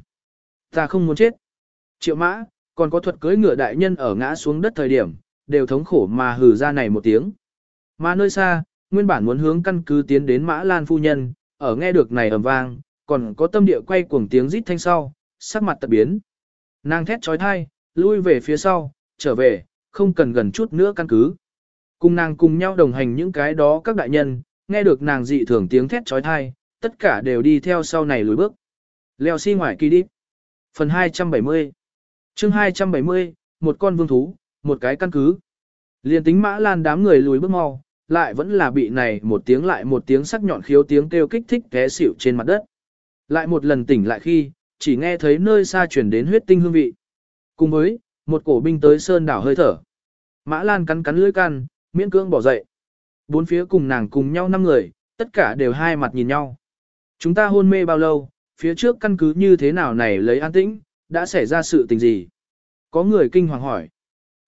Ta không muốn chết. Triệu mã, còn có thuật cưới ngựa đại nhân ở ngã xuống đất thời điểm, đều thống khổ mà hừ ra này một tiếng. Mà nơi xa, nguyên bản muốn hướng căn cứ tiến đến mã lan phu nhân, ở nghe được này ầm vang, còn có tâm địa quay cuồng tiếng rít thanh sau, sắc mặt tật biến. Nàng thét trói thai, lui về phía sau, trở về, không cần gần chút nữa căn cứ. Cùng nàng cùng nhau đồng hành những cái đó các đại nhân, nghe được nàng dị thường tiếng thét trói thai, tất cả đều đi theo sau này lùi bước. Leo xi si ngoài kỳ đi. Phần 270 chương 270, một con vương thú, một cái căn cứ. Liên tính mã lan đám người lùi bước mau, lại vẫn là bị này một tiếng lại một tiếng sắc nhọn khiếu tiếng kêu kích thích té xỉu trên mặt đất. Lại một lần tỉnh lại khi, chỉ nghe thấy nơi xa chuyển đến huyết tinh hương vị. Cùng với, một cổ binh tới sơn đảo hơi thở. Mã Lan cắn cắn lưỡi can, miễn cưỡng bỏ dậy. Bốn phía cùng nàng cùng nhau năm người, tất cả đều hai mặt nhìn nhau. Chúng ta hôn mê bao lâu, phía trước căn cứ như thế nào này lấy an tĩnh, đã xảy ra sự tình gì? Có người kinh hoàng hỏi.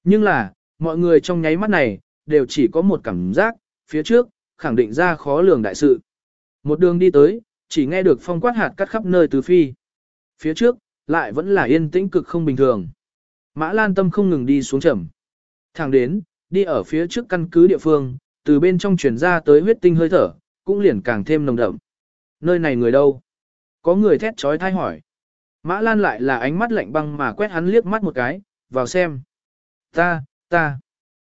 Nhưng là, mọi người trong nháy mắt này, đều chỉ có một cảm giác, phía trước, khẳng định ra khó lường đại sự. Một đường đi tới, chỉ nghe được phong quát hạt cắt khắp nơi tứ phi. Phía trước, lại vẫn là yên tĩnh cực không bình thường. Mã Lan Tâm không ngừng đi xuống trầm. Thẳng đến, đi ở phía trước căn cứ địa phương, từ bên trong truyền ra tới huyết tinh hơi thở, cũng liền càng thêm nồng đậm. Nơi này người đâu? Có người thét trói thai hỏi. Mã Lan lại là ánh mắt lạnh băng mà quét hắn liếc mắt một cái, vào xem. Ta, ta.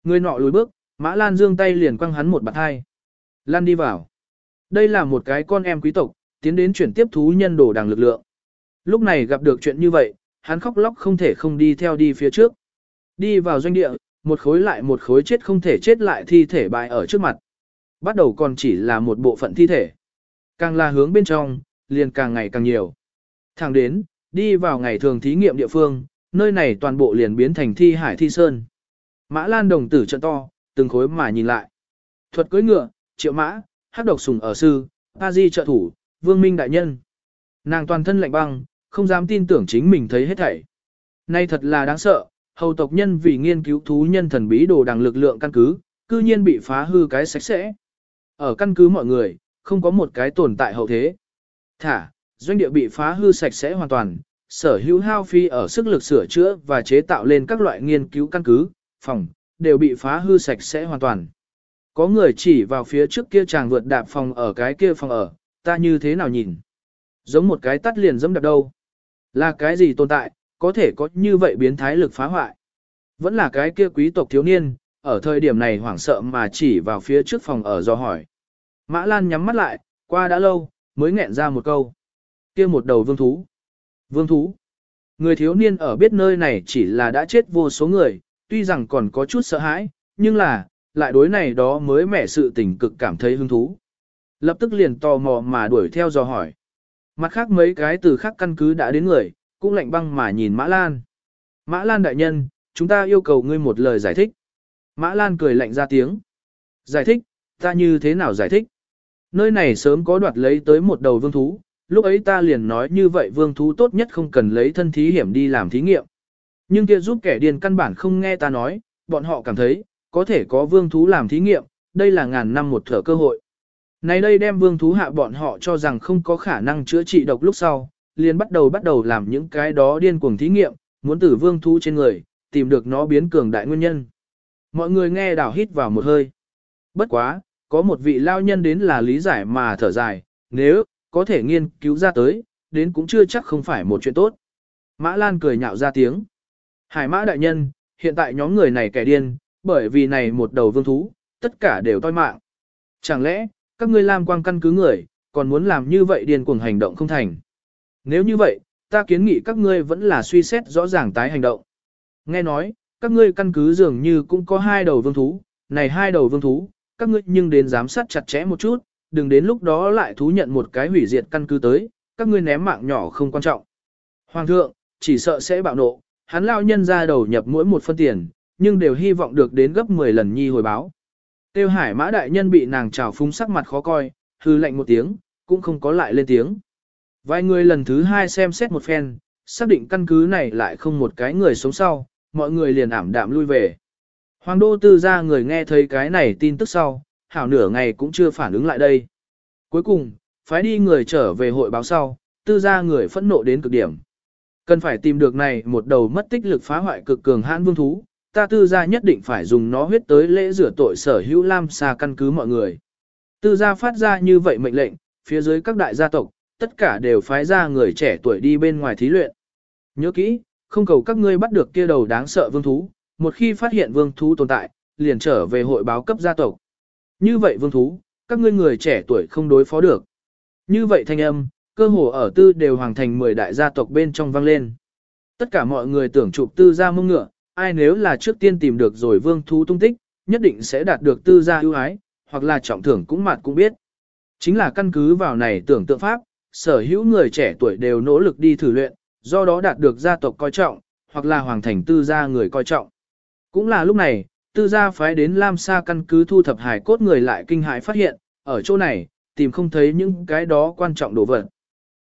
Người nọ lùi bước, Mã Lan dương tay liền quăng hắn một bạt hai. Lan đi vào. Đây là một cái con em quý tộc, tiến đến chuyển tiếp thú nhân đồ đằng lực lượng. Lúc này gặp được chuyện như vậy, hắn khóc lóc không thể không đi theo đi phía trước. Đi vào doanh địa, một khối lại một khối chết không thể chết lại thi thể bại ở trước mặt. Bắt đầu còn chỉ là một bộ phận thi thể. Càng là hướng bên trong, liền càng ngày càng nhiều. Thẳng đến, đi vào ngày thường thí nghiệm địa phương, nơi này toàn bộ liền biến thành thi hải thi sơn. Mã Lan đồng tử trận to, từng khối mà nhìn lại. Thuật cưỡi ngựa, triệu mã, hắc độc sùng ở sư, pa di trợ thủ, vương minh đại nhân. Nàng toàn thân lạnh băng, không dám tin tưởng chính mình thấy hết thảy. Nay thật là đáng sợ, hầu tộc nhân vì nghiên cứu thú nhân thần bí đồ đằng lực lượng căn cứ, cư nhiên bị phá hư cái sạch sẽ. Ở căn cứ mọi người, không có một cái tồn tại hậu thế. Thả, doanh địa bị phá hư sạch sẽ hoàn toàn, sở hữu hao phi ở sức lực sửa chữa và chế tạo lên các loại nghiên cứu căn cứ, phòng, đều bị phá hư sạch sẽ hoàn toàn. Có người chỉ vào phía trước kia chàng vượt đạp phòng ở cái kia phòng ở, ta như thế nào nhìn? Giống một cái tắt liền dẫm đạp đâu. Là cái gì tồn tại, có thể có như vậy biến thái lực phá hoại? Vẫn là cái kia quý tộc thiếu niên, ở thời điểm này hoảng sợ mà chỉ vào phía trước phòng ở do hỏi. Mã Lan nhắm mắt lại, qua đã lâu, mới nghẹn ra một câu. kia một đầu vương thú. Vương thú. Người thiếu niên ở biết nơi này chỉ là đã chết vô số người, tuy rằng còn có chút sợ hãi, nhưng là, lại đối này đó mới mẻ sự tình cực cảm thấy hứng thú. Lập tức liền tò mò mà đuổi theo dò hỏi. Mặt khác mấy cái từ khác căn cứ đã đến người, cũng lạnh băng mà nhìn Mã Lan. Mã Lan đại nhân, chúng ta yêu cầu ngươi một lời giải thích. Mã Lan cười lạnh ra tiếng. Giải thích, ta như thế nào giải thích? Nơi này sớm có đoạt lấy tới một đầu vương thú, lúc ấy ta liền nói như vậy vương thú tốt nhất không cần lấy thân thí hiểm đi làm thí nghiệm. Nhưng kia giúp kẻ điên căn bản không nghe ta nói, bọn họ cảm thấy, có thể có vương thú làm thí nghiệm, đây là ngàn năm một thở cơ hội. Này đây đem vương thú hạ bọn họ cho rằng không có khả năng chữa trị độc lúc sau, liền bắt đầu bắt đầu làm những cái đó điên cuồng thí nghiệm, muốn tử vương thú trên người, tìm được nó biến cường đại nguyên nhân. Mọi người nghe đảo hít vào một hơi. Bất quá, có một vị lao nhân đến là lý giải mà thở dài, nếu, có thể nghiên cứu ra tới, đến cũng chưa chắc không phải một chuyện tốt. Mã Lan cười nhạo ra tiếng. Hải mã đại nhân, hiện tại nhóm người này kẻ điên, bởi vì này một đầu vương thú, tất cả đều toi mạng. Chẳng lẽ, các ngươi làm quang căn cứ người, còn muốn làm như vậy điên cuồng hành động không thành. Nếu như vậy, ta kiến nghị các ngươi vẫn là suy xét rõ ràng tái hành động. Nghe nói, các ngươi căn cứ dường như cũng có hai đầu vương thú, này hai đầu vương thú, các ngươi nhưng đến giám sát chặt chẽ một chút, đừng đến lúc đó lại thú nhận một cái hủy diệt căn cứ tới, các ngươi ném mạng nhỏ không quan trọng. Hoàng thượng, chỉ sợ sẽ bạo nộ, hắn lao nhân ra đầu nhập mỗi một phân tiền, nhưng đều hy vọng được đến gấp 10 lần nhi hồi báo. Tiêu hải mã đại nhân bị nàng trào phúng sắc mặt khó coi, hư lạnh một tiếng, cũng không có lại lên tiếng. Vài người lần thứ hai xem xét một phen, xác định căn cứ này lại không một cái người sống sau, mọi người liền ảm đạm lui về. Hoàng đô tư ra người nghe thấy cái này tin tức sau, hảo nửa ngày cũng chưa phản ứng lại đây. Cuối cùng, phái đi người trở về hội báo sau, tư ra người phẫn nộ đến cực điểm. Cần phải tìm được này một đầu mất tích lực phá hoại cực cường hãn vương thú, ta tư gia nhất định phải dùng nó huyết tới lễ rửa tội sở hữu lam xa căn cứ mọi người. Tư gia phát ra như vậy mệnh lệnh, phía dưới các đại gia tộc, tất cả đều phái ra người trẻ tuổi đi bên ngoài thí luyện. Nhớ kỹ, không cầu các ngươi bắt được kia đầu đáng sợ vương thú, một khi phát hiện vương thú tồn tại, liền trở về hội báo cấp gia tộc. Như vậy vương thú, các ngươi người trẻ tuổi không đối phó được. Như vậy thanh âm, cơ hồ ở tư đều hoàng thành 10 đại gia tộc bên trong vang lên. Tất cả mọi người tưởng chụp tư gia mông ngựa, ai nếu là trước tiên tìm được rồi vương thú tung tích, nhất định sẽ đạt được tư gia ưu ái, hoặc là trọng thưởng cũng mặt cũng biết. Chính là căn cứ vào này tưởng tượng pháp, sở hữu người trẻ tuổi đều nỗ lực đi thử luyện, do đó đạt được gia tộc coi trọng, hoặc là hoàng thành tư gia người coi trọng. Cũng là lúc này, tư gia phái đến Lam Sa căn cứ thu thập hải cốt người lại kinh hãi phát hiện, ở chỗ này, tìm không thấy những cái đó quan trọng đồ vật.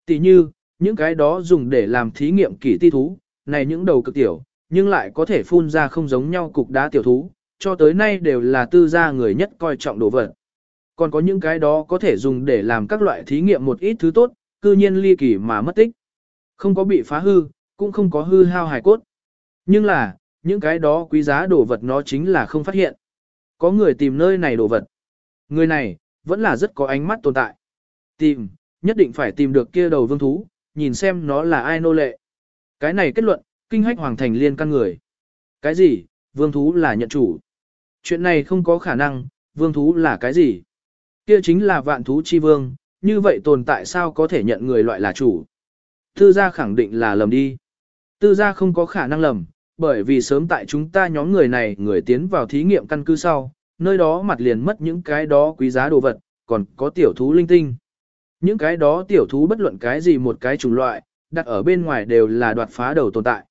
Tỷ như, những cái đó dùng để làm thí nghiệm kỷ ti thú, này những đầu cực tiểu, nhưng lại có thể phun ra không giống nhau cục đá tiểu thú, cho tới nay đều là tư gia người nhất coi trọng đồ vật. Còn có những cái đó có thể dùng để làm các loại thí nghiệm một ít thứ tốt, cư nhiên ly kỳ mà mất tích. Không có bị phá hư, cũng không có hư hao hài cốt. Nhưng là, những cái đó quý giá đồ vật nó chính là không phát hiện. Có người tìm nơi này đồ vật. Người này, vẫn là rất có ánh mắt tồn tại. Tìm, nhất định phải tìm được kia đầu vương thú, nhìn xem nó là ai nô lệ. Cái này kết luận, kinh hách hoàng thành liên căn người. Cái gì, vương thú là nhận chủ. Chuyện này không có khả năng, vương thú là cái gì? Kia chính là vạn thú chi vương, như vậy tồn tại sao có thể nhận người loại là chủ? Tư gia khẳng định là lầm đi. Tư gia không có khả năng lầm, bởi vì sớm tại chúng ta nhóm người này người tiến vào thí nghiệm căn cứ sau, nơi đó mặt liền mất những cái đó quý giá đồ vật, còn có tiểu thú linh tinh. Những cái đó tiểu thú bất luận cái gì một cái chủng loại, đặt ở bên ngoài đều là đoạt phá đầu tồn tại.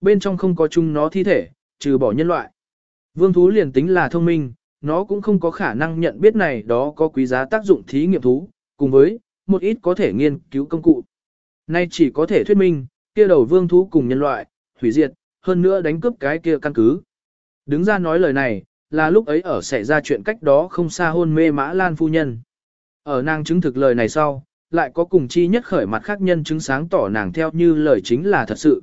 Bên trong không có chung nó thi thể, trừ bỏ nhân loại. Vương thú liền tính là thông minh, nó cũng không có khả năng nhận biết này đó có quý giá tác dụng thí nghiệm thú, cùng với một ít có thể nghiên cứu công cụ. Nay chỉ có thể thuyết minh, kia đầu vương thú cùng nhân loại, hủy diệt, hơn nữa đánh cướp cái kia căn cứ. Đứng ra nói lời này, là lúc ấy ở xảy ra chuyện cách đó không xa hôn mê mã lan phu nhân. Ở nàng chứng thực lời này sau, lại có cùng chi nhất khởi mặt khác nhân chứng sáng tỏ nàng theo như lời chính là thật sự.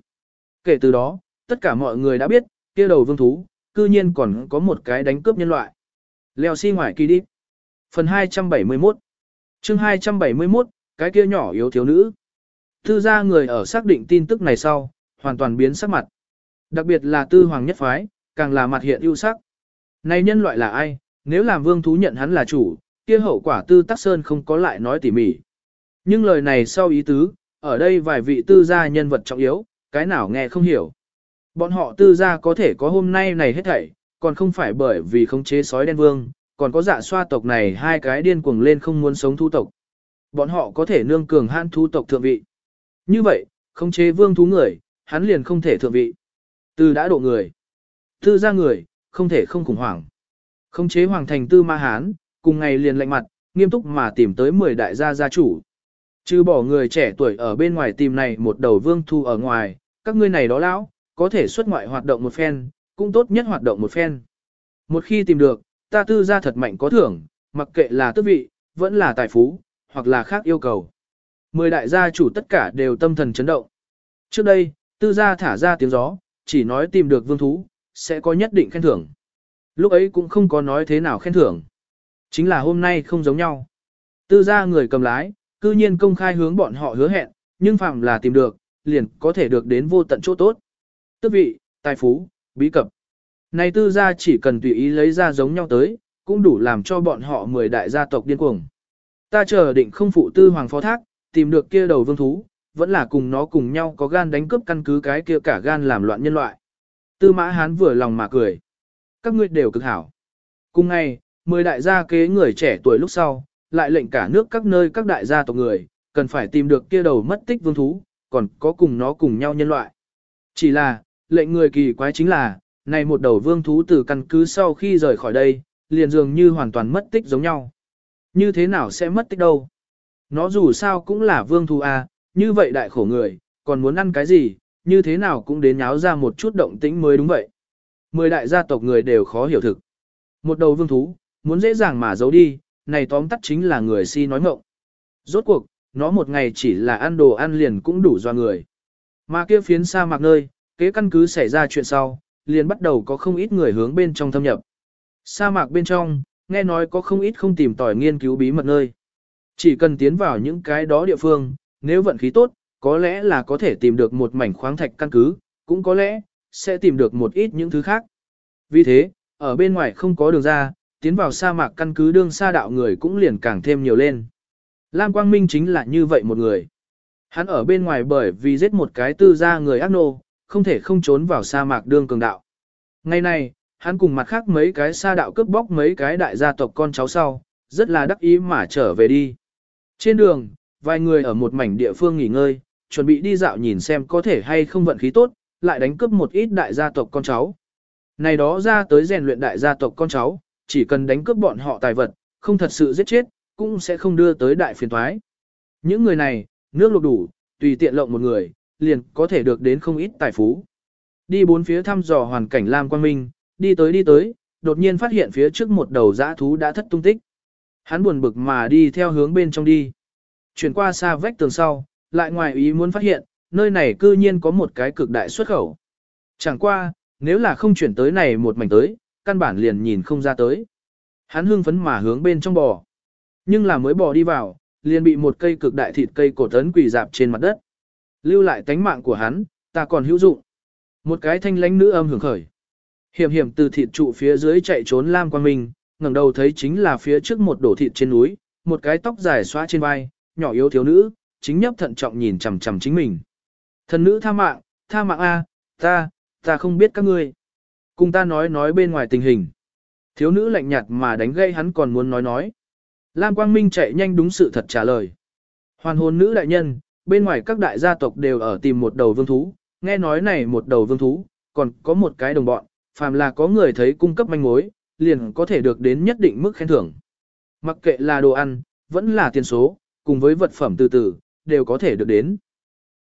Kể từ đó, tất cả mọi người đã biết, kia đầu vương thú, cư nhiên còn có một cái đánh cướp nhân loại. Leo xi si ngoài kỳ đi. Phần 271 chương 271, cái kia nhỏ yếu thiếu nữ. Tư gia người ở xác định tin tức này sau, hoàn toàn biến sắc mặt. Đặc biệt là tư hoàng nhất phái, càng là mặt hiện ưu sắc. Này nhân loại là ai, nếu làm vương thú nhận hắn là chủ, kia hậu quả tư tắc sơn không có lại nói tỉ mỉ. Nhưng lời này sau ý tứ, ở đây vài vị tư gia nhân vật trọng yếu, cái nào nghe không hiểu. Bọn họ tư gia có thể có hôm nay này hết thảy, còn không phải bởi vì không chế sói đen vương, còn có dạ xoa tộc này hai cái điên cuồng lên không muốn sống thu tộc. Bọn họ có thể nương cường hãn thu tộc thượng vị. Như vậy, không chế vương thú người, hắn liền không thể thượng vị. Tư đã độ người. Tư gia người, không thể không khủng hoảng. Không chế hoàng thành tư ma hán, cùng ngày liền lạnh mặt, nghiêm túc mà tìm tới 10 đại gia gia chủ. Trừ bỏ người trẻ tuổi ở bên ngoài tìm này một đầu vương thu ở ngoài, các ngươi này đó lão, có thể xuất ngoại hoạt động một phen, cũng tốt nhất hoạt động một phen. Một khi tìm được, ta tư gia thật mạnh có thưởng, mặc kệ là tước vị, vẫn là tài phú, hoặc là khác yêu cầu. Mười đại gia chủ tất cả đều tâm thần chấn động. Trước đây, tư gia thả ra tiếng gió, chỉ nói tìm được vương thú, sẽ có nhất định khen thưởng. Lúc ấy cũng không có nói thế nào khen thưởng. Chính là hôm nay không giống nhau. Tư gia người cầm lái, cư nhiên công khai hướng bọn họ hứa hẹn, nhưng phạm là tìm được, liền có thể được đến vô tận chỗ tốt. Tước vị, tài phú, bí cập. Này tư gia chỉ cần tùy ý lấy ra giống nhau tới, cũng đủ làm cho bọn họ mười đại gia tộc điên cuồng. Ta chờ định không phụ tư hoàng phó thác, tìm được kia đầu vương thú, vẫn là cùng nó cùng nhau có gan đánh cướp căn cứ cái kia cả gan làm loạn nhân loại. Tư mã hán vừa lòng mà cười. Các ngươi đều cực hảo. Cùng ngày, mười đại gia kế người trẻ tuổi lúc sau, lại lệnh cả nước các nơi các đại gia tộc người, cần phải tìm được kia đầu mất tích vương thú, còn có cùng nó cùng nhau nhân loại. Chỉ là, lệnh người kỳ quái chính là, này một đầu vương thú từ căn cứ sau khi rời khỏi đây, liền dường như hoàn toàn mất tích giống nhau. Như thế nào sẽ mất tích đâu? Nó dù sao cũng là vương thú à, như vậy đại khổ người, còn muốn ăn cái gì, như thế nào cũng đến nháo ra một chút động tĩnh mới đúng vậy. Mười đại gia tộc người đều khó hiểu thực. Một đầu vương thú, muốn dễ dàng mà giấu đi, này tóm tắt chính là người si nói mộng. Rốt cuộc, nó một ngày chỉ là ăn đồ ăn liền cũng đủ do người. Mà kia phiến sa mạc nơi, kế căn cứ xảy ra chuyện sau, liền bắt đầu có không ít người hướng bên trong thâm nhập. Sa mạc bên trong, nghe nói có không ít không tìm tòi nghiên cứu bí mật nơi. Chỉ cần tiến vào những cái đó địa phương, nếu vận khí tốt, có lẽ là có thể tìm được một mảnh khoáng thạch căn cứ, cũng có lẽ, sẽ tìm được một ít những thứ khác. Vì thế, ở bên ngoài không có đường ra, tiến vào sa mạc căn cứ đương sa đạo người cũng liền càng thêm nhiều lên. Lam Quang Minh chính là như vậy một người. Hắn ở bên ngoài bởi vì giết một cái tư gia người ác nô, không thể không trốn vào sa mạc đương cường đạo. Ngày nay, hắn cùng mặt khác mấy cái sa đạo cướp bóc mấy cái đại gia tộc con cháu sau, rất là đắc ý mà trở về đi. Trên đường, vài người ở một mảnh địa phương nghỉ ngơi, chuẩn bị đi dạo nhìn xem có thể hay không vận khí tốt, lại đánh cướp một ít đại gia tộc con cháu. Này đó ra tới rèn luyện đại gia tộc con cháu, chỉ cần đánh cướp bọn họ tài vật, không thật sự giết chết, cũng sẽ không đưa tới đại phiền thoái. Những người này, nước lục đủ, tùy tiện lộng một người, liền có thể được đến không ít tài phú. Đi bốn phía thăm dò hoàn cảnh Lam Quang Minh, đi tới đi tới, đột nhiên phát hiện phía trước một đầu dã thú đã thất tung tích. Hắn buồn bực mà đi theo hướng bên trong đi. Chuyển qua xa vách tường sau, lại ngoài ý muốn phát hiện, nơi này cư nhiên có một cái cực đại xuất khẩu. Chẳng qua, nếu là không chuyển tới này một mảnh tới, căn bản liền nhìn không ra tới. Hắn hưng phấn mà hướng bên trong bò. Nhưng là mới bò đi vào, liền bị một cây cực đại thịt cây cổ tấn quỳ dạp trên mặt đất. Lưu lại tánh mạng của hắn, ta còn hữu dụng. Một cái thanh lãnh nữ âm hưởng khởi. Hiểm hiểm từ thịt trụ phía dưới chạy trốn Lam Quang Minh, ngẩng đầu thấy chính là phía trước một đổ thịt trên núi, một cái tóc dài xóa trên vai, nhỏ yếu thiếu nữ, chính nhấp thận trọng nhìn chằm chằm chính mình. Thần nữ tha mạng, tha mạng a, ta, ta không biết các ngươi. Cùng ta nói nói bên ngoài tình hình. Thiếu nữ lạnh nhạt mà đánh gây hắn còn muốn nói nói. Lam Quang Minh chạy nhanh đúng sự thật trả lời. Hoàn hồn nữ đại nhân, bên ngoài các đại gia tộc đều ở tìm một đầu vương thú, nghe nói này một đầu vương thú, còn có một cái đồng bọn, phàm là có người thấy cung cấp manh mối, liền có thể được đến nhất định mức khen thưởng. Mặc kệ là đồ ăn, vẫn là tiền số, cùng với vật phẩm từ từ, đều có thể được đến.